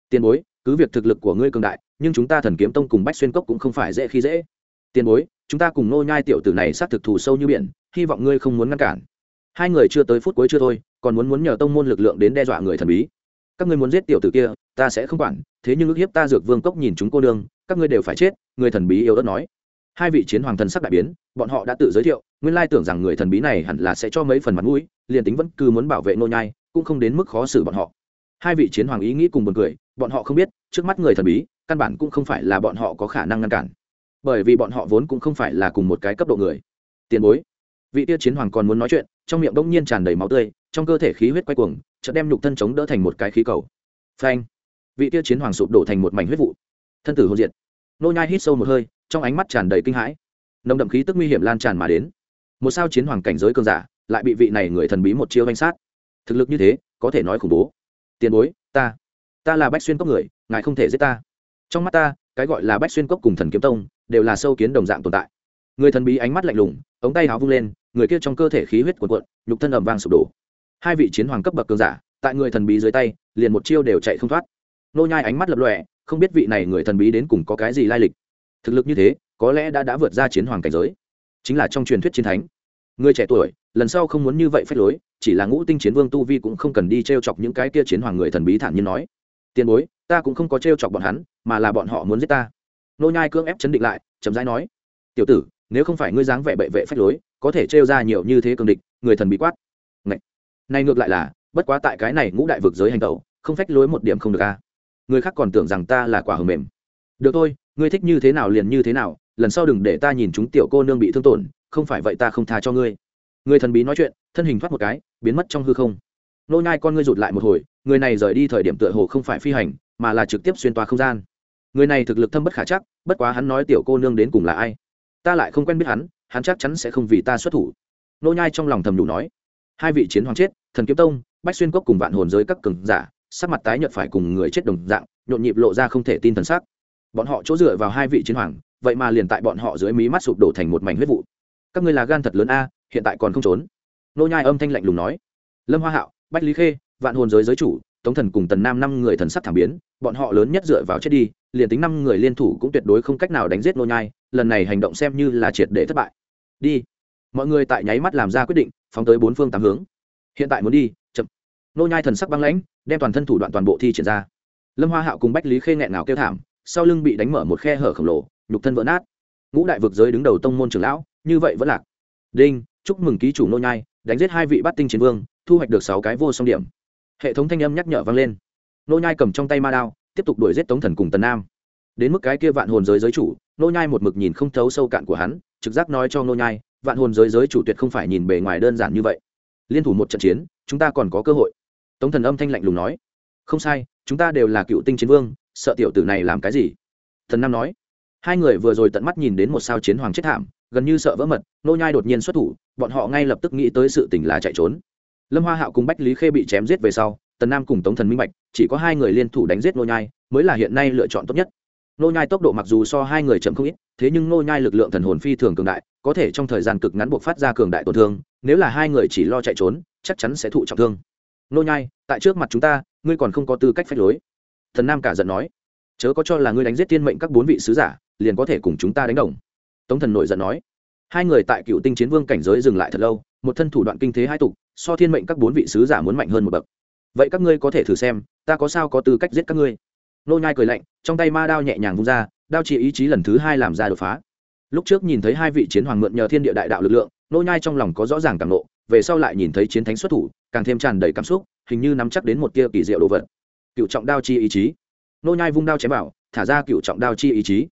Tiền bối, cứ việc thực lực của ngươi cường đại, nhưng chúng ta thần kiếm tông cùng bách xuyên cốc cũng không phải dễ khi dễ. Tiền bối, chúng ta cùng nô nhai tiểu tử này sát thực thù sâu như biển, hy vọng ngươi không muốn ngăn cản. Hai người chưa tới phút cuối chưa thôi còn muốn muốn nhờ tông môn lực lượng đến đe dọa người thần bí. Các ngươi muốn giết tiểu tử kia, ta sẽ không quản, thế nhưng ước hiếp ta dược vương cốc nhìn chúng cô đương các ngươi đều phải chết, người thần bí yêu đất nói. Hai vị chiến hoàng thần sắc đại biến, bọn họ đã tự giới thiệu, nguyên lai tưởng rằng người thần bí này hẳn là sẽ cho mấy phần mặt mũi, liền tính vẫn cứ muốn bảo vệ nô nhai, cũng không đến mức khó xử bọn họ. Hai vị chiến hoàng ý nghĩ cùng buồn cười, bọn họ không biết, trước mắt người thần bí, căn bản cũng không phải là bọn họ có khả năng ngăn cản. Bởi vì bọn họ vốn cũng không phải là cùng một cái cấp độ người. Tiền bối, vị tiêu chiến hoàng còn muốn nói chuyện trong miệng bỗng nhiên tràn đầy máu tươi, trong cơ thể khí huyết quay cuồng, chợt đem nhục thân chống đỡ thành một cái khí cầu. Phanh! Vị tia chiến hoàng sụp đổ thành một mảnh huyết vụ. Thân tử hồn diệt. Nô nhai hít sâu một hơi, trong ánh mắt tràn đầy kinh hãi. Nồng đậm khí tức nguy hiểm lan tràn mà đến. Một sao chiến hoàng cảnh giới cường giả, lại bị vị này người thần bí một chiêu danh sát. Thực lực như thế, có thể nói khủng bố. Tiền bối, ta ta là bách xuyên cốc người, ngài không thể giết ta. Trong mắt ta, cái gọi là bách xuyên cốc cùng thần kiếm tông, đều là sâu kiến đồng dạng tồn tại. Người thần bí ánh mắt lạnh lùng, ống tay háo vung lên người kia trong cơ thể khí huyết cuộn cuộn, nhục thân ầm vang sụp đổ. Hai vị chiến hoàng cấp bậc cường giả, tại người thần bí dưới tay, liền một chiêu đều chạy không thoát. Nô nhai ánh mắt lập lòe, không biết vị này người thần bí đến cùng có cái gì lai lịch. Thực lực như thế, có lẽ đã đã vượt ra chiến hoàng cảnh giới. Chính là trong truyền thuyết chiến thánh. Người trẻ tuổi, lần sau không muốn như vậy phép lối, chỉ là ngũ tinh chiến vương tu vi cũng không cần đi t r e o chọc những cái kia chiến hoàng người thần bí thản nhiên nói. Tiền bối, ta cũng không có t r e o chọc bọn hắn, mà là bọn họ muốn giết ta. Nô nhai cưỡng ép chấn định lại chấm dãi nói, tiểu tử, nếu không phải ngươi dáng vẻ bệ vệ phép lối có thể trêu ra nhiều như thế cường địch người thần bí quát. Này, này ngược lại là bất quá tại cái này ngũ đại vực giới hành tẩu không phách lối một điểm không được a. Người khác còn tưởng rằng ta là quả hờ mềm. Được thôi ngươi thích như thế nào liền như thế nào lần sau đừng để ta nhìn chúng tiểu cô nương bị thương tổn không phải vậy ta không tha cho ngươi. Người thần bí nói chuyện thân hình thoát một cái biến mất trong hư không. Nô nhai con ngươi rụt lại một hồi người này rời đi thời điểm tựa hồ không phải phi hành mà là trực tiếp xuyên toa không gian. Người này thực lực thâm bất khả chắc bất quá hắn nói tiểu cô nương đến cùng là ai? Ta lại không quen biết hắn hắn chắc chắn sẽ không vì ta xuất thủ. Nô nhai trong lòng thầm đủ nói. Hai vị chiến hoàng chết, thần kiếm tông, bách xuyên cốc cùng vạn hồn giới các cường giả, sắc mặt tái nhợt phải cùng người chết đồng dạng, nhộn nhịp lộ ra không thể tin thần sắc. Bọn họ chỗ dựa vào hai vị chiến hoàng, vậy mà liền tại bọn họ dưới mí mắt sụp đổ thành một mảnh huyết vụ. Các ngươi là gan thật lớn a, hiện tại còn không trốn. Nô nhai âm thanh lạnh lùng nói. Lâm hoa hạo, bách lý khê, vạn hồn giới giới chủ, tống thần cùng tần nam năm người thần sắc thảm biến, bọn họ lớn nhất dựa vào chết đi, liền tính năm người liên thủ cũng tuyệt đối không cách nào đánh giết nô nhai, lần này hành động xem như là triệt để thất bại đi. Mọi người tại nháy mắt làm ra quyết định, phóng tới bốn phương tám hướng. Hiện tại muốn đi, chậm. Nô nhai thần sắc băng lãnh, đem toàn thân thủ đoạn toàn bộ thi triển ra. Lâm hoa hạo cùng bách lý khê nghẹn ngào kêu thảm, sau lưng bị đánh mở một khe hở khổng lồ, nhục thân vỡ nát. Ngũ đại vực giới đứng đầu tông môn trưởng lão, như vậy vẫn lạc. Đinh, chúc mừng ký chủ nô nhai, đánh giết hai vị bát tinh chiến vương, thu hoạch được sáu cái vô song điểm. Hệ thống thanh âm nhắc nhở vang lên. Nô nhai cầm trong tay ma đao, tiếp tục đuổi giết tống thần cùng tần nam. Đến mức cái kia vạn hồn giới giới chủ, nô nhai một mực nhìn không thấu sâu cạn của hắn trực giác nói cho nô nhai, vạn hồn giới giới chủ tuyệt không phải nhìn bề ngoài đơn giản như vậy. Liên thủ một trận chiến, chúng ta còn có cơ hội. Tống thần âm thanh lạnh lùng nói, không sai, chúng ta đều là cựu tinh chiến vương, sợ tiểu tử này làm cái gì? Thần nam nói, hai người vừa rồi tận mắt nhìn đến một sao chiến hoàng chết thảm, gần như sợ vỡ mật nô nhai đột nhiên xuất thủ, bọn họ ngay lập tức nghĩ tới sự tình là chạy trốn. Lâm hoa hạo cùng bách lý khê bị chém giết về sau, tần nam cùng tống thần minh bạch, chỉ có hai người liên thủ đánh giết nô nhai, mới là hiện nay lựa chọn tốt nhất nô nhai tốc độ mặc dù so hai người chậm không ít, thế nhưng nô nhai lực lượng thần hồn phi thường cường đại, có thể trong thời gian cực ngắn buộc phát ra cường đại tổn thương, nếu là hai người chỉ lo chạy trốn, chắc chắn sẽ thụ trọng thương. Nô nhai, tại trước mặt chúng ta, ngươi còn không có tư cách phách lối. Thần nam cả giận nói, chớ có cho là ngươi đánh giết thiên mệnh các bốn vị sứ giả, liền có thể cùng chúng ta đánh đồng. Tống thần nổi giận nói, hai người tại cựu tinh chiến vương cảnh giới dừng lại thật lâu, một thân thủ đoạn kinh thế hai tục, so thiên mệnh các bốn vị sứ giả muốn mạnh hơn một bậc. Vậy các ngươi có thể thử xem, ta có sao có tư cách giết các ngươi? Nô nhai cười lạnh, trong tay ma đao nhẹ nhàng vung ra, đao chỉ ý chí lần thứ hai làm ra đột phá. Lúc trước nhìn thấy hai vị chiến hoàng mượn nhờ thiên địa đại đạo lực lượng, nô nhai trong lòng có rõ ràng cảm nộ, về sau lại nhìn thấy chiến thánh xuất thủ, càng thêm tràn đầy cảm xúc, hình như nắm chắc đến một tia kỳ diệu đồ vật. Cựu trọng đao chi ý chí. Nô nhai vung đao chém vào, thả ra cựu trọng đao chi ý chí.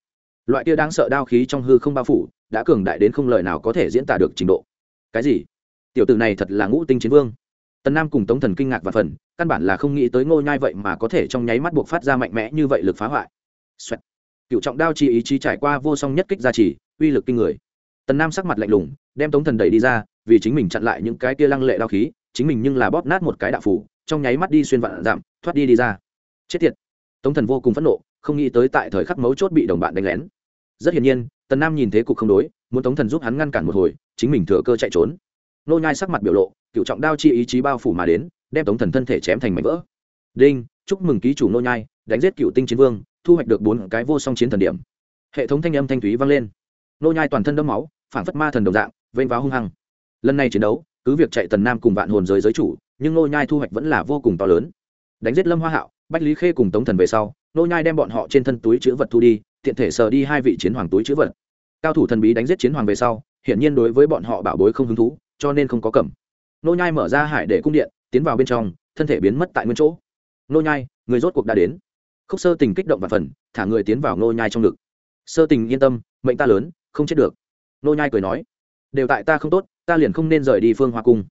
Loại kia đáng sợ đao khí trong hư không bao phủ, đã cường đại đến không lời nào có thể diễn tả được trình độ. Cái gì? Tiểu tử này thật là ngũ tinh chiến vương tần nam cùng tống thần kinh ngạc và phần, căn bản là không nghĩ tới ngô nhai vậy mà có thể trong nháy mắt buộc phát ra mạnh mẽ như vậy lực phá hoại. Xoẹt. cựu trọng đao chi ý chí trải qua vô song nhất kích gia trì, uy lực kinh người. Tần nam sắc mặt lạnh lùng, đem tống thần đẩy đi ra, vì chính mình chặn lại những cái kia lăng lệ đao khí, chính mình nhưng là bóp nát một cái đạo phủ, trong nháy mắt đi xuyên vạn giảm thoát đi đi ra. Chết tiệt. Tống thần vô cùng phẫn nộ, không nghĩ tới tại thời khắc mấu chốt bị đồng bạn đánh lén. Rất hiển nhiên, tần nam nhìn thế cục không đối, muốn tống thần giúp hắn ngăn cản một hồi, chính mình thừa cơ chạy trốn. Nô nhai sắc mặt biểu lộ cựu trọng đao chi ý chí bao phủ mà đến, đem tống thần thân thể chém thành mảnh vỡ. Đinh, chúc mừng ký chủ nô nhai, đánh giết cựu tinh chiến vương, thu hoạch được bốn cái vô song chiến thần điểm. Hệ thống thanh âm thanh thúy vang lên. Nô nhai toàn thân đẫm máu, phản phất ma thần đồng dạng, vênh váo hung hăng. Lần này chiến đấu, cứ việc chạy tần nam cùng vạn hồn giới giới chủ, nhưng nô nhai thu hoạch vẫn là vô cùng to lớn. Đánh giết lâm hoa hạo, bách lý khê cùng tống thần về sau, nô nhai đem bọn họ trên thân túi chứa vật thu đi, tiện thể sờ đi hai vị chiến hoàng túi chứa vật. Cao thủ thần bí đánh giết chiến hoàng về sau, hiển nhiên đối với bọn họ bảo bối không hứng thú, cho nên không có cầm nô nhai mở ra hải để cung điện, tiến vào bên trong, thân thể biến mất tại nguyên chỗ. Nô nhai, người rốt cuộc đã đến. Khúc sơ tình kích động và phần, thả người tiến vào nô nhai trong ngực. Sơ tình, yên tâm, mệnh ta lớn, không chết được. Nô nhai cười nói, đều tại ta không tốt, ta liền không nên rời đi phương hoa cung.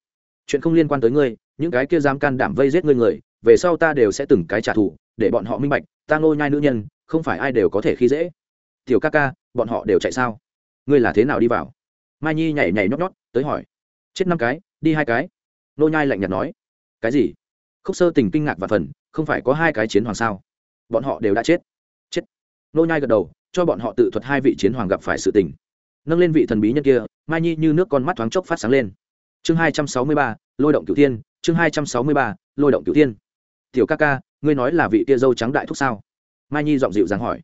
Chuyện không liên quan tới ngươi, những cái kia dám can đảm vây giết ngươi người, về sau ta đều sẽ từng cái trả thù, để bọn họ minh bạch, ta nô nhai nữ nhân, không phải ai đều có thể khi dễ. Tiểu ca ca, bọn họ đều chạy sao? Ngươi là thế nào đi vào? Mai nhi nhảy nhảy nhót nhót, tới hỏi. Chết năm cái đi hai cái. Nô nhai lạnh nhạt nói. Cái gì? Khúc sơ tình kinh ngạc và phần, không phải có hai cái chiến hoàng sao? Bọn họ đều đã chết. Chết. Nô nhai gật đầu, cho bọn họ tự thuật hai vị chiến hoàng gặp phải sự tình. Nâng lên vị thần bí nhân kia, mai nhi như nước con mắt thoáng chốc phát sáng lên. Chương hai trăm sáu mươi ba, lôi động cửu thiên, chương hai trăm sáu mươi ba, lôi động cửu thiên. Tiểu ca ca, ngươi nói là vị kia dâu trắng đại thúc sao? Mai nhi giọng dịu dàng hỏi.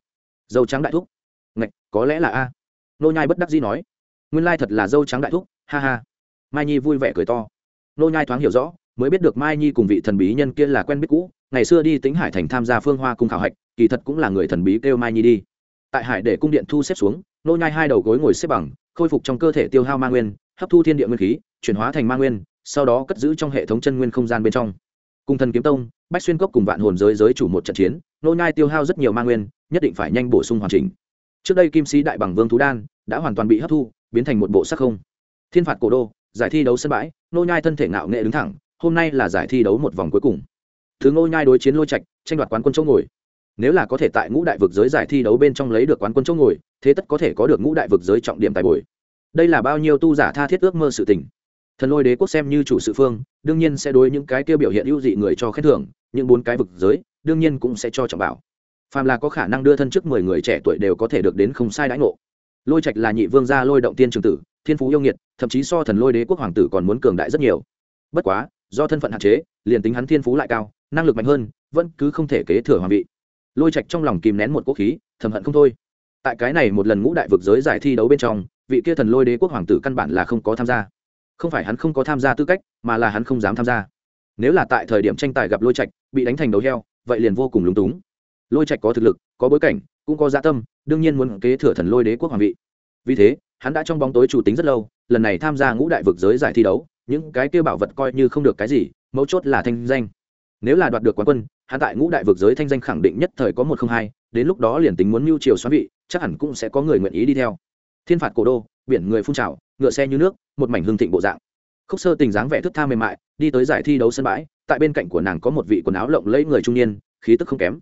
Dâu trắng đại thúc? Ngạch, có lẽ là a. Nô nhai bất đắc dĩ nói. Nguyên lai thật là dâu trắng đại thúc, ha ha mai nhi vui vẻ cười to. Nô nhai thoáng hiểu rõ, mới biết được mai nhi cùng vị thần bí nhân kia là quen biết cũ, ngày xưa đi tính hải thành tham gia phương hoa cung khảo hạch, kỳ thật cũng là người thần bí kêu mai nhi đi. Tại hải để cung điện thu xếp xuống, nô nhai hai đầu gối ngồi xếp bằng, khôi phục trong cơ thể tiêu hao ma nguyên, hấp thu thiên địa nguyên khí, chuyển hóa thành ma nguyên, sau đó cất giữ trong hệ thống chân nguyên không gian bên trong. Cùng thần kiếm tông, bách xuyên cốc cùng vạn hồn giới giới chủ một trận chiến, nô nhai tiêu hao rất nhiều ma nguyên, nhất định phải nhanh bổ sung hoàn chỉnh. Trước đây kim sĩ đại bằng vương thú đan đã hoàn toàn bị hấp thu, biến thành một bộ sắc không. Thiên phạt cổ đô giải thi đấu sân bãi nô nhai thân thể ngạo nghệ đứng thẳng, hôm nay là giải thi đấu một vòng cuối cùng. Thứ nô nhai đối chiến lôi trạch, tranh đoạt quán quân chỗ ngồi. Nếu là có thể tại ngũ đại vực giới giải thi đấu bên trong lấy được quán quân chỗ ngồi, thế tất có thể có được ngũ đại vực giới trọng điểm tại buổi đây là bao nhiêu tu giả tha thiết ước mơ sự tình. Thần lôi đế quốc xem như chủ sự phương, đương nhiên sẽ đối những cái tiêu biểu hiện ưu dị người cho khen thưởng, những bốn cái vực giới, đương nhiên cũng sẽ cho trọng bảo. Phàm là có khả năng đưa thân trước mười người trẻ tuổi đều có thể được đến không sai đãi ngộ. Lôi trạch là nhị vương gia lôi động tiên trường tử thiên phú yêu nghiệt, thậm chí so thần lôi đế quốc hoàng tử còn muốn cường đại rất nhiều. Bất quá, do thân phận hạn chế, liền tính hắn thiên phú lại cao, năng lực mạnh hơn, vẫn cứ không thể kế thừa hoàng vị. Lôi trạch trong lòng kìm nén một quốc khí, thầm hận không thôi. Tại cái này một lần ngũ đại vực giới giải thi đấu bên trong, vị kia thần lôi đế quốc hoàng tử căn bản là không có tham gia. Không phải hắn không có tham gia tư cách, mà là hắn không dám tham gia. Nếu là tại thời điểm tranh tài gặp lôi trạch, bị đánh thành đầu heo, vậy liền vô cùng lúng túng. Lôi trạch có thực lực, có bối cảnh, cũng có gia dạ tâm, đương nhiên muốn kế thừa thần lôi đế quốc hoàng vị. Vì thế hắn đã trong bóng tối chủ tính rất lâu, lần này tham gia ngũ đại vực giới giải thi đấu, những cái kia bảo vật coi như không được cái gì, mấu chốt là thanh danh. Nếu là đoạt được quán quân, hắn tại ngũ đại vực giới thanh danh khẳng định nhất thời có một không hai, đến lúc đó liền tính muốn mưu triều xoắn vị, chắc hẳn cũng sẽ có người nguyện ý đi theo. Thiên phạt cổ đô, biển người phun trào, ngựa xe như nước, một mảnh hương thịnh bộ dạng. Khúc sơ tình dáng vẻ thức tha mềm mại, đi tới giải thi đấu sân bãi, tại bên cạnh của nàng có một vị quần áo lộng lẫy người trung niên, khí tức không kém.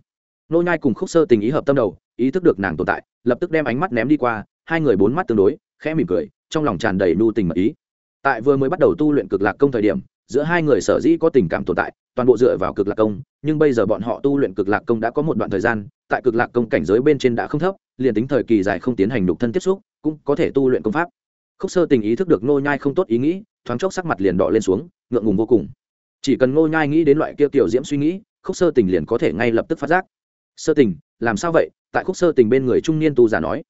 Nô nhai cùng khúc sơ tình ý hợp tâm đầu, ý thức được nàng tồn tại, lập tức đem ánh mắt ném đi qua, hai người bốn mắt tương đối khẽ mỉm cười, trong lòng tràn đầy nhu tình mật ý. Tại vừa mới bắt đầu tu luyện cực lạc công thời điểm, giữa hai người sở dĩ có tình cảm tồn tại, toàn bộ dựa vào cực lạc công, nhưng bây giờ bọn họ tu luyện cực lạc công đã có một đoạn thời gian, tại cực lạc công cảnh giới bên trên đã không thấp, liền tính thời kỳ dài không tiến hành đục thân tiếp xúc, cũng có thể tu luyện công pháp. Khúc sơ tình ý thức được nô nhai không tốt ý nghĩ, thoáng chốc sắc mặt liền đỏ lên xuống, ngượng ngùng vô cùng. Chỉ cần nô nhai nghĩ đến loại kia tiểu diễm suy nghĩ, khúc sơ tình liền có thể ngay lập tức phát giác. Sơ tình, làm sao vậy? Tại khúc sơ tình bên người trung niên tu giả nói.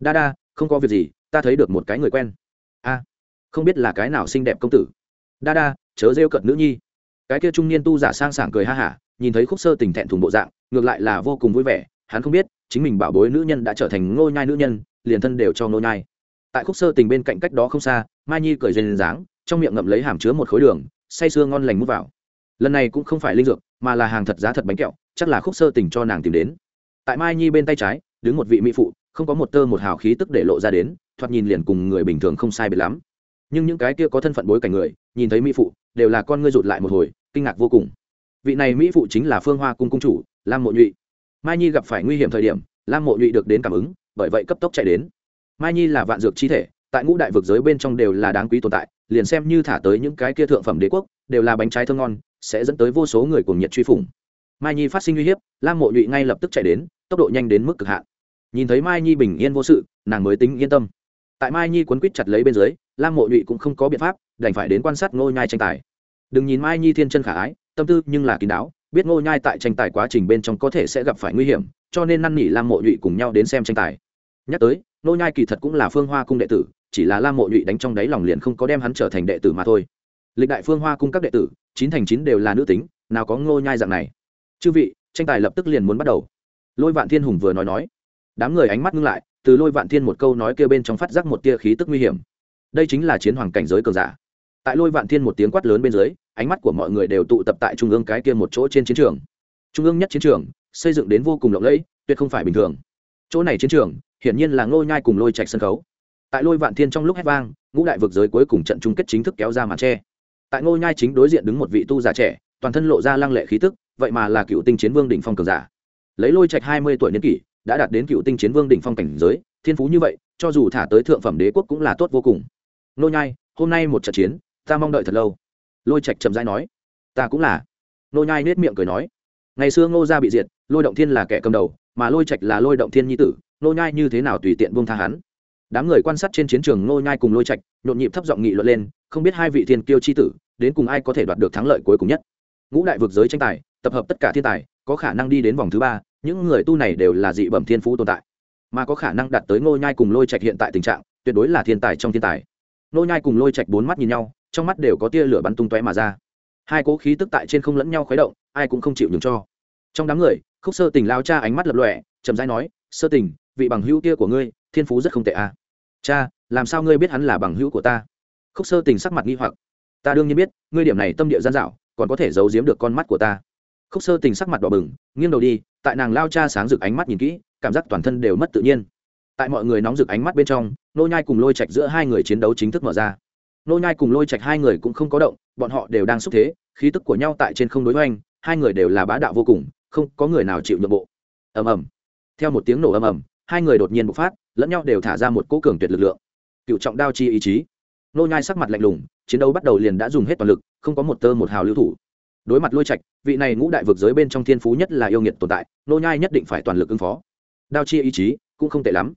Đa đa không có việc gì, ta thấy được một cái người quen. A, không biết là cái nào xinh đẹp công tử. Đa đa, chớ rêu cận nữ nhi. Cái kia trung niên tu giả sang sảng cười ha hả, nhìn thấy khúc sơ tình thẹn thùng bộ dạng, ngược lại là vô cùng vui vẻ, hắn không biết, chính mình bảo bối nữ nhân đã trở thành ngôi nhai nữ nhân, liền thân đều cho ngôi nhai. Tại khúc sơ tình bên cạnh cách đó không xa, mai nhi cười duyên dáng trong miệng ngậm lấy hàm chứa một khối đường, say sưa ngon lành mút vào. Lần này cũng không phải linh dược, mà là hàng thật giá thật bánh kẹo, chắc là khúc sơ tình cho nàng tìm đến. Tại mai nhi bên tay trái, đứng một vị mỹ phụ không có một tơ một hào khí tức để lộ ra đến, thoạt nhìn liền cùng người bình thường không sai biệt lắm. Nhưng những cái kia có thân phận bối cảnh người, nhìn thấy mỹ phụ, đều là con ngươi rụt lại một hồi, kinh ngạc vô cùng. Vị này mỹ phụ chính là phương hoa cung cung chủ, lam mộ nhụy. Mai nhi gặp phải nguy hiểm thời điểm, lam mộ nhụy được đến cảm ứng, bởi vậy cấp tốc chạy đến. Mai nhi là vạn dược chi thể, tại ngũ đại vực giới bên trong đều là đáng quý tồn tại, liền xem như thả tới những cái kia thượng phẩm đế quốc, đều là bánh trái thơ ngon, sẽ dẫn tới vô số người cùng nhiệt truy phủng. Mai nhi phát sinh uy hiếp, lam mộ nhụy ngay lập tức chạy đến, tốc độ nhanh đến mức cực hạn nhìn thấy mai nhi bình yên vô sự, nàng mới tính yên tâm. Tại mai nhi quấn quýt chặt lấy bên dưới, lam mộ nhụy cũng không có biện pháp, đành phải đến quan sát ngô nhai tranh tài. Đừng nhìn mai nhi thiên chân khả ái, tâm tư nhưng là kín đáo, biết ngô nhai tại tranh tài quá trình bên trong có thể sẽ gặp phải nguy hiểm, cho nên năn nỉ lam mộ nhụy cùng nhau đến xem tranh tài. Nhắc tới, ngô nhai kỳ thật cũng là phương hoa cung đệ tử, chỉ là lam mộ nhụy đánh trong đáy lòng liền không có đem hắn trở thành đệ tử mà thôi. Lịch đại phương hoa cung các đệ tử, chín thành chín đều là nữ tính, nào có ngô nhai dạng này. Chư vị, tranh tài lập tức liền muốn bắt đầu. Lôi vạn thiên hùng vừa nói nói đám người ánh mắt ngưng lại, từ lôi vạn thiên một câu nói kia bên trong phát giác một tia khí tức nguy hiểm. Đây chính là chiến hoàng cảnh giới cường giả. Tại lôi vạn thiên một tiếng quát lớn bên dưới, ánh mắt của mọi người đều tụ tập tại trung ương cái kia một chỗ trên chiến trường. Trung ương nhất chiến trường, xây dựng đến vô cùng lộng lẫy, tuyệt không phải bình thường. Chỗ này chiến trường, hiển nhiên là ngô nhai cùng lôi trạch sân khấu. Tại lôi vạn thiên trong lúc hét vang, ngũ đại vực giới cuối cùng trận chung kết chính thức kéo ra màn tre. Tại ngô nhai chính đối diện đứng một vị tu giả trẻ, toàn thân lộ ra lăng lệ khí tức, vậy mà là cựu tinh chiến vương đỉnh phong cường giả. Lấy lôi trạch hai mươi tuổi niên kỷ đã đạt đến cựu tinh chiến vương đỉnh phong cảnh giới, thiên phú như vậy, cho dù thả tới thượng phẩm đế quốc cũng là tốt vô cùng. Nô nhai, hôm nay một trận chiến, ta mong đợi thật lâu. Lôi trạch chậm rãi nói. Ta cũng là. Nô nhai nết miệng cười nói. Ngày xưa ngô gia bị diệt, lôi động thiên là kẻ cầm đầu, mà lôi trạch là lôi động thiên nhi tử, nô nhai như thế nào tùy tiện buông tha hắn? Đám người quan sát trên chiến trường nô nhai cùng lôi trạch, nhộn nhịp thấp giọng nghị luận lên, không biết hai vị thiên kiêu chi tử, đến cùng ai có thể đoạt được thắng lợi cuối cùng nhất? Ngũ đại vực giới tranh tài, tập hợp tất cả thiên tài, có khả năng đi đến vòng thứ ba những người tu này đều là dị bẩm thiên phú tồn tại, mà có khả năng đạt tới ngô nhai cùng lôi trạch hiện tại tình trạng, tuyệt đối là thiên tài trong thiên tài. Ngô nhai cùng lôi trạch bốn mắt nhìn nhau, trong mắt đều có tia lửa bắn tung tóe mà ra. Hai cố khí tức tại trên không lẫn nhau khuấy động, ai cũng không chịu nhường cho. Trong đám người, khúc sơ tình lao cha ánh mắt lập lòe, chậm rãi nói, sơ tình, vị bằng hữu kia của ngươi, thiên phú rất không tệ à. Cha, làm sao ngươi biết hắn là bằng hữu của ta? Khúc sơ tình sắc mặt nghi hoặc. Ta đương nhiên biết, ngươi điểm này tâm địa gian dạo còn có thể giấu giếm được con mắt của ta khúc sơ tình sắc mặt đỏ bừng, nghiêng đầu đi, tại nàng lao cha sáng rực ánh mắt nhìn kỹ, cảm giác toàn thân đều mất tự nhiên. Tại mọi người nóng rực ánh mắt bên trong, nô nhai cùng lôi trạch giữa hai người chiến đấu chính thức mở ra. Nô nhai cùng lôi trạch hai người cũng không có động, bọn họ đều đang xúc thế, khí tức của nhau tại trên không đối hoành, hai người đều là bá đạo vô cùng, không có người nào chịu nhượng bộ. Ầm ầm. Theo một tiếng nổ ầm ầm, hai người đột nhiên bộc phát, lẫn nhau đều thả ra một cỗ cường tuyệt lực lượng. Cựu trọng đao chi ý chí. Nô nhai sắc mặt lạnh lùng, chiến đấu bắt đầu liền đã dùng hết toàn lực, không có một tơ một hào lưu thủ đối mặt lôi trạch, vị này ngũ đại vực giới bên trong thiên phú nhất là yêu nghiệt tồn tại, nô nhai nhất định phải toàn lực ứng phó. Đao chi ý chí cũng không tệ lắm.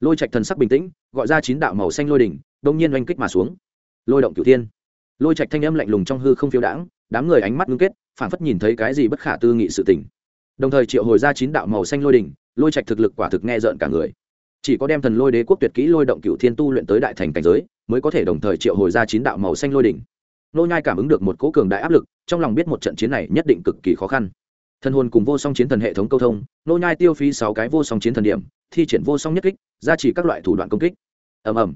Lôi trạch thần sắc bình tĩnh, gọi ra chín đạo màu xanh lôi đỉnh đông nhiên oanh kích mà xuống. Lôi động cửu thiên. Lôi trạch thanh âm lạnh lùng trong hư không phiêu đãng, đám người ánh mắt ngưng kết, phảng phất nhìn thấy cái gì bất khả tư nghị sự tình. Đồng thời triệu hồi ra chín đạo màu xanh lôi đỉnh, lôi trạch thực lực quả thực nghe rợn cả người. Chỉ có đem thần lôi đế quốc tuyệt kỹ lôi động cửu thiên tu luyện tới đại thành cảnh giới, mới có thể đồng thời triệu hồi ra chín đạo màu xanh lôi đỉnh nô nhai cảm ứng được một cỗ cường đại áp lực, trong lòng biết một trận chiến này nhất định cực kỳ khó khăn. Thần hồn cùng vô song chiến thần hệ thống câu thông, nô nhai tiêu phí sáu cái vô song chiến thần điểm, thi triển vô song nhất kích, gia trì các loại thủ đoạn công kích. Ầm ầm.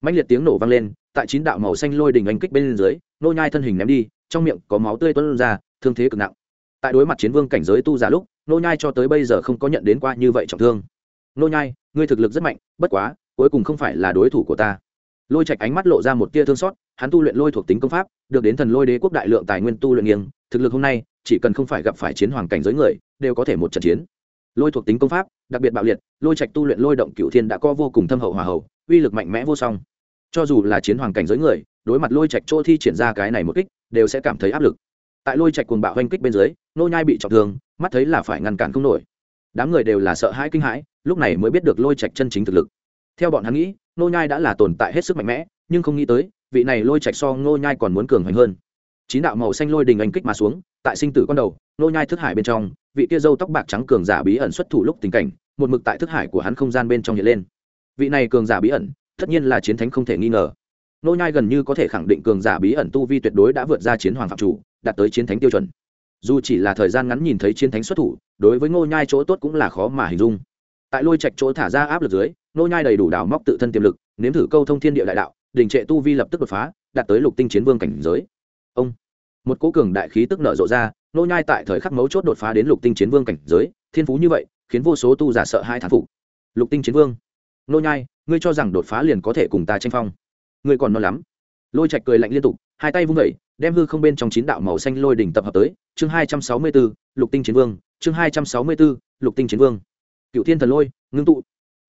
Mãnh liệt tiếng nổ vang lên, tại chín đạo màu xanh lôi đỉnh anh kích bên dưới, nô nhai thân hình ném đi, trong miệng có máu tươi tuôn ra, thương thế cực nặng. Tại đối mặt chiến vương cảnh giới tu giả lúc, nô nhai cho tới bây giờ không có nhận đến qua như vậy trọng thương. Nô nhai, ngươi thực lực rất mạnh, bất quá, cuối cùng không phải là đối thủ của ta lôi trạch ánh mắt lộ ra một tia thương xót, hắn tu luyện lôi thuộc tính công pháp, được đến thần lôi đế quốc đại lượng tài nguyên tu luyện nghiêng, thực lực hôm nay, chỉ cần không phải gặp phải chiến hoàng cảnh giới người, đều có thể một trận chiến. Lôi thuộc tính công pháp, đặc biệt bạo liệt, lôi trạch tu luyện lôi động cựu thiên đã có vô cùng thâm hậu hòa hậu, uy lực mạnh mẽ vô song. Cho dù là chiến hoàng cảnh giới người, đối mặt lôi trạch chỗ thi triển ra cái này một kích, đều sẽ cảm thấy áp lực. Tại lôi trạch cuồng bạo hoanh kích bên dưới, nô nhai bị trọng thương, mắt thấy là phải ngăn cản không nổi. Đám người đều là sợ hãi kinh hãi, lúc này mới biết được lôi trạch chân chính thực lực theo bọn hắn nghĩ nô nhai đã là tồn tại hết sức mạnh mẽ, nhưng không nghĩ tới, vị này lôi trạch so nô nhai còn muốn cường hoành hơn. Chín đạo màu xanh lôi đình anh kích mà xuống, tại sinh tử con đầu nô nhai thức hải bên trong, vị kia dâu tóc bạc trắng cường giả bí ẩn xuất thủ lúc tình cảnh, một mực tại thức hải của hắn không gian bên trong hiện lên. Vị này cường giả bí ẩn, tất nhiên là chiến thánh không thể nghi ngờ. Nô nhai gần như có thể khẳng định cường giả bí ẩn tu vi tuyệt đối đã vượt ra chiến hoàng phạm chủ, đạt tới chiến thánh tiêu chuẩn. Dù chỉ là thời gian ngắn nhìn thấy chiến thánh xuất thủ, đối với ngô nhai chỗ tốt cũng là khó mà hình dung. Tại lôi trạch chỗ thả ra áp lực dưới Nô nhai đầy đủ đào móc tự thân tiềm lực nếm thử câu thông thiên địa đại đạo đình trệ tu vi lập tức đột phá đạt tới lục tinh chiến vương cảnh giới. Ông. Một cố cường đại khí tức nở rộ ra nô nhai tại thời khắc mấu chốt đột phá đến lục tinh chiến vương cảnh giới thiên phú như vậy khiến vô số tu giả sợ hai thán phục. Lục tinh chiến vương. Nô nhai ngươi cho rằng đột phá liền có thể cùng ta tranh phong. Ngươi còn non lắm. Lôi trạch cười lạnh liên tục hai tay vung vẩy đem hư không bên trong chín đạo màu xanh lôi đỉnh tập hợp tới chương hai trăm sáu mươi 264, lục tinh chiến vương chương hai trăm sáu mươi 264, lục tinh chiến vương. Cựu thiên thần lôi ngưng tụ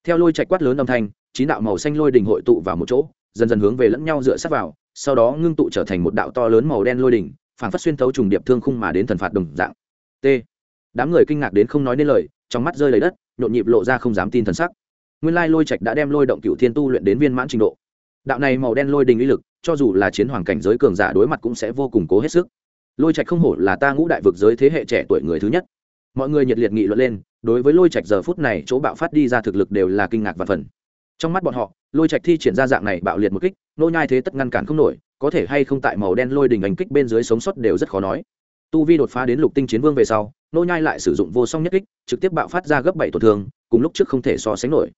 theo lôi chạy quát lớn âm thanh, chín đạo màu xanh lôi đỉnh hội tụ vào một chỗ, dần dần hướng về lẫn nhau dựa sát vào, sau đó ngưng tụ trở thành một đạo to lớn màu đen lôi đỉnh phản phát xuyên thấu trùng điệp thương khung mà đến thần phạt đồng dạng. T. Đám người kinh ngạc đến không nói nên lời, trong mắt rơi lấy đất, nhộn nhịp lộ ra không dám tin thần sắc. Nguyên lai lôi trạch đã đem lôi động cựu thiên tu luyện đến viên mãn trình độ. Đạo này màu đen lôi đình uy lực, cho dù là chiến hoàng cảnh giới cường giả đối mặt cũng sẽ vô cùng cố hết sức. Lôi trạch không hổ là ta ngũ đại vực giới thế hệ trẻ tuổi người thứ nhất mọi người nhiệt liệt nghị luận lên, đối với lôi trạch giờ phút này chỗ bạo phát đi ra thực lực đều là kinh ngạc và phần. Trong mắt bọn họ, lôi trạch thi triển ra dạng này bạo liệt một kích, nô nhai thế tất ngăn cản không nổi, có thể hay không tại màu đen lôi đình ảnh kích bên dưới sống sót đều rất khó nói. Tu vi đột phá đến lục tinh chiến vương về sau, nô nhai lại sử dụng vô song nhất kích, trực tiếp bạo phát ra gấp bảy tổn thương, cùng lúc trước không thể so sánh nổi.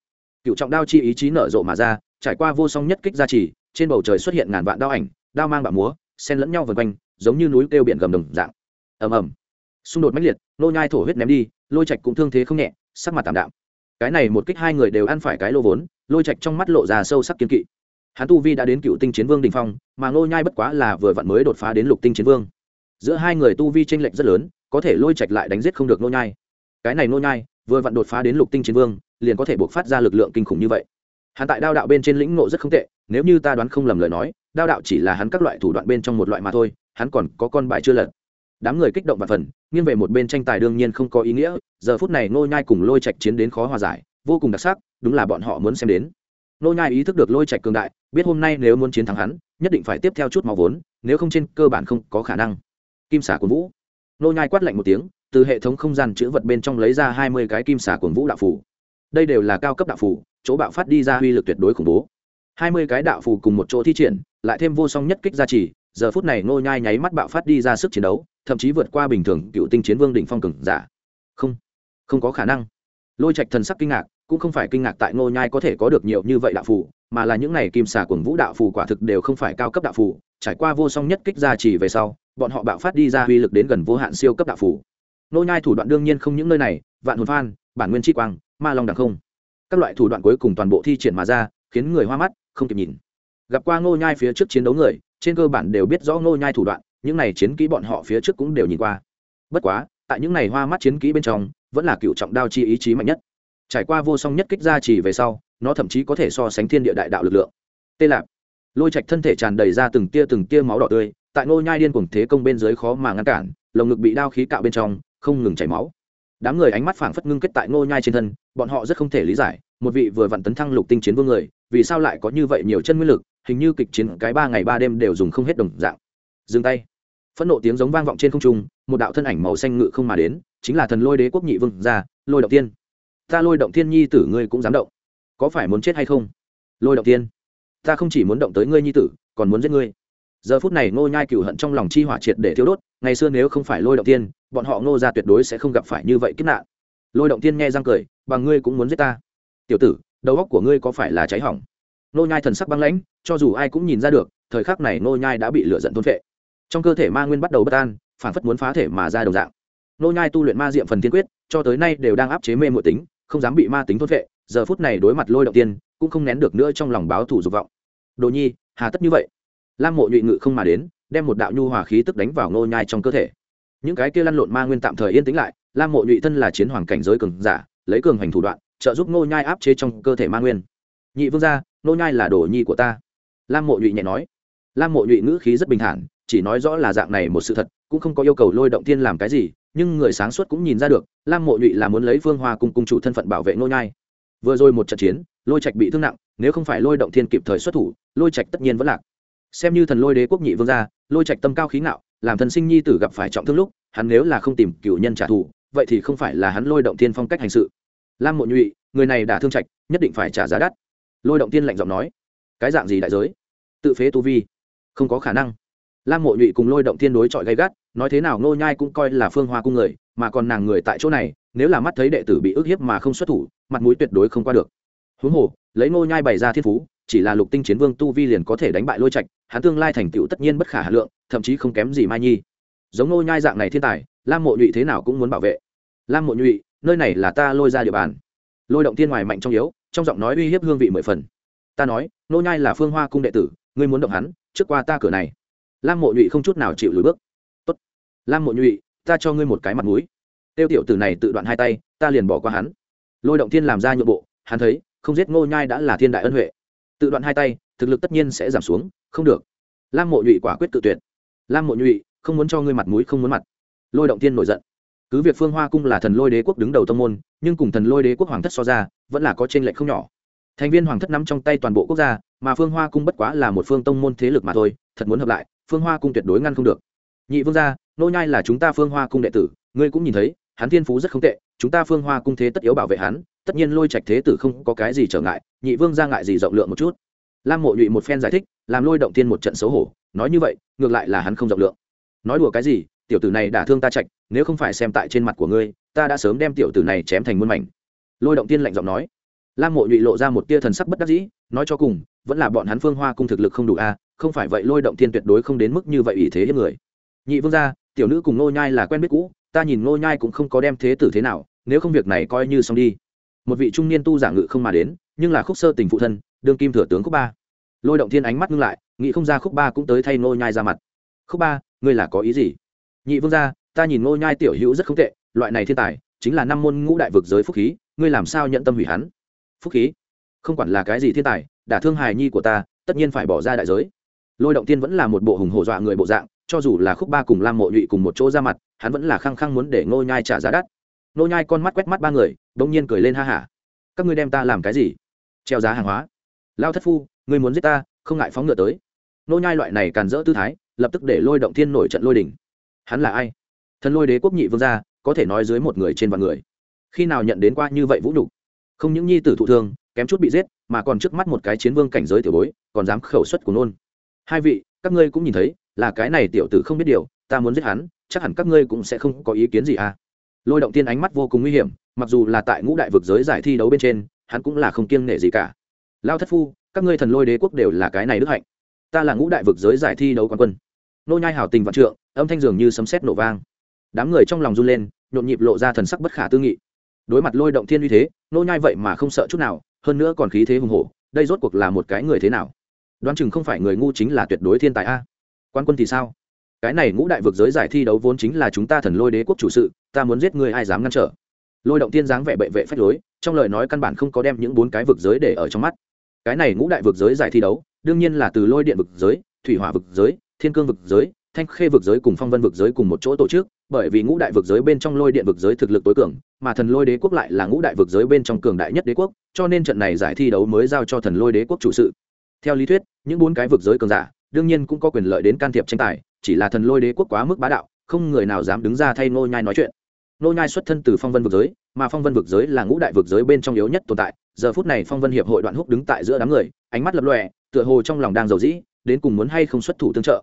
Cựu trọng đao chi ý chí nở rộ mà ra, trải qua vô song nhất kích gia trì, trên bầu trời xuất hiện ngàn vạn đao ảnh, đao mang bạo múa, xen lẫn nhau vần quanh, giống như núi kêu biển gầm đồng dạng. Ầm ầm xung đột mãnh liệt, nô nhai thổ huyết ném đi, lôi trạch cũng thương thế không nhẹ, sắc mặt tạm đạm. Cái này một kích hai người đều ăn phải cái lô vốn, lôi trạch trong mắt lộ ra sâu sắc kiên kỵ. Hắn tu vi đã đến cựu tinh chiến vương đình phong, mà nô nhai bất quá là vừa vặn mới đột phá đến lục tinh chiến vương. Giữa hai người tu vi tranh lệch rất lớn, có thể lôi trạch lại đánh giết không được nô nhai. Cái này nô nhai, vừa vặn đột phá đến lục tinh chiến vương, liền có thể buộc phát ra lực lượng kinh khủng như vậy. Hắn tại đao đạo bên trên lĩnh ngộ rất không tệ, nếu như ta đoán không lầm lời nói, đao đạo chỉ là hắn các loại thủ đoạn bên trong một loại mà thôi, hắn còn có con bài chưa lật đám người kích động và phần, nghiêng về một bên tranh tài đương nhiên không có ý nghĩa, giờ phút này nô nhai cùng lôi trạch chiến đến khó hòa giải, vô cùng đặc sắc, đúng là bọn họ muốn xem đến. Nô nhai ý thức được lôi trạch cường đại, biết hôm nay nếu muốn chiến thắng hắn, nhất định phải tiếp theo chút máu vốn, nếu không trên cơ bản không có khả năng. Kim xả cuồng vũ. Nô nhai quát lạnh một tiếng, từ hệ thống không gian chữ vật bên trong lấy ra hai mươi cái kim xả cuồng vũ đạo phủ đây đều là cao cấp đạo phủ chỗ bạo phát đi ra uy lực tuyệt đối khủng bố. hai mươi cái đạo phù cùng một chỗ thi triển, lại thêm vô song nhất kích gia trì giờ phút này nô nhai nháy mắt bạo phát đi ra sức chiến đấu, thậm chí vượt qua bình thường cựu tinh chiến vương đỉnh phong cường giả. Không không có khả năng. Lôi trạch thần sắc kinh ngạc, cũng không phải kinh ngạc tại nô nhai có thể có được nhiều như vậy đạo phù, mà là những này kim xà cuồng vũ đạo phù quả thực đều không phải cao cấp đạo phù, trải qua vô song nhất kích ra chỉ về sau, bọn họ bạo phát đi ra uy lực đến gần vô hạn siêu cấp đạo phù. Nô nhai thủ đoạn đương nhiên không những nơi này, vạn hồn phan, bản nguyên chi quang, ma long đẳng không. Các loại thủ đoạn cuối cùng toàn bộ thi triển mà ra, khiến người hoa mắt, không kịp nhìn gặp qua ngô nhai phía trước chiến đấu người, trên cơ bản đều biết rõ ngô nhai thủ đoạn, những này chiến kỹ bọn họ phía trước cũng đều nhìn qua. Bất quá, tại những này hoa mắt chiến kỹ bên trong, vẫn là cựu trọng đao chi ý chí mạnh nhất. Trải qua vô song nhất kích ra chỉ về sau, nó thậm chí có thể so sánh thiên địa đại đạo lực lượng. Tê lạp. Lôi trạch thân thể tràn đầy ra từng tia từng tia máu đỏ tươi, tại ngô nhai điên cuồng thế công bên dưới khó mà ngăn cản, lồng ngực bị đao khí cạo bên trong, không ngừng chảy máu. Đám người ánh mắt phảng phất ngưng kết tại ngô nhai trên thân, bọn họ rất không thể lý giải, một vị vừa vặn tấn thăng lục tinh chiến vương người, vì sao lại có như vậy nhiều chân nguyên lực hình như kịch chiến cái ba ngày ba đêm đều dùng không hết đồng dạng. Dừng tay. Phẫn nộ tiếng giống vang vọng trên không trung, một đạo thân ảnh màu xanh ngự không mà đến, chính là thần lôi đế quốc nhị vương gia, lôi động tiên ta lôi động thiên nhi tử ngươi cũng dám động. Có phải muốn chết hay không? Lôi động tiên ta không chỉ muốn động tới ngươi nhi tử, còn muốn giết ngươi. Giờ phút này ngô nhai cửu hận trong lòng chi hỏa triệt để thiếu đốt, ngày xưa nếu không phải lôi động tiên bọn họ ngô ra tuyệt đối sẽ không gặp phải như vậy kiếp nạn. Lôi động tiên nghe răng cười, bằng ngươi cũng muốn giết ta. Tiểu tử, đầu óc của ngươi có phải là cháy hỏng? Nô nhai thần sắc băng lãnh, cho dù ai cũng nhìn ra được, thời khắc này nô nhai đã bị lửa giận thôn phệ. Trong cơ thể ma nguyên bắt đầu bất an, phản phất muốn phá thể mà ra đồng dạng. Nô nhai tu luyện ma diệm phần thiên quyết, cho tới nay đều đang áp chế mê muội tính, không dám bị ma tính thôn phệ. giờ phút này đối mặt lôi động tiên, cũng không nén được nữa trong lòng báo thù dục vọng. Đồ nhi, hà tất như vậy. Lam mộ nhụy ngự không mà đến, đem một đạo nhu hòa khí tức đánh vào nô nhai trong cơ thể. Những cái kia lăn lộn ma nguyên tạm thời yên tĩnh lại, lam mộ nhụy thân là chiến hoàng cảnh giới cường giả, lấy cường hành thủ đoạn, trợ giúp nô nhai áp chế trong cơ thể ma nguyên nhị vương gia, nô nhai là đồ nhi của ta. Lam mộ nhụy nhẹ nói. Lam mộ nhụy ngữ khí rất bình thản, chỉ nói rõ là dạng này một sự thật, cũng không có yêu cầu lôi động thiên làm cái gì, nhưng người sáng suốt cũng nhìn ra được, lam mộ nhụy là muốn lấy phương hoa cùng cung chủ thân phận bảo vệ nô nhai. Vừa rồi một trận chiến, lôi trạch bị thương nặng, nếu không phải lôi động thiên kịp thời xuất thủ, lôi trạch tất nhiên vẫn lạc. Xem như thần lôi đế quốc nhị vương gia, lôi trạch tâm cao khí ngạo, làm thần sinh nhi tử gặp phải trọng thương lúc, hắn nếu là không tìm cựu nhân trả thù, vậy thì không phải là hắn lôi động thiên phong cách hành sự. Lam mộ nhụy, người này đã thương trạch, nhất định phải trả giá đắt lôi động tiên lạnh giọng nói, cái dạng gì đại giới? Tự phế tu vi, không có khả năng. Lam mộ nhụy cùng lôi động thiên đối chọi gay gắt, nói thế nào ngô nhai cũng coi là phương hoa cung người, mà còn nàng người tại chỗ này, nếu là mắt thấy đệ tử bị ức hiếp mà không xuất thủ, mặt mũi tuyệt đối không qua được. Huống hồ, lấy ngô nhai bày ra thiên phú, chỉ là lục tinh chiến vương tu vi liền có thể đánh bại lôi trạch, hắn tương lai thành tựu tất nhiên bất khả hà lượng, thậm chí không kém gì mai nhi. Giống ngô nhai dạng này thiên tài, lam mộ nhụy thế nào cũng muốn bảo vệ. Lam mộ nhụy, nơi này là ta lôi ra địa bàn. Lôi động tiên ngoài mạnh trong yếu trong giọng nói uy hiếp hương vị mười phần. Ta nói, nô nhai là phương hoa cung đệ tử, ngươi muốn động hắn, trước qua ta cửa này. Lam mộ nhụy không chút nào chịu lùi bước. Tốt. Lam mộ nhụy, ta cho ngươi một cái mặt mũi. Tiêu tiểu tử này tự đoạn hai tay, ta liền bỏ qua hắn. Lôi động thiên làm ra nhượng bộ, hắn thấy, không giết ngô nhai đã là thiên đại ân huệ. Tự đoạn hai tay, thực lực tất nhiên sẽ giảm xuống, không được. Lam mộ nhụy quả quyết tự tuyệt. Lam mộ nhụy, không muốn cho ngươi mặt mũi, không muốn mặt. Lôi động thiên nổi giận cứ việc phương hoa cung là thần lôi đế quốc đứng đầu tông môn, nhưng cùng thần lôi đế quốc hoàng thất so ra, vẫn là có t r ê n lệch không nhỏ. Thành viên hoàng thất nắm trong tay toàn bộ quốc gia, mà phương hoa cung bất quá là một phương tông môn thế lực mà thôi, thật muốn hợp lại, phương hoa cung tuyệt đối ngăn không được. Nhị vương gia, nô nhai là chúng ta phương hoa cung đệ tử, ngươi cũng nhìn thấy, hắn thiên phú rất không tệ, chúng ta phương hoa cung thế tất yếu bảo vệ hắn, tất nhiên lôi trạch thế tử không có cái gì trở ngại, nhị vương gia ngại gì rộng lượng một chút. Lam mộ nhụy một phen giải thích, làm lôi động tiên một trận xấu hổ, nói như vậy, ngược lại là hắn không rộng lượng. Nói đùa cái gì tiểu tử này đả thương ta trạch, nếu không phải xem tại trên mặt của ngươi, ta đã sớm đem tiểu tử này chém thành muôn mảnh. Lôi động tiên lạnh giọng nói. Lam mộ nhụy lộ ra một tia thần sắc bất đắc dĩ, nói cho cùng, vẫn là bọn hắn phương hoa cung thực lực không đủ a, không phải vậy lôi động tiên tuyệt đối không đến mức như vậy ủy thế hiếp người. Nhị vương gia, tiểu nữ cùng nô nhai là quen biết cũ, ta nhìn nô nhai cũng không có đem thế tử thế nào, nếu không việc này coi như xong đi. Một vị trung niên tu giả ngự không mà đến, nhưng là khúc sơ tình phụ thân, đương kim thừa tướng khúc ba. Lôi động thiên ánh mắt ngưng lại, nghĩ không ra khúc ba cũng tới thay nô nhai ra mặt. Khúc ba, ngươi là có ý gì? Nhị vương gia, ta nhìn ngô nhai tiểu hữu rất không tệ, loại này thiên tài, chính là năm môn ngũ đại vực giới phúc khí, ngươi làm sao nhận tâm hủy hắn? Phúc khí? Không quản là cái gì thiên tài, đả thương hài nhi của ta, tất nhiên phải bỏ ra đại giới. Lôi động tiên vẫn là một bộ hùng hổ dọa người bộ dạng, cho dù là khúc ba cùng lam mộ nhụy cùng một chỗ ra mặt, hắn vẫn là khăng khăng muốn để ngô nhai trả giá đắt. Ngô nhai con mắt quét mắt ba người, bỗng nhiên cười lên ha hả. Các ngươi đem ta làm cái gì? Treo giá hàng hóa. Lao thất phu, ngươi muốn giết ta, không ngại phóng ngựa tới. Ngô nhai loại này càn rỡ tư thái, lập tức để lôi động thiên nổi trận lôi đỉnh hắn là ai? Thần lôi đế quốc nhị vương gia, có thể nói dưới một người trên vạn người. Khi nào nhận đến qua như vậy vũ nhục? Không những nhi tử thụ thương, kém chút bị giết, mà còn trước mắt một cái chiến vương cảnh giới tiểu bối, còn dám khẩu xuất của nôn. Hai vị, các ngươi cũng nhìn thấy, là cái này tiểu tử không biết điều, ta muốn giết hắn, chắc hẳn các ngươi cũng sẽ không có ý kiến gì à? Lôi động tiên ánh mắt vô cùng nguy hiểm, mặc dù là tại ngũ đại vực giới giải thi đấu bên trên, hắn cũng là không kiêng nể gì cả. Lao thất phu, các ngươi thần lôi đế quốc đều là cái này đức hạnh. Ta là ngũ đại vực giới giải thi đấu quán quân nô nhai hảo tình vạn trượng, âm thanh dường như sấm sét nổ vang. Đám người trong lòng run lên, nhộn nhịp lộ ra thần sắc bất khả tư nghị. Đối mặt lôi động thiên uy thế, nô nhai vậy mà không sợ chút nào, hơn nữa còn khí thế hùng hổ, đây rốt cuộc là một cái người thế nào? Đoán chừng không phải người ngu chính là tuyệt đối thiên tài a. Quan quân thì sao? Cái này ngũ đại vực giới giải thi đấu vốn chính là chúng ta thần lôi đế quốc chủ sự, ta muốn giết người ai dám ngăn trở? Lôi động thiên dáng vẻ bệ vệ phách lối, trong lời nói căn bản không có đem những bốn cái vực giới để ở trong mắt. Cái này ngũ đại vực giới giải thi đấu, đương nhiên là từ lôi điện vực giới, thủy hỏa vực giới thiên cương vực giới, thanh khê vực giới cùng phong vân vực giới cùng một chỗ tổ chức, bởi vì ngũ đại vực giới bên trong lôi điện vực giới thực lực tối cường, mà thần lôi đế quốc lại là ngũ đại vực giới bên trong cường đại nhất đế quốc, cho nên trận này giải thi đấu mới giao cho thần lôi đế quốc chủ sự. Theo lý thuyết, những bốn cái vực giới cường giả, đương nhiên cũng có quyền lợi đến can thiệp tranh tài, chỉ là thần lôi đế quốc quá mức bá đạo, không người nào dám đứng ra thay ngô nhai nói chuyện. Ngô nhai xuất thân từ phong vân vực giới, mà phong vân vực giới là ngũ đại vực giới bên trong yếu nhất tồn tại, giờ phút này phong vân hiệp hội đoạn húc đứng tại giữa đám người, ánh mắt lập lòe, tựa hồ trong lòng đang giàu dĩ, đến cùng muốn hay không xuất thủ tương trợ.